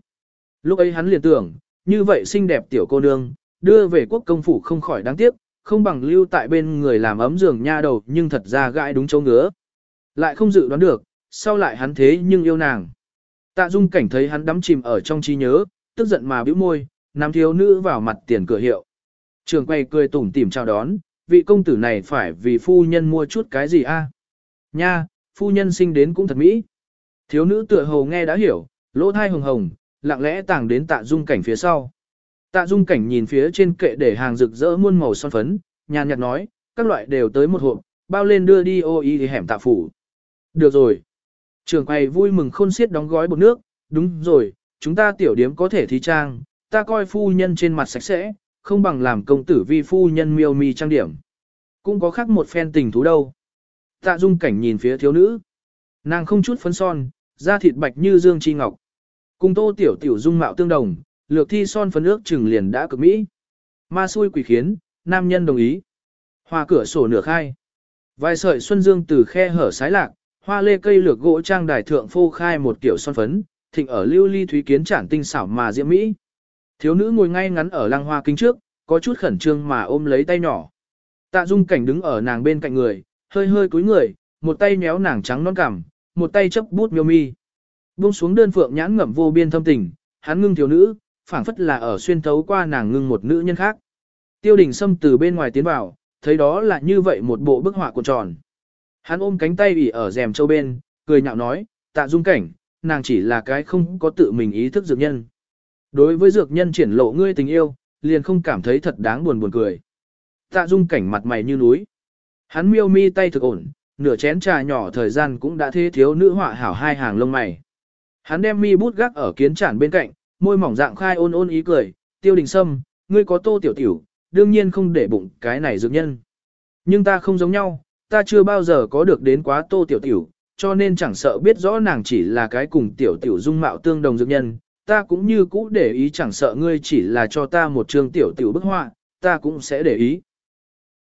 Lúc ấy hắn liền tưởng, như vậy xinh đẹp tiểu cô nương, đưa về quốc công phủ không khỏi đáng tiếc, không bằng lưu tại bên người làm ấm giường nha đầu nhưng thật ra gãi đúng chỗ ngứa. Lại không dự đoán được, sau lại hắn thế nhưng yêu nàng. Tạ Dung cảnh thấy hắn đắm chìm ở trong trí nhớ, tức giận mà bĩu môi, nam thiếu nữ vào mặt tiền cửa hiệu. Trường quay cười tủm tỉm chào đón, vị công tử này phải vì phu nhân mua chút cái gì a? À? Nha, phu nhân sinh đến cũng thật mỹ. Thiếu nữ tựa hồ nghe đã hiểu, lỗ thai hồng hồng, lặng lẽ tàng đến tạ dung cảnh phía sau. Tạ dung cảnh nhìn phía trên kệ để hàng rực rỡ muôn màu son phấn, nhàn nhạt nói, các loại đều tới một hộp, bao lên đưa đi ô y hẻm tạ phủ. Được rồi. Trường quầy vui mừng khôn xiết đóng gói bột nước, đúng rồi, chúng ta tiểu điếm có thể thí trang, ta coi phu nhân trên mặt sạch sẽ, không bằng làm công tử vi phu nhân miêu mi trang điểm. Cũng có khác một phen tình thú đâu. Tạ dung cảnh nhìn phía thiếu nữ. Nàng không chút phấn son, da thịt bạch như dương chi ngọc. Cùng tô tiểu tiểu dung mạo tương đồng, lược thi son phấn ước chừng liền đã cực mỹ. Ma xui quỷ khiến, nam nhân đồng ý. Hoa cửa sổ nửa khai. Vài sợi xuân dương từ khe hở sái lạc, hoa lê cây lược gỗ trang đài thượng phô khai một kiểu son phấn, thịnh ở lưu ly thúy kiến trản tinh xảo mà diễm mỹ. Thiếu nữ ngồi ngay ngắn ở lăng hoa kính trước, có chút khẩn trương mà ôm lấy tay nhỏ. Tạ dung cảnh đứng ở nàng bên cạnh người, hơi hơi cúi người, một tay nhéo nàng trắng non cằm, một tay chấp bút miêu mi. Buông xuống đơn phượng nhãn ngậm vô biên thâm tình, hắn ngưng thiếu nữ, phảng phất là ở xuyên thấu qua nàng ngưng một nữ nhân khác. Tiêu đình Sâm từ bên ngoài tiến vào, thấy đó là như vậy một bộ bức họa cuộn tròn. Hắn ôm cánh tay ủy ở rèm châu bên, cười nhạo nói, tạ dung cảnh, nàng chỉ là cái không có tự mình ý thức dược nhân. Đối với dược nhân triển lộ ngươi tình yêu, liền không cảm thấy thật đáng buồn buồn cười. Tạ dung cảnh mặt mày như núi. Hắn miêu mi tay thực ổn, nửa chén trà nhỏ thời gian cũng đã thế thiếu nữ họa hảo hai hàng lông mày. Hắn đem mi bút gác ở kiến trản bên cạnh, môi mỏng dạng khai ôn ôn ý cười, tiêu đình sâm, ngươi có tô tiểu tiểu, đương nhiên không để bụng cái này dược nhân. Nhưng ta không giống nhau, ta chưa bao giờ có được đến quá tô tiểu tiểu, cho nên chẳng sợ biết rõ nàng chỉ là cái cùng tiểu tiểu dung mạo tương đồng dược nhân, ta cũng như cũ để ý chẳng sợ ngươi chỉ là cho ta một trường tiểu tiểu bức họa, ta cũng sẽ để ý.